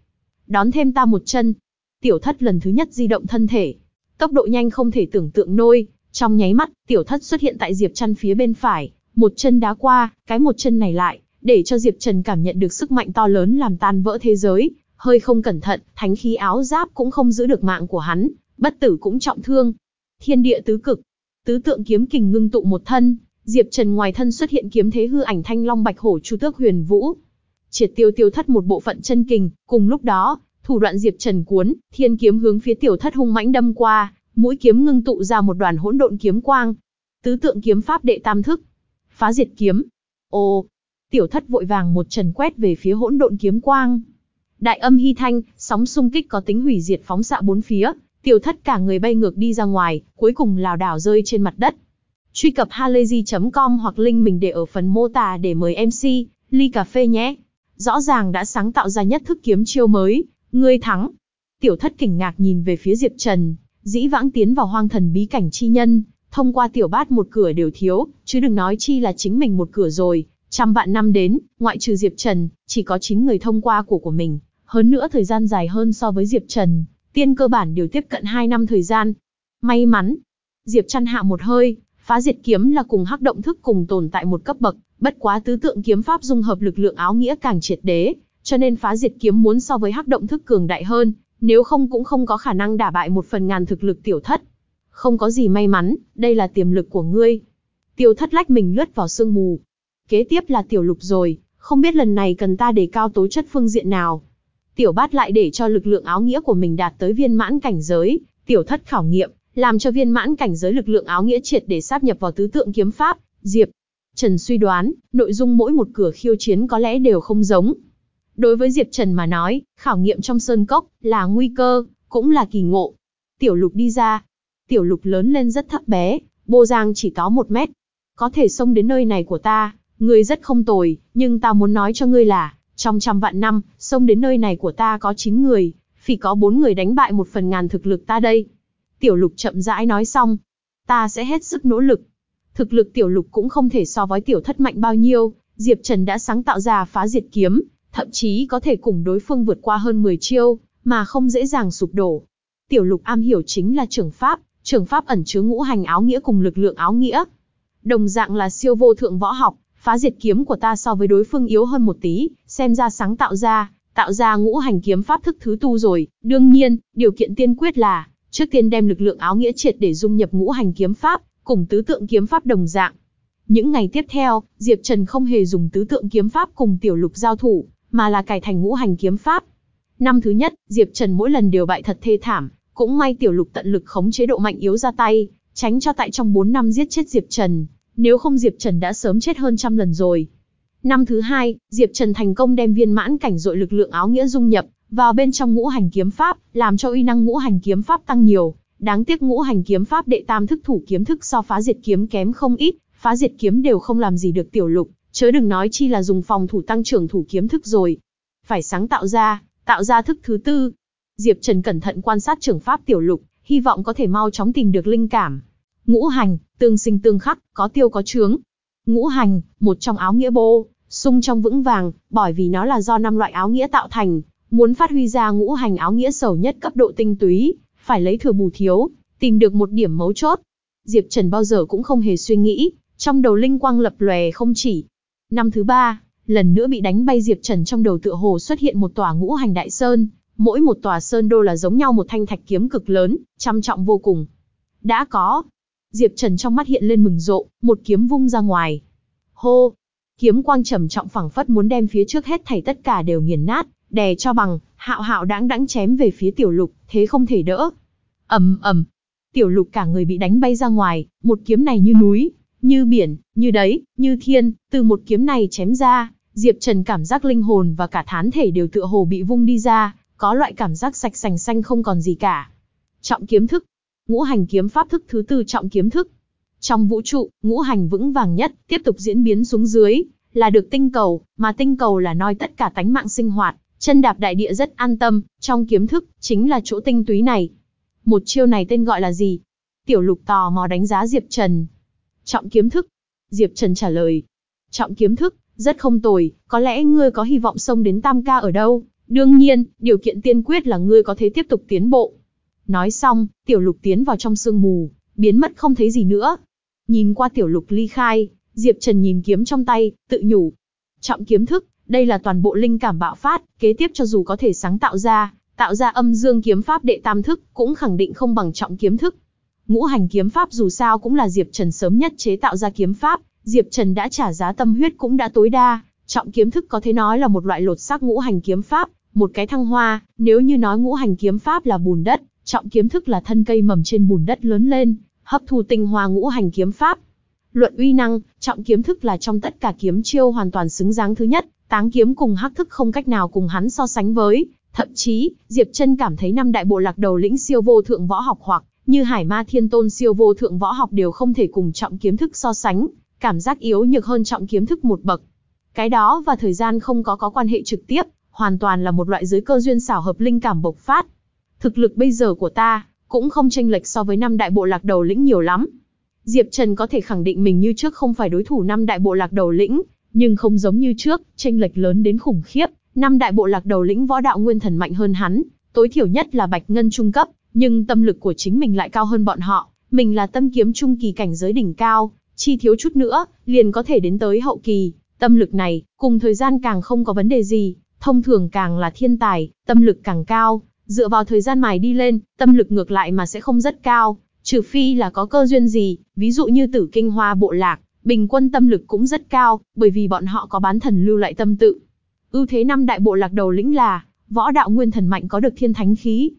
đón thêm ta một chân. Tiểu thất lần thứ nhất di động thân thể. Tốc độ nhanh không thể tưởng tượng nôi, trong nháy mắt, tiểu thất xuất hiện tại Diệp Trần phía bên phải, một chân đá qua, cái một chân này lại, để cho Diệp Trần cảm nhận được sức mạnh to lớn làm tan vỡ thế giới, hơi không cẩn thận, thánh khí áo giáp cũng không giữ được mạng của hắn, bất tử cũng trọng thương. Thiên địa tứ cực, tứ tượng kiếm kình ngưng tụ một thân, Diệp Trần ngoài thân xuất hiện kiếm thế hư ảnh thanh long bạch hổ chu tước huyền vũ, triệt tiêu tiêu thất một bộ phận chân kình, cùng lúc đó, thủ đoạn Diệp Trần cuốn, thiên kiếm hướng phía tiểu thất hung mãnh đâm qua, mũi kiếm ngưng tụ ra một đoàn hỗn độn kiếm quang. Tứ tượng kiếm pháp đệ tam thức, phá diệt kiếm. Ồ tiểu thất vội vàng một trần quét về phía hỗn độn kiếm quang. Đại âm hy thanh, sóng xung kích có tính hủy diệt phóng xạ bốn phía, tiểu thất cả người bay ngược đi ra ngoài, cuối cùng lảo đảo rơi trên mặt đất. Truy cập halayzi.com hoặc link mình để ở phần mô tả để mời MC, ly cà phê nhé rõ ràng đã sáng tạo ra nhất thức kiếm chiêu mới, ngươi thắng. Tiểu thất kinh ngạc nhìn về phía Diệp Trần, dĩ vãng tiến vào hoang thần bí cảnh chi nhân, thông qua tiểu bát một cửa đều thiếu, chứ đừng nói chi là chính mình một cửa rồi, trăm vạn năm đến, ngoại trừ Diệp Trần, chỉ có 9 người thông qua của của mình, hơn nữa thời gian dài hơn so với Diệp Trần, tiên cơ bản đều tiếp cận 2 năm thời gian. May mắn, Diệp Trăn hạ một hơi, phá diệt kiếm là cùng hắc động thức cùng tồn tại một cấp bậc, bất quá tứ tượng kiếm pháp dung hợp lực lượng áo nghĩa càng triệt đế, cho nên phá diệt kiếm muốn so với hắc động thức cường đại hơn, nếu không cũng không có khả năng đả bại một phần ngàn thực lực tiểu thất. Không có gì may mắn, đây là tiềm lực của ngươi. Tiểu thất lách mình lướt vào sương mù. Kế tiếp là tiểu lục rồi, không biết lần này cần ta đề cao tố chất phương diện nào. Tiểu bát lại để cho lực lượng áo nghĩa của mình đạt tới viên mãn cảnh giới, tiểu thất khảo nghiệm, làm cho viên mãn cảnh giới lực lượng áo nghĩa triệt để sáp nhập vào tứ tượng kiếm pháp, Diệp. Trần suy đoán, nội dung mỗi một cửa khiêu chiến có lẽ đều không giống. Đối với Diệp Trần mà nói, khảo nghiệm trong sơn cốc là nguy cơ, cũng là kỳ ngộ. Tiểu lục đi ra. Tiểu lục lớn lên rất thấp bé, bô giang chỉ có một mét. Có thể xông đến nơi này của ta, ngươi rất không tồi, nhưng ta muốn nói cho ngươi là, trong trăm vạn năm, xông đến nơi này của ta có 9 người, phỉ có 4 người đánh bại một phần ngàn thực lực ta đây. Tiểu lục chậm rãi nói xong. Ta sẽ hết sức nỗ lực. Thực lực tiểu lục cũng không thể so với tiểu thất mạnh bao nhiêu, Diệp Trần đã sáng tạo ra phá diệt kiếm, thậm chí có thể cùng đối phương vượt qua hơn 10 chiêu, mà không dễ dàng sụp đổ. Tiểu lục am hiểu chính là trưởng pháp, trưởng pháp ẩn chứa ngũ hành áo nghĩa cùng lực lượng áo nghĩa. Đồng dạng là siêu vô thượng võ học, phá diệt kiếm của ta so với đối phương yếu hơn một tí, xem ra sáng tạo ra, tạo ra ngũ hành kiếm pháp thức thứ tu rồi, đương nhiên, điều kiện tiên quyết là, trước tiên đem lực lượng áo nghĩa triệt để dung nhập ngũ hành kiếm pháp, cùng tứ tượng kiếm pháp đồng dạng. Những ngày tiếp theo, Diệp Trần không hề dùng tứ tượng kiếm pháp cùng tiểu lục giao thủ, mà là cải thành ngũ hành kiếm pháp. Năm thứ nhất, Diệp Trần mỗi lần đều bại thật thê thảm, cũng may tiểu lục tận lực khống chế độ mạnh yếu ra tay, tránh cho tại trong 4 năm giết chết Diệp Trần, nếu không Diệp Trần đã sớm chết hơn trăm lần rồi. Năm thứ hai, Diệp Trần thành công đem viên mãn cảnh dội lực lượng áo nghĩa dung nhập vào bên trong ngũ hành kiếm pháp, làm cho uy năng ngũ hành kiếm pháp tăng nhiều. Đáng tiếc ngũ hành kiếm pháp đệ tam thức thủ kiếm thức so phá diệt kiếm kém không ít, phá diệt kiếm đều không làm gì được tiểu lục, chớ đừng nói chi là dùng phòng thủ tăng trưởng thủ kiếm thức rồi. Phải sáng tạo ra, tạo ra thức thứ tư. Diệp Trần cẩn thận quan sát trưởng pháp tiểu lục, hy vọng có thể mau chóng tìm được linh cảm. Ngũ hành, tương sinh tương khắc, có tiêu có chướng. Ngũ hành, một trong áo nghĩa bô, sung trong vững vàng, bởi vì nó là do năm loại áo nghĩa tạo thành, muốn phát huy ra ngũ hành áo nghĩa sầu nhất cấp độ tinh túy, phải lấy thừa bù thiếu, tìm được một điểm mấu chốt. Diệp Trần bao giờ cũng không hề suy nghĩ, trong đầu linh quang lập lòe không chỉ. Năm thứ ba, lần nữa bị đánh bay Diệp Trần trong đầu tựa hồ xuất hiện một tòa ngũ hành đại sơn, mỗi một tòa sơn đô là giống nhau một thanh thạch kiếm cực lớn, trăm trọng vô cùng. Đã có. Diệp Trần trong mắt hiện lên mừng rộ, một kiếm vung ra ngoài. Hô! Kiếm quang trầm trọng phẳng phất muốn đem phía trước hết thảy tất cả đều nghiền nát, đè cho bằng, hạo hạo đáng đáng chém về phía tiểu lục, thế không thể đỡ. ầm ầm, tiểu lục cả người bị đánh bay ra ngoài, một kiếm này như núi, như biển, như đấy, như thiên, từ một kiếm này chém ra, Diệp Trần cảm giác linh hồn và cả thán thể đều tựa hồ bị vung đi ra, có loại cảm giác sạch sành xanh không còn gì cả. Trọng kiếm thức, ngũ hành kiếm pháp thức thứ tư trọng kiếm thức. Trong vũ trụ, ngũ hành vững vàng nhất, tiếp tục diễn biến xuống dưới, là được tinh cầu, mà tinh cầu là noi tất cả tánh mạng sinh hoạt, chân đạp đại địa rất an tâm, trong kiếm thức, chính là chỗ tinh túy này. Một chiêu này tên gọi là gì? Tiểu lục tò mò đánh giá Diệp Trần. Trọng kiếm thức. Diệp Trần trả lời. Trọng kiếm thức, rất không tồi, có lẽ ngươi có hy vọng xông đến tam ca ở đâu. Đương nhiên, điều kiện tiên quyết là ngươi có thể tiếp tục tiến bộ. Nói xong, tiểu lục tiến vào trong sương mù, biến mất không thấy gì nữa. Nhìn qua tiểu lục ly khai, Diệp Trần nhìn kiếm trong tay, tự nhủ. Trọng kiếm thức, đây là toàn bộ linh cảm bạo phát, kế tiếp cho dù có thể sáng tạo ra, tạo ra âm dương kiếm pháp đệ tam thức, cũng khẳng định không bằng trọng kiếm thức. Ngũ hành kiếm pháp dù sao cũng là Diệp Trần sớm nhất chế tạo ra kiếm pháp, Diệp Trần đã trả giá tâm huyết cũng đã tối đa, trọng kiếm thức có thể nói là một loại lột xác ngũ hành kiếm pháp, một cái thăng hoa, nếu như nói ngũ hành kiếm pháp là bùn đất, trọng kiếm thức là thân cây mầm trên bùn đất lớn lên, hấp thu tinh hoa ngũ hành kiếm pháp. Luận uy năng, trọng kiếm thức là trong tất cả kiếm chiêu hoàn toàn xứng dáng thứ nhất, táng kiếm cùng hắc thức không cách nào cùng hắn so sánh với. Thậm chí, Diệp chân cảm thấy năm đại bộ lạc đầu lĩnh siêu vô thượng võ học hoặc như Hải Ma Thiên Tôn siêu vô thượng võ học đều không thể cùng trọng kiếm thức so sánh, cảm giác yếu nhược hơn trọng kiếm thức một bậc. Cái đó và thời gian không có có quan hệ trực tiếp, hoàn toàn là một loại giới cơ duyên xảo hợp linh cảm bộc phát. Thực lực bây giờ của ta, cũng không tranh lệch so với năm đại bộ lạc đầu lĩnh nhiều lắm. Diệp Trần có thể khẳng định mình như trước không phải đối thủ năm đại bộ lạc đầu lĩnh, nhưng không giống như trước, tranh lệch lớn đến khủng khiếp, năm đại bộ lạc đầu lĩnh võ đạo nguyên thần mạnh hơn hắn, tối thiểu nhất là Bạch Ngân trung cấp, nhưng tâm lực của chính mình lại cao hơn bọn họ, mình là tâm kiếm trung kỳ cảnh giới đỉnh cao, chi thiếu chút nữa, liền có thể đến tới hậu kỳ, tâm lực này, cùng thời gian càng không có vấn đề gì, thông thường càng là thiên tài, tâm lực càng cao, dựa vào thời gian mài đi lên, tâm lực ngược lại mà sẽ không rất cao, trừ phi là có cơ duyên gì, ví dụ như tử kinh hoa bộ lạc, bình quân tâm lực cũng rất cao, bởi vì bọn họ có bán thần lưu lại tâm tự. Ưu thế năm đại bộ lạc đầu lĩnh là, võ đạo nguyên thần mạnh có được thiên thánh khí.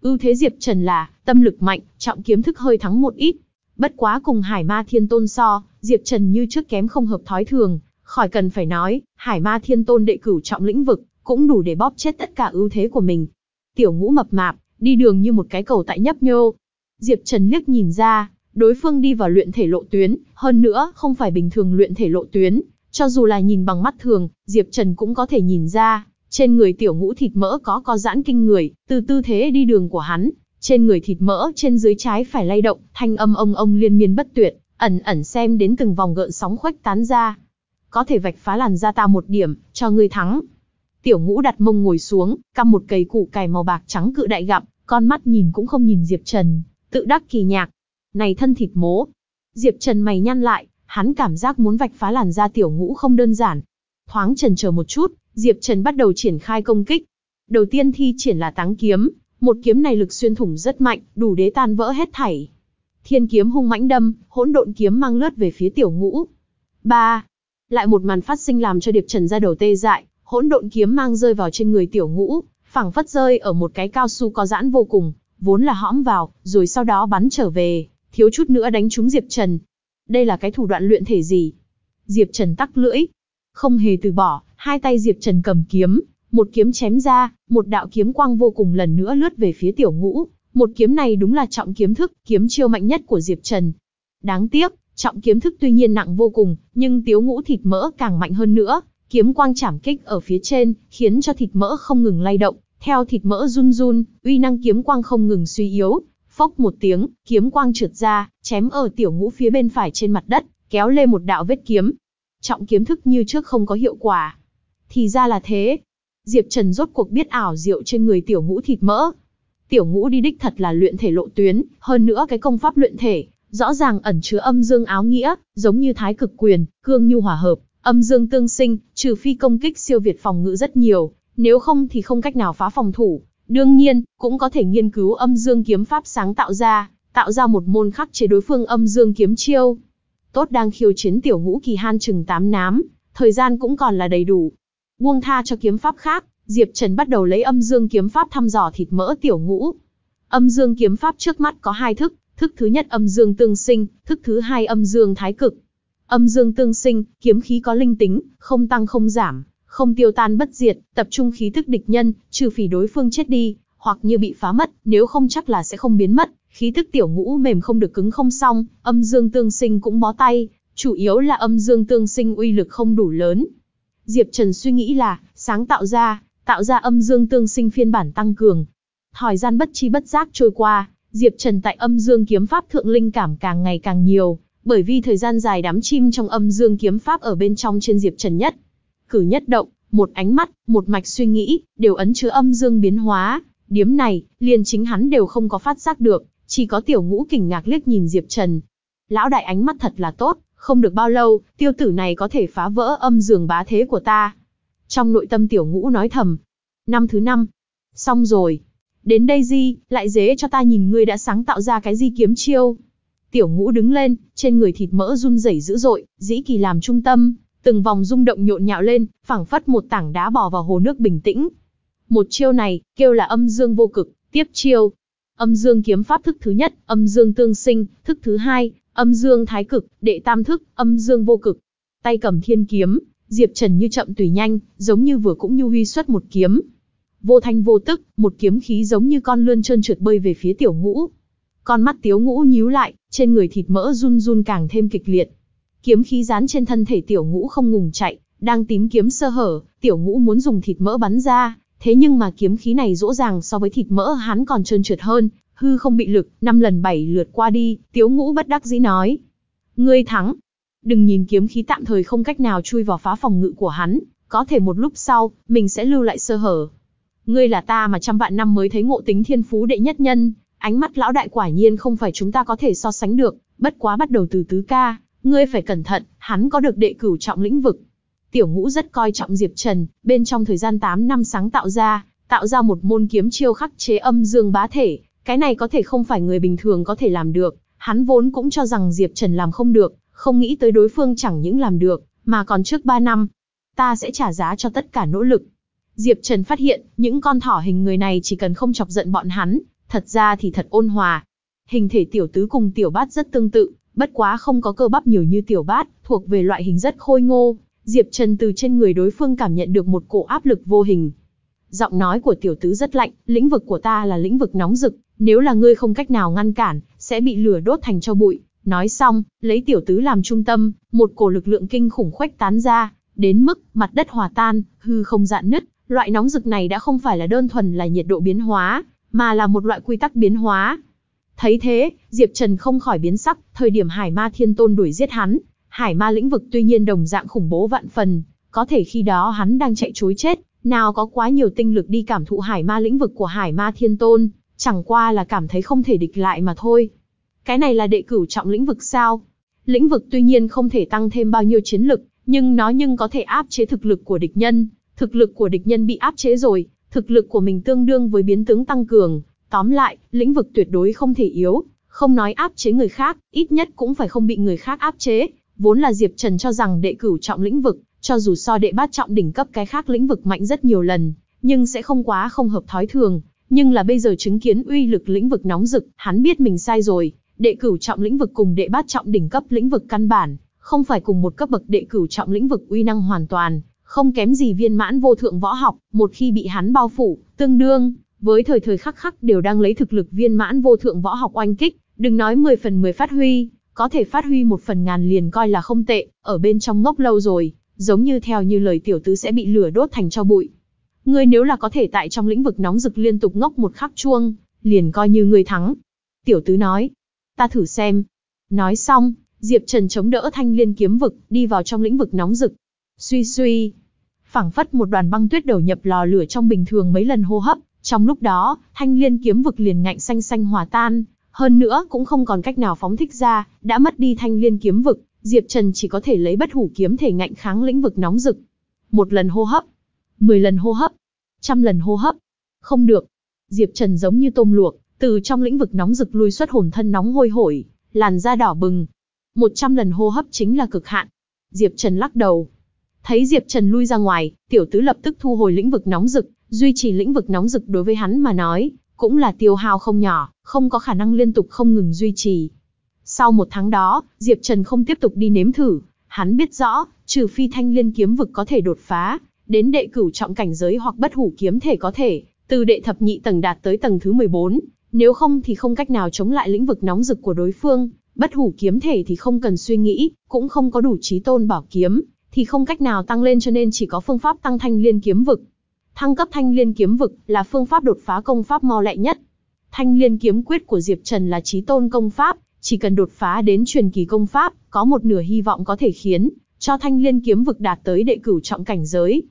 Ưu thế Diệp Trần là, tâm lực mạnh, trọng kiếm thức hơi thắng một ít. Bất quá cùng Hải Ma Thiên Tôn so, Diệp Trần như trước kém không hợp thói thường, khỏi cần phải nói, Hải Ma Thiên Tôn đệ cửu trọng lĩnh vực, cũng đủ để bóp chết tất cả ưu thế của mình. Tiểu ngũ mập mạp, đi đường như một cái cầu tại nhấp nhô. Diệp Trần liếc nhìn ra, đối phương đi vào luyện thể lộ tuyến, hơn nữa không phải bình thường luyện thể lộ tuyến, cho dù là nhìn bằng mắt thường, Diệp Trần cũng có thể nhìn ra, trên người tiểu ngũ thịt mỡ có có giãn kinh người, từ tư thế đi đường của hắn, trên người thịt mỡ trên dưới trái phải lay động, thanh âm ông ông liên miên bất tuyệt, ẩn ẩn xem đến từng vòng gợn sóng khuếch tán ra. Có thể vạch phá làn da ta một điểm, cho ngươi thắng. Tiểu ngũ đặt mông ngồi xuống, căm một cây củ cải màu bạc trắng cự đại gặm, con mắt nhìn cũng không nhìn Diệp Trần, tự đắc kỳ nhạc. Này thân thịt mố. Diệp Trần mày nhăn lại, hắn cảm giác muốn vạch phá làn da tiểu ngũ không đơn giản. Thoáng trần chờ một chút, Diệp Trần bắt đầu triển khai công kích. Đầu tiên thi triển là táng kiếm, một kiếm này lực xuyên thủng rất mạnh, đủ để tan vỡ hết thảy. Thiên kiếm hung mãnh đâm, hỗn độn kiếm mang lướt về phía tiểu ngũ. Ba, Lại một màn phát sinh làm cho Diệp Trần ra đầu tê dại, hỗn độn kiếm mang rơi vào trên người tiểu ngũ, phẳng phất rơi ở một cái cao su có giãn vô cùng, vốn là hõm vào, rồi sau đó bắn trở về, thiếu chút nữa đánh trúng Diệp Trần. Đây là cái thủ đoạn luyện thể gì? Diệp Trần tắc lưỡi, không hề từ bỏ, hai tay Diệp Trần cầm kiếm, một kiếm chém ra, một đạo kiếm quang vô cùng lần nữa lướt về phía tiểu ngũ. Một kiếm này đúng là trọng kiếm thức, kiếm chiêu mạnh nhất của Diệp Trần. Đáng tiếc, trọng kiếm thức tuy nhiên nặng vô cùng, nhưng tiếu ngũ thịt mỡ càng mạnh hơn nữa. Kiếm quang chảm kích ở phía trên, khiến cho thịt mỡ không ngừng lay động, theo thịt mỡ run run, uy năng kiếm quang không ngừng suy yếu. Phốc một tiếng, kiếm quang trượt ra, chém ở tiểu ngũ phía bên phải trên mặt đất, kéo lên một đạo vết kiếm. Trọng kiếm thức như trước không có hiệu quả. Thì ra là thế, Diệp Trần rốt cuộc biết ảo diệu trên người tiểu ngũ thịt mỡ. Tiểu ngũ đi đích thật là luyện thể lộ tuyến, hơn nữa cái công pháp luyện thể, rõ ràng ẩn chứa âm dương áo nghĩa, giống như thái cực quyền, cương nhu hòa hợp, âm dương tương sinh, trừ phi công kích siêu việt phòng ngự rất nhiều, nếu không thì không cách nào phá phòng thủ. Đương nhiên, cũng có thể nghiên cứu âm dương kiếm pháp sáng tạo ra, tạo ra một môn khắc chế đối phương âm dương kiếm chiêu. Tốt đang khiêu chiến tiểu ngũ kỳ han chừng Tám nám, thời gian cũng còn là đầy đủ, Buông tha cho kiếm pháp khác, Diệp Trần bắt đầu lấy âm dương kiếm pháp thăm dò thịt mỡ tiểu ngũ. Âm dương kiếm pháp trước mắt có hai thức, thức thứ nhất âm dương tương sinh, thức thứ hai âm dương thái cực. Âm dương tương sinh, kiếm khí có linh tính, không tăng không giảm, không tiêu tan bất diệt, tập trung khí thức địch nhân, trừ phỉ đối phương chết đi, hoặc như bị phá mất, nếu không chắc là sẽ không biến mất. Khí thức tiểu ngũ mềm không được cứng không xong, âm dương tương sinh cũng bó tay, chủ yếu là âm dương tương sinh uy lực không đủ lớn, Diệp Trần suy nghĩ là, sáng tạo ra, tạo ra âm dương tương sinh phiên bản tăng cường. Thời gian bất chi bất giác trôi qua, Diệp Trần tại âm dương kiếm pháp thượng linh cảm càng ngày càng nhiều, bởi vì thời gian dài đám chim trong âm dương kiếm pháp ở bên trong trên Diệp Trần nhất. Cử nhất động, một ánh mắt, một mạch suy nghĩ, đều ấn chứa âm dương biến hóa, điếm này, liền chính hắn đều không có phát giác được, chỉ có tiểu ngũ kình ngạc liếc nhìn Diệp Trần. Lão đại ánh mắt thật là tốt, không được bao lâu, tiêu tử này có thể phá vỡ âm dương bá thế của ta. Trong nội tâm tiểu ngũ nói thầm. Năm thứ năm. Xong rồi. Đến đây gì, lại dế cho ta nhìn ngươi đã sáng tạo ra cái gì kiếm chiêu. Tiểu ngũ đứng lên, trên người thịt mỡ run rẩy dữ dội, dĩ kỳ làm trung tâm, từng vòng rung động nhộn nhạo lên, phảng phất một tảng đá bò vào hồ nước bình tĩnh. Một chiêu này, kêu là âm dương vô cực, tiếp chiêu. Âm dương kiếm pháp thức thứ nhất, âm dương tương sinh, thức thứ hai, Âm dương thái cực, đệ tam thức, âm dương vô cực. Tay cầm thiên kiếm, Diệp Trần như chậm tùy nhanh, giống như vừa cũng như huy xuất một kiếm. Vô thanh vô tức, một kiếm khí giống như con lươn trơn trượt bơi về phía tiểu ngũ. Con mắt tiếu ngũ nhíu lại, trên người thịt mỡ run run càng thêm kịch liệt. Kiếm khí dán trên thân thể tiểu ngũ không ngừng chạy, đang tìm kiếm sơ hở, tiểu ngũ muốn dùng thịt mỡ bắn ra, thế nhưng mà kiếm khí này rõ ràng so với thịt mỡ hắn còn trơn trượt hơn, Hư không bị lực, năm lần bảy lượt qua đi, tiếu ngũ bất đắc dĩ nói. Ngươi thắng. Đừng nhìn kiếm khí tạm thời không cách nào chui vào phá phòng ngự của hắn, có thể một lúc sau, mình sẽ lưu lại sơ hở. Ngươi là ta mà trăm vạn năm mới thấy ngộ tính thiên phú đệ nhất nhân, ánh mắt lão đại quả nhiên không phải chúng ta có thể so sánh được, bất quá bắt đầu từ tứ ca, ngươi phải cẩn thận, hắn có được đệ cửu trọng lĩnh vực. Tiểu ngũ rất coi trọng Diệp Trần, bên trong thời gian 8 năm sáng tạo ra, tạo ra một môn kiếm chiêu khắc chế âm dương bá thể, cái này có thể không phải người bình thường có thể làm được, hắn vốn cũng cho rằng Diệp Trần làm không được, không nghĩ tới đối phương chẳng những làm được, mà còn trước 3 năm. Ta sẽ trả giá cho tất cả nỗ lực. Diệp Trần phát hiện, những con thỏ hình người này chỉ cần không chọc giận bọn hắn, thật ra thì thật ôn hòa. Hình thể tiểu tứ cùng tiểu bát rất tương tự, bất quá không có cơ bắp nhiều như tiểu bát, thuộc về loại hình rất khôi ngô. Diệp Trần từ trên người đối phương cảm nhận được một cổ áp lực vô hình. Giọng nói của tiểu tứ rất lạnh, lĩnh vực của ta là lĩnh vực nóng rực, nếu là ngươi không cách nào ngăn cản, sẽ bị lửa đốt thành cho bụi. Nói xong, lấy tiểu tứ làm trung tâm, một cổ lực lượng kinh khủng khoách tán ra, đến mức mặt đất hòa tan, hư không dạn nứt. Loại nóng rực này đã không phải là đơn thuần là nhiệt độ biến hóa, mà là một loại quy tắc biến hóa. Thấy thế, Diệp Trần không khỏi biến sắc, thời điểm Hải Ma Thiên Tôn đuổi giết hắn, Hải Ma lĩnh vực tuy nhiên đồng dạng khủng bố vạn phần, có thể khi đó hắn đang chạy chối chết, nào có quá nhiều tinh lực đi cảm thụ Hải Ma lĩnh vực của Hải Ma Thiên Tôn, chẳng qua là cảm thấy không thể địch lại mà thôi. Cái này là đệ cửu trọng lĩnh vực sao? Lĩnh vực tuy nhiên không thể tăng thêm bao nhiêu chiến lực, nhưng nó nhưng có thể áp chế thực lực của địch nhân. Thực lực của địch nhân bị áp chế rồi, thực lực của mình tương đương với biến tướng tăng cường. Tóm lại, lĩnh vực tuyệt đối không thể yếu, không nói áp chế người khác, ít nhất cũng phải không bị người khác áp chế. Vốn là Diệp Trần cho rằng đệ cửu trọng lĩnh vực, cho dù so đệ bát trọng đỉnh cấp cái khác lĩnh vực mạnh rất nhiều lần, nhưng sẽ không quá không hợp thói thường. Nhưng là bây giờ chứng kiến uy lực lĩnh vực nóng rực, hắn biết mình sai rồi, đệ cửu trọng lĩnh vực cùng đệ bát trọng đỉnh cấp lĩnh vực căn bản, không phải cùng một cấp bậc đệ cửu trọng lĩnh vực uy năng hoàn toàn, không kém gì viên mãn vô thượng võ học, một khi bị hắn bao phủ, tương đương với thời thời khắc khắc đều đang lấy thực lực viên mãn vô thượng võ học oanh kích, đừng nói 10 phần 10 phát huy, có thể phát huy một phần ngàn liền coi là không tệ, ở bên trong ngốc lâu rồi, giống như theo như lời tiểu tứ sẽ bị lửa đốt thành cho bụi. Ngươi nếu là có thể tại trong lĩnh vực nóng rực liên tục ngốc một khắc chuông, liền coi như ngươi thắng. Tiểu tứ nói, ta thử xem. Nói xong, Diệp Trần chống đỡ thanh liên kiếm vực, đi vào trong lĩnh vực nóng rực. Suy suy, phảng phất một đoàn băng tuyết đầu nhập lò lửa trong bình thường mấy lần hô hấp, trong lúc đó, thanh liên kiếm vực liền ngạnh xanh xanh hòa tan, hơn nữa cũng không còn cách nào phóng thích ra, đã mất đi thanh liên kiếm vực, Diệp Trần chỉ có thể lấy bất hủ kiếm thể ngạnh kháng lĩnh vực nóng rực. Một lần hô hấp, mười lần hô hấp, trăm lần hô hấp. Không được. Diệp Trần giống như tôm luộc, từ trong lĩnh vực nóng rực lui xuất hồn thân nóng hôi hổi, làn da đỏ bừng. Một trăm lần hô hấp chính là cực hạn. Diệp Trần lắc đầu. Thấy Diệp Trần lui ra ngoài, tiểu tứ lập tức thu hồi lĩnh vực nóng rực, duy trì lĩnh vực nóng rực đối với hắn mà nói, cũng là tiêu hao không nhỏ, không có khả năng liên tục không ngừng duy trì. Sau một tháng đó, Diệp Trần không tiếp tục đi nếm thử, hắn biết rõ, trừ phi thanh liên kiếm vực có thể đột phá, đến đệ cửu trọng cảnh giới hoặc bất hủ kiếm thể có thể, từ đệ thập nhị tầng đạt tới tầng thứ 14, nếu không thì không cách nào chống lại lĩnh vực nóng rực của đối phương, bất hủ kiếm thể thì không cần suy nghĩ, cũng không có đủ trí tôn bảo kiếm, thì không cách nào tăng lên cho nên chỉ có phương pháp tăng thanh liên kiếm vực. Thăng cấp thanh liên kiếm vực là phương pháp đột phá công pháp mau lẹ nhất. Thanh liên kiếm quyết của Diệp Trần là trí tôn công pháp, chỉ cần đột phá đến truyền kỳ công pháp, có một nửa hy vọng có thể khiến cho thanh liên kiếm vực đạt tới đệ cửu trọng cảnh giới.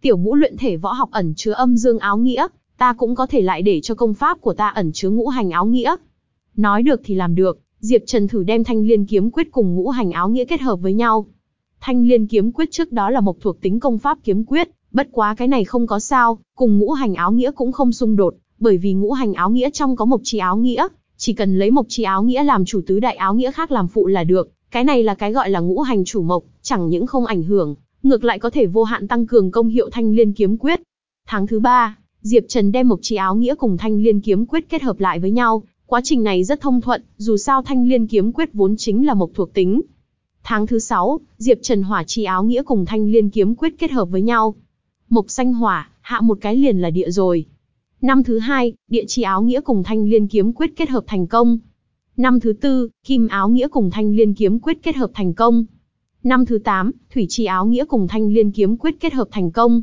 Tiểu ngũ luyện thể võ học ẩn chứa âm dương áo nghĩa, ta cũng có thể lại để cho công pháp của ta ẩn chứa ngũ hành áo nghĩa. Nói được thì làm được, Diệp Trần thử đem thanh liên kiếm quyết cùng ngũ hành áo nghĩa kết hợp với nhau. Thanh liên kiếm quyết trước đó là một thuộc tính công pháp kiếm quyết, bất quá cái này không có sao, cùng ngũ hành áo nghĩa cũng không xung đột, bởi vì ngũ hành áo nghĩa trong có mộc chi áo nghĩa, chỉ cần lấy mộc chi áo nghĩa làm chủ tứ đại áo nghĩa khác làm phụ là được, cái này là cái gọi là ngũ hành chủ mộc, chẳng những không ảnh hưởng, ngược lại có thể vô hạn tăng cường công hiệu thanh liên kiếm quyết. Tháng thứ ba, Diệp Trần đem mộc chi áo nghĩa cùng thanh liên kiếm quyết kết hợp lại với nhau, quá trình này rất thông thuận, dù sao thanh liên kiếm quyết vốn chính là mộc thuộc tính. Tháng thứ sáu, Diệp Trần hỏa chi áo nghĩa cùng thanh liên kiếm quyết kết hợp với nhau. Mộc xanh hỏa, hạ một cái liền là địa rồi. Năm thứ hai, địa chi áo nghĩa cùng thanh liên kiếm quyết kết hợp thành công. Năm thứ tư, kim áo nghĩa cùng thanh liên kiếm quyết kết hợp thành công. Năm thứ 8, thủy chi áo nghĩa cùng thanh liên kiếm quyết kết hợp thành công.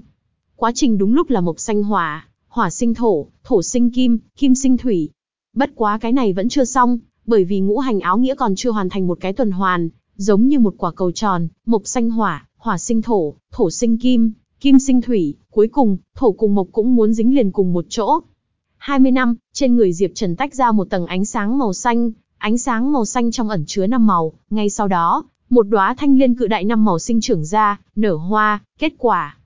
Quá trình đúng lúc là mộc xanh hỏa, hỏa sinh thổ, thổ sinh kim, kim sinh thủy. Bất quá cái này vẫn chưa xong, bởi vì ngũ hành áo nghĩa còn chưa hoàn thành một cái tuần hoàn, giống như một quả cầu tròn, mộc sinh hỏa, hỏa sinh thổ, thổ sinh kim, kim sinh thủy, cuối cùng, thổ cùng mộc cũng muốn dính liền cùng một chỗ. 20 năm, trên người Diệp Trần tách ra một tầng ánh sáng màu xanh, ánh sáng màu xanh trong ẩn chứa năm màu, ngay sau đó, một đóa thanh liên cự đại năm màu sinh trưởng ra, nở hoa, kết quả.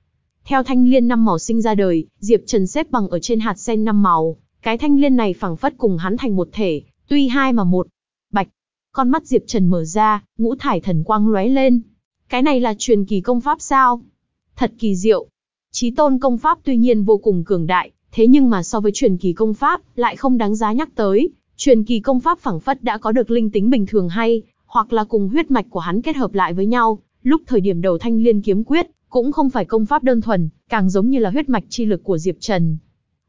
Theo thanh liên năm màu sinh ra đời, Diệp Trần xếp bằng ở trên hạt sen năm màu, cái thanh liên này phẳng phất cùng hắn thành một thể, tuy hai mà một. Con mắt Diệp Trần mở ra, ngũ thải thần quang lóe lên. Cái này là truyền kỳ công pháp sao? Thật kỳ diệu. Chí tôn công pháp tuy nhiên vô cùng cường đại, thế nhưng mà so với truyền kỳ công pháp, lại không đáng giá nhắc tới. Truyền kỳ công pháp phẳng phất đã có được linh tính bình thường hay, hoặc là cùng huyết mạch của hắn kết hợp lại với nhau, lúc thời điểm đầu thanh liên kiếm quyết, cũng không phải công pháp đơn thuần, càng giống như là huyết mạch chi lực của Diệp Trần.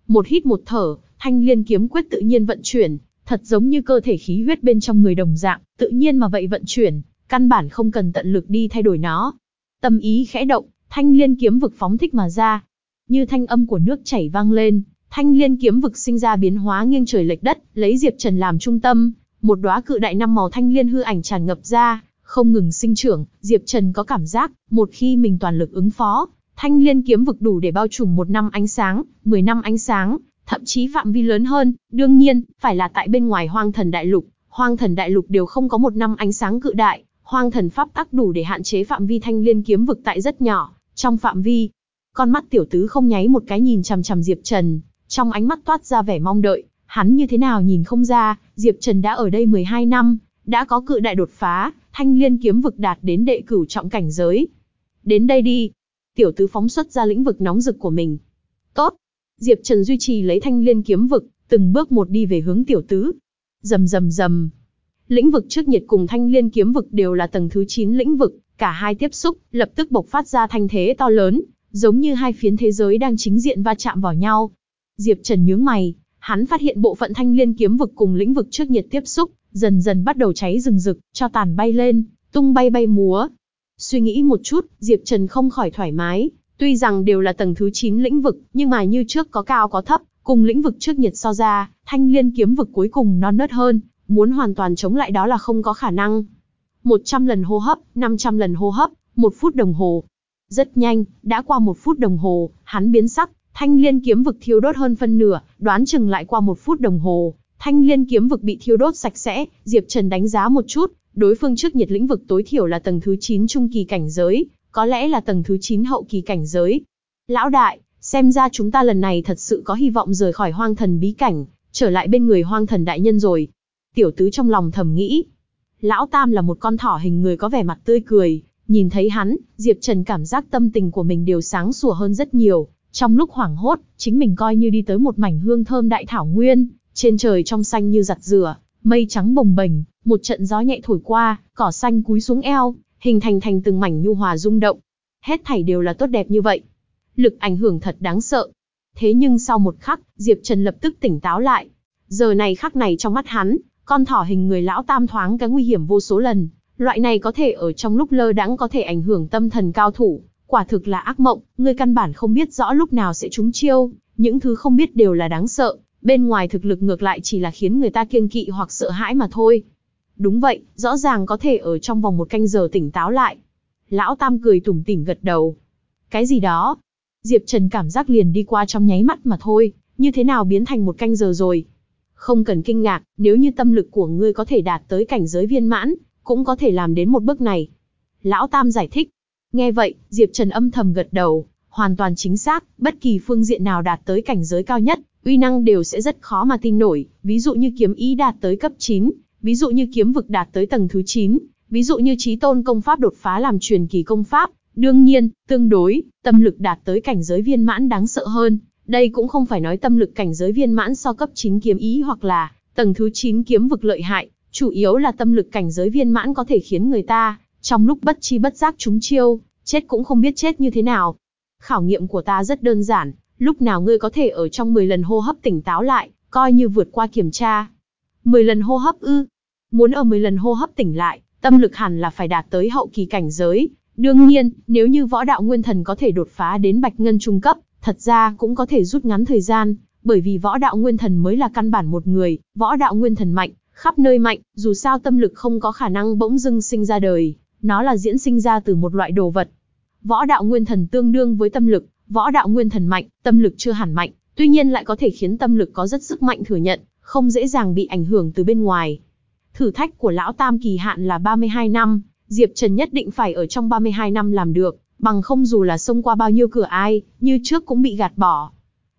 Một hít một thở, thanh liên kiếm quyết tự nhiên vận chuyển, thật giống như cơ thể khí huyết bên trong người đồng dạng, tự nhiên mà vậy vận chuyển, căn bản không cần tận lực đi thay đổi nó. Tâm ý khẽ động, thanh liên kiếm vực phóng thích mà ra. Như thanh âm của nước chảy vang lên, thanh liên kiếm vực sinh ra biến hóa nghiêng trời lệch đất, lấy Diệp Trần làm trung tâm, một đóa cự đại năm màu thanh liên hư ảnh tràn ngập ra, không ngừng sinh trưởng, Diệp Trần có cảm giác, một khi mình toàn lực ứng phó, thanh liên kiếm vực đủ để bao trùm một năm ánh sáng, 10 năm ánh sáng, thậm chí phạm vi lớn hơn, đương nhiên, phải là tại bên ngoài hoang thần đại lục, hoang thần đại lục đều không có một năm ánh sáng cự đại, hoang thần pháp tắc đủ để hạn chế phạm vi thanh liên kiếm vực tại rất nhỏ, trong phạm vi. Con mắt tiểu tứ không nháy một cái nhìn chằm chằm Diệp Trần, trong ánh mắt toát ra vẻ mong đợi, hắn như thế nào nhìn không ra, Diệp Trần đã ở đây 12 năm, đã có cự đại đột phá, thanh liên kiếm vực đạt đến đệ cửu trọng cảnh giới. Đến đây đi. Tiểu tứ phóng xuất ra lĩnh vực nóng rực của mình. Tốt. Diệp Trần duy trì lấy thanh liên kiếm vực, từng bước một đi về hướng tiểu tứ. Rầm rầm rầm. Lĩnh vực trước nhiệt cùng thanh liên kiếm vực đều là tầng thứ 9 lĩnh vực, cả hai tiếp xúc, lập tức bộc phát ra thanh thế to lớn, giống như hai phiến thế giới đang chính diện va chạm vào nhau. Diệp Trần nhướng mày, hắn phát hiện bộ phận thanh liên kiếm vực cùng lĩnh vực trước nhiệt tiếp xúc, dần dần bắt đầu cháy rừng rực, cho tàn bay lên, tung bay bay múa. Suy nghĩ một chút, Diệp Trần không khỏi thoải mái, tuy rằng đều là tầng thứ 9 lĩnh vực, nhưng mà như trước có cao có thấp, cùng lĩnh vực trước nhiệt so ra, thanh liên kiếm vực cuối cùng non nớt hơn, muốn hoàn toàn chống lại đó là không có khả năng. 100 lần hô hấp, 500 lần hô hấp, một phút đồng hồ. Rất nhanh, đã qua một phút đồng hồ, hắn biến sắc, thanh liên kiếm vực thiêu đốt hơn phân nửa, đoán chừng lại qua một phút đồng hồ, thanh liên kiếm vực bị thiêu đốt sạch sẽ, Diệp Trần đánh giá một chút, đối phương trước nhiệt lĩnh vực tối thiểu là tầng thứ 9 trung kỳ cảnh giới, có lẽ là tầng thứ 9 hậu kỳ cảnh giới. Lão đại, xem ra chúng ta lần này thật sự có hy vọng rời khỏi hoang thần bí cảnh, trở lại bên người hoang thần đại nhân rồi. Tiểu tứ trong lòng thầm nghĩ. Lão Tam là một con thỏ hình người có vẻ mặt tươi cười, nhìn thấy hắn, Diệp Trần cảm giác tâm tình của mình đều sáng sủa hơn rất nhiều. Trong lúc hoảng hốt, chính mình coi như đi tới một mảnh hương thơm đại thảo nguyên, trên trời trong xanh như giặt rửa, mây trắng bồng bềnh, một trận gió nhẹ thổi qua, cỏ xanh cúi xuống eo, hình thành thành từng mảnh nhu hòa rung động. Hết thảy đều là tốt đẹp như vậy. Lực ảnh hưởng thật đáng sợ. Thế nhưng sau một khắc, Diệp Trần lập tức tỉnh táo lại. Giờ này khắc này trong mắt hắn, con thỏ hình người lão tam thoáng cái nguy hiểm vô số lần. Loại này có thể ở trong lúc lơ đãng có thể ảnh hưởng tâm thần cao thủ. Quả thực là ác mộng, người căn bản không biết rõ lúc nào sẽ trúng chiêu. Những thứ không biết đều là đáng sợ. Bên ngoài thực lực ngược lại chỉ là khiến người ta kiêng kỵ hoặc sợ hãi mà thôi. Đúng vậy, rõ ràng có thể ở trong vòng một canh giờ tỉnh táo lại. Lão Tam cười tủm tỉm gật đầu. Cái gì đó? Diệp Trần cảm giác liền đi qua trong nháy mắt mà thôi, như thế nào biến thành một canh giờ rồi? Không cần kinh ngạc, nếu như tâm lực của ngươi có thể đạt tới cảnh giới viên mãn, cũng có thể làm đến một bước này. Lão Tam giải thích. Nghe vậy, Diệp Trần âm thầm gật đầu, hoàn toàn chính xác, bất kỳ phương diện nào đạt tới cảnh giới cao nhất, uy năng đều sẽ rất khó mà tin nổi, ví dụ như kiếm ý đạt tới cấp 9, ví dụ như kiếm vực đạt tới tầng thứ 9, ví dụ như trí tôn công pháp đột phá làm truyền kỳ công pháp, đương nhiên, tương đối, tâm lực đạt tới cảnh giới viên mãn đáng sợ hơn, đây cũng không phải nói tâm lực cảnh giới viên mãn so cấp 9 kiếm ý hoặc là tầng thứ 9 kiếm vực lợi hại, chủ yếu là tâm lực cảnh giới viên mãn có thể khiến người ta trong lúc bất chi bất giác chúng chiêu, chết cũng không biết chết như thế nào. Khảo nghiệm của ta rất đơn giản, lúc nào ngươi có thể ở trong 10 lần hô hấp tỉnh táo lại, coi như vượt qua kiểm tra. 10 lần hô hấp ư? Muốn ở 10 lần hô hấp tỉnh lại, tâm lực hẳn là phải đạt tới hậu kỳ cảnh giới. Đương nhiên, nếu như võ đạo nguyên thần có thể đột phá đến bạch ngân trung cấp, thật ra cũng có thể rút ngắn thời gian, Bởi vì võ đạo nguyên thần mới là căn bản một người, võ đạo nguyên thần mạnh, khắp nơi mạnh, dù sao tâm lực không có khả năng bỗng dưng sinh ra đời, nó là diễn sinh ra từ một loại đồ vật. Võ đạo nguyên thần tương đương với tâm lực, võ đạo nguyên thần mạnh, tâm lực chưa hẳn mạnh, tuy nhiên lại có thể khiến tâm lực có rất sức mạnh thừa nhận, không dễ dàng bị ảnh hưởng từ bên ngoài. Thử thách của lão tam kỳ hạn là 32 năm, Diệp Trần nhất định phải ở trong 32 năm làm được, bằng không dù là xông qua bao nhiêu cửa ai, như trước cũng bị gạt bỏ.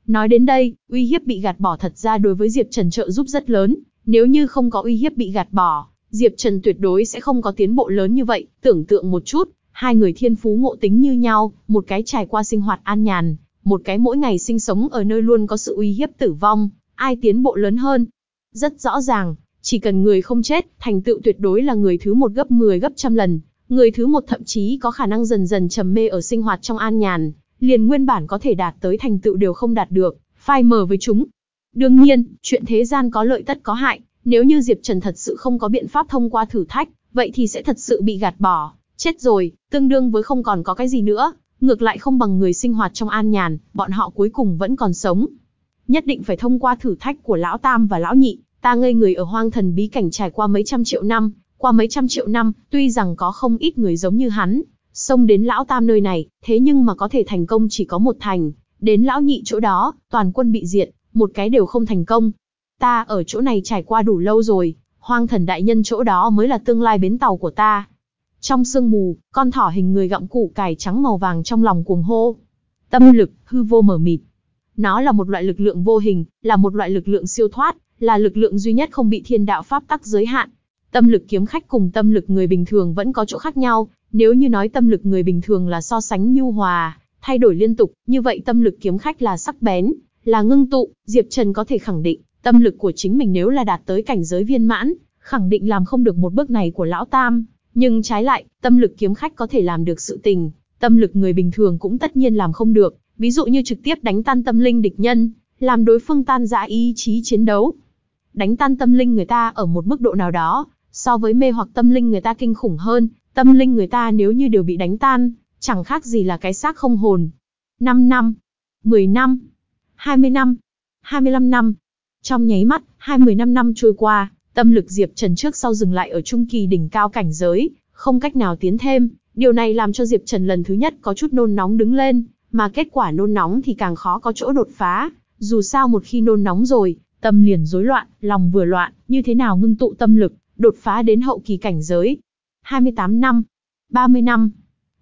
Nói đến đây, uy hiếp bị gạt bỏ thật ra đối với Diệp Trần trợ giúp rất lớn, nếu như không có uy hiếp bị gạt bỏ, Diệp Trần tuyệt đối sẽ không có tiến bộ lớn như vậy, tưởng tượng một chút, hai người thiên phú ngộ tính như nhau, một cái trải qua sinh hoạt an nhàn, một cái mỗi ngày sinh sống ở nơi luôn có sự uy hiếp tử vong, ai tiến bộ lớn hơn. Rất rõ ràng, chỉ cần người không chết, thành tựu tuyệt đối là người thứ một gấp 10 gấp trăm lần, người thứ một thậm chí có khả năng dần dần trầm mê ở sinh hoạt trong an nhàn, liền nguyên bản có thể đạt tới thành tựu đều không đạt được, phai mờ với chúng. Đương nhiên, chuyện thế gian có lợi tất có hại, nếu như Diệp Trần thật sự không có biện pháp thông qua thử thách, vậy thì sẽ thật sự bị gạt bỏ, chết rồi, tương đương với không còn có cái gì nữa, ngược lại không bằng người sinh hoạt trong an nhàn, bọn họ cuối cùng vẫn còn sống. Nhất định phải thông qua thử thách của lão Tam và lão Nhị, ta ngây người ở hoang thần bí cảnh trải qua mấy trăm triệu năm, qua mấy trăm triệu năm, tuy rằng có không ít người giống như hắn, xông đến lão Tam nơi này, thế nhưng mà có thể thành công chỉ có một thành, đến lão Nhị chỗ đó, toàn quân bị diệt, một cái đều không thành công. Ta ở chỗ này trải qua đủ lâu rồi, hoang thần đại nhân chỗ đó mới là tương lai bến tàu của ta. Trong sương mù, con thỏ hình người gặm củ cải trắng màu vàng trong lòng cuồng hô. Tâm lực, hư vô mở mịt. Nó là một loại lực lượng vô hình, là một loại lực lượng siêu thoát, là lực lượng duy nhất không bị thiên đạo pháp tắc giới hạn. Tâm lực kiếm khách cùng tâm lực người bình thường vẫn có chỗ khác nhau, nếu như nói tâm lực người bình thường là so sánh nhu hòa, thay đổi liên tục, như vậy tâm lực kiếm khách là sắc bén, là ngưng tụ, Diệp Trần có thể khẳng định, tâm lực của chính mình nếu là đạt tới cảnh giới viên mãn, khẳng định làm không được một bước này của lão tam. Nhưng trái lại, tâm lực kiếm khách có thể làm được sự tình, tâm lực người bình thường cũng tất nhiên làm không được, ví dụ như trực tiếp đánh tan tâm linh địch nhân, làm đối phương tan rã ý chí chiến đấu. Đánh tan tâm linh người ta ở một mức độ nào đó, so với mê hoặc tâm linh người ta kinh khủng hơn, tâm linh người ta nếu như đều bị đánh tan, chẳng khác gì là cái xác không hồn. 5 năm, 10 năm, 20 năm, 25 năm. Trong nháy mắt, 20 năm năm trôi qua, Tâm lực Diệp Trần trước sau dừng lại ở trung kỳ đỉnh cao cảnh giới, không cách nào tiến thêm, điều này làm cho Diệp Trần lần thứ nhất có chút nôn nóng đứng lên, mà kết quả nôn nóng thì càng khó có chỗ đột phá, dù sao một khi nôn nóng rồi, tâm liền rối loạn, lòng vừa loạn, như thế nào ngưng tụ tâm lực, đột phá đến hậu kỳ cảnh giới. 28 năm, 30 năm,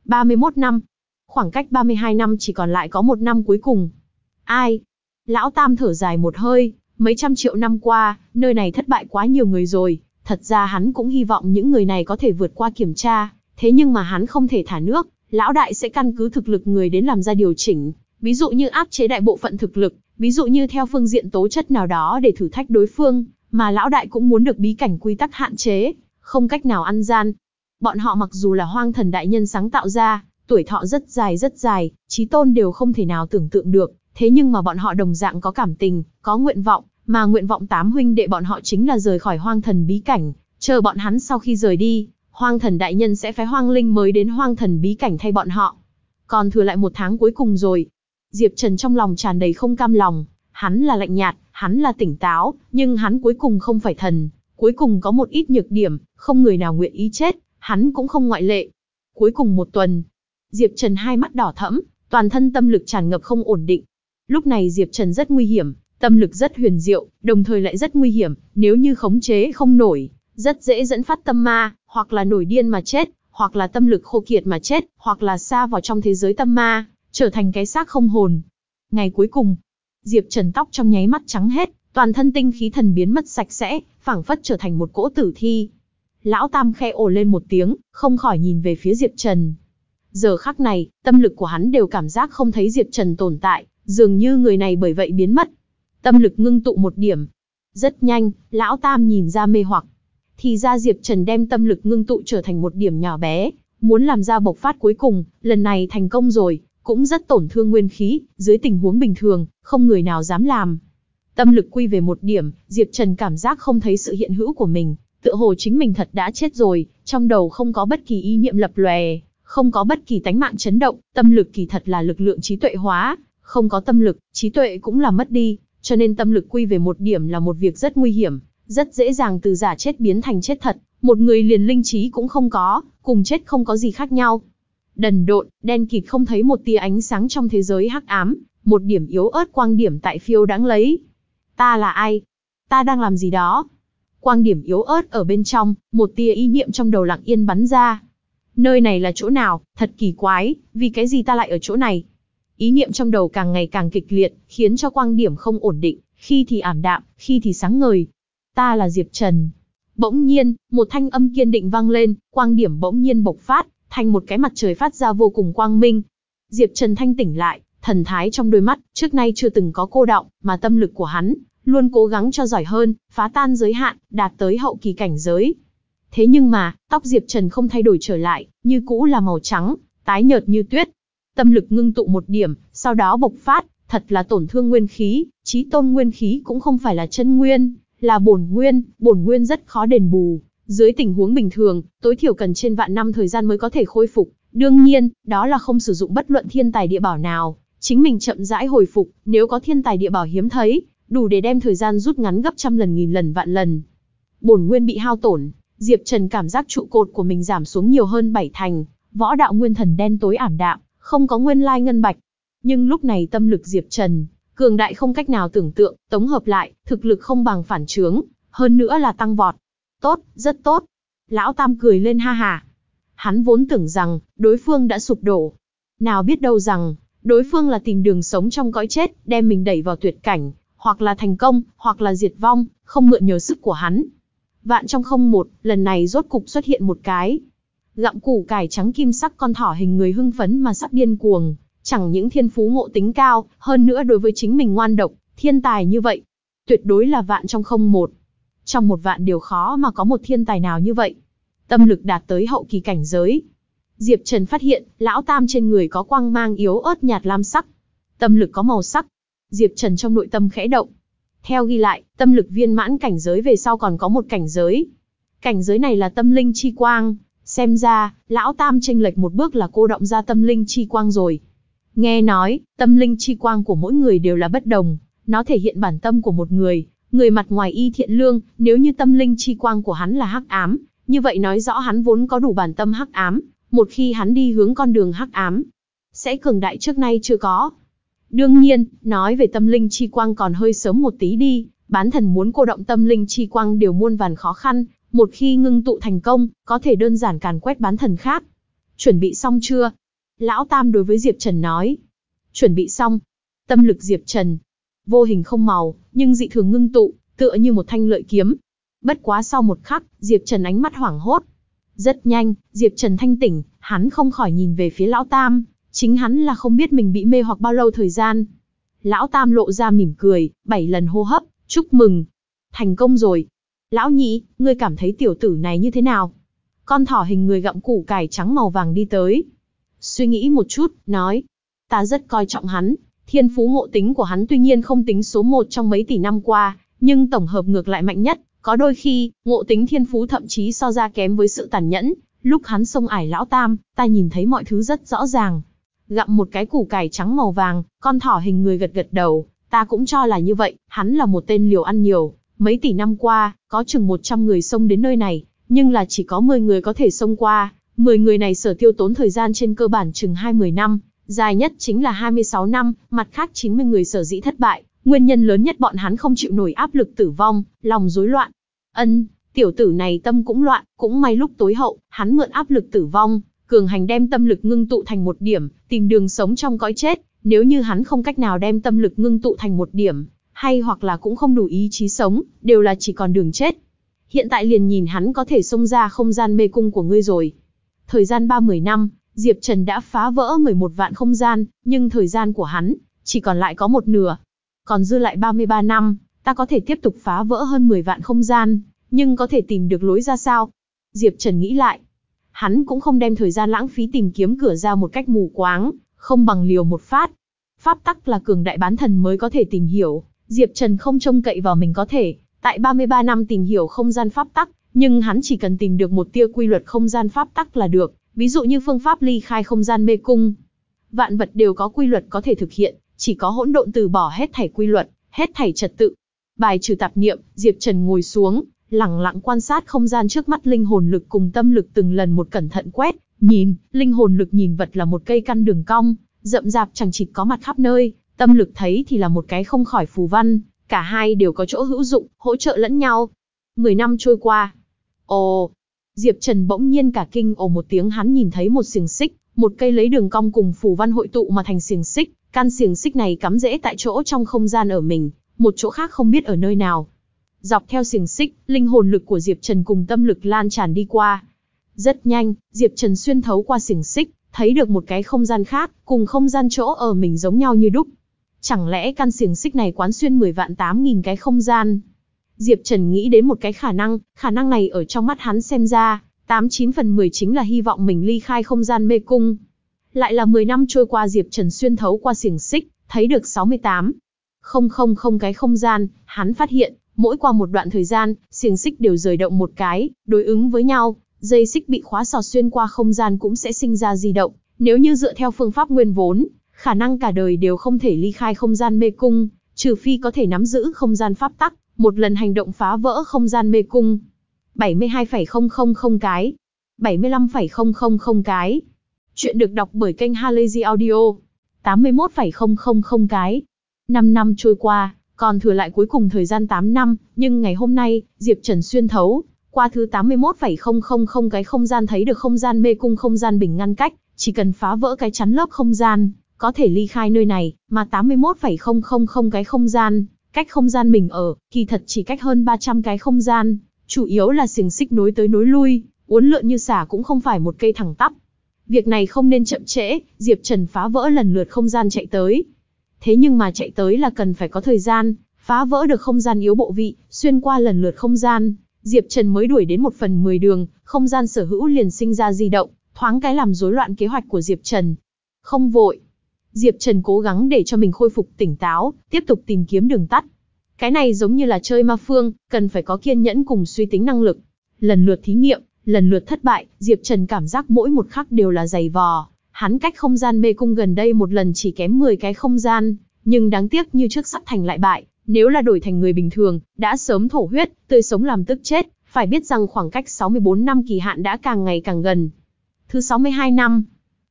31 năm, khoảng cách 32 năm chỉ còn lại có một năm cuối cùng. Ai? Lão Tam thở dài một hơi, Mấy trăm triệu năm qua, nơi này thất bại quá nhiều người rồi, thật ra hắn cũng hy vọng những người này có thể vượt qua kiểm tra, thế nhưng mà hắn không thể thả nước, lão đại sẽ căn cứ thực lực người đến làm ra điều chỉnh, ví dụ như áp chế đại bộ phận thực lực, ví dụ như theo phương diện tố chất nào đó để thử thách đối phương, mà lão đại cũng muốn được bí cảnh quy tắc hạn chế, không cách nào ăn gian. Bọn họ mặc dù là hoang thần đại nhân sáng tạo ra, tuổi thọ rất dài rất dài, trí tôn đều không thể nào tưởng tượng được, thế nhưng mà bọn họ đồng dạng có cảm tình, có nguyện vọng, mà nguyện vọng tám huynh đệ bọn họ chính là rời khỏi hoang thần bí cảnh, chờ bọn hắn sau khi rời đi, hoang thần đại nhân sẽ phái hoang linh mới đến hoang thần bí cảnh thay bọn họ. Còn thừa lại một tháng cuối cùng rồi. Diệp Trần trong lòng tràn đầy không cam lòng, hắn là lạnh nhạt, hắn là tỉnh táo, nhưng hắn cuối cùng không phải thần, cuối cùng có một ít nhược điểm, không người nào nguyện ý chết, hắn cũng không ngoại lệ. Cuối cùng một tuần, Diệp Trần hai mắt đỏ thẫm, toàn thân tâm lực tràn ngập không ổn định. Lúc này Diệp Trần rất nguy hiểm, Tâm lực rất huyền diệu, đồng thời lại rất nguy hiểm, nếu như khống chế không nổi, rất dễ dẫn phát tâm ma, hoặc là nổi điên mà chết, hoặc là tâm lực khô kiệt mà chết, hoặc là xa vào trong thế giới tâm ma, trở thành cái xác không hồn. Ngày cuối cùng, Diệp Trần tóc trong nháy mắt trắng hết, toàn thân tinh khí thần biến mất sạch sẽ, phảng phất trở thành một cỗ tử thi. Lão Tam khe ồ lên một tiếng, không khỏi nhìn về phía Diệp Trần. Giờ khắc này, tâm lực của hắn đều cảm giác không thấy Diệp Trần tồn tại, dường như người này bởi vậy biến mất, Tâm lực ngưng tụ một điểm. Rất nhanh, lão tam nhìn ra mê hoặc. Thì ra Diệp Trần đem tâm lực ngưng tụ trở thành một điểm nhỏ bé, muốn làm ra bộc phát cuối cùng, lần này thành công rồi, cũng rất tổn thương nguyên khí, dưới tình huống bình thường, không người nào dám làm. Tâm lực quy về một điểm, Diệp Trần cảm giác không thấy sự hiện hữu của mình, tựa hồ chính mình thật đã chết rồi, trong đầu không có bất kỳ ý niệm lập lòe, không có bất kỳ tánh mạng chấn động, tâm lực kỳ thật là lực lượng trí tuệ hóa, không có tâm lực, trí tuệ cũng là mất đi, cho nên tâm lực quy về một điểm là một việc rất nguy hiểm, rất dễ dàng từ giả chết biến thành chết thật, một người liền linh trí cũng không có, cùng chết không có gì khác nhau. Đần độn, đen kịt không thấy một tia ánh sáng trong thế giới hắc ám, một điểm yếu ớt quang điểm tại phiêu đáng lấy. Ta là ai? Ta đang làm gì đó? Quang điểm yếu ớt ở bên trong, một tia ý niệm trong đầu lặng yên bắn ra. Nơi này là chỗ nào, thật kỳ quái, vì cái gì ta lại ở chỗ này? Ý niệm trong đầu càng ngày càng kịch liệt, khiến cho quang điểm không ổn định, khi thì ảm đạm, khi thì sáng ngời. Ta là Diệp Trần. Bỗng nhiên, một thanh âm kiên định vang lên, quang điểm bỗng nhiên bộc phát, thành một cái mặt trời phát ra vô cùng quang minh. Diệp Trần thanh tỉnh lại, thần thái trong đôi mắt, trước nay chưa từng có cô động, mà tâm lực của hắn, luôn cố gắng cho giỏi hơn, phá tan giới hạn, đạt tới hậu kỳ cảnh giới. Thế nhưng mà, tóc Diệp Trần không thay đổi trở lại, như cũ là màu trắng, tái nhợt như tuyết. Tâm lực ngưng tụ một điểm, sau đó bộc phát, thật là tổn thương nguyên khí, chí tôn nguyên khí cũng không phải là chân nguyên, là bổn nguyên, bổn nguyên rất khó đền bù. Dưới tình huống bình thường, tối thiểu cần trên vạn năm thời gian mới có thể khôi phục. Đương nhiên, đó là không sử dụng bất luận thiên tài địa bảo nào, chính mình chậm rãi hồi phục, nếu có thiên tài địa bảo hiếm thấy, đủ để đem thời gian rút ngắn gấp trăm lần nghìn lần vạn lần. Bổn nguyên bị hao tổn, Diệp Trần cảm giác trụ cột của mình giảm xuống nhiều hơn bảy thành, võ đạo nguyên thần đen tối ảm đạm, không có nguyên lai ngân bạch. Nhưng lúc này tâm lực Diệp Trần, cường đại không cách nào tưởng tượng, tổng hợp lại, thực lực không bằng phản trướng, hơn nữa là tăng vọt. Tốt, rất tốt. Lão Tam cười lên ha ha. Hắn vốn tưởng rằng, đối phương đã sụp đổ. Nào biết đâu rằng, đối phương là tìm đường sống trong cõi chết, đem mình đẩy vào tuyệt cảnh, hoặc là thành công, hoặc là diệt vong, không mượn nhờ sức của hắn. Vạn trong không một, lần này rốt cục xuất hiện một cái. Gặm củ cải trắng kim sắc con thỏ hình người hưng phấn mà sắc điên cuồng, chẳng những thiên phú ngộ tính cao, hơn nữa đối với chính mình ngoan độc, thiên tài như vậy. Tuyệt đối là vạn trong không một. Trong một vạn điều khó mà có một thiên tài nào như vậy. Tâm lực đạt tới hậu kỳ cảnh giới. Diệp Trần phát hiện, lão tam trên người có quang mang yếu ớt nhạt lam sắc. Tâm lực có màu sắc, Diệp Trần trong nội tâm khẽ động. Theo ghi lại, tâm lực viên mãn cảnh giới về sau còn có một cảnh giới. Cảnh giới này là tâm linh chi quang, xem ra, lão tam chênh lệch một bước là cô động ra tâm linh chi quang rồi. Nghe nói, tâm linh chi quang của mỗi người đều là bất đồng, nó thể hiện bản tâm của một người, người mặt ngoài y thiện lương, nếu như tâm linh chi quang của hắn là hắc ám, như vậy nói rõ hắn vốn có đủ bản tâm hắc ám, một khi hắn đi hướng con đường hắc ám, sẽ cường đại trước nay chưa có. Đương nhiên, nói về tâm linh chi quang còn hơi sớm một tí đi, bán thần muốn cô động tâm linh chi quang đều muôn vàn khó khăn, một khi ngưng tụ thành công, có thể đơn giản càn quét bán thần khác. Chuẩn bị xong chưa? Lão Tam đối với Diệp Trần nói. Chuẩn bị xong. Tâm lực Diệp Trần. Vô hình không màu, nhưng dị thường ngưng tụ, tựa như một thanh lợi kiếm. Bất quá sau một khắc, Diệp Trần ánh mắt hoảng hốt. Rất nhanh, Diệp Trần thanh tỉnh, hắn không khỏi nhìn về phía Lão Tam. Chính hắn là không biết mình bị mê hoặc bao lâu thời gian. Lão Tam lộ ra mỉm cười, bảy lần hô hấp, chúc mừng. Thành công rồi. Lão nhị, ngươi cảm thấy tiểu tử này như thế nào? Con thỏ hình người gặm củ cải trắng màu vàng đi tới. Suy nghĩ một chút, nói. Ta rất coi trọng hắn. Thiên phú ngộ tính của hắn tuy nhiên không tính số một trong mấy tỷ năm qua, nhưng tổng hợp ngược lại mạnh nhất. Có đôi khi, ngộ tính thiên phú thậm chí so ra kém với sự tàn nhẫn. Lúc hắn xông ải lão tam, ta nhìn thấy mọi thứ rất rõ ràng, gặm một cái củ cải trắng màu vàng, con thỏ hình người gật gật đầu, ta cũng cho là như vậy, hắn là một tên liều ăn nhiều, mấy tỷ năm qua, có chừng 100 người xông đến nơi này, nhưng là chỉ có 10 người có thể xông qua, 10 người này sở tiêu tốn thời gian trên cơ bản chừng 20 năm, dài nhất chính là 26 năm, mặt khác 90 người sở dĩ thất bại, nguyên nhân lớn nhất bọn hắn không chịu nổi áp lực tử vong, lòng rối loạn. Ân, tiểu tử này tâm cũng loạn, cũng may lúc tối hậu, hắn mượn áp lực tử vong, cường hành đem tâm lực ngưng tụ thành một điểm, tìm đường sống trong cõi chết, nếu như hắn không cách nào đem tâm lực ngưng tụ thành một điểm, hay hoặc là cũng không đủ ý chí sống, đều là chỉ còn đường chết. Hiện tại liền nhìn hắn có thể xông ra không gian mê cung của ngươi rồi. Thời gian 30 năm, Diệp Trần đã phá vỡ 11 vạn không gian, nhưng thời gian của hắn, chỉ còn lại có một nửa. Còn dư lại 33 năm, ta có thể tiếp tục phá vỡ hơn 10 vạn không gian, nhưng có thể tìm được lối ra sao? Diệp Trần nghĩ lại, hắn cũng không đem thời gian lãng phí tìm kiếm cửa ra một cách mù quáng, không bằng liều một phát. Pháp tắc là cường đại bán thần mới có thể tìm hiểu, Diệp Trần không trông cậy vào mình có thể, tại 33 năm tìm hiểu không gian pháp tắc, nhưng hắn chỉ cần tìm được một tia quy luật không gian pháp tắc là được, ví dụ như phương pháp ly khai không gian mê cung. Vạn vật đều có quy luật có thể thực hiện, chỉ có hỗn độn từ bỏ hết thảy quy luật, hết thảy trật tự. Bài trừ tạp niệm, Diệp Trần ngồi xuống, lặng lặng quan sát không gian trước mắt linh hồn lực cùng tâm lực từng lần một cẩn thận quét, nhìn, linh hồn lực nhìn vật là một cây căn đường cong, rậm rạp chẳng chịt có mặt khắp nơi, tâm lực thấy thì là một cái không khỏi phù văn, cả hai đều có chỗ hữu dụng, hỗ trợ lẫn nhau. Mười năm trôi qua. Ồ, Diệp Trần bỗng nhiên cả kinh ồ một tiếng hắn nhìn thấy một xiềng xích, một cây lấy đường cong cùng phù văn hội tụ mà thành xiềng xích, Can xiềng xích này cắm rễ tại chỗ trong không gian ở mình, một chỗ khác không biết ở nơi nào. Dọc theo xiềng xích, linh hồn lực của Diệp Trần cùng tâm lực lan tràn đi qua. Rất nhanh, Diệp Trần xuyên thấu qua xiềng xích, thấy được một cái không gian khác, cùng không gian chỗ ở mình giống nhau như đúc. Chẳng lẽ căn xiềng xích này quán xuyên 10 vạn 8 nghìn cái không gian? Diệp Trần nghĩ đến một cái khả năng, khả năng này ở trong mắt hắn xem ra, 89 phần 10 chính là hy vọng mình ly khai không gian mê cung. Lại là 10 năm trôi qua Diệp Trần xuyên thấu qua xiềng xích, thấy được 68. Không không không cái không gian, hắn phát hiện, mỗi qua một đoạn thời gian, xiềng xích đều rời động một cái, đối ứng với nhau, dây xích bị khóa sò xuyên qua không gian cũng sẽ sinh ra di động. Nếu như dựa theo phương pháp nguyên vốn, khả năng cả đời đều không thể ly khai không gian mê cung, trừ phi có thể nắm giữ không gian pháp tắc, một lần hành động phá vỡ không gian mê cung. 72,000 cái. 75,000 cái. Chuyện được đọc bởi kênh Halazy Audio. 81,000 cái. 5 năm trôi qua, còn thừa lại cuối cùng thời gian 8 năm, nhưng ngày hôm nay, Diệp Trần xuyên thấu, qua thứ 81,000 cái không gian thấy được không gian mê cung không gian bình ngăn cách, chỉ cần phá vỡ cái chắn lớp không gian, có thể ly khai nơi này, mà 81,000 cái không gian, cách không gian mình ở, kỳ thật chỉ cách hơn 300 cái không gian, chủ yếu là xiềng xích nối tới nối lui, uốn lượn như xả cũng không phải một cây thẳng tắp. Việc này không nên chậm trễ, Diệp Trần phá vỡ lần lượt không gian chạy tới. Thế nhưng mà chạy tới là cần phải có thời gian, phá vỡ được không gian yếu bộ vị, xuyên qua lần lượt không gian, Diệp Trần mới đuổi đến một phần 10 đường, không gian sở hữu liền sinh ra di động, thoáng cái làm rối loạn kế hoạch của Diệp Trần. Không vội. Diệp Trần cố gắng để cho mình khôi phục tỉnh táo, tiếp tục tìm kiếm đường tắt. Cái này giống như là chơi ma phương, cần phải có kiên nhẫn cùng suy tính năng lực. Lần lượt thí nghiệm, lần lượt thất bại, Diệp Trần cảm giác mỗi một khắc đều là dày vò. Hắn cách không gian mê cung gần đây một lần chỉ kém 10 cái không gian, nhưng đáng tiếc như trước sắp thành lại bại, nếu là đổi thành người bình thường, đã sớm thổ huyết, tươi sống làm tức chết, phải biết rằng khoảng cách 64 năm kỳ hạn đã càng ngày càng gần. Thứ 62 năm.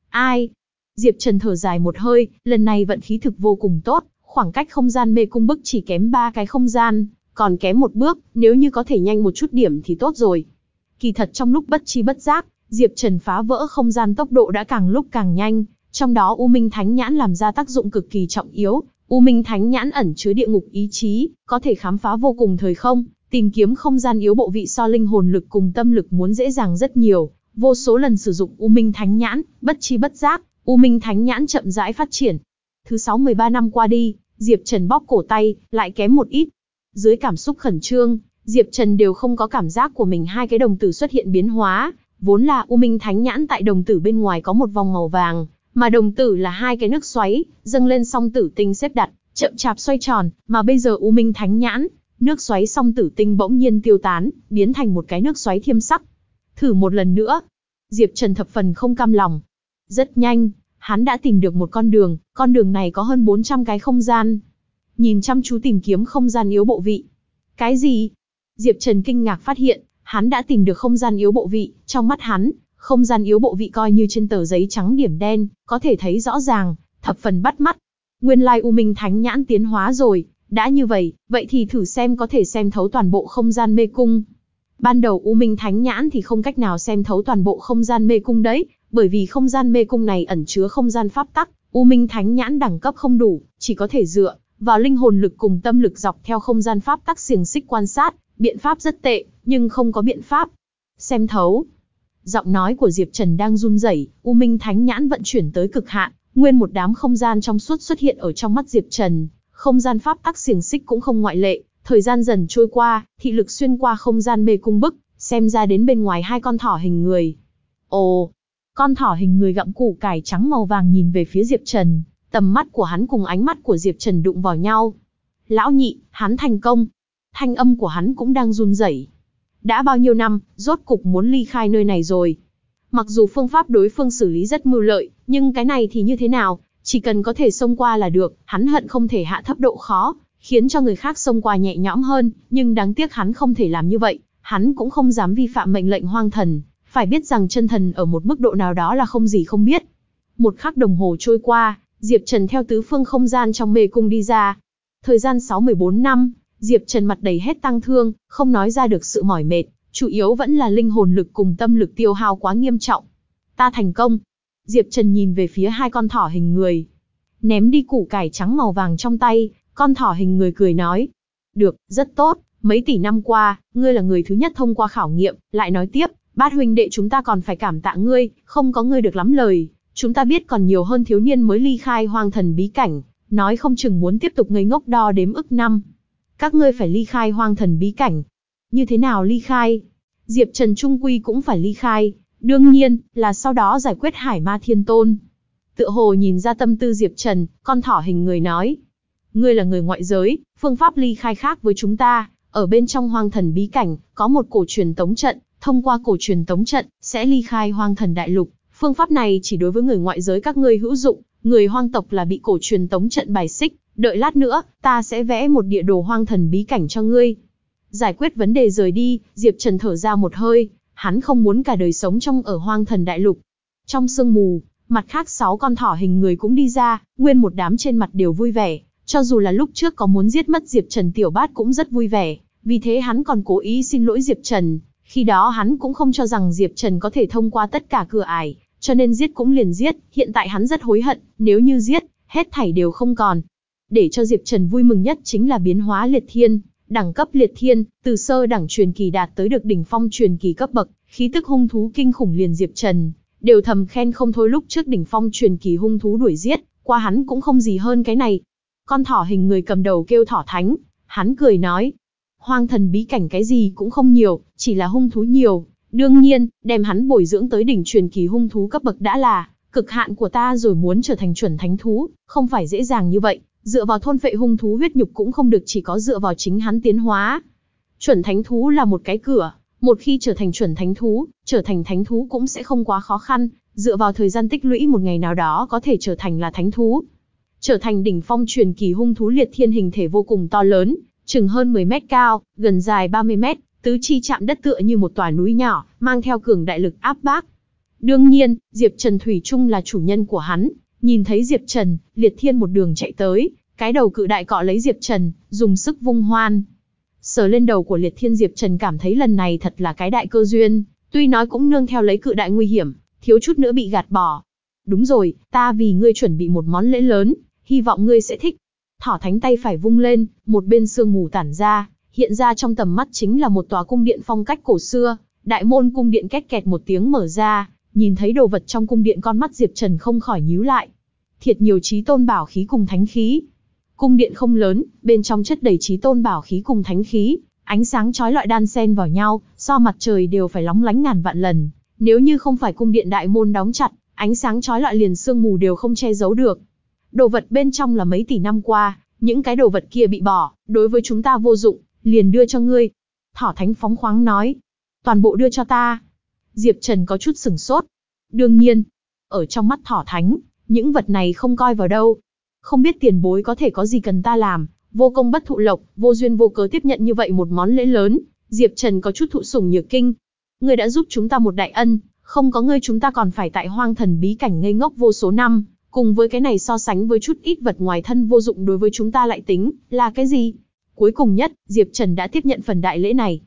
Ai? Diệp Trần thở dài một hơi, lần này vận khí thực vô cùng tốt, khoảng cách không gian mê cung bức chỉ kém ba cái không gian, còn kém một bước, nếu như có thể nhanh một chút điểm thì tốt rồi. Kỳ thật trong lúc bất chi bất giác, Diệp Trần phá vỡ không gian tốc độ đã càng lúc càng nhanh, trong đó U Minh Thánh Nhãn làm ra tác dụng cực kỳ trọng yếu, U Minh Thánh Nhãn ẩn chứa địa ngục ý chí, có thể khám phá vô cùng thời không, tìm kiếm không gian yếu bộ vị so linh hồn lực cùng tâm lực muốn dễ dàng rất nhiều. Vô số lần sử dụng U Minh Thánh Nhãn, bất chi bất giác, U Minh Thánh Nhãn chậm rãi phát triển. Thứ 6 13 năm qua đi, Diệp Trần bóp cổ tay, lại kém một ít. Dưới cảm xúc khẩn trương, Diệp Trần đều không có cảm giác của mình hai cái đồng tử xuất hiện biến hóa, vốn là U Minh Thánh Nhãn tại đồng tử bên ngoài có một vòng màu vàng, mà đồng tử là hai cái nước xoáy, dâng lên song tử tinh xếp đặt, chậm chạp xoay tròn, mà bây giờ U Minh Thánh Nhãn, nước xoáy song tử tinh bỗng nhiên tiêu tán, biến thành một cái nước xoáy thiêm sắc. Thử một lần nữa. Diệp Trần thập phần không cam lòng. Rất nhanh, hắn đã tìm được một con đường, con đường này có hơn 400 cái không gian. Nhìn chăm chú tìm kiếm không gian yếu bộ vị. Cái gì? Diệp Trần kinh ngạc phát hiện, hắn đã tìm được không gian yếu bộ vị, trong mắt hắn, không gian yếu bộ vị coi như trên tờ giấy trắng điểm đen, có thể thấy rõ ràng, thập phần bắt mắt. Nguyên lai U Minh Thánh nhãn tiến hóa rồi, đã như vậy, vậy thì thử xem có thể xem thấu toàn bộ không gian mê cung. Ban đầu U Minh Thánh nhãn thì không cách nào xem thấu toàn bộ không gian mê cung đấy, bởi vì không gian mê cung này ẩn chứa không gian pháp tắc, U Minh Thánh nhãn đẳng cấp không đủ, chỉ có thể dựa vào linh hồn lực cùng tâm lực dọc theo không gian pháp tắc xiềng xích quan sát, biện pháp rất tệ, nhưng không có biện pháp. Xem thấu. Giọng nói của Diệp Trần đang run rẩy, U Minh Thánh nhãn vận chuyển tới cực hạn, nguyên một đám không gian trong suốt xuất hiện ở trong mắt Diệp Trần, không gian pháp tắc xiềng xích cũng không ngoại lệ, thời gian dần trôi qua, thị lực xuyên qua không gian mê cung bức, xem ra đến bên ngoài hai con thỏ hình người. Ồ, con thỏ hình người gặm củ cải trắng màu vàng nhìn về phía Diệp Trần, tầm mắt của hắn cùng ánh mắt của Diệp Trần đụng vào nhau. Lão nhị, hắn thành công. Thanh âm của hắn cũng đang run rẩy. Đã bao nhiêu năm, rốt cục muốn ly khai nơi này rồi. Mặc dù phương pháp đối phương xử lý rất mưu lợi, nhưng cái này thì như thế nào, chỉ cần có thể xông qua là được, hắn hận không thể hạ thấp độ khó, khiến cho người khác xông qua nhẹ nhõm hơn, nhưng đáng tiếc hắn không thể làm như vậy, hắn cũng không dám vi phạm mệnh lệnh hoang thần, phải biết rằng chân thần ở một mức độ nào đó là không gì không biết. Một khắc đồng hồ trôi qua, Diệp Trần theo tứ phương không gian trong mê cung đi ra. Thời gian 6-14 năm, Diệp Trần mặt đầy hết tăng thương, không nói ra được sự mỏi mệt, chủ yếu vẫn là linh hồn lực cùng tâm lực tiêu hao quá nghiêm trọng. Ta thành công. Diệp Trần nhìn về phía hai con thỏ hình người. Ném đi củ cải trắng màu vàng trong tay, con thỏ hình người cười nói. Được, rất tốt, mấy tỷ năm qua, ngươi là người thứ nhất thông qua khảo nghiệm, lại nói tiếp, bát huynh đệ chúng ta còn phải cảm tạ ngươi, không có ngươi được lắm lời. Chúng ta biết còn nhiều hơn thiếu niên mới ly khai hoang thần bí cảnh, nói không chừng muốn tiếp tục ngây ngốc đo đếm ức năm. Các ngươi phải ly khai hoang thần bí cảnh. Như thế nào ly khai? Diệp Trần Trung Quy cũng phải ly khai, đương nhiên, là sau đó giải quyết hải ma thiên tôn. Tựa hồ nhìn ra tâm tư Diệp Trần, con thỏ hình người nói. Ngươi là người ngoại giới, phương pháp ly khai khác với chúng ta, ở bên trong hoang thần bí cảnh, có một cổ truyền tống trận, thông qua cổ truyền tống trận, sẽ ly khai hoang thần đại lục. Phương pháp này chỉ đối với người ngoại giới các ngươi hữu dụng, người hoang tộc là bị cổ truyền tống trận bài xích, đợi lát nữa, ta sẽ vẽ một địa đồ hoang thần bí cảnh cho ngươi. Giải quyết vấn đề rời đi, Diệp Trần thở ra một hơi, hắn không muốn cả đời sống trong ở hoang thần đại lục. Trong sương mù, mặt khác sáu con thỏ hình người cũng đi ra, nguyên một đám trên mặt đều vui vẻ, cho dù là lúc trước có muốn giết mất Diệp Trần tiểu bát cũng rất vui vẻ, vì thế hắn còn cố ý xin lỗi Diệp Trần, khi đó hắn cũng không cho rằng Diệp Trần có thể thông qua tất cả cửa ải, cho nên giết cũng liền giết, hiện tại hắn rất hối hận, nếu như giết, hết thảy đều không còn. Để cho Diệp Trần vui mừng nhất chính là biến hóa liệt thiên, đẳng cấp liệt thiên, từ sơ đẳng truyền kỳ đạt tới được đỉnh phong truyền kỳ cấp bậc, khí tức hung thú kinh khủng liền Diệp Trần, đều thầm khen không thôi lúc trước đỉnh phong truyền kỳ hung thú đuổi giết, qua hắn cũng không gì hơn cái này. Con thỏ hình người cầm đầu kêu thỏ thánh, hắn cười nói, hoang thần bí cảnh cái gì cũng không nhiều, chỉ là hung thú nhiều. Đương nhiên, đem hắn bồi dưỡng tới đỉnh truyền kỳ hung thú cấp bậc đã là cực hạn của ta rồi muốn trở thành chuẩn thánh thú, không phải dễ dàng như vậy, dựa vào thôn phệ hung thú huyết nhục cũng không được chỉ có dựa vào chính hắn tiến hóa. Chuẩn thánh thú là một cái cửa, một khi trở thành chuẩn thánh thú, trở thành thánh thú cũng sẽ không quá khó khăn, dựa vào thời gian tích lũy một ngày nào đó có thể trở thành là thánh thú. Trở thành đỉnh phong truyền kỳ hung thú liệt thiên hình thể vô cùng to lớn, chừng hơn 10 mét cao, gần dài 30 mét, tứ chi chạm đất tựa như một tòa núi nhỏ, mang theo cường đại lực áp bác. Đương nhiên, Diệp Trần Thủy Trung là chủ nhân của hắn, nhìn thấy Diệp Trần, Liệt Thiên một đường chạy tới, cái đầu cự đại cọ lấy Diệp Trần, dùng sức vung hoan. Sờ lên đầu của Liệt Thiên Diệp Trần cảm thấy lần này thật là cái đại cơ duyên, tuy nói cũng nương theo lấy cự đại nguy hiểm, thiếu chút nữa bị gạt bỏ. Đúng rồi, ta vì ngươi chuẩn bị một món lễ lớn, hy vọng ngươi sẽ thích. Thỏ thánh tay phải vung lên, một bên sương mù tản ra, hiện ra trong tầm mắt chính là một tòa cung điện phong cách cổ xưa, đại môn cung điện két kẹt một tiếng mở ra, nhìn thấy đồ vật trong cung điện con mắt Diệp Trần không khỏi nhíu lại. Thiệt nhiều trí tôn bảo khí cùng thánh khí. Cung điện không lớn, bên trong chất đầy trí tôn bảo khí cùng thánh khí, ánh sáng chói lọi đan xen vào nhau, so mặt trời đều phải lóng lánh ngàn vạn lần. Nếu như không phải cung điện đại môn đóng chặt, ánh sáng chói lọi liền sương mù đều không che giấu được. Đồ vật bên trong là mấy tỷ năm qua, những cái đồ vật kia bị bỏ, đối với chúng ta vô dụng, liền đưa cho ngươi. Thỏ thánh phóng khoáng nói. Toàn bộ đưa cho ta. Diệp Trần có chút sừng sốt. Đương nhiên, ở trong mắt thỏ thánh, những vật này không coi vào đâu. Không biết tiền bối có thể có gì cần ta làm, vô công bất thụ lộc, vô duyên vô cớ tiếp nhận như vậy một món lễ lớn, Diệp Trần có chút thụ sủng nhược kinh. Ngươi đã giúp chúng ta một đại ân, không có ngươi chúng ta còn phải tại hoang thần bí cảnh ngây ngốc vô số năm, cùng với cái này so sánh với chút ít vật ngoài thân vô dụng đối với chúng ta lại tính, là cái gì? Cuối cùng nhất, Diệp Trần đã tiếp nhận phần đại lễ này.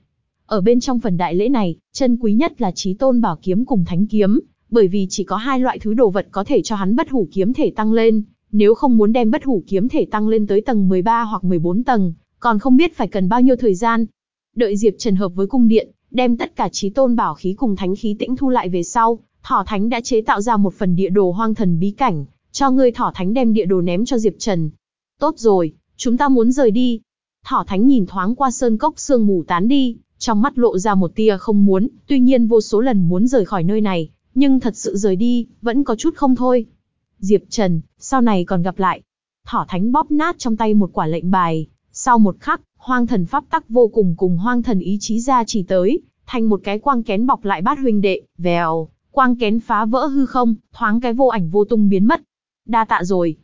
Ở bên trong phần đại lễ này, chân quý nhất là trí tôn bảo kiếm cùng thánh kiếm, bởi vì chỉ có hai loại thứ đồ vật có thể cho hắn bất hủ kiếm thể tăng lên, nếu không muốn đem bất hủ kiếm thể tăng lên tới tầng 13 hoặc 14 tầng, còn không biết phải cần bao nhiêu thời gian. Đợi Diệp Trần hợp với cung điện, đem tất cả trí tôn bảo khí cùng thánh khí tĩnh thu lại về sau, Thỏ Thánh đã chế tạo ra một phần địa đồ hoang thần bí cảnh, cho ngươi Thỏ Thánh đem địa đồ ném cho Diệp Trần. Tốt rồi, chúng ta muốn rời đi. Thỏ Thánh nhìn thoáng qua sơn cốc sương mù tán đi, trong mắt lộ ra một tia không muốn, tuy nhiên vô số lần muốn rời khỏi nơi này, nhưng thật sự rời đi, vẫn có chút không thôi. Diệp Trần, sau này còn gặp lại. Thỏ Thánh bóp nát trong tay một quả lệnh bài, sau một khắc, hoang thần pháp tắc vô cùng cùng hoang thần ý chí ra chỉ tới, thành một cái quang kén bọc lại bát huynh đệ, vèo, quang kén phá vỡ hư không, thoáng cái vô ảnh vô tung biến mất. Đa tạ rồi.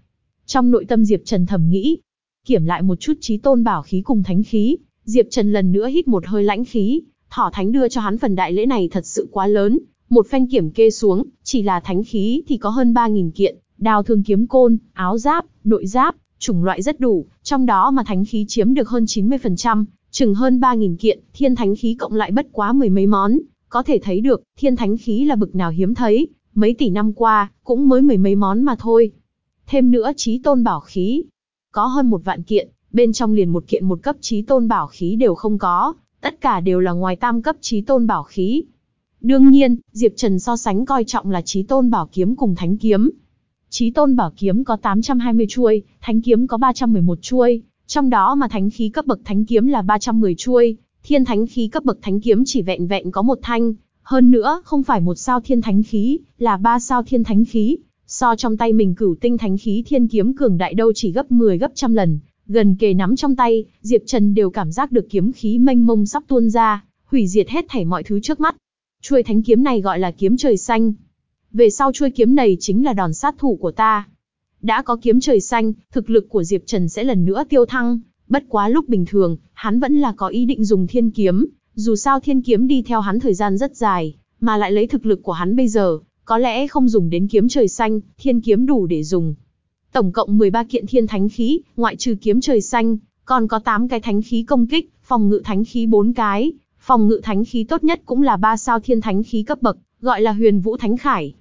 Trong nội tâm Diệp Trần thầm nghĩ, kiểm lại một chút trí tôn bảo khí cùng thánh khí, Diệp Trần lần nữa hít một hơi lãnh khí, thỏ thánh đưa cho hắn phần đại lễ này thật sự quá lớn, một phen kiểm kê xuống, chỉ là thánh khí thì có hơn 3.000 kiện, đao thương kiếm côn, áo giáp, nội giáp, chủng loại rất đủ, trong đó mà thánh khí chiếm được hơn 90%, chừng hơn 3.000 kiện, thiên thánh khí cộng lại bất quá mười mấy món, có thể thấy được, thiên thánh khí là bực nào hiếm thấy, mấy tỷ năm qua, cũng mới mười mấy món mà thôi. Thêm nữa trí tôn bảo khí, có hơn một vạn kiện, bên trong liền một kiện một cấp trí tôn bảo khí đều không có, tất cả đều là ngoài tam cấp trí tôn bảo khí. Đương nhiên, Diệp Trần so sánh coi trọng là trí tôn bảo kiếm cùng thánh kiếm. Trí tôn bảo kiếm có 820 chuôi, thánh kiếm có 311 chuôi, trong đó mà thánh khí cấp bậc thánh kiếm là 310 chuôi, thiên thánh khí cấp bậc thánh kiếm chỉ vẹn vẹn có một thanh, hơn nữa không phải một sao thiên thánh khí, là ba sao thiên thánh khí, so trong tay mình cửu tinh thánh khí thiên kiếm cường đại đâu chỉ gấp 10 gấp trăm lần, gần kề nắm trong tay, Diệp Trần đều cảm giác được kiếm khí mênh mông sắp tuôn ra, hủy diệt hết thảy mọi thứ trước mắt. Chuôi thánh kiếm này gọi là kiếm trời xanh. Về sau chuôi kiếm này chính là đòn sát thủ của ta. Đã có kiếm trời xanh, thực lực của Diệp Trần sẽ lần nữa tiêu thăng, bất quá lúc bình thường, hắn vẫn là có ý định dùng thiên kiếm, dù sao thiên kiếm đi theo hắn thời gian rất dài, mà lại lấy thực lực của hắn bây giờ, có lẽ không dùng đến kiếm trời xanh, thiên kiếm đủ để dùng. Tổng cộng 13 kiện thiên thánh khí, ngoại trừ kiếm trời xanh, còn có 8 cái thánh khí công kích, phòng ngự thánh khí 4 cái, phòng ngự thánh khí tốt nhất cũng là 3 sao thiên thánh khí cấp bậc, gọi là huyền vũ thánh khải.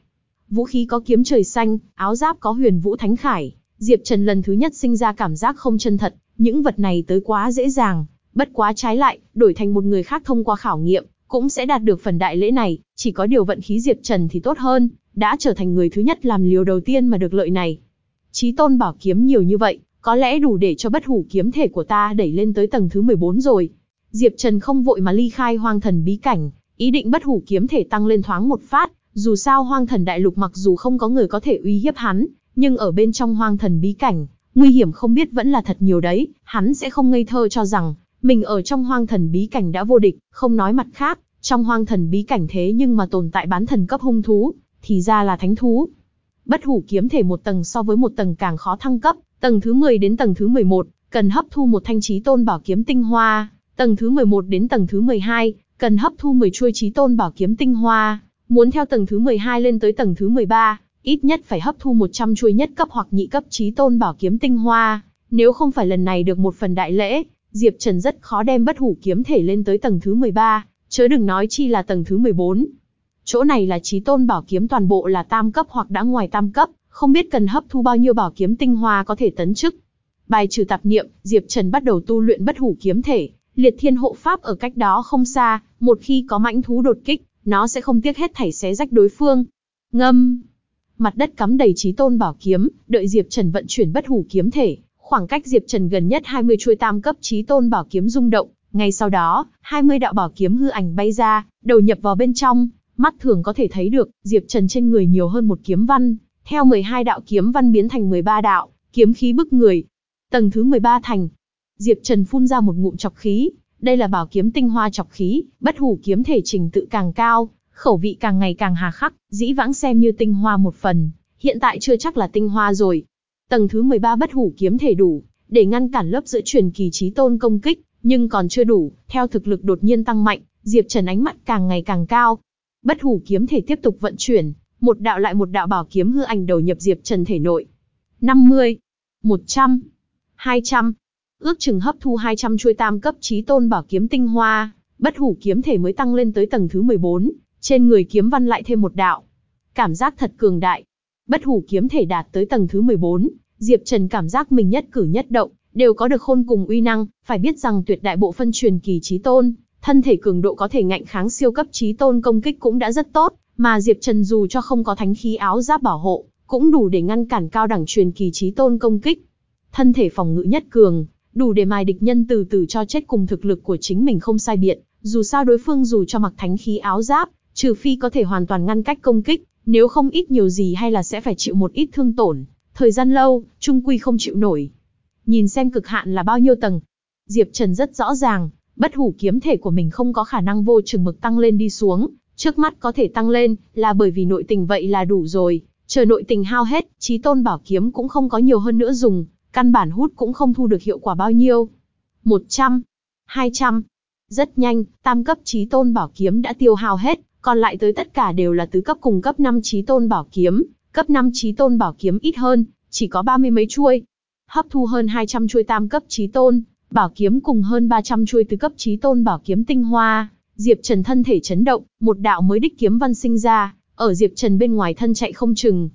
Vũ khí có kiếm trời xanh, áo giáp có huyền vũ thánh khải, Diệp Trần lần thứ nhất sinh ra cảm giác không chân thật, những vật này tới quá dễ dàng, bất quá trái lại, đổi thành một người khác thông qua khảo nghiệm, cũng sẽ đạt được phần đại lễ này, chỉ có điều vận khí Diệp Trần thì tốt hơn, đã trở thành người thứ nhất làm liều đầu tiên mà được lợi này. Chí tôn bảo kiếm nhiều như vậy, có lẽ đủ để cho bất hủ kiếm thể của ta đẩy lên tới tầng thứ 14 rồi. Diệp Trần không vội mà ly khai hoang thần bí cảnh, ý định bất hủ kiếm thể tăng lên thoáng một phát, dù sao hoang thần đại lục mặc dù không có người có thể uy hiếp hắn, nhưng ở bên trong hoang thần bí cảnh, nguy hiểm không biết vẫn là thật nhiều đấy, hắn sẽ không ngây thơ cho rằng, mình ở trong hoang thần bí cảnh đã vô địch, không nói mặt khác, trong hoang thần bí cảnh thế nhưng mà tồn tại bán thần cấp hung thú, thì ra là thánh thú. Bất hủ kiếm thể một tầng so với một tầng càng khó thăng cấp, tầng thứ 10 đến tầng thứ 11, cần hấp thu một thanh trí tôn bảo kiếm tinh hoa, tầng thứ 11 đến tầng thứ 12, cần hấp thu 10 chuôi trí tôn bảo kiếm tinh hoa, muốn theo tầng thứ 12 lên tới tầng thứ 13, ít nhất phải hấp thu 100 chuôi nhất cấp hoặc nhị cấp trí tôn bảo kiếm tinh hoa, nếu không phải lần này được một phần đại lễ, Diệp Trần rất khó đem bất hủ kiếm thể lên tới tầng thứ 13, chớ đừng nói chi là tầng thứ 14. Chỗ này là trí tôn bảo kiếm toàn bộ là tam cấp hoặc đã ngoài tam cấp, không biết cần hấp thu bao nhiêu bảo kiếm tinh hoa có thể tấn chức. Bài trừ tạp niệm, Diệp Trần bắt đầu tu luyện bất hủ kiếm thể, liệt thiên hộ pháp ở cách đó không xa, một khi có mãnh thú đột kích, nó sẽ không tiếc hết thảy xé rách đối phương. Ngâm. Mặt đất cắm đầy trí tôn bảo kiếm, đợi Diệp Trần vận chuyển bất hủ kiếm thể, khoảng cách Diệp Trần gần nhất 20 chuôi tam cấp trí tôn bảo kiếm rung động, ngay sau đó, 20 đạo bảo kiếm hư ảnh bay ra, đầu nhập vào bên trong, mắt thường có thể thấy được, Diệp Trần trên người nhiều hơn một kiếm văn, theo 12 đạo kiếm văn biến thành 13 đạo, kiếm khí bức người. Tầng thứ 13 thành. Diệp Trần phun ra một ngụm chọc khí, đây là bảo kiếm tinh hoa chọc khí, bất hủ kiếm thể trình tự càng cao, khẩu vị càng ngày càng hà khắc, dĩ vãng xem như tinh hoa một phần, hiện tại chưa chắc là tinh hoa rồi. Tầng thứ 13 bất hủ kiếm thể đủ, để ngăn cản lớp giữa truyền kỳ trí tôn công kích, nhưng còn chưa đủ, theo thực lực đột nhiên tăng mạnh, Diệp Trần ánh mắt càng ngày càng cao. Bất hủ kiếm thể tiếp tục vận chuyển, một đạo lại một đạo bảo kiếm hư ảnh đầu nhập Diệp Trần thể nội. 50, 100, 200, ước chừng hấp thu 200 chuôi tam cấp trí tôn bảo kiếm tinh hoa, bất hủ kiếm thể mới tăng lên tới tầng thứ 14, trên người kiếm văn lại thêm một đạo. Cảm giác thật cường đại. Bất hủ kiếm thể đạt tới tầng thứ 14, Diệp Trần cảm giác mình nhất cử nhất động, đều có được khôn cùng uy năng, phải biết rằng tuyệt đại bộ phân truyền kỳ trí tôn, thân thể cường độ có thể ngạnh kháng siêu cấp trí tôn công kích cũng đã rất tốt, mà Diệp Trần dù cho không có thánh khí áo giáp bảo hộ, cũng đủ để ngăn cản cao đẳng truyền kỳ trí tôn công kích. Thân thể phòng ngự nhất cường, đủ để mài địch nhân từ từ cho chết cùng thực lực của chính mình không sai biệt, dù sao đối phương dù cho mặc thánh khí áo giáp, trừ phi có thể hoàn toàn ngăn cách công kích, nếu không ít nhiều gì hay là sẽ phải chịu một ít thương tổn, thời gian lâu, trung quy không chịu nổi. Nhìn xem cực hạn là bao nhiêu tầng. Diệp Trần rất rõ ràng, bất hủ kiếm thể của mình không có khả năng vô chừng mực tăng lên đi xuống, trước mắt có thể tăng lên, là bởi vì nội tình vậy là đủ rồi, chờ nội tình hao hết, trí tôn bảo kiếm cũng không có nhiều hơn nữa dùng, căn bản hút cũng không thu được hiệu quả bao nhiêu. 100, 200. Rất nhanh, tam cấp trí tôn bảo kiếm đã tiêu hao hết, còn lại tới tất cả đều là tứ cấp cùng cấp 5 trí tôn bảo kiếm, cấp 5 trí tôn bảo kiếm ít hơn, chỉ có ba mươi mấy chuôi. Hấp thu hơn 200 chuôi tam cấp trí tôn, bảo kiếm cùng hơn 300 chuôi tứ cấp trí tôn bảo kiếm tinh hoa, Diệp Trần thân thể chấn động, một đạo mới đích kiếm văn sinh ra, ở Diệp Trần bên ngoài thân chạy không chừng.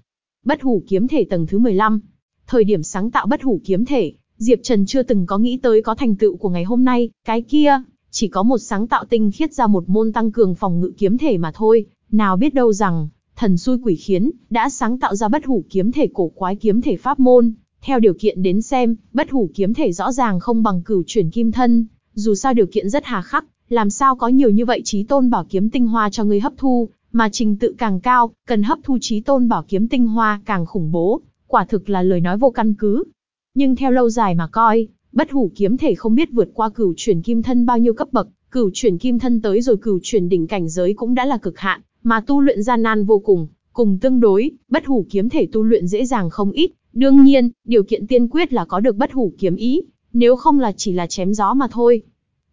Bất hủ kiếm thể tầng thứ 15. Thời điểm sáng tạo bất hủ kiếm thể, Diệp Trần chưa từng có nghĩ tới có thành tựu của ngày hôm nay, cái kia, chỉ có một sáng tạo tinh khiết ra một môn tăng cường phòng ngự kiếm thể mà thôi, nào biết đâu rằng, thần xui quỷ khiến, đã sáng tạo ra bất hủ kiếm thể cổ quái kiếm thể pháp môn. Theo điều kiện đến xem, bất hủ kiếm thể rõ ràng không bằng cửu chuyển kim thân, dù sao điều kiện rất hà khắc, làm sao có nhiều như vậy trí tôn bảo kiếm tinh hoa cho người hấp thu, mà trình tự càng cao, cần hấp thu trí tôn bảo kiếm tinh hoa càng khủng bố, quả thực là lời nói vô căn cứ. Nhưng theo lâu dài mà coi, bất hủ kiếm thể không biết vượt qua cửu chuyển kim thân bao nhiêu cấp bậc, cửu chuyển kim thân tới rồi cửu chuyển đỉnh cảnh giới cũng đã là cực hạn, mà tu luyện gian nan vô cùng, cùng tương đối, bất hủ kiếm thể tu luyện dễ dàng không ít, đương nhiên, điều kiện tiên quyết là có được bất hủ kiếm ý, nếu không là chỉ là chém gió mà thôi.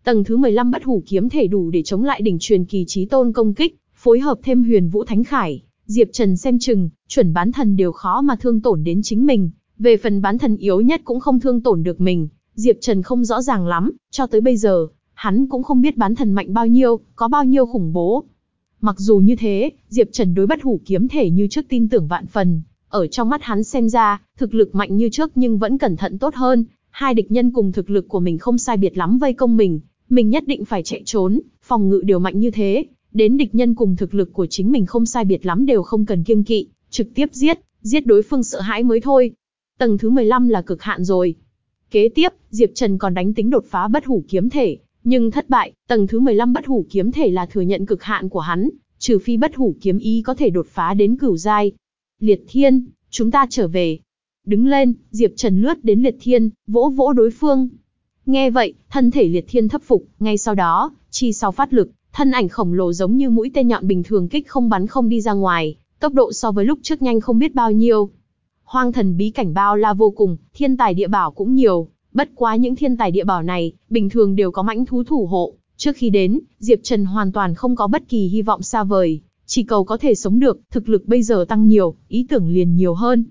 Tầng thứ 15 bất hủ kiếm thể đủ để chống lại đỉnh truyền kỳ trí tôn công kích, phối hợp thêm huyền vũ thánh khải, Diệp Trần xem chừng, chuẩn bán thần đều khó mà thương tổn đến chính mình, về phần bán thần yếu nhất cũng không thương tổn được mình, Diệp Trần không rõ ràng lắm, cho tới bây giờ, hắn cũng không biết bán thần mạnh bao nhiêu, có bao nhiêu khủng bố. Mặc dù như thế, Diệp Trần đối bất hủ kiếm thể như trước tin tưởng vạn phần, ở trong mắt hắn xem ra, thực lực mạnh như trước nhưng vẫn cẩn thận tốt hơn, hai địch nhân cùng thực lực của mình không sai biệt lắm vây công mình, mình nhất định phải chạy trốn, phòng ngự đều mạnh như thế, đến địch nhân cùng thực lực của chính mình không sai biệt lắm đều không cần kiêng kỵ, trực tiếp giết, giết đối phương sợ hãi mới thôi. Tầng thứ 15 là cực hạn rồi. Kế tiếp, Diệp Trần còn đánh tính đột phá bất hủ kiếm thể, nhưng thất bại, tầng thứ 15 bất hủ kiếm thể là thừa nhận cực hạn của hắn, trừ phi bất hủ kiếm ý có thể đột phá đến cửu giai. Liệt Thiên, chúng ta trở về. Đứng lên, Diệp Trần lướt đến Liệt Thiên, vỗ vỗ đối phương. Nghe vậy, thân thể Liệt Thiên thấp phục, ngay sau đó, chi sau phát lực, thân ảnh khổng lồ giống như mũi tên nhọn bình thường kích không bắn không đi ra ngoài, tốc độ so với lúc trước nhanh không biết bao nhiêu. Hoang thần bí cảnh bao la vô cùng, thiên tài địa bảo cũng nhiều, bất quá những thiên tài địa bảo này, bình thường đều có mãnh thú thủ hộ. Trước khi đến, Diệp Trần hoàn toàn không có bất kỳ hy vọng xa vời, chỉ cầu có thể sống được, thực lực bây giờ tăng nhiều, ý tưởng liền nhiều hơn.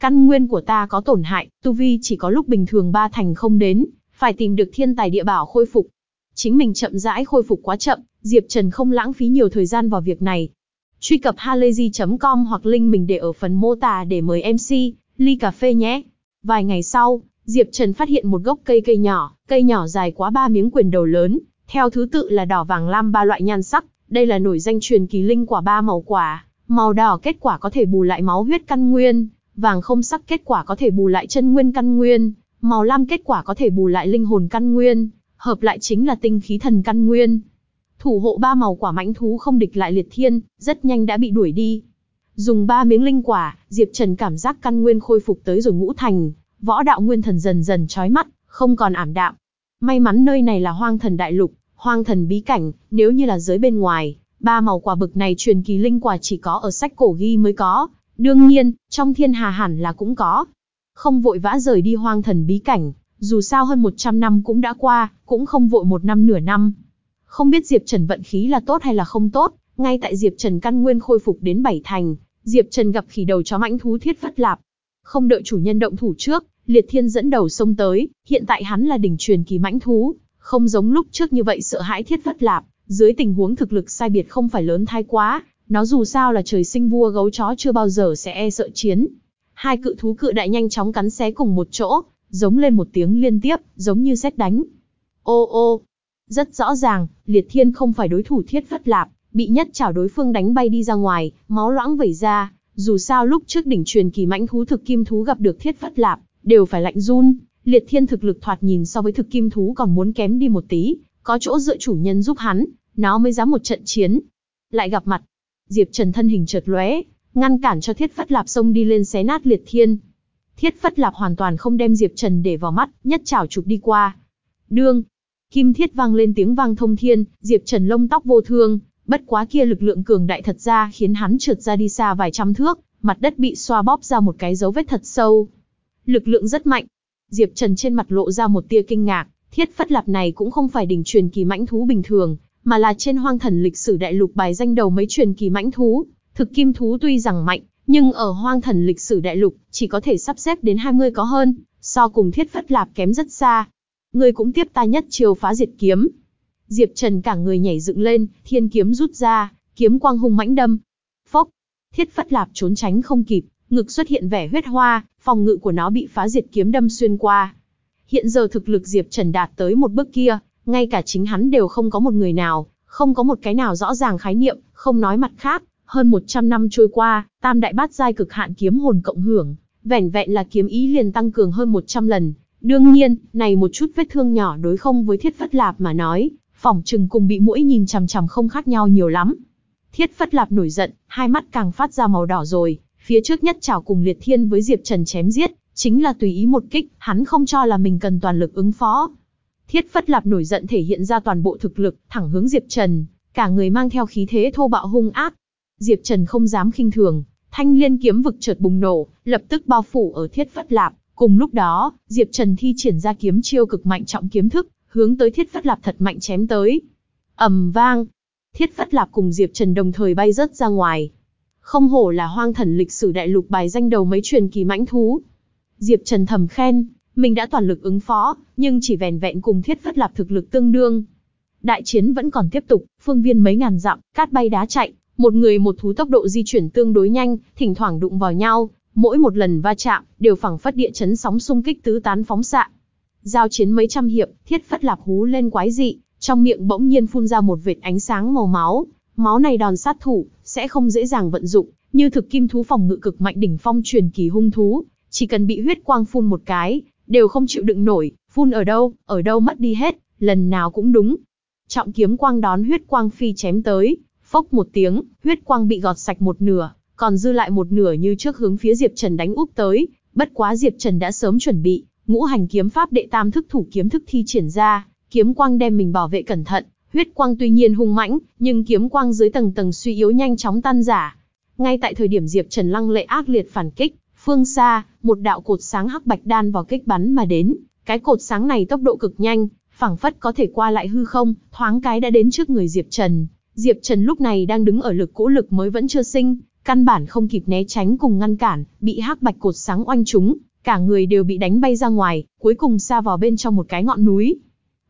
Căn nguyên của ta có tổn hại, tu vi chỉ có lúc bình thường ba thành không đến, phải tìm được thiên tài địa bảo khôi phục. Chính mình chậm rãi khôi phục quá chậm, Diệp Trần không lãng phí nhiều thời gian vào việc này. Truy cập halayzi.com hoặc link mình để ở phần mô tả để mời MC, ly cà phê nhé. Vài ngày sau, Diệp Trần phát hiện một gốc cây cây nhỏ, cây nhỏ dài quá ba miếng quyền đầu lớn, theo thứ tự là đỏ vàng lam ba loại nhan sắc, đây là nổi danh truyền kỳ linh quả ba màu quả, màu đỏ kết quả có thể bù lại máu huyết căn nguyên, vàng không sắc kết quả có thể bù lại chân nguyên căn nguyên, màu lam kết quả có thể bù lại linh hồn căn nguyên, hợp lại chính là tinh khí thần căn nguyên. Thủ hộ ba màu quả mãnh thú không địch lại liệt thiên, rất nhanh đã bị đuổi đi. Dùng ba miếng linh quả, Diệp Trần cảm giác căn nguyên khôi phục tới rồi ngũ thành, võ đạo nguyên thần dần dần trói mắt, không còn ảm đạm. May mắn nơi này là hoang thần đại lục, hoang thần bí cảnh, nếu như là giới bên ngoài, ba màu quả bực này truyền kỳ linh quả chỉ có ở sách cổ ghi mới có, đương nhiên, trong thiên hà hẳn là cũng có. Không vội vã rời đi hoang thần bí cảnh, dù sao hơn 100 năm cũng đã qua, cũng không vội một năm nửa năm. Không biết Diệp Trần vận khí là tốt hay là không tốt, ngay tại Diệp Trần căn nguyên khôi phục đến bảy thành, Diệp Trần gặp khỉ đầu chó mãnh thú thiết phất lạp. Không đợi chủ nhân động thủ trước, Liệt Thiên dẫn đầu xông tới, hiện tại hắn là đỉnh truyền kỳ mãnh thú, không giống lúc trước như vậy sợ hãi thiết phất lạp, dưới tình huống thực lực sai biệt không phải lớn thái quá, nó dù sao là trời sinh vua gấu chó chưa bao giờ sẽ e sợ chiến. Hai cự thú cự đại nhanh chóng cắn xé cùng một chỗ, giống lên một tiếng liên tiếp, giống như xét đánh. Ô ô, rất rõ ràng, Liệt Thiên không phải đối thủ thiết phất lạp, bị nhất chảo đối phương đánh bay đi ra ngoài, máu loãng vẩy ra, dù sao lúc trước đỉnh truyền kỳ mãnh thú thực kim thú gặp được thiết phất lạp, đều phải lạnh run, liệt thiên thực lực thoạt nhìn so với thực kim thú còn muốn kém đi một tí, có chỗ dựa chủ nhân giúp hắn, nó mới dám một trận chiến. Lại gặp mặt, Diệp Trần thân hình chợt lóe, ngăn cản cho thiết phất lạp xông đi lên xé nát liệt thiên. Thiết phất lạp hoàn toàn không đem Diệp Trần để vào mắt, nhất chảo chụp đi qua. Đương, kim thiết vang lên tiếng vang thông thiên, Diệp Trần lông tóc vô thương, bất quá kia lực lượng cường đại thật ra khiến hắn trượt ra đi xa vài trăm thước, mặt đất bị xoa bóp ra một cái dấu vết thật sâu. Lực lượng rất mạnh. Diệp Trần trên mặt lộ ra một tia kinh ngạc, thiết phất lạp này cũng không phải đỉnh truyền kỳ mãnh thú bình thường, mà là trên hoang thần lịch sử đại lục bài danh đầu mấy truyền kỳ mãnh thú. Thực kim thú tuy rằng mạnh, nhưng ở hoang thần lịch sử đại lục chỉ có thể sắp xếp đến 20 có hơn, so cùng thiết phất lạp kém rất xa. Ngươi cũng tiếp ta nhất chiều phá diệt kiếm. Diệp Trần cả người nhảy dựng lên, thiên kiếm rút ra, kiếm quang hung mãnh đâm. Phốc, thiết phất lạp trốn tránh không kịp, ngực xuất hiện vẻ huyết hoa, phòng ngự của nó bị phá diệt kiếm đâm xuyên qua. Hiện giờ thực lực Diệp Trần đạt tới một bước kia, ngay cả chính hắn đều không có một người nào, không có một cái nào rõ ràng khái niệm, không nói mặt khác, hơn 100 năm trôi qua, tam đại bát giai cực hạn kiếm hồn cộng hưởng, vẻn vẹn là kiếm ý liền tăng cường hơn 100 lần. Đương nhiên, này một chút vết thương nhỏ đối không với thiết phất lạp mà nói, phỏng chừng cùng bị mũi nhìn chằm chằm không khác nhau nhiều lắm. Thiết phất lạp nổi giận, hai mắt càng phát ra màu đỏ rồi, phía trước nhất chảo cùng liệt thiên với Diệp Trần chém giết, chính là tùy ý một kích, hắn không cho là mình cần toàn lực ứng phó. Thiết phất lạp nổi giận thể hiện ra toàn bộ thực lực, thẳng hướng Diệp Trần, cả người mang theo khí thế thô bạo hung ác. Diệp Trần không dám khinh thường, thanh liên kiếm vực chợt bùng nổ, lập tức bao phủ ở thiết phất lạp. Cùng lúc đó, Diệp Trần thi triển ra kiếm chiêu cực mạnh trọng kiếm thức, hướng tới thiết phất lạp thật mạnh chém tới. ầm vang, thiết phất lạp cùng Diệp Trần đồng thời bay rớt ra ngoài. Không hổ là hoang thần lịch sử đại lục bài danh đầu mấy truyền kỳ mãnh thú. Diệp Trần thầm khen, mình đã toàn lực ứng phó, nhưng chỉ vẻn vẹn cùng thiết phất lạp thực lực tương đương. Đại chiến vẫn còn tiếp tục, phương viên mấy ngàn dặm, cát bay đá chạy, một người một thú tốc độ di chuyển tương đối nhanh, thỉnh thoảng đụng vào nhau, mỗi một lần va chạm, đều phẳng phất địa chấn sóng xung kích tứ tán phóng xạ. Giao chiến mấy trăm hiệp, thiết phất lạp hú lên quái dị, trong miệng bỗng nhiên phun ra một vệt ánh sáng màu máu. Máu này đòn sát thủ, sẽ không dễ dàng vận dụng, như thực kim thú phòng ngự cực mạnh đỉnh phong truyền kỳ hung thú, chỉ cần bị huyết quang phun một cái, đều không chịu đựng nổi, phun ở đâu, ở đâu mất đi hết, lần nào cũng đúng. Trọng kiếm quang đón huyết quang phi chém tới, phốc một tiếng, huyết quang bị gọt sạch một nửa, còn dư lại một nửa như trước hướng phía Diệp Trần đánh úp tới, bất quá Diệp Trần đã sớm chuẩn bị, ngũ hành kiếm pháp đệ tam thức thủ kiếm thức thi triển ra, kiếm quang đem mình bảo vệ cẩn thận, huyết quang tuy nhiên hung mãnh, nhưng kiếm quang dưới tầng tầng suy yếu nhanh chóng tan giả. Ngay tại thời điểm Diệp Trần lăng lệ ác liệt phản kích, phương xa, một đạo cột sáng hắc bạch đan vào kích bắn mà đến, cái cột sáng này tốc độ cực nhanh, phảng phất có thể qua lại hư không, thoáng cái đã đến trước người Diệp Trần. Diệp Trần lúc này đang đứng ở lực cũ lực mới vẫn chưa sinh, căn bản không kịp né tránh cùng ngăn cản, bị hắc bạch cột sáng oanh trúng, cả người đều bị đánh bay ra ngoài, cuối cùng xa vào bên trong một cái ngọn núi.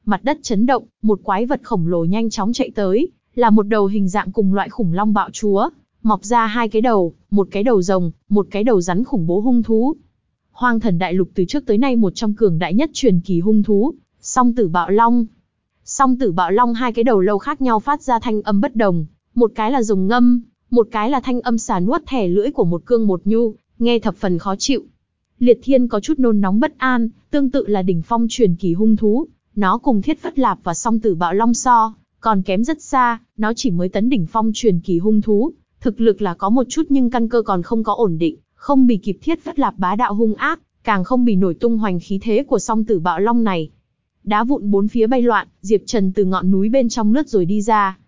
Mặt đất chấn động, một quái vật khổng lồ nhanh chóng chạy tới, là một đầu hình dạng cùng loại khủng long bạo chúa, mọc ra hai cái đầu, một cái đầu rồng, một cái đầu rắn khủng bố hung thú. Hoang thần đại lục từ trước tới nay một trong cường đại nhất truyền kỳ hung thú, song tử bạo long. Song tử bạo long hai cái đầu lâu khác nhau phát ra thanh âm bất đồng, một cái là rồng ngâm, một cái là thanh âm xà nuốt thẻ lưỡi của một cương một nhu, nghe thập phần khó chịu. Liệt Thiên có chút nôn nóng bất an, tương tự là đỉnh phong truyền kỳ hung thú, nó cùng Thiết Phất Lạp và Song Tử Bạo Long so, còn kém rất xa, nó chỉ mới tấn đỉnh phong truyền kỳ hung thú, thực lực là có một chút nhưng căn cơ còn không có ổn định, không bị kịp Thiết Phất Lạp bá đạo hung ác, càng không bị nổi tung hoành khí thế của Song Tử Bạo Long này. Đá vụn bốn phía bay loạn, Diệp Trần từ ngọn núi bên trong lướt rồi đi ra.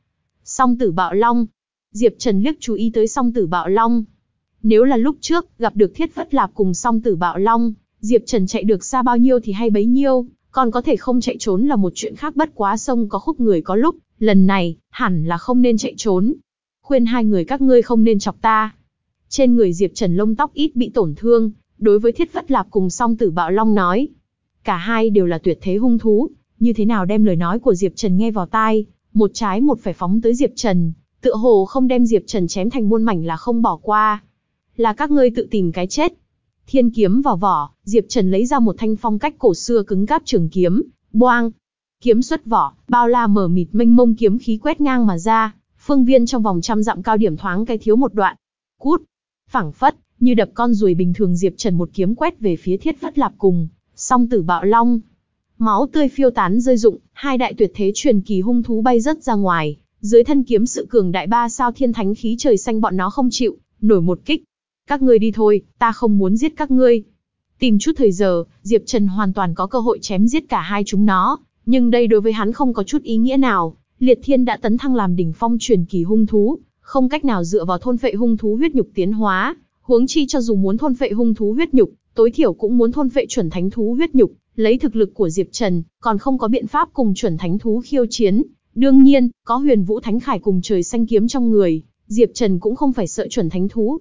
Song Tử Bạo Long, Diệp Trần liếc chú ý tới Song Tử Bạo Long, nếu là lúc trước, gặp được thiết phất lạp cùng song tử bạo long, Diệp Trần chạy được xa bao nhiêu thì hay bấy nhiêu, còn có thể không chạy trốn là một chuyện khác bất quá sông có khúc người có lúc, lần này, hẳn là không nên chạy trốn. Khuyên hai người các ngươi không nên chọc ta. Trên người Diệp Trần lông tóc ít bị tổn thương, đối với thiết phất lạp cùng song tử bạo long nói. Cả hai đều là tuyệt thế hung thú, như thế nào đem lời nói của Diệp Trần nghe vào tai, một trái một phải phóng tới Diệp Trần, tựa hồ không đem Diệp Trần chém thành muôn mảnh là không bỏ qua là các ngươi tự tìm cái chết. Thiên kiếm vào vỏ, Diệp Trần lấy ra một thanh phong cách cổ xưa cứng cáp trường kiếm, boang. Kiếm xuất vỏ, bao la mở mịt mênh mông kiếm khí quét ngang mà ra, phương viên trong vòng trăm dặm cao điểm thoáng cái thiếu một đoạn. Cút. Phẳng phất, như đập con ruồi bình thường Diệp Trần một kiếm quét về phía thiết phất lạp cùng, song tử bạo long. Máu tươi phiêu tán rơi rụng, hai đại tuyệt thế truyền kỳ hung thú bay rất ra ngoài, dưới thân kiếm sự cường đại ba sao thiên thánh khí trời xanh bọn nó không chịu, nổi một kích, các ngươi đi thôi, ta không muốn giết các ngươi. Tìm chút thời giờ, Diệp Trần hoàn toàn có cơ hội chém giết cả hai chúng nó, nhưng đây đối với hắn không có chút ý nghĩa nào, Liệt Thiên đã tấn thăng làm đỉnh phong truyền kỳ hung thú, không cách nào dựa vào thôn phệ hung thú huyết nhục tiến hóa, huống chi cho dù muốn thôn phệ hung thú huyết nhục, tối thiểu cũng muốn thôn phệ chuẩn thánh thú huyết nhục, lấy thực lực của Diệp Trần, còn không có biện pháp cùng chuẩn thánh thú khiêu chiến. Đương nhiên, có Huyền Vũ Thánh Khải cùng trời xanh kiếm trong người, Diệp Trần cũng không phải sợ chuẩn thánh thú,